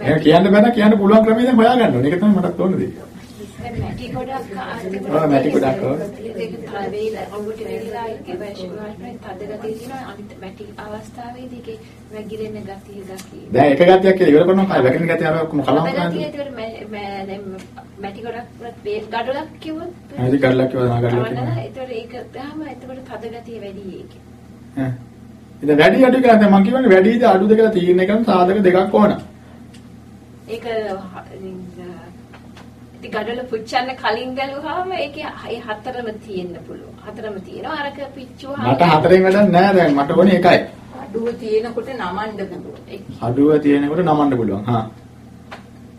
එහෙනම් කියන්න බෑ කියන්න පුළුවන් ක්‍රමය දැන් හොයාගන්න ඕනේ. ඒක තමයි මටත් ඕන දේ. මැටි ගොඩක් මැටි ගොඩක්, ඔව්. ඒක තරවේල ඔබට වෙලා ඒක වැෂුවාට තදගතිය තියෙනවා අනිත් මැටි අවස්ථාවේදී ඒකේ වැగిරෙන ගතිය ගතිය. දැන් එක ගතියක් කියලා ඉවර කරනවා කය වැටෙන ගතිය අර ඔක්කොම කලවම් දැන් මැටි ගොඩක් වේල් ගඩොලක් කිව්වොත් හරි ගඩලක් කිව්වා නා ගඩලක්. ඒතකොට ඒක ගහම එතකොට තදගතිය වැඩි ඒකේ. ඈ. ඉතින් වැඩි අඩු කියලා දැන් මම කියවනේ වැඩිද අඩුද කියලා තීරණය කරන සාධක දෙකක් ඕන. ඒක ඉතින් ගඩොල පුච්චන්න කලින් ගලුවාම ඒකේ ඒ හතරම තියෙන්න පුළුවන්. හතරම තියෙනවා. අරක පිච්චුවාම මට හතරෙන් වැඩක් නෑ දැන් මට ඕනේ එකයි. අඩුව තියෙනකොට නමන්න පුළුවන්. අඩුව තියෙනකොට නමන්න පුළුවන්. හා.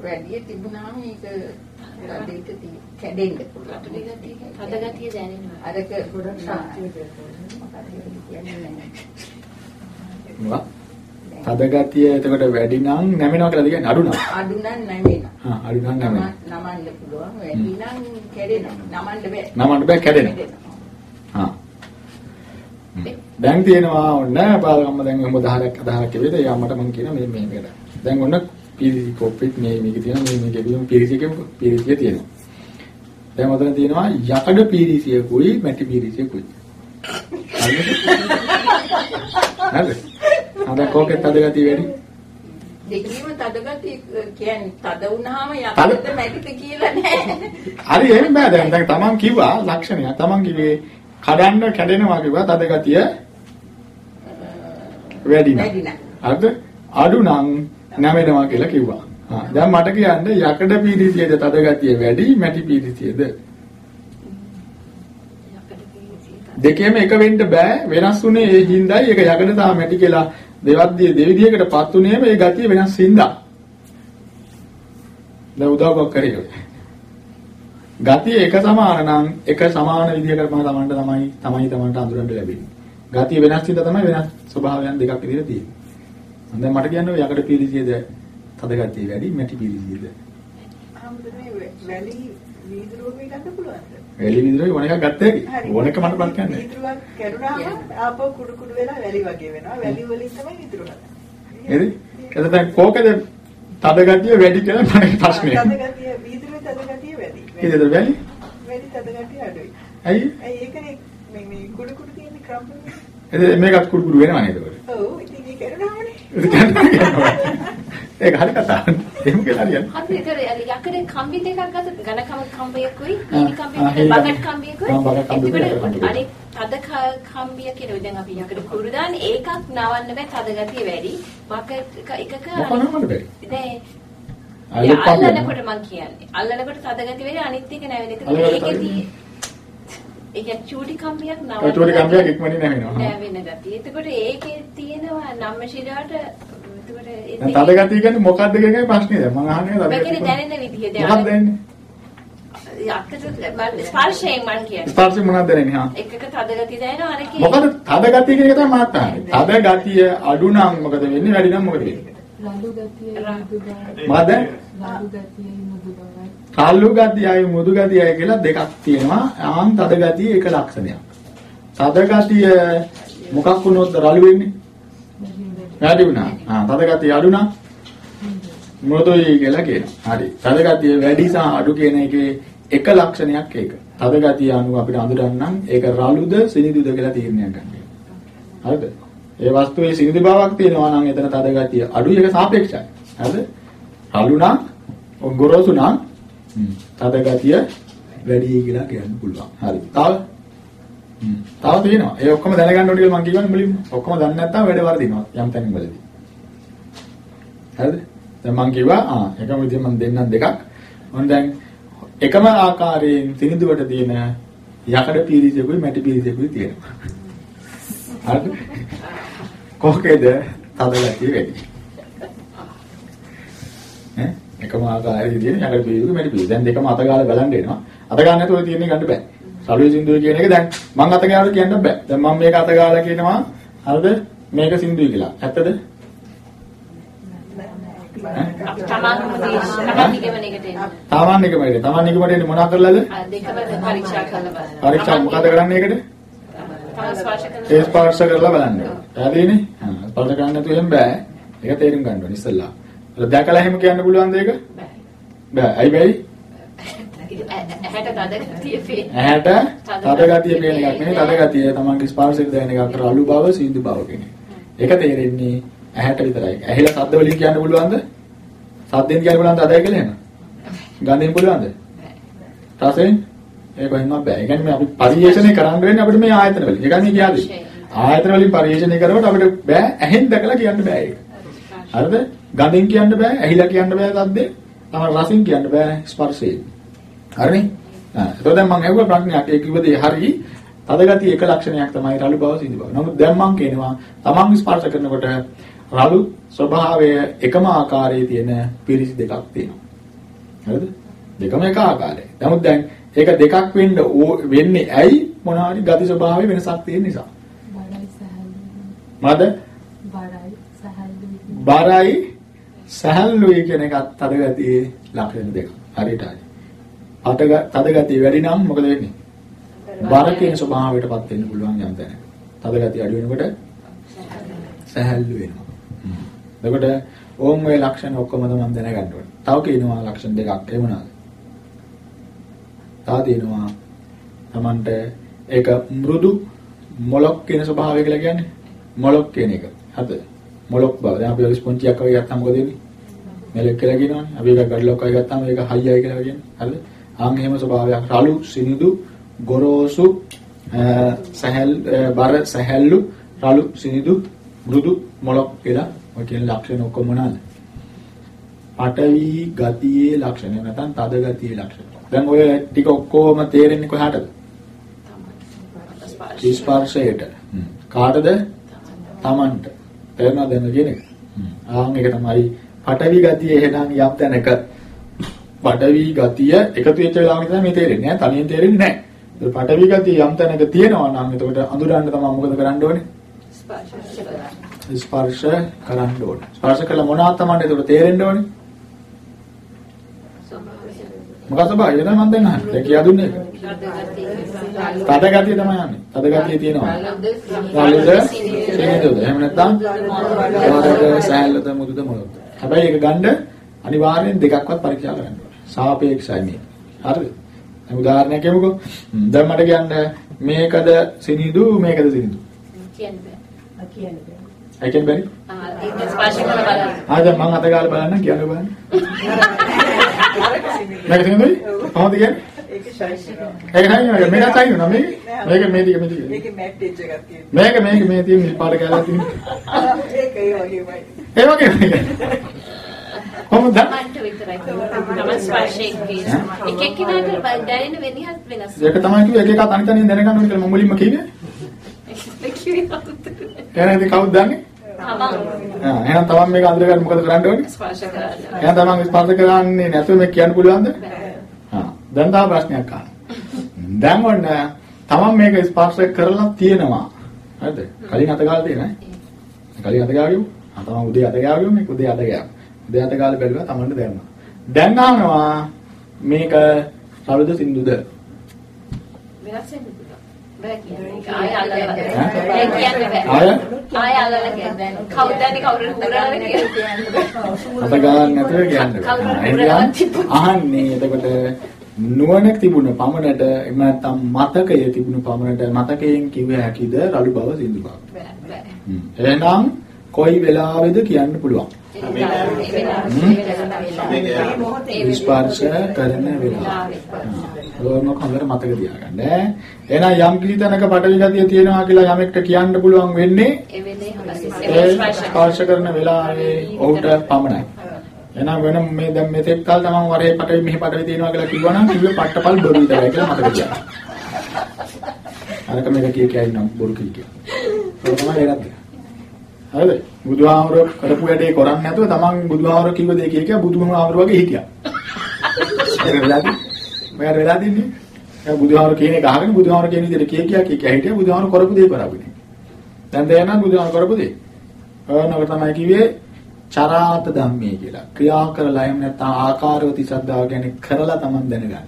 වැඩි තිබුණාම ඒක තිය- කැඩෙන්න පුළුවන්. තදගතිය දැනෙනවා. අරක ගොඩක් ශක්තිය කියන්නේ මොකක්? තද ගතිය එතකොට වැඩි නම් නැමෙනවා කියලාද කියන්නේ අඩු නම්. අඩු නම් නැමෙනවා. හා අඩු නම් නැමෙනවා. නමන්න පුළුවන්. වැඩි නම් කැඩෙනවා. නමන්න බෑ. නමන්න බෑ කැඩෙනවා. හා. දැන් තියෙනවා ඔන්න බාලගම්ම දැන් ඔහොම 10ක් 10ක් කිව්වේද ඒ අම්මට මම කියනවා මේ මේ මේකට. දැන් ඔන්න පීරිසි කොප්පෙත් මේ මේක තියෙනවා මේ මේක කියමු පීරිසියක පීරිසිය තියෙනවා. දැන් ඔතන තියෙනවා යකඩ පීරිසියකුයි මැටි පීරිසියකුයි. හරිද? අද කෝකේ තද ගතිය වැඩි. දෙකීම තදගතිය කියන්නේ තද වුණාම යකඩද මැටිද කියලා නෑ. හරි එහෙම බෑ. දැන් දැන් තමන් කිව්වා ලක්ෂණයක් තමන් කිව්වේ කඩන්න කැඩෙනවා කිව්වා තද ගතිය වැඩි නම්. හරිද? අඩු නම් නැමෙනවා කියලා කිව්වා. දැන් මට කියන්න යකඩ පීඩිතියද තද ගතිය වැඩි මැටි පීඩිතියද? දෙකේම එක වෙන්න බෑ. වෙනස් වුණේ ඒ හිඳයි ඒක යකඩ තා මැටි කියලා දෙවද්දිය දෙවිදියකට පත් උනේම ඒ ගතිය වෙනස් හින්දා දැන් උදව්වක් කරේ ඔය. ගතිය එක සමාන නම් එක සමාන විදිහකට මම තමන්ට තමයි තමයි තමන්ට අඳුරන්න ලැබෙන්නේ. ගතිය වෙනස් හින්දා තමයි වෙනස් ස්වභාවයන් දෙකක් විදිහට තියෙන්නේ. දැන් මට කියන්න ඔය යකඩ පීරිසියද තද ගතිය වැඩි මැටි පීරිසියද? ආම්බුනේ වැලි වීදුරුවක ගන්න පුළුවන්ද? වැලි විදිහට ඕන එකක් ගත්ත හැකි. ඕන එක මට බලන්න කියන්නේ. වීදුරුවක් කැඩුනාම ආපහු කුඩු කුඩු වෙලා වැලි වගේ වෙනවා. වැලි වලින් තමයි වීදුරුව හදන්නේ. හරි? එතකොට දැන් කෝකද තද ගතිය වැඩි කියලා මට ප්‍රශ්නේ. තද ගතිය වීදුරුවේ තද ගතිය වැඩි. ඒකද වැලි? වැඩි තද ගතිය අඩුයි. ඇයි? ඇයි ඒකනේ මේ මේ කුඩු කුඩු තියෙන. එතකොට මේකත් කුඩු කුඩු වෙනවා නේද? ඔව් ඉතින් ඒක කැඩුනාමනේ. ඒක හරි කතාවක්. එහෙම කියලා හරියන්නේ. හරි ඒතර යකඩ කම්බි දෙකක් ගත්තද ඝන කම කම්බියකුයි ආ, කම්බියකුයි. Budget කම්බියකුයි budget කම්බියකුයි. අනිත් තද කම්බිය කියන දැන් අපි යකඩ කුරු දාන ඒකක් නවන්න බෑ තද ගතිය වැඩි බකට් එකක මොකක්ද බැරි? දැන්. අල්ලනකොට මං කියන්නේ අල්ලනකොට තද ගතිය වැඩි අනිත් එක නැවෙන ඒක ඒකෙදී ඒක චූටි කම්බියක් නවන්න ඒ චූටි කම්බියක් ඉක්මනින් නැවෙනවා. නැවෙන ගතිය එතකොට ඒකේ තියෙනවා නම් ශිරාට එතකොට දැන් තද ගතිය කියන්නේ මොකක්ද කියන එකයි ප්‍රශ්නේ දැන් මම අහන්නේ තද මේකේ ගතිය. දැනෙන විදිහ මොකක්ද දැනෙන්නේ? යක්කට ස්පර්ශයෙන් මං කියන්නේ ස්පර්ශය මොනවද දැනෙන්නේ? හා. එකක තද ගතිය දැනෙනවා අරකේ මොකද තද ගතිය කියන එක තමයි මාත් අහන්නේ. තද ගතිය අඩු නම් මොකද වෙන්නේ? වැඩි නම් මොකද වෙන්නේ? රළු ගතිය මෘදු බව. මොකද? රළු ගතිය මෘදු බවයි. කල්ලු ගතියයි මුදු ගතියයි කියලා දෙකක් තියෙනවා. ආන් තද ගතිය එක ලක්ෂණයක්. තද ගතිය මොකක් වුණොත් රළු වෙන්නේ? වැඩි වුණා. ආ තද ගතිය අඩු නම් මෘදුයි කියලා කියනවා. හරි. තද ගතිය වැඩි සහ අඩු කියන එකේ එක ලක්ෂණයක් ඒක. තද ගතිය අනුව අපිට අඳුරන්න නම් ඒක රළුද සිනිඳුද කියලා තීරණයක් ගන්න. හරිද? ඒ වස්තුවේ සිනිඳු බවක් තියෙනවා නම් එතන තද ගතිය අඩුයි ඒක සාපේක්ෂයි. හරිද? රළු නම් ගොරෝසු නම් හ්ම්, තද ගතිය වැඩි කියලා කියන්න පුළුවන්. හරි. තව හ්ම්, තව තියෙනවා. ඒ ඔක්කොම දැනගන්න ඕනේ කියලා මම කියවන්නේ මුලින්ම. ඔක්කොම දන්නේ නැත්නම් වැඩ වර්ධිනවා යම් තැනින් වලදී. හරිද? දැන් මම කිව්වා ආ එකම විදිහ මම දෙන්නම් දෙකක්. මම දැන් එකම ආකාරයෙන් සිනිඳුවට තියෙන යකඩ පීරිසෙකුයි මැටි පීරිසෙකුයි තියෙනවා. හරිද? කොහේද තද ගතිය වැඩි? ඈ එකම ආකාරයේ තියෙන යකඩ පීරිසෙකුයි මැටි පීරිසෙකුයි. දැන් දෙකම අත ගාලා බලන්න වෙනවා. අත ගන්න නැතුව තියෙන්නේ ගන්න බෑ. සළුවේ සින්දුවේ කියන එක දැන් මම අත ගාලා කියන්න බෑ. දැන් මම මේක අත ගාලා කියනවා හරිද? මේක සින්දුයි කියලා. ඇත්තද? තමන් නිගමනයකට එන්න. තාමන් නිකමනේ. තාමන් නිකමට එන්නේ මොනවා කරලාද? දෙකම පරීක්ෂා කරලා බලන්න. පරීක්ෂා මොකද කරන්නේ ඒකට? තමන් ස්පර්ශ කරලා ඒ ස්පර්ශ කරලා බලන්න. පැහැදිලිනේ? හා ස්පර්ශ කරන්න නැතුව එහෙම බෑ. ඒක තේරුම් ගන්න ඕනේ ඉස්සෙල්ලා. දැකලා එහෙම කියන්න පුළුවන්ද ඒක? බෑ. ඇයි බැරි? ඇහැට තද ගතිය පේන. ඇහැට තද ගතිය පේන එකක් නෙමෙයි තද ගතිය තමන්ගේ ස්පර්ශයෙන් දැනෙන එකක් රළු බව සිඳු බව කියන්නේ. ඒක තේරෙන්නේ ඇහැට විතරයි. ඇහිලා ශබ්ද වලින් කියන්න පුළුවන්ද? සද්දෙන් කියන්න පුළුවන්ද අදයි කියලා එහෙම? ගඳෙන් පුළුවන්ද? රසෙන්? ඒක කොහෙන්වත් බෑ. ඒ කියන්නේ අපි පරිේෂණය කරන්න වෙන්නේ අපිට මේ ආයතන වලින්. මේ කියන්නේ. ආයතන වලින් පරිේෂණය කරනකොට අපිට බෑ ඇහෙන් දැකලා කියන්න බෑ ඒක. හරිද? ගඳෙන් කියන්න බෑ, ඇහිලා කියන්න බෑ සද්දේ. තමයි රසින් කියන්න බෑ ස්පර්ශයෙන්. හරිනේ? ආ එතකොට දැන් මම ඇහුවා ප්‍රඥාට ඒ කිව්ව දේ හරි. තදගතිය එක ලක්ෂණයක් තමයි රළු බව සිඳ බව. නමුත් දැන් මම කියනවා තමන් ස්පර්ශ කරනකොට රළු ස්වභාවය එකම ආකාරයේ තියෙන පිරිසි දෙකක් තියෙනවා. හරිද? දෙකම එක ආකාරයි. නමුත් දැන් ඒක දෙකක් වෙන්න වෙන්නේ ඇයි මොනවාරි ගති ස්වභාවයේ වෙනසක් තියෙන නිසා. මද? බරයි සහැල්ලුයි කියන එකත් තදගතියේ ලක්ෂණ දෙක. හරියට හරි. අතග තදගතිය වැඩි නම් මොකද වෙන්නේ? බර කියන ස්වභාවයටපත් වෙන්න පුළුවන් යම් තැනක. තදගතිය අඩු වෙනකොට සහැල්ලු වෙනවා. එතකොට ඕම් ඔය ලක්ෂණ ඔක්කොම තමයි දැනගන්න ඕනේ. තව කියනවා ලක්ෂණ දෙකක් ඒ මොනවාද? තා දෙනවා Tamanට ඒක මෘදු මොලොක් කියන ස්වභාවය කියලා කියන්නේ මොලොක් කියන එක. හරිද? මොලොක් බව. දැන් අපි ඔය ස්පොන්ජියක් වගේ ගත්තාම මොකද වෙන්නේ? මෙලෙක් කියලා කියනවනේ. අපි ඒක ගඩලොක් වගේ ගත්තාම ඒක හයියයි කියලා කියන්නේ. හරිද? ආන් එහෙම ස්වභාවයක් රළු, සිනිඳු, ගොරෝසු, සහැල් බර සහැල්ලු, රළු, සිනිඳු, මෘදු මොලොක් කියලා ඔය කියන ලක්ෂණ ඔක්කොම මොනවාද? පටවි ගතියේ ලක්ෂණ නැත්නම් තද ගතියේ ලක්ෂණ. දැන් ඔය ටික ඔක්කොම තේරෙන්නේ කොහාටද? ස්පර්ශයට. කාටද? Tamanට. තේරෙනවද දැන් කියන එක? ආන් එක තමයි පටවි ගතිය එහෙනම් යම් තැනක පටවි ගතිය එකතු වෙච්ච වෙලාවක තමයි මේ තේරෙන්නේ නෑ තනියෙන් තේරෙන්නේ නෑ. ඒ පටවි ගතිය යම් තැනක තියෙනවා නම් එතකොට අඳුරන්න තමයි මොකද කරන්න ඕනේ? ස්පර්ශ කරන්න ඕනේ. ස්පර්ශ කළා මොනවද තමයි එතකොට තේරෙන්න ඕනේ? මොකක්ද ස්වභාවය නේද මම දැන් අහන්නේ. දැන් කියා දුන්නේ. තද ගතිය තමයි යන්නේ. තද ගතිය තියෙනවා. රළද සිනිඳුද. එහෙම නැත්නම් වාරද සෑහලද මුදුද මොනවද. හැබැයි ඒක ගන්න අනිවාර්යෙන් දෙකක්වත් පරීක්ෂා කරන්න ඕනේ. සාපේක්ෂයි මේ. හරිද? දැන් උදාහරණයක් කියමුකෝ. දැන් මට කියන්න මේකද සිනිඳු මේකද සිනිඳු. කියන්න බෑ. කියන්න බෑ. ඒ කියන්නේ බැරි? ආ ඒක ස්පර්ශ කරලා බලන්න. ආ දැන් මම අත ගාලා බලන්න කියන්න බලන්න. මේක සිනිඳුයි? කොහොමද කියන්නේ? ඒක ශෛෂ්ඨික. ඒක හරියනේ මේක තයින් නෝ මේක මේක මේ ටික මේ ටික මේකේ මැට් එජ් එකක් තියෙනවා. මේක මේක මේ තියෙන පාඩ කැලලා තියෙන ඒක ඒ වගේමයි. ඒ වගේ කොහොමද? තමන්ට විතරයි. තමන් ස්පර්ශයෙන් කියන. එක එක්කිනාට දැනෙන වෙනහත් වෙනස්. ඒක තමයි කිව්වේ. එක එක තනි තනියෙන් දැනගන්න ඕනේ කියලා මම මුලින්ම කිව්වේ. එහෙනම් ඉතින් කවුද දන්නේ? තමන්. ආ එහෙනම් තමන් මේක අඳුරගන්න මොකද කරන්න ඕනේ? ස්පර්ශ කරන්න. එහෙනම් තමන් ස්පර්ශ කරන්නේ නැතුව මේක කියන්න පුළුවන්ද? ආ දැන් තව ප්‍රශ්නයක් අහන්න. දැන් ඔන්න තමන් මේක ස්පර්ශ කරලා තියෙනවා. හරිද? කලින් අත ගාලා තියෙන කලින් අත ගාවියු ආ තමන් උදේ අත ගාවියු මේක උදේ අත ගාව අත ගාලා බැලුවා තමන්ට දැනුණා දැන් අහනවා මේක සරුද සින්දුද වෙනස් වෙන්න. බෑ කියන්නේ. ආය අල්ලලා කියන්න බෑ. ආය අල්ලලා කියන්න. කවුද දන්නේ කවුරුද හුරවන්නේ කියලා. අත ගාන්න නැතුව කියන්න අහන්නේ එතකොට නුවණක් තිබුණ පමණට එහෙම නැත්නම් මතකයේ තිබුණ පමණට මතකයෙන් කිව්ව හැකිද රළු බව සිඳු බව. එහෙනම් කොයි වෙලාවෙද කියන්න පුළුවන්. ස්පර්ශ කරන වෙලාව. ඕනක හොඳට මතක තියාගන්න. එහෙනම් යම් කිසි තැනක පටවි ගතිය තියෙනවා කියලා යමෙක්ට කියන්න පුළුවන් වෙන්නේ ඒ වෙලේ ඒ ස්පර්ශ කරන වෙලාවේ ඔහුට පමණයි. එහෙනම් වෙන මේ දැන් මෙතෙක් කල තමන් වරේ පටවි මෙහි පටවි තියෙනවා කියලා කිව්වනම් කිව්වේ පට්ටපල් බොරු විතරයි කියලා මතක තියාගන්න. අරක මේක කිය කියයි නම් බොරු කිය කිය. ඒක තමයි ඒකත්. හරිද? බුදුහාමරෝ කරපු වැඩේ කරන්නේ නැතුව තමන් බුදුහාමරෝ කිව්ව දේ කිය කිය බුදුහාමරෝ වගේ හිටියා. ඒක වෙලාදී මම වෙලා දින්නේ. දැන් බුදුහාමරෝ කියන එක අහගෙන බුදුහාමරෝ කියන විදිහට කිය කිය කිය කිය හිටියා බුදුහාමරෝ කරපු දේ කරාවිනේ. දැන් තේරෙනවද බුදුහාමරෝ කරපු දේ? ඕනකට තමයි කිව්වේ චරාත ධම්මේ කියලා. ක්‍රියා කරලා එහෙම නැත්නම් ආකාරවති ශ්‍රද්ධාව කියන්නේ කරලා තමන් දැනගන්න.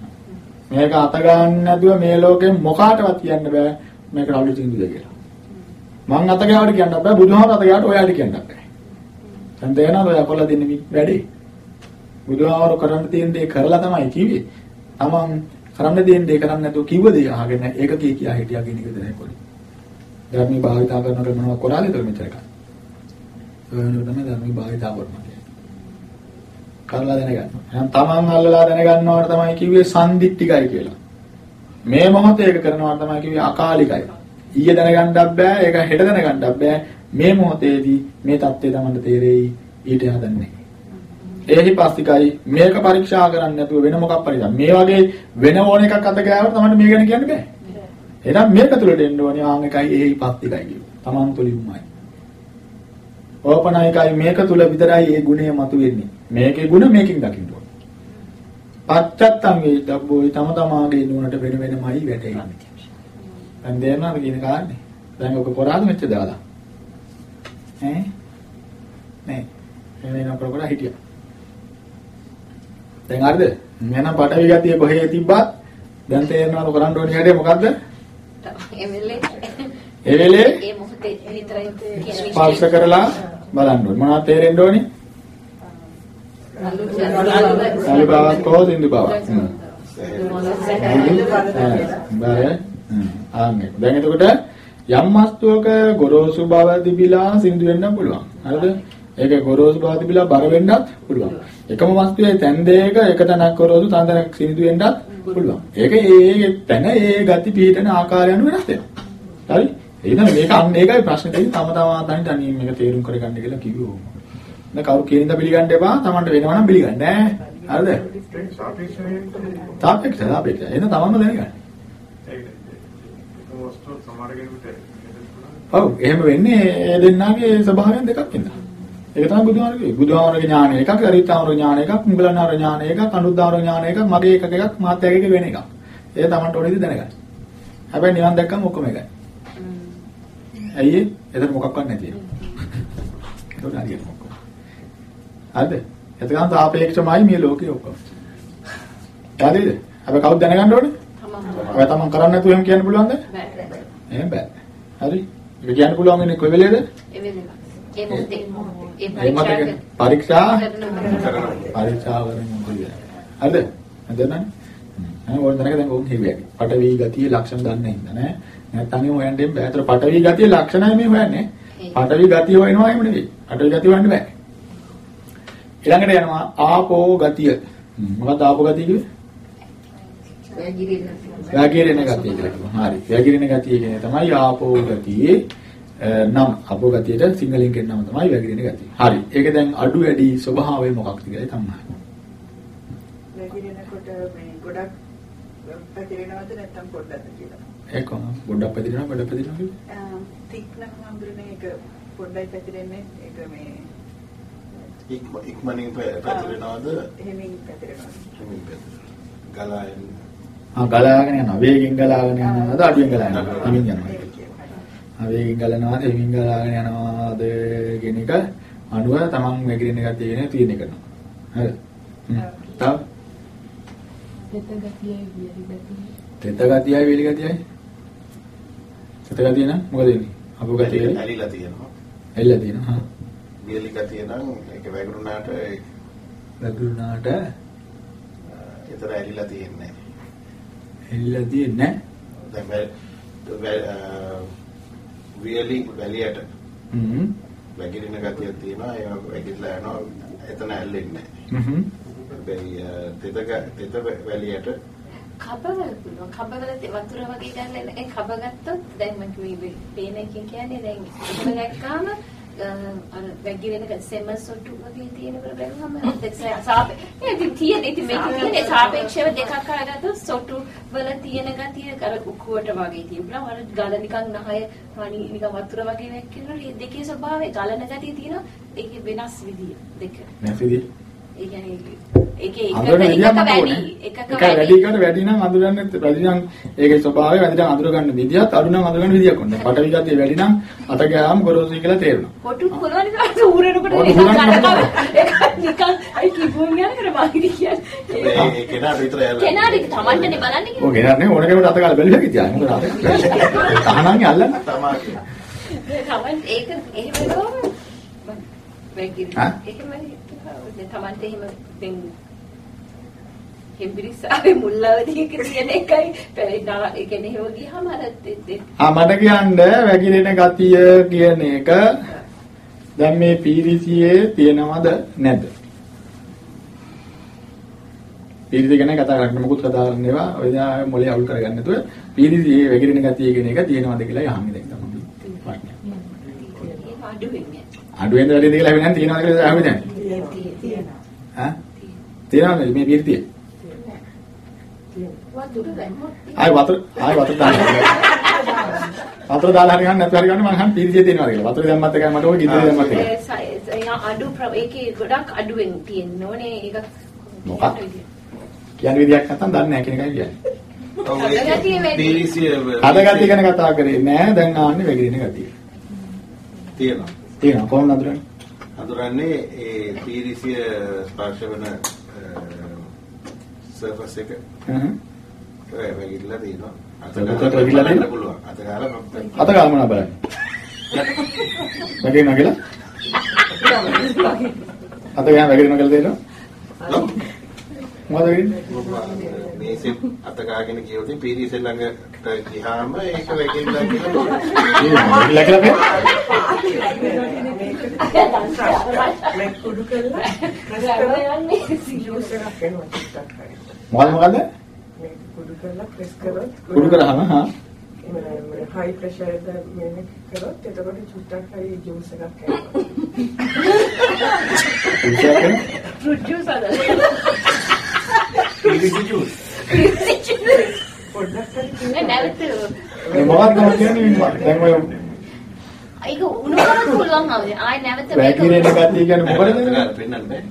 මේක අත ගන්න නැතුව මේ ලෝකෙ මොකාටවත් කියන්න බෑ මේක රළු සින්දුද කියලා. මං අත ගාවට කියන්න බෑ බුදුහාමර අත ගාවට ඔයාලට කියන්න බෑ. දැන් තේරෙනවද ඔය අපල දෙන්නේ වැඩේ? බුදුහාමර කරන්න තියෙන දේ කරලා තමයි කිව්වේ. තමන් කරන්න දෙන දේ කරන්නේ නැතුව කිව්ව දේ අහගෙන ඒක කී කියා හිටියා කියන එක දැනයි කොලේ. ධර්මී භාවිතා කරනකොට මොනවද කරාලේ තොර මෙච්චර කල්. ඔයනෝ තමයි ධර්මී භාවිතා කරනවා කියන්නේ. කරලා දැනගන්න. එහෙනම් තමන් අල්ලලා දැනගන්නවට තමයි කිව්වේ සම්දිත්තිකයි කියලා. මේ මොහොතේ ඒක කරනවා තමයි කිව්වේ අකාලිකයි. ඊයේ දැනගන්නත් බෑ ඒක හෙට දැනගන්නත් බෑ මේ මොහොතේදී මේ தත්ත්වය තමයි තේරෙයි ඊට හදන්නේ. ඒහි පස්තිකයි මේක පරීක්ෂා කරන්නේ නැතුව වෙන මොකක් පරීක්ෂා මේ වගේ වෙන ඕන එකක් අත ගෑවට තමයි මේ ගැන කියන්න බෑ. එහෙනම් මේක තුළට එන්න ඕනේ ආන් එකයි ඒහි පස්තිකයි කියුවා. Taman තුලින්මයි. ඕපනායකයි මේක තුල විතරයි ඒ ගුණය මතුවෙන්නේ. මේකේ ගුණ මේකින් දකින්න ඕනේ. පච්චත්තං වේදබ්බෝයි තම තමාගේ නුවණට වෙන වෙනමයි වැටෙන්නේ. දැන් තේරෙනවද කියන කාරණේ? දැන් ඔක කොරාද මෙච්ච දාලා? ඈ? නේ. එනේ නතර කරලා හිටියා. දැන් හරිද? එහෙනම් පටවි ගතිය කොහේ තිබ්බත් දැන් තේරෙනවද කරන්න ඕනේ හැටේ මොකද්ද? එවෙලේ ඒ වෙලේ ඒ මොහොතේ විතරයි කියන ස්පර්ශ කරලා බලන්න ඕනේ. මොනවද තේරෙන්න ඕනේ? සල්ලි බවක් හෝ සින්දු බවක්. හ්ම්. ආන්නේ. දැන් එතකොට යම් වස්තුවක ගොරෝසු බව තිබිලා සින්දු වෙන්න පුළුවන්. හරිද? ඒක ගොරෝසු බව තිබිලා බර වෙන්නත් පුළුවන්. එකම වස්තුවේ තැන් දෙක එක තැනක් ගොරෝසු තැන් තැනක් සින්දු වෙන්නත් පුළුවන්. ඒක ඒ තැන ඒ ගති පිහිටන ආකාරය අනුව වෙනස් වෙනවා. හරි? එහෙනම් මේක අන්න ඒකයි ප්‍රශ්නේ තියෙන්නේ තම තමා තනි තනියෙන් මේක තේරුම් කරගන්න කියලා කිව්වෝ. දැන් කවුරු කියන දා පිළිගන්න එපා. Tamanට වෙනවා නම් පිළිගන්න ඈ. හරිද? තාපෙක්ෂ තාපෙක්ෂ. එහෙනම් තමන්ම දැනගන්න. ඔව් එහෙම වෙන්නේ ඒ දෙන්නාගේ ස්වභාවයන් දෙකක් ඉඳලා. ඒක තමයි බුදුහාමරගේ. බුදුහාමරගේ ඥාන එකක්, අරියතාමරගේ ඥාන එකක්, මුගලන්හාර ඥාන එකක්, අනුද්දාර ඥාන එකක්, මගේ එකක එකක්, මාත්‍යාගේ එක වෙන එකක්. ඒක තමන්ට ඕනේ දැනගන්න. හැබැයි නිවන් දැක්කම ඔක්කොම එකයි. ඇයි ඒ? එතන මොකක්වත් නැති එක. ඒක හරියට මොකක්ද? හරිද? එතකන් තාපේක්ෂමයි මේ ලෝකේ ඔක්කොම. හරිද? හැබැයි කවුද දැනගන්න ඕනේ? තමන්. ඔය තමන් කරන්නේ නැතුව එහෙම කියන්න පුළුවන්ද? බෑ. එහෙම බෑ. හරි? ඒක කියන්න පුළුවන් වෙන්නේ කොයි වෙලේද? ඒ වෙලේ. ඒ මොහොතේ. ඒ ඒ මතක පරීක්ෂා පරීක්ෂා කරන මොකද? හරිද? හදනනේ? මම ඕන දැනක දැන් ඕන් හිවියයි. පටවි ගතිය ලක්ෂණ දන්නේ හින්දා නෑ. නැත්තම් එහෙම හොයන්න බෑ. ඒතර පටවි ගතිය ලක්ෂණයි මේ හොයන්නේ. පටවි ගතිය හොයනවා එහෙම නෙවෙයි. පටවි ගතිය හොයන්න බෑ. ඊළඟට යනවා ආපෝ ගතිය. මොකක්ද ආපෝ ගතිය කිව්වේ? වැගිරෙන ගතිය කියලා කියනවා. හරි. වැගිරෙන ගතිය කියන්නේ තමයි ආපෝ ගතියේ නම් ආපෝ ගතියට සිංහලෙන් කියන නම තමයි වැගිරෙන ගතිය. හරි. ඒක දැන් අඩු වැඩි ස්වභාවය මොකක්ද කියලා තමයි. වැగిරෙනකොට මේ ගොඩක් පැතිරෙනවද නැත්නම් පොඩ්ඩක්ද කියලා. ඒක කොහොමද? ගොඩක් පැතිරෙනවා ගොඩක් පැතිරෙනවා කිව්වේ? තික් නම් හඳුරන්නේ ඒක පොඩ්ඩයි පැතිරෙන්නේ ඒක මේ ඉක්ම ඉක්මනින් පැතිරෙනවද? එහෙමින් පැතිරෙනවා. හිමින් පැතිරෙනවද? ගලායන ආ ගලාගෙන යනවා. වේගෙන් ගලාගෙන යනවාද අඩුවෙන් ගලාගෙන යනවාද? හිමින් යනවා. ආ වේගෙන් ගලනවාද හිමින් ගලාගෙන යනවාද කියන එක අනුව තමන් වැగిරෙන ගතිය කියන තීරණය කරනවා. හරිද? තව තෙත ගතියයි වියලි ගතියයි. තෙත ගතියයි වේලි ගතියයි. තෙත ගතිය නම් මොකද වෙන්නේ? අපු ගතිය ඇලිලා තියෙනවා. එල්ල තියෙනවා. හා. වියලි ගතිය නම් ඒක වැගුරුනාට වැගුරුනාට එතන ඇලිලා තියෙන්නේ. එල්ල තියෙන්නේ දැන් වැ- වැ- අ, වියලි වැලියට හ්ම්. වැగిරෙන ගතියක් තියෙනවා. ඒක වැగిරලා යනවා. එතන ඇල්ලෙන්නේ නැහැ. හ්ම්. හැබැයි අ, තෙත ග- තෙත වැලියට කබවල පුළුවන්. කබවල තේ වතුර වගේ ගන්න ඒ කබ ගත්තොත් දැන් මම කිව්වේ පේන එකෙන් කියන්නේ දැන් ඒක දැක්කාම අර වැගිරෙන සෙම සොටු වගේ තියෙනකොට බැලුවම දෙක සාප ඒ ඉතින් තියෙන ඉතින් මේක තියෙන්නේ සාපේක්ෂව දෙකක් අරගත්තොත් සොටු වල තියෙන ගතිය අර උකුවට වගේ තියෙනවා. අර ගල නිකන් නහය හනි නිකන් වතුර වගේ වැක්කිනවා. මේ දෙකේ ස්වභාවය ගලන ගතිය තියෙනවා. ඒකේ වෙනස් විදිය දෙක. නැතිදී. ඒ කියන්නේ ඒකේ මම එක වැඩි එකට වැඩි නම් අඳුරන්නේ වැඩි නම් ඒකේ ස්වභාවය වැඩි නම් අඳුර ගන්න විදියත් අඩු නම් අඳුර ගන්න විදියක් ඕනේ. පටවි ගතිය වැඩි නම් අත ගෑවම ගොරෝසුයි කියලා තේරෙනවා. කොටු පුළුවන් නේද ඌරනකොට ඒක නිකන් අයි කිව්වොන් යනකට මාගිරි කියන්නේ හැබැයි ඒ කෙනාට විතර ඇල්ලන්නේ. කෙනාට තමන්ටනේ බලන්නේ ඔය ගෙනන්නේ ඕන කෙනෙකුට අත ගාලා බැලුවා කිතියා. මොකද අත තහනන්නේ අල්ලන්න. තමයි. තමන් ඒක එහෙම වෙනවම වැගිරි. හා? එහෙමයි. දැන් Tamante එහෙම දැන් හෙම්බිරිස්සාවේ මුල්ලාවදී කියන එකයි පෙරේනා ඒ කියන්නේ එහෙම ගියාම අර දෙ- ආ මට කියන්න වැగిරෙන ගතිය කියන එක දැන් මේ පීරිසියේ තියෙනවද නැද්ද? පීරිසිය ගැන කතා කරන්න මොකුත් කතා කරන්න ඒවා ඔය දා මොලේ අවුල් කරගන්න නැතුව පීරිසියේ වැగిරෙන ගතිය කියන එක තියෙනවද කියලා අහන්නේ දැන් තමයි. අඩු වෙන්නේ. අඩුවෙන්ද වැඩිද කියලා අහන්නේ නැහැ තියෙනවද කියලා අහන්නේ නැහැ. තියෙනවා. ඈ? තියෙනවද මේ? වතුර දැම්මොත් ආයි වතුර ආයි වතුර දාන්න. වතුර දාලා හරි ගන්න නැත්නම් හරි ගන්න මං අහන්නේ පීරිසිය තියෙනවද කියලා. වතුර දැම්මත් එකයි මට ඔය ගින්දර දැම්මත් එකයි. ඒ අඩු ප්‍ර- ඒකේ ගොඩක් අඩුවෙන් තියෙන්න ඕනේ ඒක මොකක්? කියන විදියක් නැත්නම් දන්නේ නැහැ කියන එකයි කියන්නේ. හදගතිය ගැන කතා කරේ නෑ දැන් ආන්නේ වැగిරෙන ගතිය. තියෙනවා. තියෙනවා කොහොමද අඳුරන්නේ? හඳුරන්නේ ඒ පීරිසිය ස්පර්ශ වෙන සර්ෆස් එක. හ්ම්. ඒ වගේ තියෙනවා. අතකට රවිලා දෙන්න පුළුවන්. අතගාලා මම අතගාලා මම බලන්න. නැගේ නැගලා. අතගාලා නැගේ නැගලා දෙනවා. මොකද වෙන්නේ? මේසෙ අත ගාගෙන ගියොත් පීරිසිය ළඟට ගියාම ඒක වැగిරලා කියලා ප්‍රෙස් ජූස් එකක් ටිකක් හරි. මොකද මොකද? කුඩු කරලා ප්‍රෙස් කරොත් කුඩු කරාම හා හයි ප්‍රෙෂර් එක මෙන්න කරොත් එතකොට චුට්ටක් හරි ජූස් එකක් එනවා. ෆෘට් ජූස් අද. පීරිසි ජූස්. පොඩ්ඩක් හරි නෑ නැවත මේ මොකක්ද මම කියන්නේ දැන් ඔය ඒක උණු කරන්න පුළුවන් අවදි. ආයි නැවත මේක වැగిරෙන ගතිය කියන්නේ මොකද? පෙන්නන්න බෑ.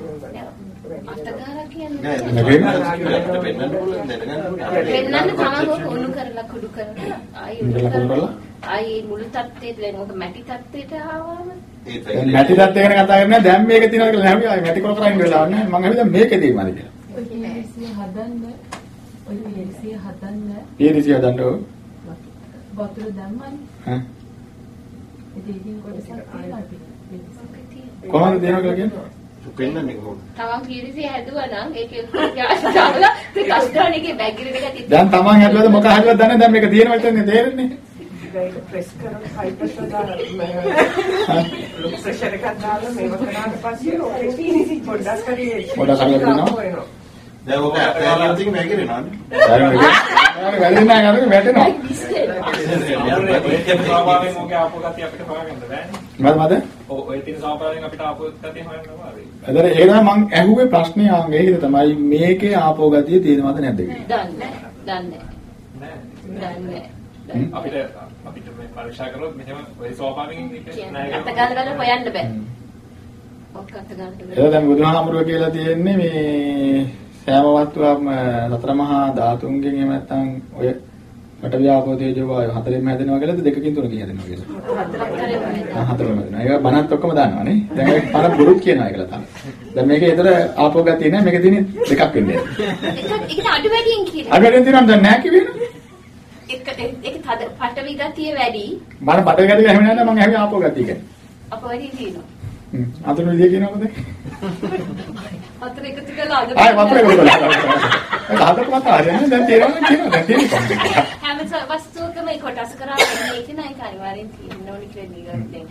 අතගාලා කියන්නේ නෑ වැగిරෙන පෙන්නන්න පුළුවන් දැනගන්න. වෙන්නන්න තමයි උණු කරලා කුඩු කරලා ආයි උණු ඉඳලා කුඩු කරලා කරලා? ආයි මුළු තත්ත්වයට දැන් ඔක මැටි තත්ත්වයට ආවම ඒත් දැන් මැටි දත් ගැන කතා කරන්නේ දැන් මේක තියෙනවා කියලා හැමෝම ආයි මැටි කොල කරන්නේ වෙලාවක් නැහැ මම හිතුවා මේකේදී මාද කියලා. ඔය පීරිසිය හදන්න ඔය පීරිසිය හදන්න පීරිසිය දන්නෝ වතුර දැම්මනේ. කොහොමද දෙනවා කියලා කියන්නේ? පෙන්නන්නේ කොහොමද? තමන් කීරිසිය හැදුවා නම් ඒකේ යාසාවල කස්ටෝනිකේ බැගිරෙන එක තිබ්බා. දැන් තමන් හැදුවද මොකක් හැදුවද දන්නේ දැන් මේක තියෙනවා කියන්නේ තේරෙන්නේ. ඒක ප්‍රෙස් හයි ප්‍රෙෂර් දාලා ප්‍රෙෂර් එකක් දාලා මේක කරාට පස්සේ ඔකේ පොඩ්ඩක් හරි පොඩ්ඩක් හරි වෙනවා. දැන් ඔක අපේ තින් වැగిරෙනවානේ. වැරෙන්නේ නැහැ නේද වැටෙනවා. ස්වභාවයෙන් මොකද ආපෝ ගතිය අපිට හොයාගන්න බෑනේ. මම මද? ඔව් ඔය තියෙන ස්වභාවයෙන් අපිට ආපෝ ගතිය හොයන්න බෑ. එතන ඒක මම ඇහුවේ ප්‍රශ්නේ ආන්ගේ ඒක තමයි මේකේ ආපෝ ගතිය තියෙනවද නැද්ද කියලා. දන්නේ දන්නේ දන්නේ අපිට අපිට මේ පරීක්ෂා කරොත් මෙහෙම ඔය ස්වභාවයෙන් කියන්නේ අතගාලා ගාලා හොයන්න බෑ. ඔක්ක අතගාලා ඒක දැන් බුදුහාමුදුරුවෝ කියලා තියෙන්නේ මේ සෑම වස්තුවක්ම සතර මහා ධාතුන්ගෙන් එහෙම නැත්නම් ඔය වට ව්‍යාපෝ තේජෝ වායෝ හතරෙන්ම හැදෙනවා කියලාද දෙකකින් තුනකින් හැදෙනවා කියලා. ආ හතරෙන්ම හැදෙනවා. ඒක බණත් ඔක්කොම දන්නවනේ. දැන් ඒක පණ බුරුත් කියනවා ඒකලා තමයි. දැන් මේකේ ඊතර ආපෝ ගතිය නෑ මේකේ තියෙන දෙකක් වෙන්නේ. ඒක අඩු වැඩියෙන් කියලා. අගටෙන් තියෙනවා දැන් නෑ කිව්වේ එක ඒක තද පටවි ගතිය වැඩි මම බඩ ගැටි ගහම නෑ මම ඇහුවේ ආපෝ ගතිය ගැන. අප වැඩි තියෙනවා. අතුරු විදිය කියනවද? හතර එකතු කරලා අද ආයි වතුර එකතු කරලා. ඒක හදපු කතා හරියන්නේ දැන් තේරෙන්නේ කියනවා දැන් තේරෙන්නේ. හැම වස්තුවකම ඒ කොටස් කරා මේක නයි අනිවාර්යෙන් තියෙන්න ඕනි කියලා නිකන්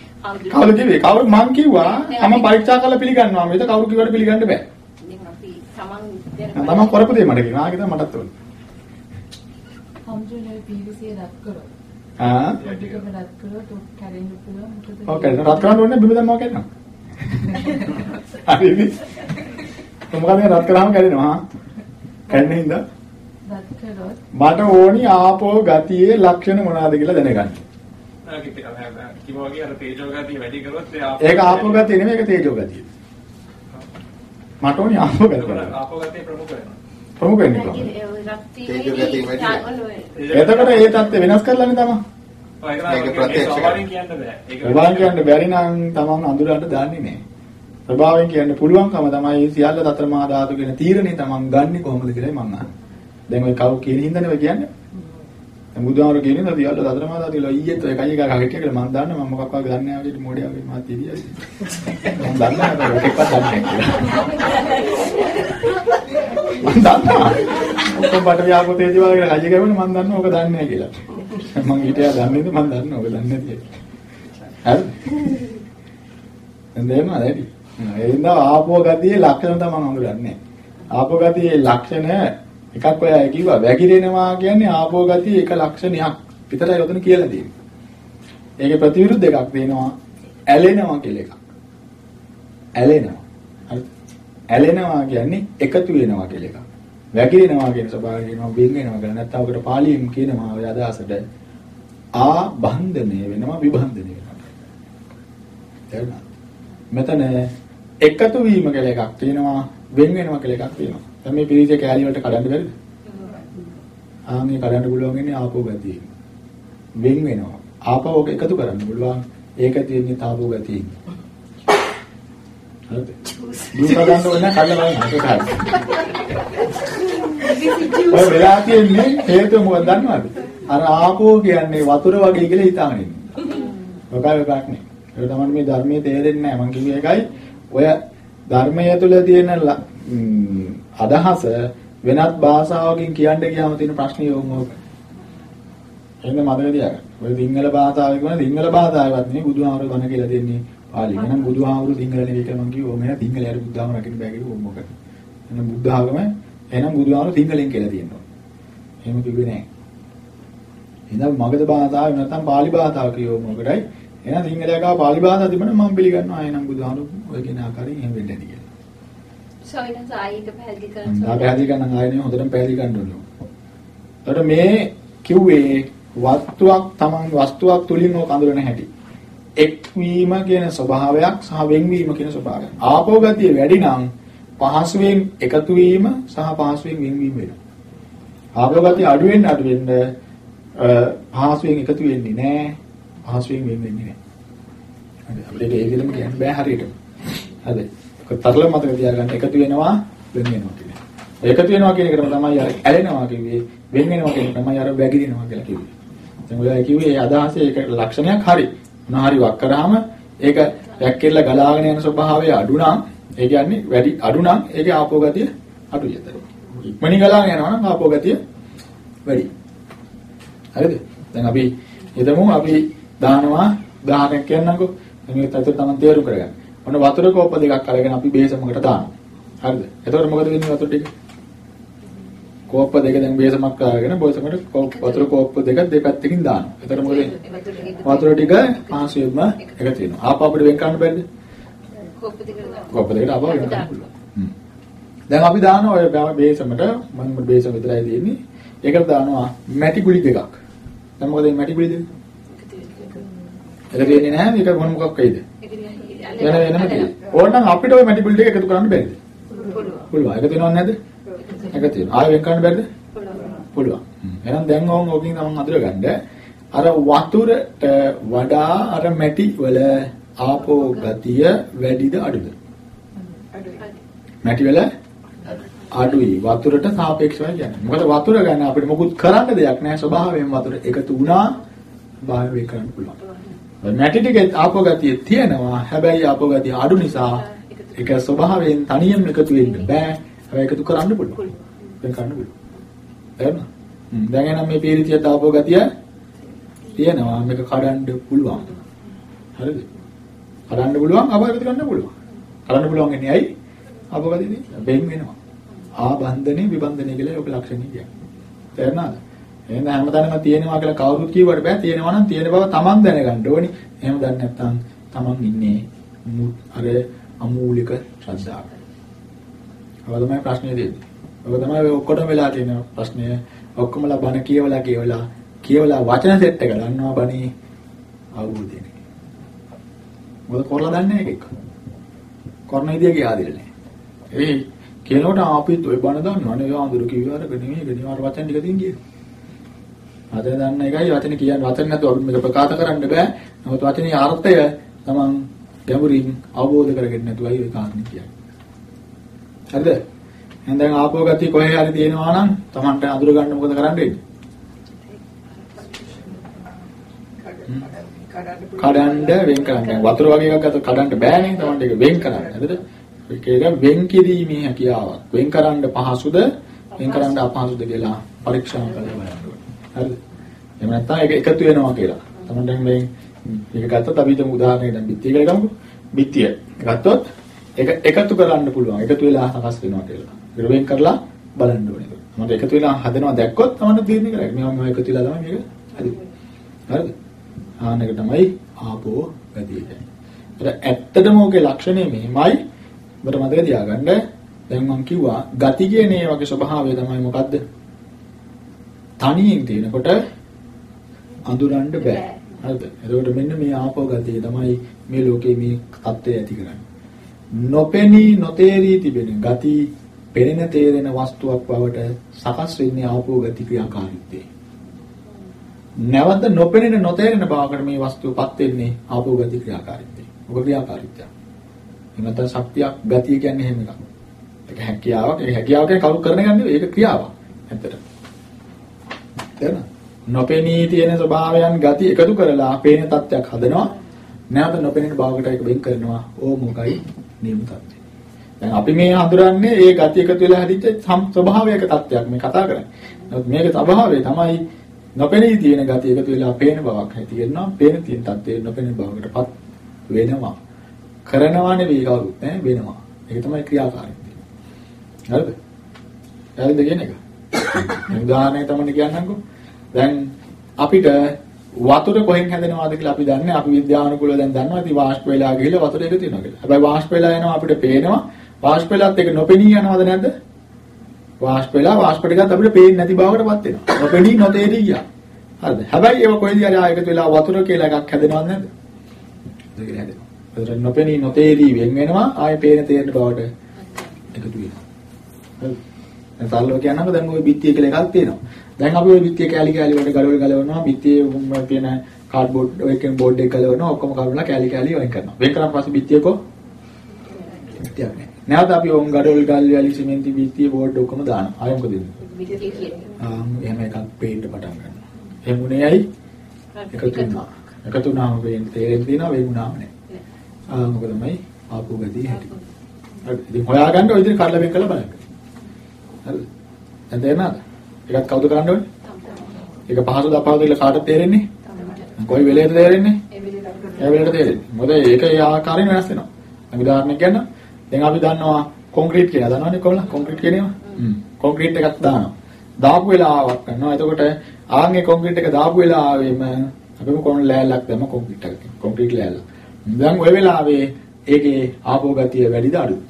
කවුරු කිව්වේ? කවුරු මං කිව්වා මම පරීක්ෂා කරලා පිළිගන්නවා. මේක කවුරු කිව්වට පිළිගන්න බෑ. දැන් අපි තමන් තමන් කරපු දේ මට කියනවා. ආගෙද මටත් ඕනේ. හම්ජුනේ පීරිසිය රත් කරොත්. ආ ටිකම රත් කරොත් ඔක් කැරෙන්න පුළුවන් මොකද? ඔව් කරන රත් කරන්න ඕනේ බිම දැම්මම කරනවා. හරිද? මොකද මේ රත් කරාම කැඩෙනවා. හා. කැඩෙන්නේ හින්දා රත් කරොත් මට ඕනි ආපෝ ගතියේ ලක්ෂණ මොනවාද කියලා දැනගන්න. කිව්වා වගේ අර තේජෝ ගතිය වැඩි කරොත් ඒ ඒක ආපෝ ගතිය නෙමෙයි ඒක තේජෝ ගතිය. මට ඕනි ආපෝ ගතිය. ආපෝ ගතිය ප්‍රමුඛ වෙනවා. ප්‍රමුඛ කොහොමද? තේජෝ ගතිය වැඩි. එතකොට ඒ தත්ත්වය වෙනස් කරලානේ තමයි. ඒක ප්‍රත්‍යක්ෂ ස්වභාවයෙන් කියන්න බෑ. ඒක ස්වභාවයෙන් කියන්න බැරි නම් තමන් අඳුරන්න දන්නේ නැහැ. ස්වභාවයෙන් කියන්න පුළුවන්කම තමයි සියල්ල දතර මහා ධාතු කියන තීරණේ තමන් ගන්නෙ කොහොමද කියලායි මම අහන්නේ. දැන් ඔය කවු කියන හින්දානේ ඔය කියන්නේ. දැන් බුදුහාමර කියන්නේ නේද යල්ල දතර මාදා තියලා ඊයේත් ඔය කයි එකක් හිටිය කියලා මම දන්නා මම මොකක් වගේ දන්නේ නැහැ වගේ මොඩියා වගේ මාත් ඉදියා. මම දන්නා ඒක එකක්වත් දන්නේ නැහැ මම දන්නා. ඔක්කොම බඩ ව්‍යාපෘත තේජි වගේ කයි ගමන මම දන්නවා ඔක දන්නේ නැහැ කියලා. මම හිටියා දන්නේ නැද්ද මම දන්නවා ඔක දන්නේ නැති. හරි. දැන් තේරෙනවද ඇයි? එහෙනම් ආපෝ ගතියේ ලක්ෂණ තමයි මම හඳුනන්නේ. ආපෝ ගතියේ ලක්ෂණ එකක් ඔය කිව්වා වැగిරෙනවා කියන්නේ ආපෝ ගතිය එක ලක්ෂණයක් විතරයි ඔතන කියලා තියෙන්නේ. ඒකේ ප්‍රතිවිරුද්ධ දෙකක් තියෙනවා ඇලෙනවා කියලා එකක්. ඇලෙනවා. හරි. ඇලෙනවා කියන්නේ එකතු වෙනවා කියලා එකක්. වැగిරෙනවා කියන ස්වභාවය කියනවා වෙන් වෙනවා කියලා. නැත්නම් ඔකට පාලියෙන් කියනවා ඔය අදහසට ආ බන්ධනය වෙනවා විබන්ධනය වෙනවා. තේරුණා? මෙතන එකතු වීම කියලා එකක් තියෙනවා වෙන් වෙනවා කියලා එකක් තියෙනවා. දැන් මේ පිරිසේ කෑලි වලට කඩන්න බැරිද? ආන්ගේ කඩන්න පුළුවන් ඉන්නේ ආපෝ ගතිය. වෙන් වෙනවා. ආපෝ ඔක එකතු කරන්න පුළුවන්. ඒක තියෙන්නේ තාපෝ ගතිය. දුක ගන්න ඕන කඩලා බලන්න. ඔය වෙලා තියෙන්නේ හේතුව මොකක්ද දන්නවද? අර ආපෝ කියන්නේ වතුර වගේ කියලා හිතාගෙන ඉන්නේ. ඔකයි එකක් නේ. ඒක තමයි මේ ධර්මයේ තේරෙන්නේ නැහැ. මම කිව්වේ ඒකයි ඔය ධර්මය තුළ තියෙන අදහස වෙනත් භාෂාවකින් කියන්න ගියාම තියෙන ප්‍රශ්නේ ඕක. එහෙනම් මතක තියාගන්න. ඔය සිංහල භාෂාවේ කියන සිංහල භාෂාවවත් නෙවෙයි බුදුහාමර බණ කියලා දෙන්නේ පාලි. එහෙනම් බුදුහාමරු සිංහල නෙවෙයි කියලා මම කිව්වා. මෙයා සිංහලයට බුද්ධාම රකින්න බෑ කිව්වා මොකද? එහෙනම් බුද්ධ ආගම එහෙනම් බුදුහාමරු සිංහලෙන් කියලා තියෙනවා. එහෙම කිව්වේ නෑ. එහෙනම් මගධ භාෂාව නැත්නම් පාලි භාෂාව කියවෝ මොකටයි? එහෙනම් සිංහලයා ගාව පාලි භාෂාව තිබුණා මම පිළිගන්නවා. එහෙනම් බුදුහාමරු ඔය කියන ආකාරයෙන් එහෙම වෙන්නේ නැති කියලා. සොයිනස් ආයික පැහැදිලි කරන්න. ආ පැහැදිලි කරන්න ආයෙනේ හොඳටම පැහැදිලි කරන්න ඕනේ. එතකොට මේ කිව්වේ වස්තුවක් Taman වස්තුවක් තුලින් ඕක අඳුරන හැටි. එක්වීම කියන ස්වභාවයක් සහ වෙන්වීම කියන ස්වභාවයක්. ආපෝ ගතිය වැඩි නම් පහසුවෙන් එකතු වීම සහ පහසුවෙන් වෙන්වීම වෙනවා. ආපෝ ගතිය අඩු වෙන්න අඩු වෙන්න පහසුවෙන් එකතු වෙන්නේ නැහැ. පහසුවෙන් වෙන් වෙන්නේ නැහැ. හරි අපිට ඒක විදිහටම කියන්න බෑ හරියට. හරි. තරල මතක තියාගන්න එකතු වෙනවා වෙන වෙනවා කියන්නේ. එකතු වෙනවා කියන එකටම තමයි අර ඇලෙනවා කිව්වේ වෙන වෙනවා කියන එක තමයි අර වැగిරිනවා කියලා කිව්වේ. දැන් ඔයා කිව්වේ ඒ අදහසේ ඒක ලක්ෂණයක් හරි. මොනවා හරි වක් කරාම ඒක වැක්කෙල්ල ගලාගෙන යන ස්වභාවය අඩු නම් ඒ කියන්නේ වැඩි අඩු නම් ඒකේ ආපෝ ගතිය අඩුයි අතර. ඉක්මනින් ගලාගෙන යනවා නම් ආපෝ ගතිය වැඩි. හරිද? දැන් අපි හිතමු අපි දානවා දාහනක් කියන්නකෝ. මේක ඇත්තට තමයි තේරුම් කරගන්න. ඔන්න වතුර කෝප්ප දෙකක් අරගෙන අපි බේසමකට දානවා. හරිද? එතකොට මොකද වෙන්නේ වතුර ටික? කෝප්ප දෙක දැන් බේසමක් අරගෙන බේසමකට වතුර කෝප්ප දෙක දෙපැත්තකින් දානවා. එතකොට මොකද? වතුර ටික පාසුවෙම එකතු වෙනවා. ආපහු අපිට වෙන් කරන්න බැරිද? කෝප්ප දෙක කෝප්ප දෙකට ආපහු වෙන් කරන්න පුළුවන්. දැන් අපි දානවා ඔය බේසමට මම බේසම විතරයි දෙන්නේ. ඒකට දානවා මැටි ගුලි දෙකක්. දැන් මොකද මේ මැටි ගුලි දෙක? ඒක දෙන්නේ නැහැ මේක මොන මොකක් වෙයිද? වෙන වෙනම තියෙනවා. ඕනනම් අපිට ওই මැටි ගුලි දෙක එකතු කරන්න බැරිද? පුළුවන්. පුළුවන්. ඒක තියෙනවද නැද්ද? ඒක තියෙනවා. ආයෙ වෙන් කරන්න බැරිද? පුළුවන්. එහෙනම් දැන් ඕන් ඕකෙන් තමන් අඳුරගන්න අර වතුරට වඩා අර මැටි වල ආපෝ ගතිය වැඩිද අඩුද? මැටි වල අඩුයි. වතුරට සාපේක්ෂව කියන්නේ. මොකද වතුර ගැන අපිට මොකුත් කරන්න දෙයක් නැහැ. ස්වභාවයෙන් වතුර එකතු වුණා වේ කරන්න පුළුවන්. මැටි ටිකේ ආපෝ ගතිය තියෙනවා. හැබැයි ආපෝ ගතිය අඩු නිසා ඒක ස්වභාවයෙන් තනියම එකතු වෙන්න බෑ. හැබැයි එකතු කරන්න පුළුවන්. දැන් කරන්න පුළුවන්. එහෙනම් දැන් එනම් මේ පීරිතියට ආපෝ ගතිය තියෙනවා. මේක කඩන්න පුළුවන්. හරිද? කඩන්න පුළුවන් ආපෝ එකතු කරන්න පුළුවන්. කරන්න පුළුවන් වෙන්නේ ඇයි? ආපෝ ගතිය තියෙනවා. බෙන් වෙනවා. ආබන්ධනේ විබන්ධනේ කියලා ඔක ලක්ෂණ කියන්නේ. තේරුණාද? එහෙනම් හැමදාම තියෙනවා කියලා කවුරුත් කිව්වට බෑ. තියෙනවා නම් තියෙන බව තමන් දැනගන්න ඕනි. එහෙම දන්නේ නැත්නම් තමන් ඉන්නේ අර අමූලික ශ්‍රද්ධාව. ඔය තමයි ප්‍රශ්නේ දෙන්නේ. ඔය තමයි ඔය ඔක්කොටම වෙලා තියෙන ප්‍රශ්නය. ඔක්කොමලා බණ කියවලා කියවලා කියවලා වචන සෙට් එක ගන්නවා බණේ අවබෝධය නේ. මොකද කරලා දන්නේ නැහැ ඒක. කරන විදිය කියාදිලා නැහැ. ඒ කියනකොට අපිත් ওই බණ දන්නවනේ. ඒ ආඳුරු කිව්ව අරගෙන නෙමෙයි ගෙනිවාර වචන ටික දින් කියන්නේ. වචන දන්න එකයි වචන කියන්නේ වචන නැතුව අපිට මේක ප්‍රකාශ කරන්න බෑ. නමුත් වචනේ අර්ථය තමන් ගැඹුරින් අවබෝධ කරගන්න නැතුවයි ඒ කාරණේ කියන්නේ. හරිද? එහෙනම් දැන් ආපෝ ගතිය කොහේ හරි තියෙනවා නම් තමන්ට අඳුර ගන්න මොකද කරන්න වෙන්නේ? කඩන්න වෙන් කරන්න. වතුර වගේ එකක් ගත්තොත් කඩන්න බෑනේ. තමන්ට ඒක වෙන් කරන්න. හරිද? ඒක වෙන් කිරීමේ හැකියාවක්. වෙන් කරන්න පහසුද? වෙන් කරන්න අපහසුද කියලා පරීක්ෂා කරලා බලන්න ඕනේ. හරිද? එහෙම නැත්නම් ඒක එකතු වෙනවා කියලා. තමන්ට මේ මේක ගත්තොත් අපි හිතමු උදාහරණයක් දැන් බිත්තිය කියලා ගමුකෝ. බිත්තිය ගත්තොත් ඒක එකතු කරන්න පුළුවන්. එකතු වෙලා සකස් වෙනවා කියලා. ඒක වෙන් කරලා බලන්න ඕනේ. මම එකතු වෙලා හදනවා දැක්කොත් තමයි තීරණය කරන්නේ. මේවා මේවා එකතු වෙලා තමයි මේක හදින්නේ. හරිද? ආන එක තමයි ආපෝ ගතිය කියන්නේ. ඒත් ඇත්තටම ඔගේ ලක්ෂණය මෙහෙමයි. ඔබට මතක තියාගන්න. දැන් මම කිව්වා ගති කියන ඒ වගේ ස්වභාවය තමයි මොකද්ද? තනියෙන් තියෙනකොට අඳුරන්න බෑ. හරිද? එතකොට මෙන්න මේ ආපෝ ගතිය තමයි මේ ලෝකේ මේ தත්ත්වය ඇති කරන්නේ. නොපෙනී නොතේරී තිබෙන ගති පෙනෙන තේරෙන වස්තුවක් බවට සකස් වෙන්නේ ආපෝ ගති ක්‍රියාකාරීත්වයේ. නැවත නොපෙනෙන නොතේරෙන බවකට මේ වස්තුවපත් වෙන්නේ ආපෝ ගති ක්‍රියාකාරීත්වයේ. ඔබ ක්‍රියාකාරීත්වය. එහෙම නැත්නම් ශක්තියක් ගතිය කියන්නේ එහෙම එකක්. ඒක හැකියාවක්. ඒ හැකියාව කියන්නේ කවුරු කරන එකක් නෙවෙයි. ඒක ක්‍රියාවක්. ඇත්තට. තේරෙනවද? නොපෙනී තියෙන ස්වභාවයන් ගති එකතු කරලා පේන තත්ත්වයක් හදනවා. නැවත නොපෙනෙන භාවකට ඒක වෙන් කරනවා. ඕ මොකයි නියම තත්ත්වය. දැන් අපි මේ හඳුරන්නේ ඒ ගති එකතු වෙලා හැදිච්ච ස්වභාවයක තත්ත්වයක් මේ කතා කරන්නේ. නමුත් මේකේ ස්වභාවය තමයි නොපෙනී තියෙන ගති එකතු වෙලා පේන බවක් ඇති වෙනවා. පේන තියෙන තත්ත්වය නොපෙනෙන බවකටපත් වෙනවා. කරනවා නෙවෙයි කවුරුත් නෑ වෙනවා. ඒක තමයි ක්‍රියාකාරීත්වය. හරිද? හරිද කියන එක? උදාහරණයක් තමයි කියන්නම්කෝ. දැන් අපිට වතුර කොහෙන් හැදෙනවද කියලා අපි දන්නේ අපි විද්‍යානුකූලව දැන් දන්නවා ඉතින් වාෂ්ප වෙලා ගිහලා වතුර එකතු වෙනවා කියලා. හැබැයි වාෂ්ප වෙලා එනවා අපිට පේනවා වාෂ්ප වෙලාත් එක නොපෙනී යනවද නැද්ද? වාෂ්ප වෙලා වාෂ්ප ටිකත් අපිට පේන්නේ නැති බවකටපත් වෙනවා. නොපෙනී නොතේරී ගියා. හරිද? හැබැයි ඒක කොහෙද හරි ආයෙත් වෙලා වතුර කියලා එකක් හැදෙනවද නැද්ද? ඒක හැදෙනවා. ඒතර නොපෙනී නොතේරී වෙන් වෙනවා ආයෙ පේන තේරෙන බවට එකතු වෙනවා. හරිද? දැන් සල්ලෝ කියනකොට දැන් ওই බිත්තිය කියලා එකක් තියෙනවා. දැන් අපි ওই බිත්තිය කෑලි කෑලි වලට ගලවල ගලවනවා බිත්තියේ තියෙන කාඩ්බෝඩ් එකෙන් බෝඩ් එක ගලවනවා ඔක්කොම කවලා කෑලි කෑලි වයින් කරනවා. වෙන් කරාට පස්සේ බිත්තිය කො බිත්තියක් නෑ. නැවත අපි ඕම් ගඩොල් ගල් වැලි සිමෙන්ති බිත්තිය බෝඩ් ඔක්කොම දානවා. ආයෙ මොකද වෙන්නේ? බිත්තිය කියන්නේ. ආ එහෙම එකක් පේන්න පටන් ගන්නවා. එහෙම උනේ ඇයි? එකතු වුණා. එකතු වුණාම වෙන්නේ තේරෙන්න තියෙනවා වෙන් වුණාම නෑ. ආ මොකද තමයි ආපු ගතිය හැටි. හරි. ඉතින් හොයාගන්න ඔය විදිහට කඩලා වෙන් කරලා බලන්න. හරිද? දැන් තේරෙනවද? ඒකත් කවුද කරන්න ඕනේ? ඒක පහසුද අපහසුද කියලා කාටද තේරෙන්නේ? කොයි වෙලේද තේරෙන්නේ? ඒ වෙලේට තේරෙන්නේ. මොකද ඒක ඒ ආකාරයෙන් වෙනස් වෙනවා. දැන් උදාහරණයක් ගන්න. දැන් අපි දන්නවා කොන්ක්‍රීට් කියලා. දන්නවනේ කොහොමද? කොන්ක්‍රීට් කියන ඒවා. හ්ම්. කොන්ක්‍රීට් එකක් දානවා. දාපු වෙලාවක් කරනවා. එතකොට ආන්ගේ කොන්ක්‍රීට් එක දාපු වෙලාවෙම අපිම කොන් ලෑල්ලක් දැම්ම කොන්ක්‍රීට් එකකින්. කොන්ක්‍රීට් ලෑල්ල. දැන් ওই වෙලාවේ ඒකේ ආපෝ ගතිය වැඩිද අඩුද?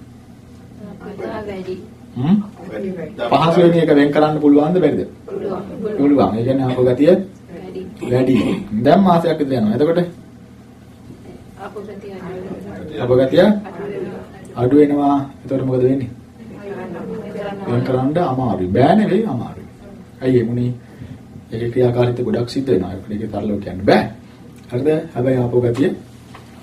වැඩි. හ්ම්? පහසු වෙන එක වෙන් කරන්න පුළුවන්ද බැරිද? පුළුවන්. ඒ කියන්නේ ආපෝ ගතිය වැඩි. දැන් මාසයක් විතර යනවා. එතකොට ආපෝ ගතිය අඩු ආපෝ ගතිය අඩු වෙනවා. එතකොට මොකද වෙන්නේ? වෙන් කරන්න අමාරුයි. බෑ නෙවෙයි අමාරුයි. ඇයි එමුනේ? ඒකේ ක්‍රියාකාරීත්වය ගොඩක් සිද්ධ වෙනවා. ඒක තරලව කියන්න බෑ. හරිද? හැබැයි ආපෝ ගතිය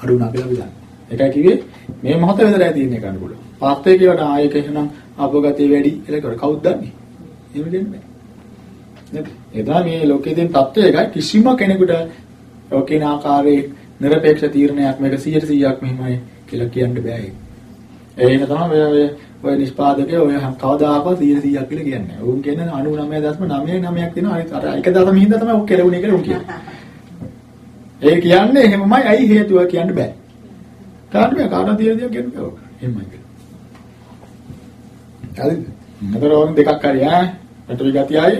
අඩු වුණා කියලා අපි දන්නවා. ඒකයි කිව්වේ මේ මොහොතේ විතරයි තියෙන්නේ ගන්න පුළුවන්. පාස්තේ කියවට ආයෙක එහෙනම් අපගතේ වැඩි කියලා කර කවුද දන්නේ? එහෙම දෙන්න බෑ. නේද? එදා මේ ලෝකයේ තියෙන தত্ত্বය එකයි කිසිම කෙනෙකුට ඔකින ආකාරයේ নিরপেক্ষ තීරණයක් මේක 100%ක් මෙහෙමයි කියලා කියන්න බෑ. එහෙම තමයි ඔය ඔය නිෂ්පාදකය ඔය කවදාකවත් 100%ක් කියලා කියන්නේ. උන් කියන්නේ 99.99ක් දෙනවා. අර 1000 මිහින්දා තමයි ඔක් කෙලවුනේ කියලා උන් කියන්නේ. ඒ කියන්නේ එහෙමමයි ඇයි හේතුව කියන්න බෑ. කාටද කාටද 100%ක් කියන්න බෑ. එහෙමයි. හරිද? නතර වගේ දෙකක් හරි ඈ. පටවි ගතියයි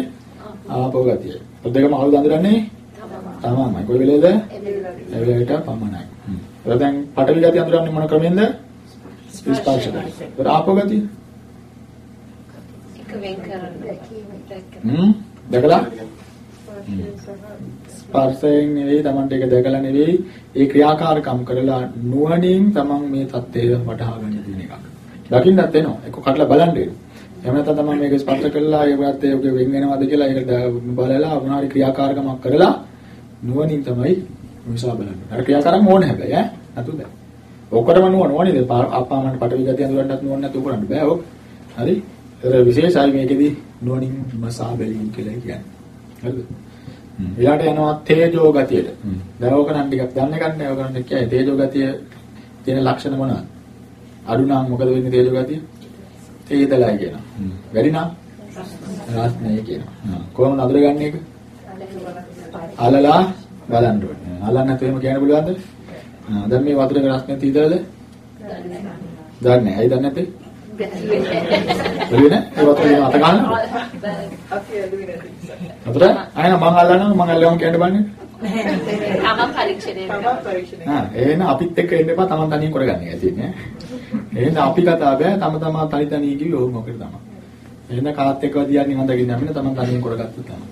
ආපෝ ගතියයි. ඔය දෙකම කවුද අඳුරන්නේ? තමයි. කොයි වෙලේද? ඒ වෙලේට පමණයි. ඒක දැන් පටවි ගතිය අඳුරන්නේ මොන ක්‍රමෙන්ද? ස්පර්ශයෙන්. ඒක ආපෝ ගතිය. එක වෙන් කරන්න. දැකලා? ස්පර්ශයෙන් නෙවෙයි Tamanට ඒක දැකලා නෙවෙයි ඒ ක්‍රියාකාරකම් කරලා නුවණින් Taman මේ தත්ත්වය වටහා ගන්න. දකින්නත් වෙනවා. ඒක කඩලා බලන්න වෙනවා. එහෙම නැත්නම් තමයි මේක ස්පර්ශ කළා ඒකත් ඒක වෙන් වෙනවද කියලා ඒක බලලා මොනවාරි ක්‍රියාකාරකමක් කරලා නුවණින් තමයි විසා බලන්නේ. අර ක්‍රියාකාරකම් ඕනේ හැබැයි ඈ නතුද? ඔක්කොටම නුවණ ඕනේ. අප්පා මන්ට පටවි ගතිය අඳුරන්නත් නුවණ නැතුව කරන්න බෑ ඔක්. හරි? ඒක විශේෂයි මේකෙදි නුවණින් මසා බැලීම කියලා කියන්නේ. හරිද? ඊළාට යනවා තේජෝ ගතියට. දැන් ඕක නම් ටිකක් දන්න ගන්න ඕක නම් කියයි තේජෝ ගතිය තියෙන ලක්ෂණ මොනවද? අඩු නම් මොකද වෙන්නේ තේජෝ ගතිය? තේදලයි කියනවා. වැඩි නම් රාස්නේ කියනවා. කොහොමද අඳුරගන්නේ ඒක? අලලා බලන්න ඕනේ. අලන්න නැත්නම් එහෙම කියන්න පුළුවන්ද? දැන් මේ වතුරේ රස්නේ තීදලද? දන්නේ නැහැ. ඇයි දන්නේ නැත්තේ? බැලුවේ නෑ? ඒ වතුරේ අත ගන්න. අපි ඇදුවේ නැති වතුර? අයන මං අල්ලනවා මං අල්ලවම කියන්න බන්නේ. තමන් පරීක්ෂණය තමන් පරීක්ෂණය ආ එහෙනම් අපිත් එක්ක එන්න එපා තමන් තනියෙන් කරගන්න එක තියෙන්නේ. එහෙනම් අපි කතා බෑ තම තමා තනි තනි කිව්ව ඕක මොකද තමයි. එහෙනම් කාත් එක්ක දියන්නේ දකින්න අපිට තමන් තනියෙන් කරගත්තා තමයි.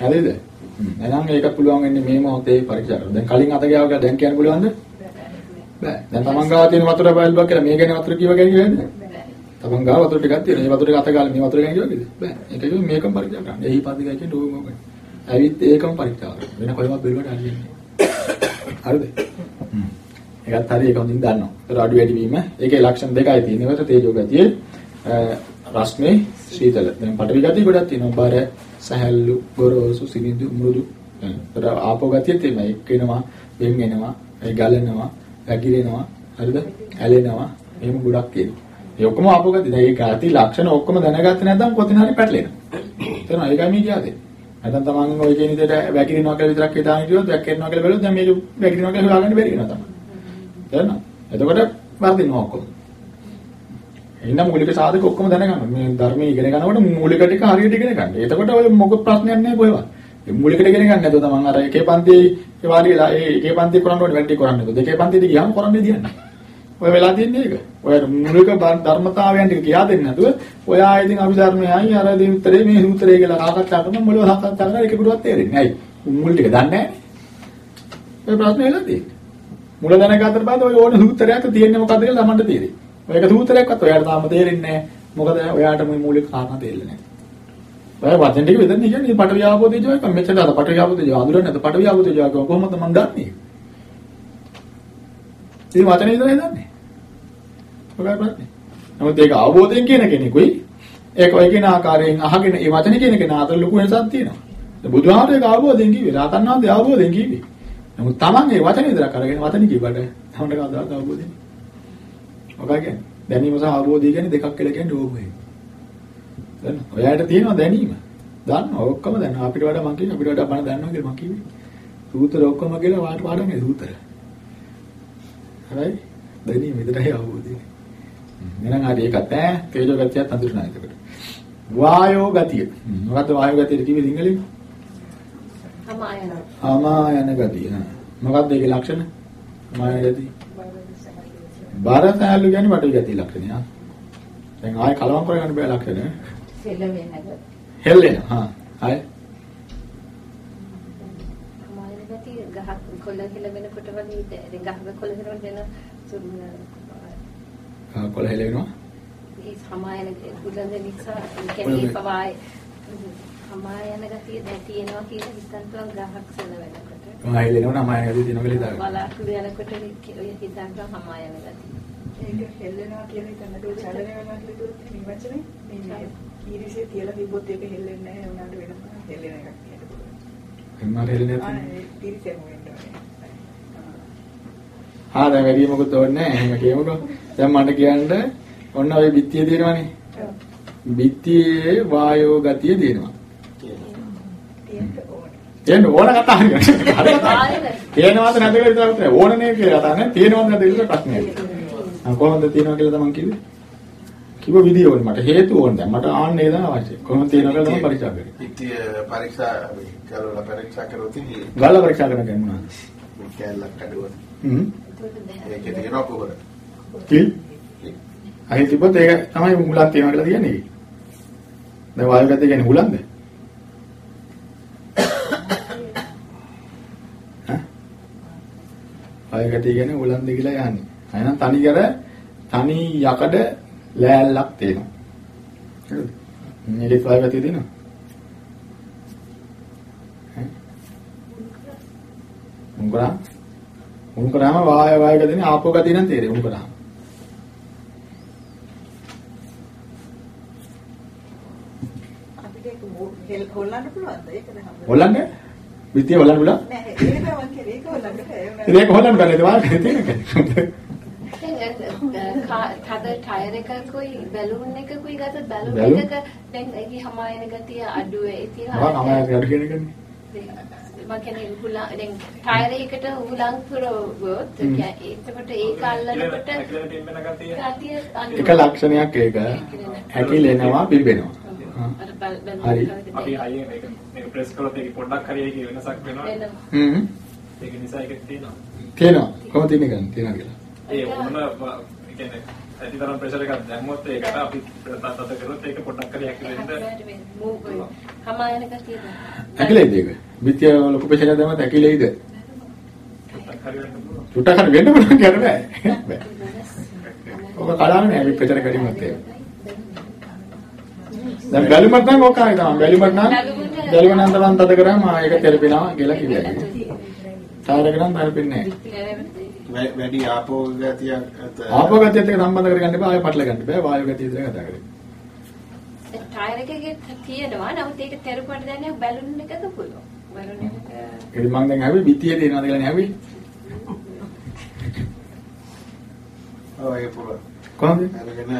හරිද? එහෙනම් ඒක පුළුවන් වෙන්නේ මේ මොහොතේ පරීක්ෂා කරලා. දැන් කලින් අත ගාව ගා දැන් කියන්න පුළුවන්ද? බෑ. දැන් තමන් ගාව තියෙන වතුර බයිල් බක් කියලා මේ ගැන වතුර කිව්ව ගැන කියලාද? තමන් ගාව වතුර ටිකක් තියෙන. මේ වතුර ටික අත ගාලා මේ වතුර ගැන කිව්වද? බෑ. ඒක කිව්ව මේකම පරීක්ෂා කරන්න. එහි පදිකයි කියන්නේ ඕක මොකද? ඇවිත් ඒකම පරීක්ෂා කරන්න. වෙන කොහෙවත් බැලුවට හරියන්නේ නැහැ. හරිද? ඒකත් හරි ඒක හොඳින් දන්නවා. ඒතර අඩු වැඩි වීම ඒකේ ලක්ෂණ දෙකයි තියෙනවා. ඒකට තේජෝ ගතිය රස්නේ සීතල. දැන් පඨවි ගතිය ගොඩක් තියෙනවා. බර, සහැල්ලු, ගොරෝසු, සිනිඳු, මෘදු. ඒතර ආපෝ ගතිය තියෙනවා. එක් වෙනවා, වෙන් වෙනවා, ඒ ගලනවා, වැగిරෙනවා. හරිද? ඇලෙනවා. එහෙම ගොඩක් තියෙනවා. ඒ ඔක්කොම ආපෝ ගතිය. දැන් ඒ ගති ලක්ෂණ ඔක්කොම දැනගත්තේ නැත්නම් කොතන හරි පැටලෙනවා. තේරෙනවද? ඒකයි මේ කියන්නේ. නැත්නම් තමන් ඔය කියන විදිහට වැగిරෙනවා කියලා විතරක් හිතාගෙන ඉතිවොත් වැක්කෙනවා කියලා බැලුවොත් දැන් මේක වැగిරෙනවා කියලා හොයාගන්න බැරි වෙනවා තමයි. තේරෙනවද? එතකොට වර්ධිනවා ඔක්කොම. එහෙනම් මූලික සාධක ඔක්කොම දැනගන්න. මේ ධර්මයේ ඉගෙන ගන්නකොට මූලික ටික හරියට ඉගෙන ගන්න. එතකොට ඔය මොකක් ප්‍රශ්නයක් නැහැ කොහෙවත්. මේ මූලික ටික ඉගෙන ගන්න නැතුව තමන් අර එකේ පන්තියේ ඒ වාඩිලා ඒ එකේ පන්තියේ කරන්න ඕනේ වැඩි කරන්න නැතුව දෙකේ පන්තියේදී ගියාම කරන්නේ දියන්නේ. ඔය වෙලා තියන්නේ ඒක. ඔය මූලික ධර්මතාවයන් ටික කියා දෙන්නේ නැතුව ඔය ආයෙ ඉතින් අභිධර්මයයි අර දේ උත්තරේ මේ සූත්‍රය කියලා සාකච්ඡා කරන මොළව සාකච්ඡා කරන එකෙකුටවත් තේරෙන්නේ නැහැ. මුල් ටික දන්නේ නැහැ. ඔය ප්‍රශ්නේ වෙලා තියෙන්නේ. මුල දැනගත්තට පස්සේ ඔය ඕන සූත්‍රයක් තියෙන්නේ මොකද්ද කියලා තමන්ට තේරෙයි. ඔයක සූත්‍රයක්වත් ඔයාලට තාම තේරෙන්නේ නැහැ. මොකද ඔයාට මේ මූලික කාරණා තේරෙන්නේ නැහැ. ඔය වචන ටික විතරනේ කියන්නේ පටවිය ආපෝතේජෝ එක මෙච්චර අද පටවිය ආපෝතේජෝ අඳුරන්නේ නැත පටවිය ආපෝතේජෝ එක කොහොමද මම දන්නේ? ඉතින් වචනේ විතරයි දන්නේ. ඔකයි ප්‍රශ්නේ. නමුත් ඒක අවබෝධයෙන් කියන කෙනෙකුයි ඒක ඔය කියන ආකාරයෙන් අහගෙන ඒ වචනේ කියන කෙනා අතර ලොකු වෙනසක් තියෙනවා. බුදුහාමර ඒක අවබෝධයෙන් කිව්වේ. රාතන් වහන්සේ අවබෝධයෙන් කිව්වේ. නමුත් Taman ඒ වචනේ විතරක් අරගෙන වචනේ කිව්වට තමන්ට කවදාවත් අවබෝධයෙන්. ඔකයි කියන්නේ. දැනීම සහ අවබෝධය කියන්නේ දෙකක් කියලා කියන්නේ ඕකයි. දැන් ඔයාලට තියෙනවා දැනීම. දන්නවා ඔක්කොම දන්නවා. අපිට වඩා මං කියන්නේ අපිට වඩා බණ දන්නවා කියලා මං කිව්වේ. සූත්‍ර ඔක්කොම කියලා වාට පාඩන්නේ සූත්‍ර. හරි? දැනීම විතරයි අවබෝධය. එහෙනම් හරි ඒකත් ඈ තේජෝ ගතියත් අඳුරනවා එතකොට. වායෝ ගතිය. මොකද්ද වායෝ ගතිය කිව්වේ සිංහලෙන්? අමායන. ආමායන ගතිය. මොකක්ද ඒකේ ලක්ෂණ? ආමායන ගතිය. බර සෑල්ලු කියන්නේ වටවි ගතිය ලක්ෂණය. දැන් ආයෙ කලවම් කරගන්න බෑ ලක්ෂණ. සෙල්ල වෙන්නද? හෙල්ලෙන. හා. ආයෙ. අමායන ගතිය ගහක් කොළ කියලා වෙනකොට වගේ ගහක කොළ කරන දෙන සුළු ආ කොළ හෙලෙනවා. ඒ සමායන බුදුන් නිසා කියන්නේ පවායි සමායන ගතිය දැන් තියෙනවා කියලා හිතන්න පුළුවන් ගහක් සෙල්ල වෙනකොට. හෙලෙනවා නම් ආයෙ ගතිය තියෙනවා කියලා හිතාගන්න. බලාකුළු යනකොට ඔය හිතන්න සමායන ගතිය. ඒක හෙල්ලෙනවා කියලා හිතන්නට උ චලනය වෙනවා කියලා කිව්වොත් මේ වචනේ මේ කීරිසේ තියලා තිබ්බොත් ඒක හෙල්ලෙන්නේ නැහැ උනාට වෙනම හෙල්ලෙන එකක් කියන්න පුළුවන්. එම්මාර හෙලෙන්නේ ආ නැත්නම්. කීරිසෙම ඕනේ. ආ දැන් වැඩි මොකුත් ඕනේ නැහැ. එහෙම කියමුකෝ. දැන් මට කියන්න ඔන්න ඔය බිත්තිය තියෙනවනේ. බිත්තියේ වායෝ ගතිය තියෙනවා. තියෙන ඕන කතා හරියට. තියෙනවද නැද්ද කියලා විතරක් නෑ. ඕනනේ කියලා කතා නෑ. තියෙනවද නැද්ද කියලා ප්‍රශ්නයක්. කොහොමද තියෙනවා කියලා තමන් කිව්වේ? කිව්ව විදිය ඕනේ මට හේතු ඕනේ දැන් මට ආන්න ඒ තමයි අවශ්‍ය. කොහොමද තියෙනවා කියලා තමයි පරීක්ෂා කරන්නේ. ඉතින් පරීක්ෂා කරලා පරීක්ෂා කරොත් ඉතින් ගාලා පරීක්ෂා කරන මොනවාද? කැලලක් කඩුවා. හ්ම්. ඒකේ තියෙනවා කොහොමද? කිල්. අහි තිබ්බත් ඒක තමයි මුලක් තියෙනවා කියලා කියන්නේ. දැන් වායු ගතිය කියන්නේ මුලක්ද? වායු ගතිය කියන්නේ උලන්ද කියලා යන්නේ. එහෙනම් තනි කර තනි යකඩ ලෑල්ලක් තියෙනවා. හරිද? මේකේ වායු ගතිය තියෙනවා. උංගරා උංගරාම වායු වායු ගතිය ආපෝ ගතිය නම් තේරෙයි උංගරා. අපිට ඒක හෙල්- හොල්ලන්න පුළුවන්ද? ඒකද හම්බ හොල්ලන්නේ? විත්‍ය හොල්ලන්න බුණා? නෑ ඒක මම කියන්නේ ඒක හොල්ලන්න බෑ. ඒක හොල්ලන්න බෑ තියෙන තද ටයර් එකකුයි බැලූන් එකකුයි ගත්තොත් බැලූන් බැලූන්? එකක දැන් ඒකේ හමායන ගතිය අඩු ඒ මම අමාරු අඩු කියන එකනේ. මම කියන්නේ හුලං දැන් ටයර් එකට හුලං පුරවුවොත් එතකොට ඒක අල්ලනකොට එක ලක්ෂණයක් ඒක බැල්- බැලූන් හරි. අපි අයියෙන් මේක මේක ප්‍රෙස් කරොත් ඒක පොඩ්ඩක් හරි ඒකේ වෙනසක් වෙනවා. හ්ම්. ඒක නිසා ඒක තියෙනවා. තියෙනවා. කොහොමද තියෙන්නේ ගන්න තියෙනවා කියලා. ඒ ඒ කියන්නේ ඇතිතරම් ප්‍රෙෂර් එකක් දැම්මොත් ඒකට අපි තත්ත කරොත් ඒක පොඩ්ඩක් හරි ඇක්ටිවේට් move වෙයි. හමායන ගතිය හැකිලෙයිද ඒක? විත්‍ය ලොකු ප්‍රශ්නයක් දැම්මත් පුළුවන්. චුට්ටක් හරි වෙන්න පුළුවන් කියන්න බෑ. ඔබ කඩාගෙන අපි ප්‍රචාර කරීමත් ඒක. දැන් බැලුමත් නම් ඕකයි තමයි. බැලුමත් නම් බැලුම නම් තමයි තද කරාම ඒක තෙරපෙනවා කියලා කිව්වා. තාරක නම් තෙරපෙන්නේ නැහැ. වැඩ- ආපෝ ගතියක් අත- ආපෝ ගතියත් එක්ක සම්බන්ධ කරගන්න බෑ ආයෙ පටල ගන්න බෑ වායු ගතිය විතර කතා කරේ. ටයර් එකේ තියෙනවා නමුත් ඒක තෙරපුවට දැනෙන්නේ බැලුන් එකක පුළුවන්. ඒක මම දැන් හැවි පිටියේ දෙනවද කියලා නේ හැවි. ඔය පුළුවන්. කොහොමද? අරගෙන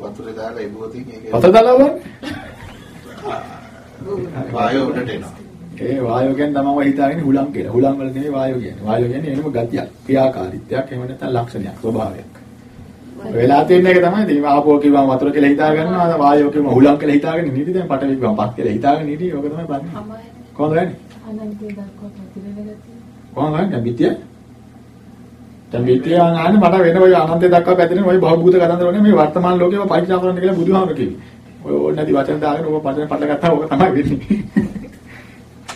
වතුර දාලා එබුවතින් ඒක. වතුර දාලා වන්නේ? වායෝ උඩට එනවා. ඒ වායෝ කියන්නේ තමයි හිතාගෙන හුලම් කියලා. හුලම් වල නෙමෙයි වායෝ කියන්නේ. වායෝ කියන්නේ එනම ගතියක්, ක්‍රියාකාරීත්වයක්, එහෙම නැත්නම් ලක්ෂණයක්, ස්වභාවයක්. වෙලා තියෙන එක තමයි ඉතින් ආපෝ කිව්වම වතුර කියලා හිතා ගන්නවා වායෝ කිව්වම හුලම් කියලා හිතාගෙන නිදි දැන් පටවි කිව්වම පත් කියලා හිතාගෙන නිදි ඕක තමයි බලන්නේ. කොහොමද වෙන්නේ? අනන්තය දක්වා පැතිරෙන ගතිය. කොහොමද වෙන්නේ? දැන් බිත්තිය? දැන් බිත්තිය ආනන්නේ මට වෙන ඔය අනන්තය දක්වා පැතිරෙන ඔය බහූත කතන්දර වනේ මේ වර්තමාන ලෝකේම පරීක්ෂා කරන්න කියලා බුදුහාමර කිව්වේ. ඔය ඕන නැති වචන දාගෙන ඕක පදන පටල ගත්තා ඕක තමයි වෙන්නේ.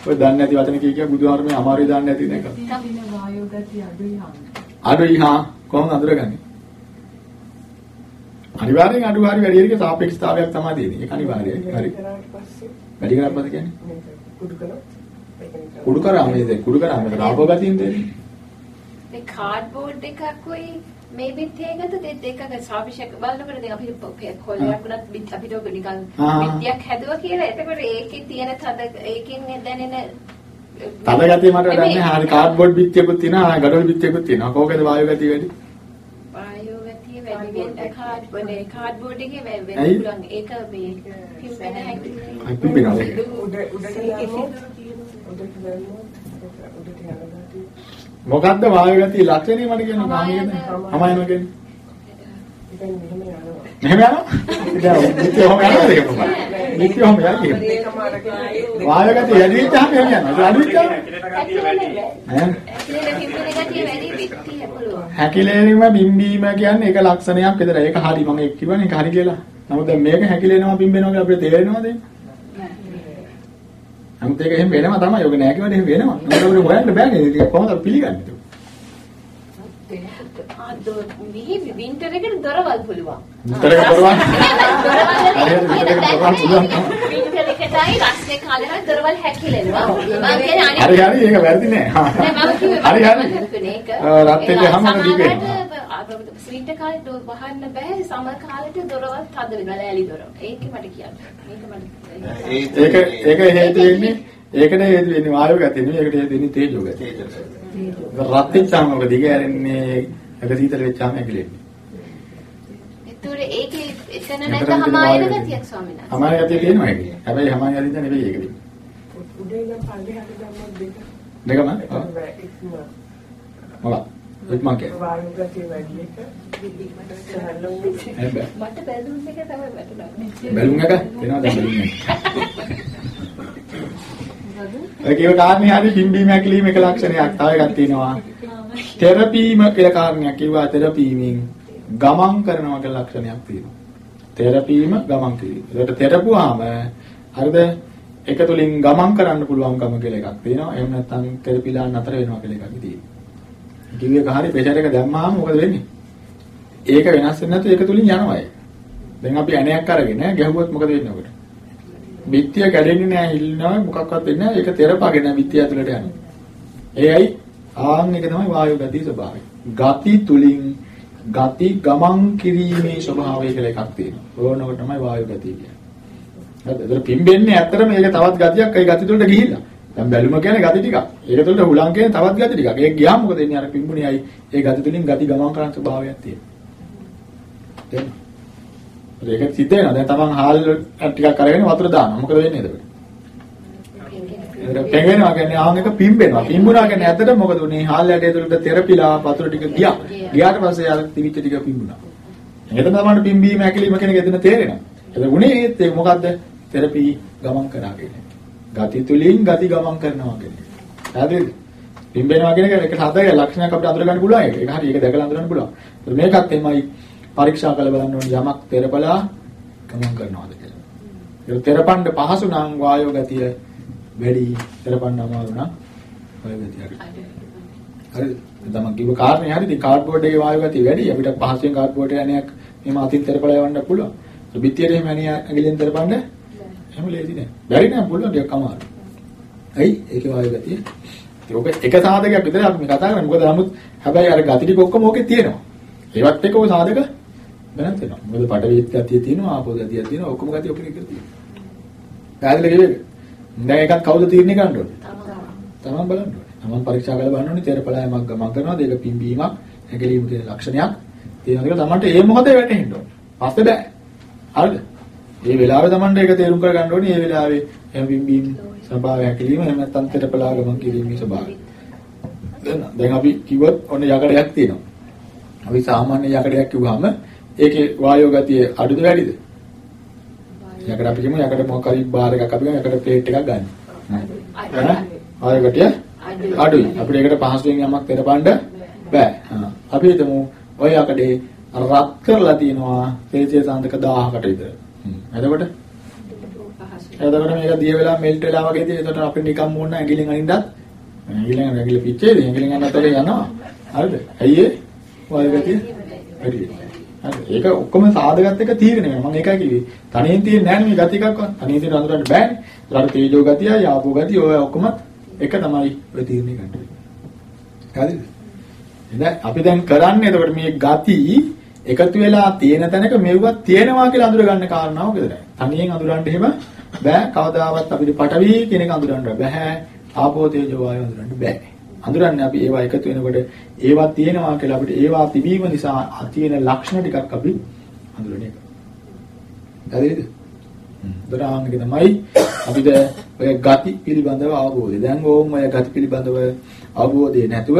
ඔය දන්නේ නැති වචන කිය කිය බුදුහාමර මේ අමාරුයි දන්නේ නැති නේද? තින වායෝ ගතිය අඩුයි හම්. අඩුයි හා කොහොමද අඳුරගන්නේ? අනිවාර්යෙන් අඩු හරි වැඩි හරික සාපේක්ෂතාවයක් තමයි දෙන්නේ. ඒක අනිවාර්යයි. හරි. කරාට පස්සේ වැඩි කරාට පස්සේ කියන්නේ මේක කුඩු නිකන් කුඩු කරා මේ දැන් කුඩු කරා මේක ආපෝ ගතියින් දෙන්නේ. මේ කාඩ්බෝඩ් එකකුයි මේ බිත් එකකට දෙත් එකක සාපේක්ෂක බලනකොට දැන් අපි කොල්ලයක් වුණත් බිත් අපිට ඔක නිකන්. බිත්තියක් හැදුවා කියලා එතකොට ඒකේ තියෙන තද ඒකෙන් දැනෙන තද ගතිය මට වැඩන්නේ හරි කාඩ්බෝඩ් බිත්තියකුත් තියෙනවා ගඩොල් බිත්තියකුත් තියෙනවා. කෝකද වායු ගතිය වැඩි? වැඩි වෙන්න කාඩ්බෝඩ් කාඩ්බෝඩ් එකේ. වෙන්න? පුළුවන්. ඒක මේ පිම්පෙන හැටි ඒක. උඩ උඩට ගියොත් උඩට ඒක උඩට යන ගතිය මොකද්ද වායු ගතිය? ලක්ෂණය මට කියන්නේ? අමායන. කියන්නේ. ඉතින් මෙහෙම යනවා මෙහෙම යනවා? දැන් බිත්තිය ඔහම යනවාද ඒක මොකක්ද? බිත්තිය ඔහම යනවා. දෙකම අරගෙන වායු ගතිය වැඩි වෙච්චාම එහෙම යනවා. ඒක අඩු වෙච්චාම ඈ ඇතුලේ පිම්පෙන ගතිය වැඩි බිත්තිය පුළුවන් හැකිලෙනීම බිම්බීම කියන්නේ ඒක ලක්ෂණයක් විතර. ඒක හරි මම ඒක කිව්වනේ ඒක හරි කියලා. නමුත් දැන් මේක හැකිලෙනවා බිම්බෙනවා කියලා අපිට තේරෙනවද ඒක? නමුත් ඒක එහෙම වෙනවා තමයි. ඔක නෑ කියවනේ එහෙම වෙනවා. නමුත් අපිට හොයන්න බෑනේ. ඒක කොහොමද අපි පිළිගන්නේ? මිහි වින්ටර් එකට දොරවල් පුළුවන්. කරවන්න පුළුවන්. තමයි. වින්ටර් එකටයි රස්නේ කාලේ දොරවල් හැකිලෙනවා. මම කියන්නේ අනිත් හරි හරි. ඒක වැරදි නෑ. හරි හරි. රත් වෙච්ච හැමෝම දීපේ. වින්ටර් කාලේ දොර වහන්න බෑ. සමර් කාලේට දොරවල් තද වෙනවා ලෑලි දොර ඒක මට කියන්න. මේක මට ඒක ඒක හේතු වෙන්නේ ඒකට හේතු වෙන්නේ වායු ගතිය නෙවෙයි ඒකට හේතු වෙන්නේ තේජෝ ගතිය. රත් වෙච්චාම ඔක දිග ඇරෙන්නේ එක සීතල වෙච්චාම ඇකිලෙන්නේ. ඒතර ඒකේ එතන නැද්ද හමායන ගතියක් ස්වාමීන් වහන්සේ හමාය ගතිය තියෙනවා ඒක. හැබැයි හමාය ගතිය නෙවෙයි ඒක වෙන්නේ. උඩේ ඉඳන් පල්ලෙහාට දැම්මොත් දෙක දෙකම ඔව්. මොකක්ද? ඉක්මන් කියන්නේ. වායු ගතිය වැඩි එක මට බැලුම් එක තමයි වැටුණා බැලුම් එක එනවා දැන් බැලුම් එක. ඒ කියව කාරණේ හරි පිම්බීම ඇකිලිම එක ලක්ෂණයක්. තව එකක් තියෙනවා. තෙරපීම කියලා කාරණයක් කිව්වා තෙරපීමෙන් ගමන් කරනවා කියලා ලක්ෂණයක් තියෙනවා. තෙරපීම ගමන් කිරීම. ඒකට තෙරපුවාම හරිද? එක තුලින් ගමන් කරන්න පුළුවන්කම කියලා එකක් තියෙනවා. එහෙම නැත්නම් තෙරපිලා නතර වෙනවා කියලා එකක් තියෙනවා. කිව්වේ කහරි ප්‍රෙෂර් එක දැම්මාම මොකද වෙන්නේ? ඒක වෙනස් වෙන්නේ නැතු ඒක තුලින් යනවා ඒක. දැන් අපි ඇණයක් අරගෙන ගැහුවොත් මොකද වෙන්නේ ඔකට? බිත්තිය කැඩෙන්නේ නැහැ ඉල්ලනවා මොකක්වත් වෙන්නේ නැහැ ඒක තෙරපාගෙන බිත්තිය ඇතුළට යනවා. ඒයි ආන් එක තමයි වායු ගතිය ස්වභාවය. ගති තුලින් ගති ගමන් කිරීමේ ස්වභාවය කියලා එකක් තියෙනවා. ඕනකොට තමයි වායු ගතිය කියන්නේ. හරිද? ඒතර පිම්බෙන්නේ ඇත්තටම මේක තවත් ගතියක් ඒ ගති තුළට ගිහිල්ලා. දැන් බැලුම කියන්නේ ගති ටිකක්. ඒක තුළට හුලං කියන්නේ තවත් ගති ටිකක්. ඒක ගියාම මොකද වෙන්නේ? අර පිම්බුනේ අයි ඒ ගති තුලින් ගති ගමන් කරන ස්වභාවයක් තියෙනවා. තේරෙනවද? ඒක සිද්ධ වෙනවා. දැන් තමන් හාල් ටිකක් අරගෙන වතුර දානවා. මොකද වෙන්නේ එතකොට? ඒක පෙඟෙනවා කියන්නේ ආන් එක පිම්බෙනවා. පිම්බුණා කියන්නේ ඇත්තට මොකද උනේ? හාල් ඇටේ තුළට තෙරපිලා වතුර ටික ගියා. ගියාට පස්සේ අර තිවිච්ච ටික පිම්බුණා. එතන තමයි පිම්බීම ඇකිලිම කෙනෙක් එතන තේරෙනවා. එතන උනේ ඒත් ඒක මොකද්ද? තෙරපි ගමන් කරාගෙන. ගති තුලින් ගති ගමන් කරනවා කියන්නේ. හරිද? පිම්බෙනවා කියන එක එක සාධක ලක්ෂණයක් අපිට අඳුර ගන්න පුළුවන් ඒක. ඒක හරි ඒක දැකලා අඳුර ගන්න පුළුවන්. මේකත් එමයයි පරීක්ෂා කරලා බලන්න ඕනේ යමක් තෙරපලා ගමන් කරනවාද කියලා. ඒක තෙරපන්න පහසු නම් වායෝ ගතිය වැඩි තෙරපන්න අමාරු නම් වායෝ ගතිය හරි. හරිද? තමන් කිව්ව කාරණේ හරිද? කාඩ්බෝඩ් එකේ වායෝ ගතිය වැඩි. අපිට පහසුවෙන් කාඩ්බෝඩ් එකක් මෙහෙම අතින් තෙරපලා යවන්න පුළුවන්. බිත්තියට එහෙම ඇඟිල්ලෙන් තෙරපන්න එහෙම ලේසි නෑ. බැරි නෑ පුළුවන් ටිකක් අමාරු. ඇයි? ඒකේ වායු ගතිය. ඒක එක සාධකයක් විතරයි අපි මේ කතා කරන්නේ. මොකද නමුත් හැබැයි අර ගති ටික ඔක්කොම ඕකේ තියෙනවා. ඒවත් එක්ක ওই සාධක වෙනස් වෙනවා. මොකද පටවිත් ගතිය තියෙනවා, ආපෝ ගතිය තියෙනවා, ඔක්කොම ගතිය ඔකේ කියලා තියෙනවා. පැහැදිලි කිව්වේද? දැන් ඒකත් කවුද තීරණය ගන්න ඕනේ? තමන් බලන්න ඕනේ. තමන් පරීක්ෂා කරලා බලන්න ඕනේ තේරපලයමක් ගමන් කරනවාද? ඒක පිම්බීමක්, හැකලීම කියන ලක්ෂණයක් තියෙනවා කියලා තමන්ට ඒ මොහොතේ වැටහෙන්න ඕනේ. පස්සේ බෑ. හරිද? මේ වෙලාවේ Tamande ඒක තේරුම් කර ගන්න ඕනේ. මේ වෙලාවේ එහෙම බිම්බීම් ස්වභාවය හැකලීම එහෙම නැත්නම් තෙරපලා ගමන් කිරීමේ ස්වභාවය. දැන් අපි කිව්වොත් ඔන්න යකඩයක් තියෙනවා. අපි සාමාන්‍ය යකඩයක් කිව්වහම ඒකේ වායෝ ගතිය අඩුද වැඩිද? යකඩ අපි කියමු යකඩ මොකක් හරි බාර් එකක් අපි ගමු යකඩ ප්ලේට් එකක් ගන්න. වායෝ ගතිය අඩුයි. අපිට ඒකට පහසුවෙන් යමක් තෙරපන්න බෑ. අපි හිතමු ඔය යකඩේ රත් කරලා තියෙනවා සෙල්සියස් අන්තක 1000කට විතර. එතකොට එතකොට මේක දිය වෙලා මෙල්ට් වෙලා වගේ තියෙන. එතකොට අපිට නිකම් මොන්න ඇඟිල්ලෙන් අනින්නත් ඇඟිල්ලෙන් ඇඟිල්ල පිච්චේද? ඇඟිල්ලෙන් අන්නතර යනවා. හරිද? ඇයි ඒ? වායු ගතිය වැඩි වෙනවා. හරි. ඒක ඔක්කොම සාධකත් එක තීරණය වෙනවා. මම ඒකයි කිව්වේ. තනියෙන් තියෙන්නේ නැහැ මේ ගති එකක්වත්. තනියෙන් තියෙන අඳුරන්න බෑනේ. ඒකට තේජෝ ගතිය, යාපෝ ගතිය ඔය ඔක්කොම එක තමයි ඔය තීරණය ගන්න වෙන්නේ. හරිද? එහෙනම් අපි දැන් කරන්නේ එතකොට මේ ගති එකතු වෙලා තියෙන තැනක මෙව්වත් තියෙනවා කියලා අඳුර ගන්න කාරණාව විතරයි. තනියෙන් අඳුරන්න එහෙම බෑ. කවදාවත් අපිට පටවි කියන එක අඳුරන්න බෑ. ආපෝ තේජෝ වායෝ අඳුරන්න බෑ. අඳුරන්නේ අපි ඒවා එකතු වෙනකොට ඒවා තියෙනවා කියලා අපිට ඒවා තිබීම නිසා තියෙන ලක්ෂණ ටිකක් අපි අඳුරන එක. හරිද? දරාංගික තමයි අපිට ඔය ගති පිළිබඳව අවබෝධය. දැන් ඕම් ඔය ගති පිළිබඳව අවබෝධය නැතුව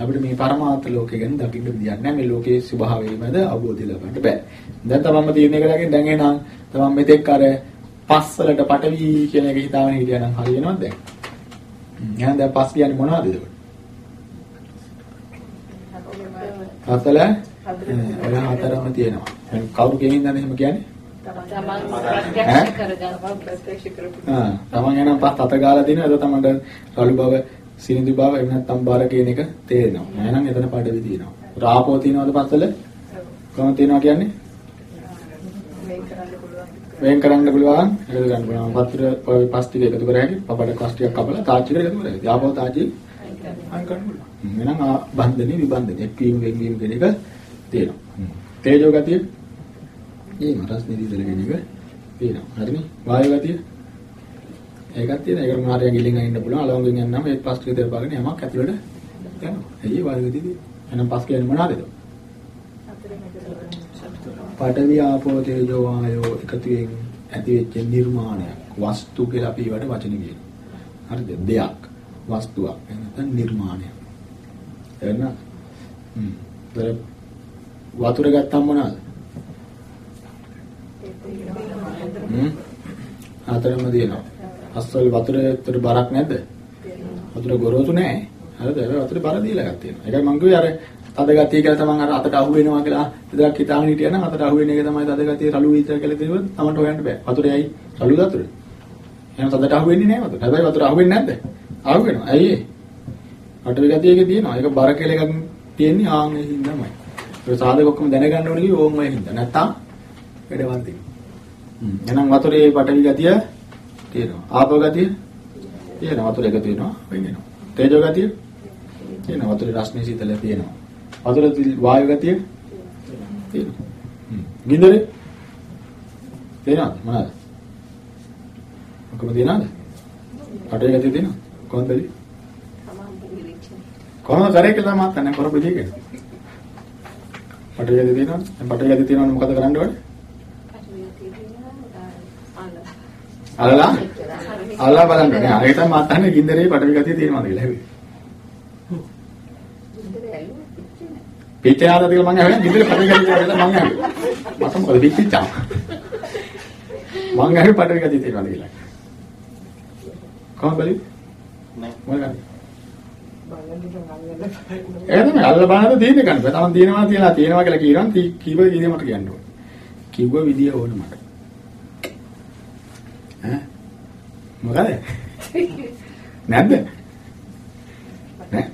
අපිට මේ පරමාර්ථ ලෝකය ගැන දකින්න විදියක් නැහැ. මේ ලෝකයේ ස්වභාවයමද අවබෝධය ලබන්න බෑ. දැන් තමන්ම තීරණය කරගෙන දැන් එහෙනම් තමන් මෙතෙක් අර පස්සලට පටවි කියන එක හිතාගෙන හිටියා නම් හරියනවද දැන්? එහෙනම් දැන් පස් කියන්නේ මොනවද ඒක? පස්සල ඔය හතරම තියෙනවා. දැන් කවුරු ගෙනින් දන්නේ එහෙම කියන්නේ? තමන් ප්‍රත්‍යක්ෂ කරගන්න ප්‍රත්‍යක්ෂ කරපු. ආ තමන් එනම් පස් අත ගාලා දිනවා. ඒක තමන්ට රළු බව සිනිඳු බව එහෙම නැත්නම් බර කියන එක තේරෙනවා. එහෙනම් එතන පඩවි තියෙනවා. රාපෝ තියනවද පස්සල? කොහොමද තියනවා කියන්නේ? වෙන් කරන්න පුළුවන්. එකතු ගන්න පුළුවන්. වතුර ඔය පස් ටික එකතු කර හැකි. පපඩ කස් ටිකක් කපලා තාච්චි එකට එකතු කර හැකි. ආපෝ තාච්චි අයින් කරන්න පුළුවන්. එහෙනම් ආ බන්ධනේ විබන්ධනේ එක්වීම වෙන්වීම කියන එක තියෙනවා. තේජෝ ගතිය ඒ මරස් නිදිදල කියන එක තියෙනවා. හරිනේ? වායු ගතිය ඒකත් තියෙන. ඒකට මොනාරය ගිලින් අයින්න පුළුවන්. අලවංගෙන් යනනම් ඒත් පස් ටික දෙපාගෙන යමක් ඇතුළට යනවා. එයි වායු ගතියදී. එහෙනම් පස් කියන්නේ මොනවාද? පඨවි ආපෝ තේජෝ වායෝ එකතුවෙන් ඇති වෙච්ච නිර්මාණයක්. වස්තු කියලා අපි ඒවට වචන කියනවා. හරිද? දෙයක්. වස්තුවක්. නැත්නම් නිර්මාණයක්. එහෙනම් හ්ම්. වතුර ගත්තම මොනවාද? හ්ම්. හතරම දෙනවා. අස්වල වතුරේතර බරක් නැද්ද? වතුර ගොරෝසු නෑ. හරිද? ඒක වතුර බර දීලා ගන්න තියෙනවා. ඒකයි මං කිව්වේ අර තද ගතිය කියලා තමන් අර අතට අහු වෙනවා කියලා දෙයක් හිතාගෙන හිටියා නම් අතට අහු වෙන එක තමයි තද ගතිය රළු විතර කියලා දෙවොත් තමන්ට හොයන්න බෑ. වතුරේයි රළු වතුර. එහෙනම් තදට අහු වෙන්නේ නෑ වතුර. හැබැයි වතුර අහු වෙන්නේ නැද්ද? අහු වෙනවා. ඇයි ඒ? අටවි ගතියක තියෙනවා. ඒක බර කියලා එකක් තියෙන්නේ ආන් ඒ හින්දාමයි. ඒක සාධක ඔක්කොම දැනගන්න ඕනේ කිව්ව ඕම්මයි හින්දා. නැත්තම් වැඩවන්ති. හ්ම්. එහෙනම් වතුරේ පටවි ගතිය තියෙනවා. ආපෝ ගතිය තියෙනවා. වතුර එකතු වෙනවා වෙන් වෙනවා. තේජෝ ගතිය තියෙනවා. වතුරේ රස්නේ සීතල තියෙනවා. වතුර වායු ගතිය තියෙනවා. හ්ම්. ගින්දරේ තියෙනවද මොනවාද? ඔක්කොම තියනවද? පටවි ගතිය තියෙනවද? කොහොමද? කොහොමද කරේ කියලා මාත් නැහැ කරපු දෙයක. පටවි ගතිය තියෙනවද? දැන් පටවි ගතිය තියෙනවනම් මොකද කරන්න ඕනේ? අල්ලලා අල්ලා බලන්න නෑ. අර හිතම මාත් අහන්නේ ගින්දරේ පටවි ගතිය තියෙනවද කියලා හැබැයි. පිටේ ආද කියලා මං අහන්නේ ගින්දරේ පටවි ගතිය තියෙනවද මං අහන්නේ. මට මොකද පිටිච්චා. මං අහන්නේ පටවි ගතිය තියෙනවද කියලා. කොහොමද බලන්නේ? නෑ. මොකද? ඒ තමයි අල්ල බලන්න තියෙන්නේ ගන්න. තමන් තියෙනවා තියලා තියෙනවා කියලා කියනවා කී- කීව විදිය මට කියන්න ඕනේ. කිව්ව විදිය ඕන මට. ඈ මොකද? නැද්ද? නෑ.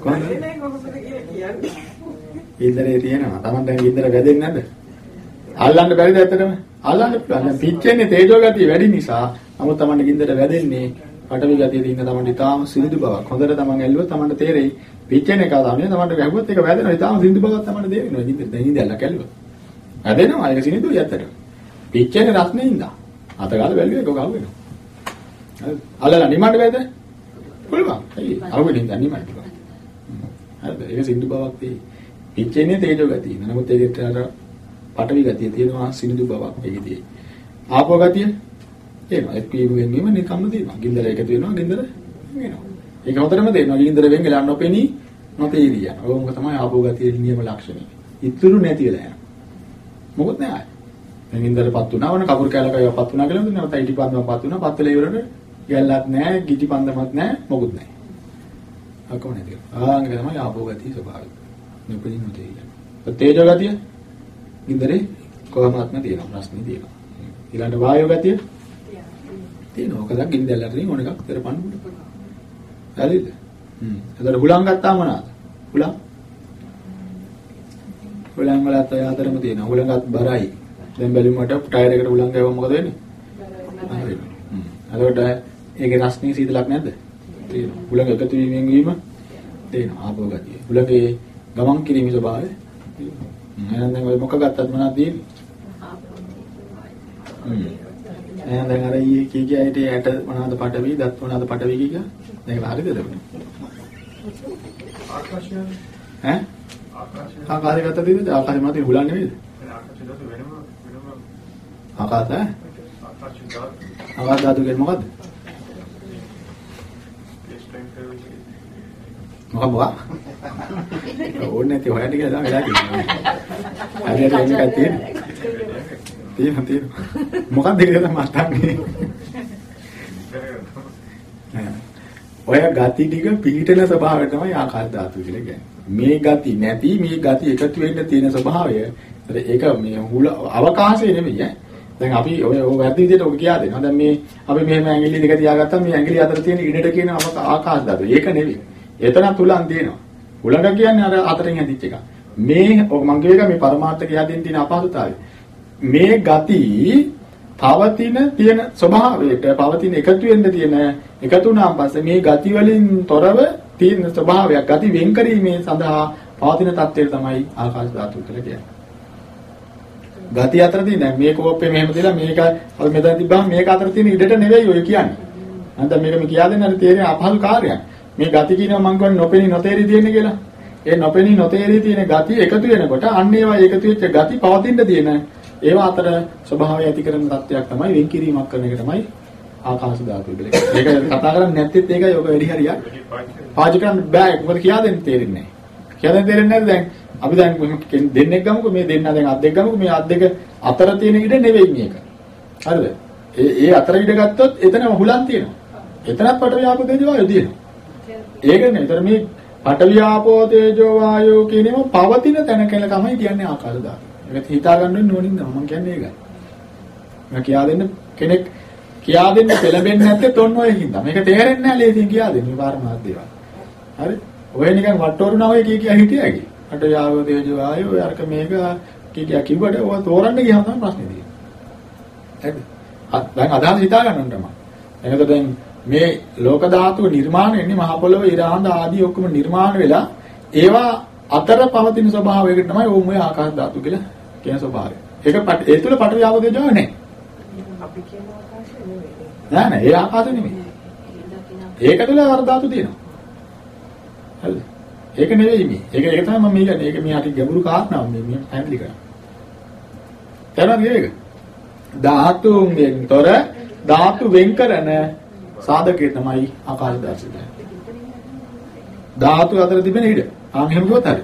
කොහොමද? ඉන්දරේ තියෙනවා. තමන් දැන් ඉන්දර වැදෙන්නේ නැද්ද? අල්ලන්න බැරිද ඇත්තටම? අල්ලන්න පුළුවන්. දැන් පිච්චෙන්නේ තේජෝ ගතිය වැඩි නිසා. නමුත් තමන්ට ගින්දර වැදෙන්නේ පටවි ගතිය තියෙන තමන්ට ඊටාම සිනිඳු බවක්. හොඳට තමන් ඇල්ලුවොත් තමන්ට තේරෙයි. පිච්චෙන එක තමයි තමන්ට වැහුවොත් ඒක වැදෙනවා. ඊටාම සිනිඳු බවක් තමන්ට තේරෙනවා. ගින්දර දැන් ඉඳලා ඇල්ලුවා. වැදෙනවා. ඒක සිනිඳුයි ඇත්තට. පිච්චෙන රස්නේ ඉඳා. අතගාල බැලුවේ ඒක ගාව වෙනවා. හරිද? අල්ලලා නිමන්න බෑද? පුළුවන්. ඇයි? අරුවෙන් ඉඳන් නිමන්න පුළුවන්. හරිද? ඒක සිනිඳු බවක් තියෙයි. පිච්චෙන්නේ තේජෝ ගතිය. නමුත් ඒකට අර පටවි ගතිය තියෙනවා සිනිඳු බවක් ඒකදී. ආපෝ ගතිය තියෙනවා. එක් වීම වෙනවීම නිකම්ම තියෙනවා. ගින්දර එකතු වෙනවා ගින්දර වෙනවා. ඒක හොතරම තේරෙනවා. ගින්දර වෙන් වෙලා නොපෙනී නොතේරිය. ඕක තමයි ආපෝ ගතියේ නියම ලක්ෂණය. ඉතුරු නැති වෙලා යනවා. මොකොත් නෑ ආයේ. දැන් ගින්දරපත් වුණා වන කපුරු කැලකයපත් වුණා කියලා දුන්නා. නැවත ඉටිපන්දමපත් වුණා. පත් වෙලා ඉවරට ගැල්ලක් නෑ, ගිටි පන්දමක් නෑ, මොකුත් නෑ. අකම නැති. ආංග තමයි ආපෝ ගතිය ස්වභාවය. නොපෙනී නොතේරිය. තේජෝ ගතිය ගින්දරේ කොහොමත්ම තියෙනවා. ප්‍රශ්නේ තියෙනවා. ඊළඟ වායෝ ගතිය තියෙනවා. ඔකද ගින්දැල්ලට ඕන එකක් කරපන්න පුළුවන්. හරිද? හ්ම්. එතකොට හුලං ගත්තාම මොනවාද? හුලං හුලං වලත් ඔය අතරම තියෙනවා. හුලංගත් බරයි. දැන් බැලුමට ටයර් එකට හුලං ගෑවම මොකද වෙන්නේ? බරයි. හ්ම්. එතකොට ඒකේ රස්නේ සීතලක් නැද්ද? තියෙනවා. හුලං එකතු වීමෙන් වීම තියෙනවා. ආපෝ ගතිය. හුලඟේ ගමන් කිරීමේ ස්වභාවය තියෙනවා. එහෙනම් දැන් ඔය මොක ගත්තත් මොනවද තියෙන්නේ? හ්ම්. එහෙනම් දැන් අර ඊයේ කී කිය ඇයිට ඇට මොනවද පටවි දත් මොනවද පටවි කිය කිය? දැන් හරියද එතකොට? ආකාශය ඈ? ආකාශය ආකාශය ගත්තද ඉතින් ආකාශය මත හුලන් නෙවෙයිද? ආකාශය දත වෙනම වෙනම ආකාශ? ආකාශය දාත ආකාශ ධාතු කියන්නේ මොකද්ද? මොකක් මොකක්? ඕනේ නැති හොයන්න කියලා තමයි වෙලා තියෙන්නේ. හරියට මේකක් තියෙන්නේ. තියෙනවා තියෙනවා. මොකක්ද කියලා අහන්නේ. ඔය ගති ටික පිළිටන ස්වභාවය තමයි ආකාශ ධාතු කියලා කියන්නේ. මේ ගති නැති මේ ගති එකතු වෙන්න තියෙන ස්වභාවය. ඒක මේ හුල අවකාශය නෙමෙයි ඈ. දැන් අපි ඔය ඔය වැරදි විදිහට ඔක කියා දෙනවා. දැන් මේ අපි මෙහෙම ඇඟිලි දෙක තියාගත්තාම මේ ඇඟිලි අතර තියෙන ඉඩට කියන ආකාශ ධාතු. ඒක නෙවෙයි. එතන තුලන් තියෙනවා. උලඟ කියන්නේ අර අතරින් හැදිච්ච එක. මේ ඔක මං කියේක මේ පරමාර්ථ කියා දෙන්න තියෙන අපහසුතාවය. මේ ගති පවතින තියෙන ස්වභාවයට පවතින එකතු වෙන්න තියෙන එකතු වුණාන් පස්සේ මේ ගති වලින් තොරව තියෙන ස්වභාවයක් ගති වෙන් කිරීමේ සඳහා පවතින தත්ත්වය තමයි ආකාශ ධාතු කියලා කියන්නේ. ගති අතර තියෙන දැන් මේ කෝප්පේ මෙහෙම දාලා මේක අපි මෙතන තිබ්බම මේක අතර තියෙන ඉඩට නෙවෙයි ඔය කියන්නේ. නැත්නම් මේක මේ කියා දෙන්න තේරෙන අපහසු කාර්යයක්. මේ ගති කියනවා මං කියන්නේ නොපෙනී නොතේරි තියෙන කියලා. ඒ නොපෙනී නොතේරි තියෙන ගති එකතු වෙනකොට අන්න ඒවා එකතු වෙච්ච ගති පවතින්න තියෙන ඒවා අතර ස්වභාවය ඇති කරන තත්ත්වයක් තමයි වෙන් කිරීමක් කරන එක තමයි ආකාශ ධාතු කියලා කියන්නේ. ඒක කතා කරන්නේ නැත්නම් ඒකයි ඔක වැඩි හරියක්. පාවිච්චි කරන්න බෑ. මොකද කියා දෙන්න තේරෙන්නේ නැහැ. කියා දෙන්න තේරෙන්නේ නැද්ද දැන් අපි දැන් දෙන්නෙක් ගමුකෝ මේ දෙන්න දැන් අත් දෙක ගමුකෝ මේ අත් දෙක අතර තියෙන ඉඩ නෙවෙයි මේක. හරිද? ඒ ඒ අතර ඉඩ ගත්තොත් එතන හුලන් තියෙනවා. එතනත් පටවිය ආපෝ තේජෝ වායෝ තියෙනවා. ඒක නේ. ඒතර මේ පටවිය ආපෝ තේජෝ වායෝ කියන ඒවා පවතින තැන කියලා තමයි කියන්නේ ආකාශ ධාතු. ඒක හිතා ගන්න ඕනේ නෝනින්ද මම කියන්නේ ඒකයි. මම කියා දෙන්න කෙනෙක් කියා දෙන්න පෙළඹෙන්නේ නැත්තේ තොන් ඔය හින්දා. මේක තේරෙන්නේ නැහැ ලේසියෙන් කියා දෙන්න මේ පාරමාර්ථ දේවල්. හරි? ඔය නිකන් වට්ටෝරු නවය කිය කිය හිටියගේ. අට යාව තේජෝ ආයෝ ඔය අරක මේක කිය කිය කිව්වට ඔය තෝරන්න ගියාම තමයි ප්‍රශ්නේ තියෙන්නේ. හරිද? දැන් අදහස් හිතා ගන්න ඕන තමයි. එනකොට දැන් මේ ලෝක ධාතුව නිර්මාණය වෙන්නේ මහ පොළොව ඉරාන්ද ආදී ඔක්කොම නිර්මාණ වෙලා ඒවා අතර පවතින ස්වභාවයකට තමයි ඕම ඔය ආකාශ ධාතු කියලා කියන ස්වභාවය. ඒක ඒ තුල පටවියාව දෙජව නැහැ. අපි කියන ආකාශය නෙවෙයි. නෑ නෑ ඒ ආකාශය නෙමෙයි. ඒක තුළ අර ධාතු තියෙනවා. හරිද? ඒක නෙවෙයි මේ. ඒක ඒක තමයි මම මේ කියන්නේ. ඒක මේ හරි ගැඹුරු කාරණාවක් මේ මේ පැහැදිලි කරන්නේ. තේරුණාද ඒක? ධාතුන්ගෙන් තොර ධාතු වෙන් කරන සාධකය තමයි ආකාශ දර්ශනය. ධාතු අතර තිබෙන ඉඩ. ආන් එහෙම කිව්වොත් හරි.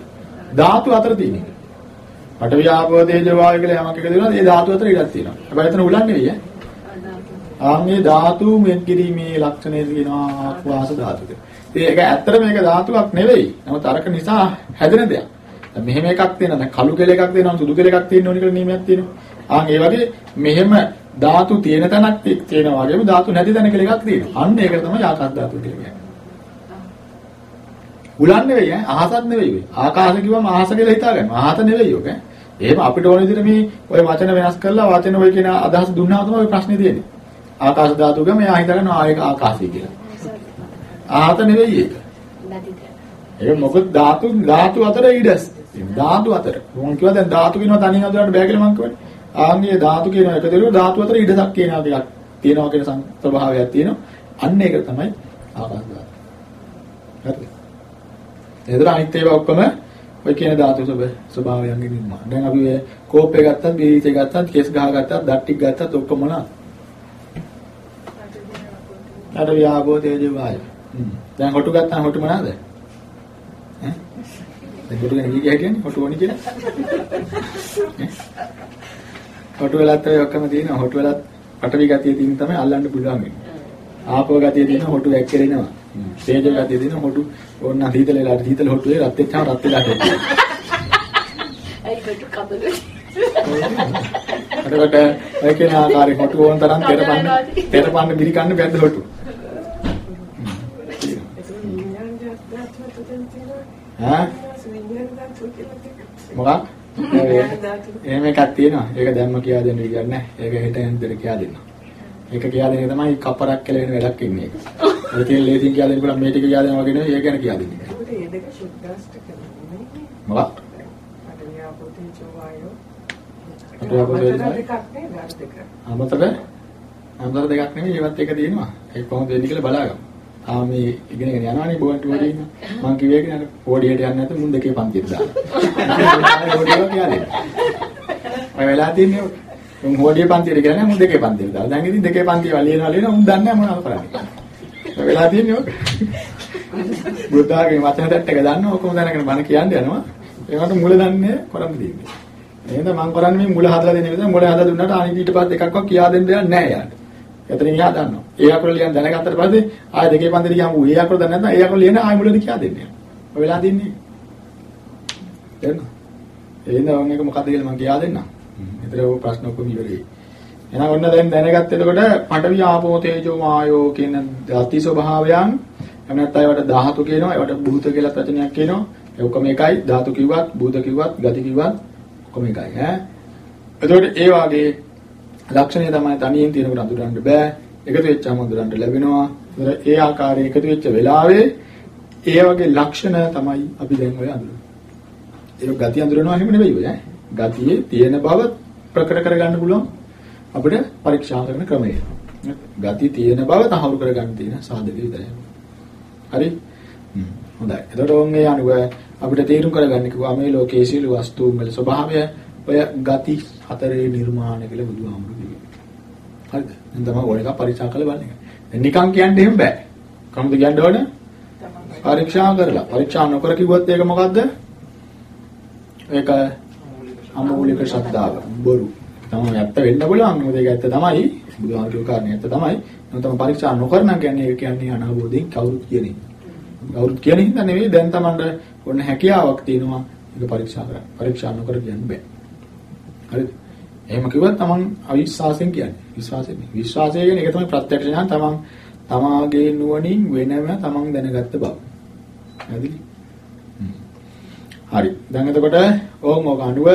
ධාතු අතර තියෙන ඉඩ. පඨවි ආපෝ තේජෝ වායු කියලා යමක් එක දෙනවා. ඒ ධාතු අතර ඉඩක් තියෙනවා. හැබැයි එතන උලන් නෙවෙයි ඈ. ආන් මේ ධාතු මෙන් කිරීමේ ලක්ෂණය තියෙනවා ආස්වාස ධාතුක. ඒක ඇත්තට මේක ධාතුවක් නෙවෙයි. නමුත් අරක නිසා හැදෙන දෙයක්. දැන් මෙහෙම එකක් තියෙනවා. දැන් කළු කෙල එකක් තියෙනවා. සුදු කෙල එකක් තියෙන්න ඕනි කියලා නියමයක් තියෙනවා. ආන් ඒ වගේ මෙහෙම ධාතු තියෙන තැනක් තියෙනවා වගේම ධාතු නැති තැන කියලා එකක් තියෙනවා. අන්න ඒක තමයි ආකාශ ධාතුව කියලා කියන්නේ. උලන් නෙවෙයි ඈ අහසත් නෙවෙයි වෙයි. ආකාශ කිව්වම අහස කියලා හිතා ගන්න. අහස නෙවෙයි ඔක. එහෙම අපිට ඕන විදිහට මේ ඔය වචන වෙනස් කරලා වචන ඔය කියන අදහස දුන්නා තමයි ඔය ප්‍රශ්නේ තියෙන්නේ. ආකාශ ධාතුව ගම එයා හිතා ගන්නවා ආයක ආකාශය කියලා. ආහත නෙවෙයි ඒක. ඒක මොකද ධාතු ධාතු අතර ඉඩස්. ධාතු අතර. මොකක් කිව්වද දැන් ධාතු කියනවා තනියෙන් අදලන්න බෑ කියලා මං කියවනේ. ආන්නේ ධාතු කියන එක දෙලුව ධාතු අතර ඉඩසක් කියනවා ටිකක් තියෙනවා කියන ස්වභාවයක් තියෙනවා. අන්න ඒක තමයි ආකාශ ධාතු. හරිද? එතන අනිත් ඒවා ඔක්කොම ඔය කියන ධාතු ස්වභාවයන්ගෙන් නිර්මාණ. දැන් අපි ඔය කෝප් එක ගත්තත්, බීජ එක ගත්තත්, කේස් ගහ ගත්තත්, දත් ටික ගත්තත් ඔක්කොම මොනවාද? අර ව්‍යාභෝ තේජෝ වායු. දැන් හොටු ගත්තාම හොටු මොනවාද? ඈ? දැන් හොටු ගැන කී කියන්නේ හොටු ඕනි කියලා. හොටු වෙලත් ඔය ඔක්කොම තියෙනවා. හොටු වෙලත් පටවි ගතිය තියෙන තමයි අල්ලන්න පුළුවන් වෙන්නේ. ආපෝ ගතිය තියෙන හොටු වැක්කිරෙනවා. තේජෝ ගතිය තියෙන හොටු ඕන්න හීතල වෙලාට හීතල හොටුවේ රත් වෙච්චාම රත් වෙලා තියෙනවා. ඒකට කබලු. එතකොට ඔය කියන ආකාරي හොටු ඕන තරම් තෙරපන්න තෙරපන්න මිරි කන්න බැද්ද හොටු. ඈ මොකක්? එහෙම එකක් තියෙනවා. ඒක දැම්ම කියා දෙන්න විදියක් නැහැ. ඒක හෙට හන්දර කියා දෙන්න. ඒක කියා දෙන එක තමයි කපරක් කියලා වෙන වැඩක් ඉන්නේ ඒක. ඒ තියෙන ලේසින් කියා දෙන්න පුළුවන් මේ ටික කියා දෙනවා වගේ නෙවෙයි ඒක ගැන කියා දෙන්නේ. ඒකට ඒ දෙක සුද්දාස්ත කරනවා. මොකක්? පටවියාපෝ තේජෝ වායෝ. පටවියාපෝ තේජෝ වායෝ. දෙකක් නේ ධාතු දෙක. අමතර අමතර දෙකක් නෙවෙයි ඒවත් එක තියෙනවා. ඒක කොහොමද වෙන්නේ කියලා බලාගමු. ආ මේ ඉගෙනගෙන යනවනේ බෝන්ට් වලින් මම කිව්වේ කියන පොඩියට යන්නේ නැත්නම් මුන් දෙකේ පන්තියට දාන්න. කියන්නේ. ඔය වෙලා තින්නේ උන් හොඩිය පන්තියට කියන්නේ මුන් දෙකේ පන්තියට දාලා. දැන් ඉතින් දෙකේ පන්තිය වලියනවා ලියනවා උන් දන්නේ නැහැ මොනවද කරන්නේ. ඔය වෙලා තින්නේ ඔක. බුද්ධාගේ වචන දෙට් එක දන්නවා ඔක්කොම දැනගෙන බණ කියන්න යනවා. ඒකට මුල දන්නේ කරන්න දෙන්නේ. එහෙනම් මම කරන්නේ මේ මුල හදලා දෙන විදිහ මුල හදලා දුන්නාට අනිත් ඊට පස්සේ එකක්වත් කියා දෙන්න දෙයක් නැහැ යාට. එතනින් එහා දන්නවා. ඒ අකුර ලියන් දැනගත්තට පස්සේ ආය දෙකේ පන්තිට ගියාම ඌ ඒ අකුර දන්නේ නැත්නම් ඒ අකුර ලියන ආය මුලදී කියා දෙන්නේ. ඔය වෙලා දින්නේ. එන්න. එහෙනම් ඔන්න එක මොකද්ද කියලා මම කියා දෙන්නම්. ඒතර ඔය ප්‍රශ්න ඔක්කොම ඉවරයි. එහෙනම් ඔන්න දැන් දැනගත්ත එතකොට පඨවි ආපෝ තේජෝ වායෝ කියන ධාති ස්වභාවයන් එහෙම නැත්නම් ඒවට ධාතු කියනවා ඒවට භූත කියලා වචනයක් කියනවා. ඒ ඔක්කොම එකයි. ධාතු කිව්වත් භූත කිව්වත් ගති කිව්වත් ඔක්කොම එකයි ඈ? එතකොට ඒ වාගේ ලක්ෂණය තමයි තනියෙන් තියෙනකොට අඳුරන්න බෑ. එකතු වෙච්චාම අඳුරන්න ලැබෙනවා. ඒ ආකාරයේ එකතු වෙච්ච වෙලාවේ ඒ වගේ ලක්ෂණ තමයි අපි දැන් ඔය අඳුරන්නේ. ඒක ගති අඳුරනවා එහෙම නෙවෙයි ඔය ඈ? ගතියේ තියෙන බව ප්‍රකට කරගන්න පුළුවන් අපිට පරීක්ෂා කරන ක්‍රමය. ගති තියෙන බව තහවුරු කරගන්න තියෙන සාධක විතරයි. හරි? හොඳයි. එතකොට ඔන්නේ අනුව අපිට තේරුම් කරගන්න කිව්වා මේ ලෝකයේ සියලු වස්තුන් වල ස්වභාවය ඔය ගති හතරේ නිර්මාණය කියලා බුදුහාමුදුරු කිව්වා. හරිද? දැන් තමයි ඕන එක පරීක්ෂා කරලා බලන්න. දැන් නිකන් කියන්න එහෙම බෑ. කොහොමද කියන්න ඕන? පරීක්ෂා කරලා. පරීක්ෂා නොකර කිව්වොත් ඒක මොකද්ද? ඒක අමූලික ශබ්දාව බොරු. තමයි ඇත්ත වෙන්න පුළුවන්. මොකද ඒක ඇත්ත තමයි. බුදුහාමුදුරුවෝ කාරණේ ඇත්ත තමයි. නමුත් තම පරීක්ෂා නොකරන කියන්නේ ඒක කියන්නේ අනාවෝදයෙන් කවුරුත් කියන්නේ. කවුරුත් කියන හින්දා නෙවෙයි දැන් තමන්ට ඔන්න හැකියාවක් තියෙනවා ඒක පරීක්ෂා කරන්න. පරීක්ෂා නොකර කියන්න බෑ. හරිද? එහෙම කිව්වොත් තමන් අවිශ්වාසයෙන් කියන්නේ. විශ්වාසයෙන් නෙවෙයි. විශ්වාසය කියන්නේ ඒක තමයි ප්‍රත්‍යක්ෂ ඥාන තමන් තමාගේ නුවණින් වෙනම තමන් දැනගත්ත බව. හරිද? හරි. දැන් එතකොට ඕම් ඔක අනුව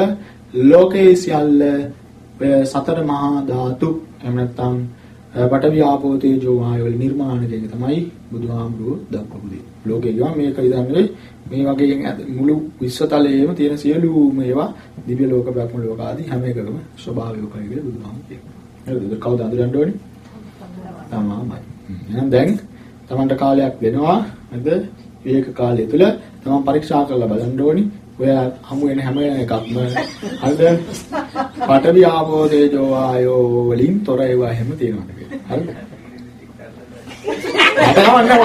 ලෝකේ සියල්ල සතර මහා ධාතු එහෙම නැත්නම් පඨවි ආපෝ තේජෝ වායෝ වල නිර්මාණය දෙක තමයි බුදුහාමුදුරුවෝ දක්වපු දේ. ලෝකේ ගියා මේක ඉදන් නෙවෙයි මේ වගේ මුළු විශ්වතලයේම තියෙන සියලුම ඒවා දිව්‍ය ලෝක බ්‍රහ්ම ලෝක ආදී හැම එකකම ස්වභාවයකයි කියලා බුදුහාමුදුරුවෝ කියනවා. හරිද? කවුද අඳුරන්න ඕනේ? තමන්මයි. එහෙනම් දැන් තමන්ට කාලයක් දෙනවා. නේද? විවේක කාලය තුල තමන් පරීක්ෂා කරලා බලන්න ඕනි. ඔය හමු වෙන හැම එකක්ම හරිද? පඨවි ආපෝ තේජෝ ආයෝ වලින් තොර ඒවා හැම තියෙනවද කියලා. හරිද?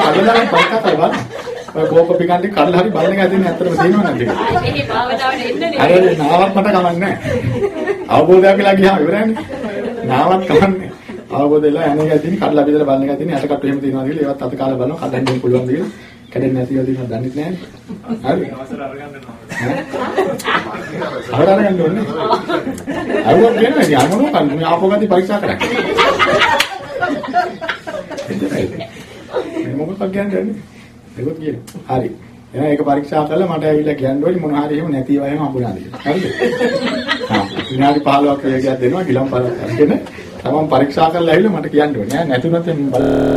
අදලා පරීක්ෂා කරලා බලන්න. ඔය කෝප පිකන්ටි කඩලා හරි බලන එක ඇදින්න ඇත්තටම තියෙනවද නැද්ද කියලා. මේ භාවනාවට එන්න අර නාවත් මට කමන්නේ නැහැ. අවබෝධයක් කියලා ගියා ඉවරන්නේ. නාවත් කමන්නේ. අවබෝධ වෙලා යන එක ඇදින්න කඩලා බෙදලා බලන එක ඇදින්න යට කට්ටු එහෙම තියෙනවා කියලා ඒවත් අත කාලා බලනවා කඩන්න පුළුවන් කියලා. කැඩෙන්නේ නැතිව තියෙනවා දන්නේ නැහැ. හරි. අවසර අරගන්න ඕන. අවර අරගන්න ඕනේ. අරුවක් කියනවා ඉතින් අරමුණු කන්න මේ ආපෝ ගති පරීක්ෂා කරන්න. මේ මොකක්ද කියන්නේ? ඒකත් කියනවා. හරි. එහෙනම් ඒක පරීක්ෂා කරලා මට ඇවිල්ලා කියන්න ඕනි මොන හරි එහෙම නැතිව එහෙම හම්බුනාද කියලා. හරිද? හා. විනාඩි 15ක් වේගයක් දෙනවා ගිලම් පාරක් අරගෙන තමන් පරීක්ෂා කරලා ඇවිල්ලා මට කියන්න ඕනේ. නැතුණත් බලන්න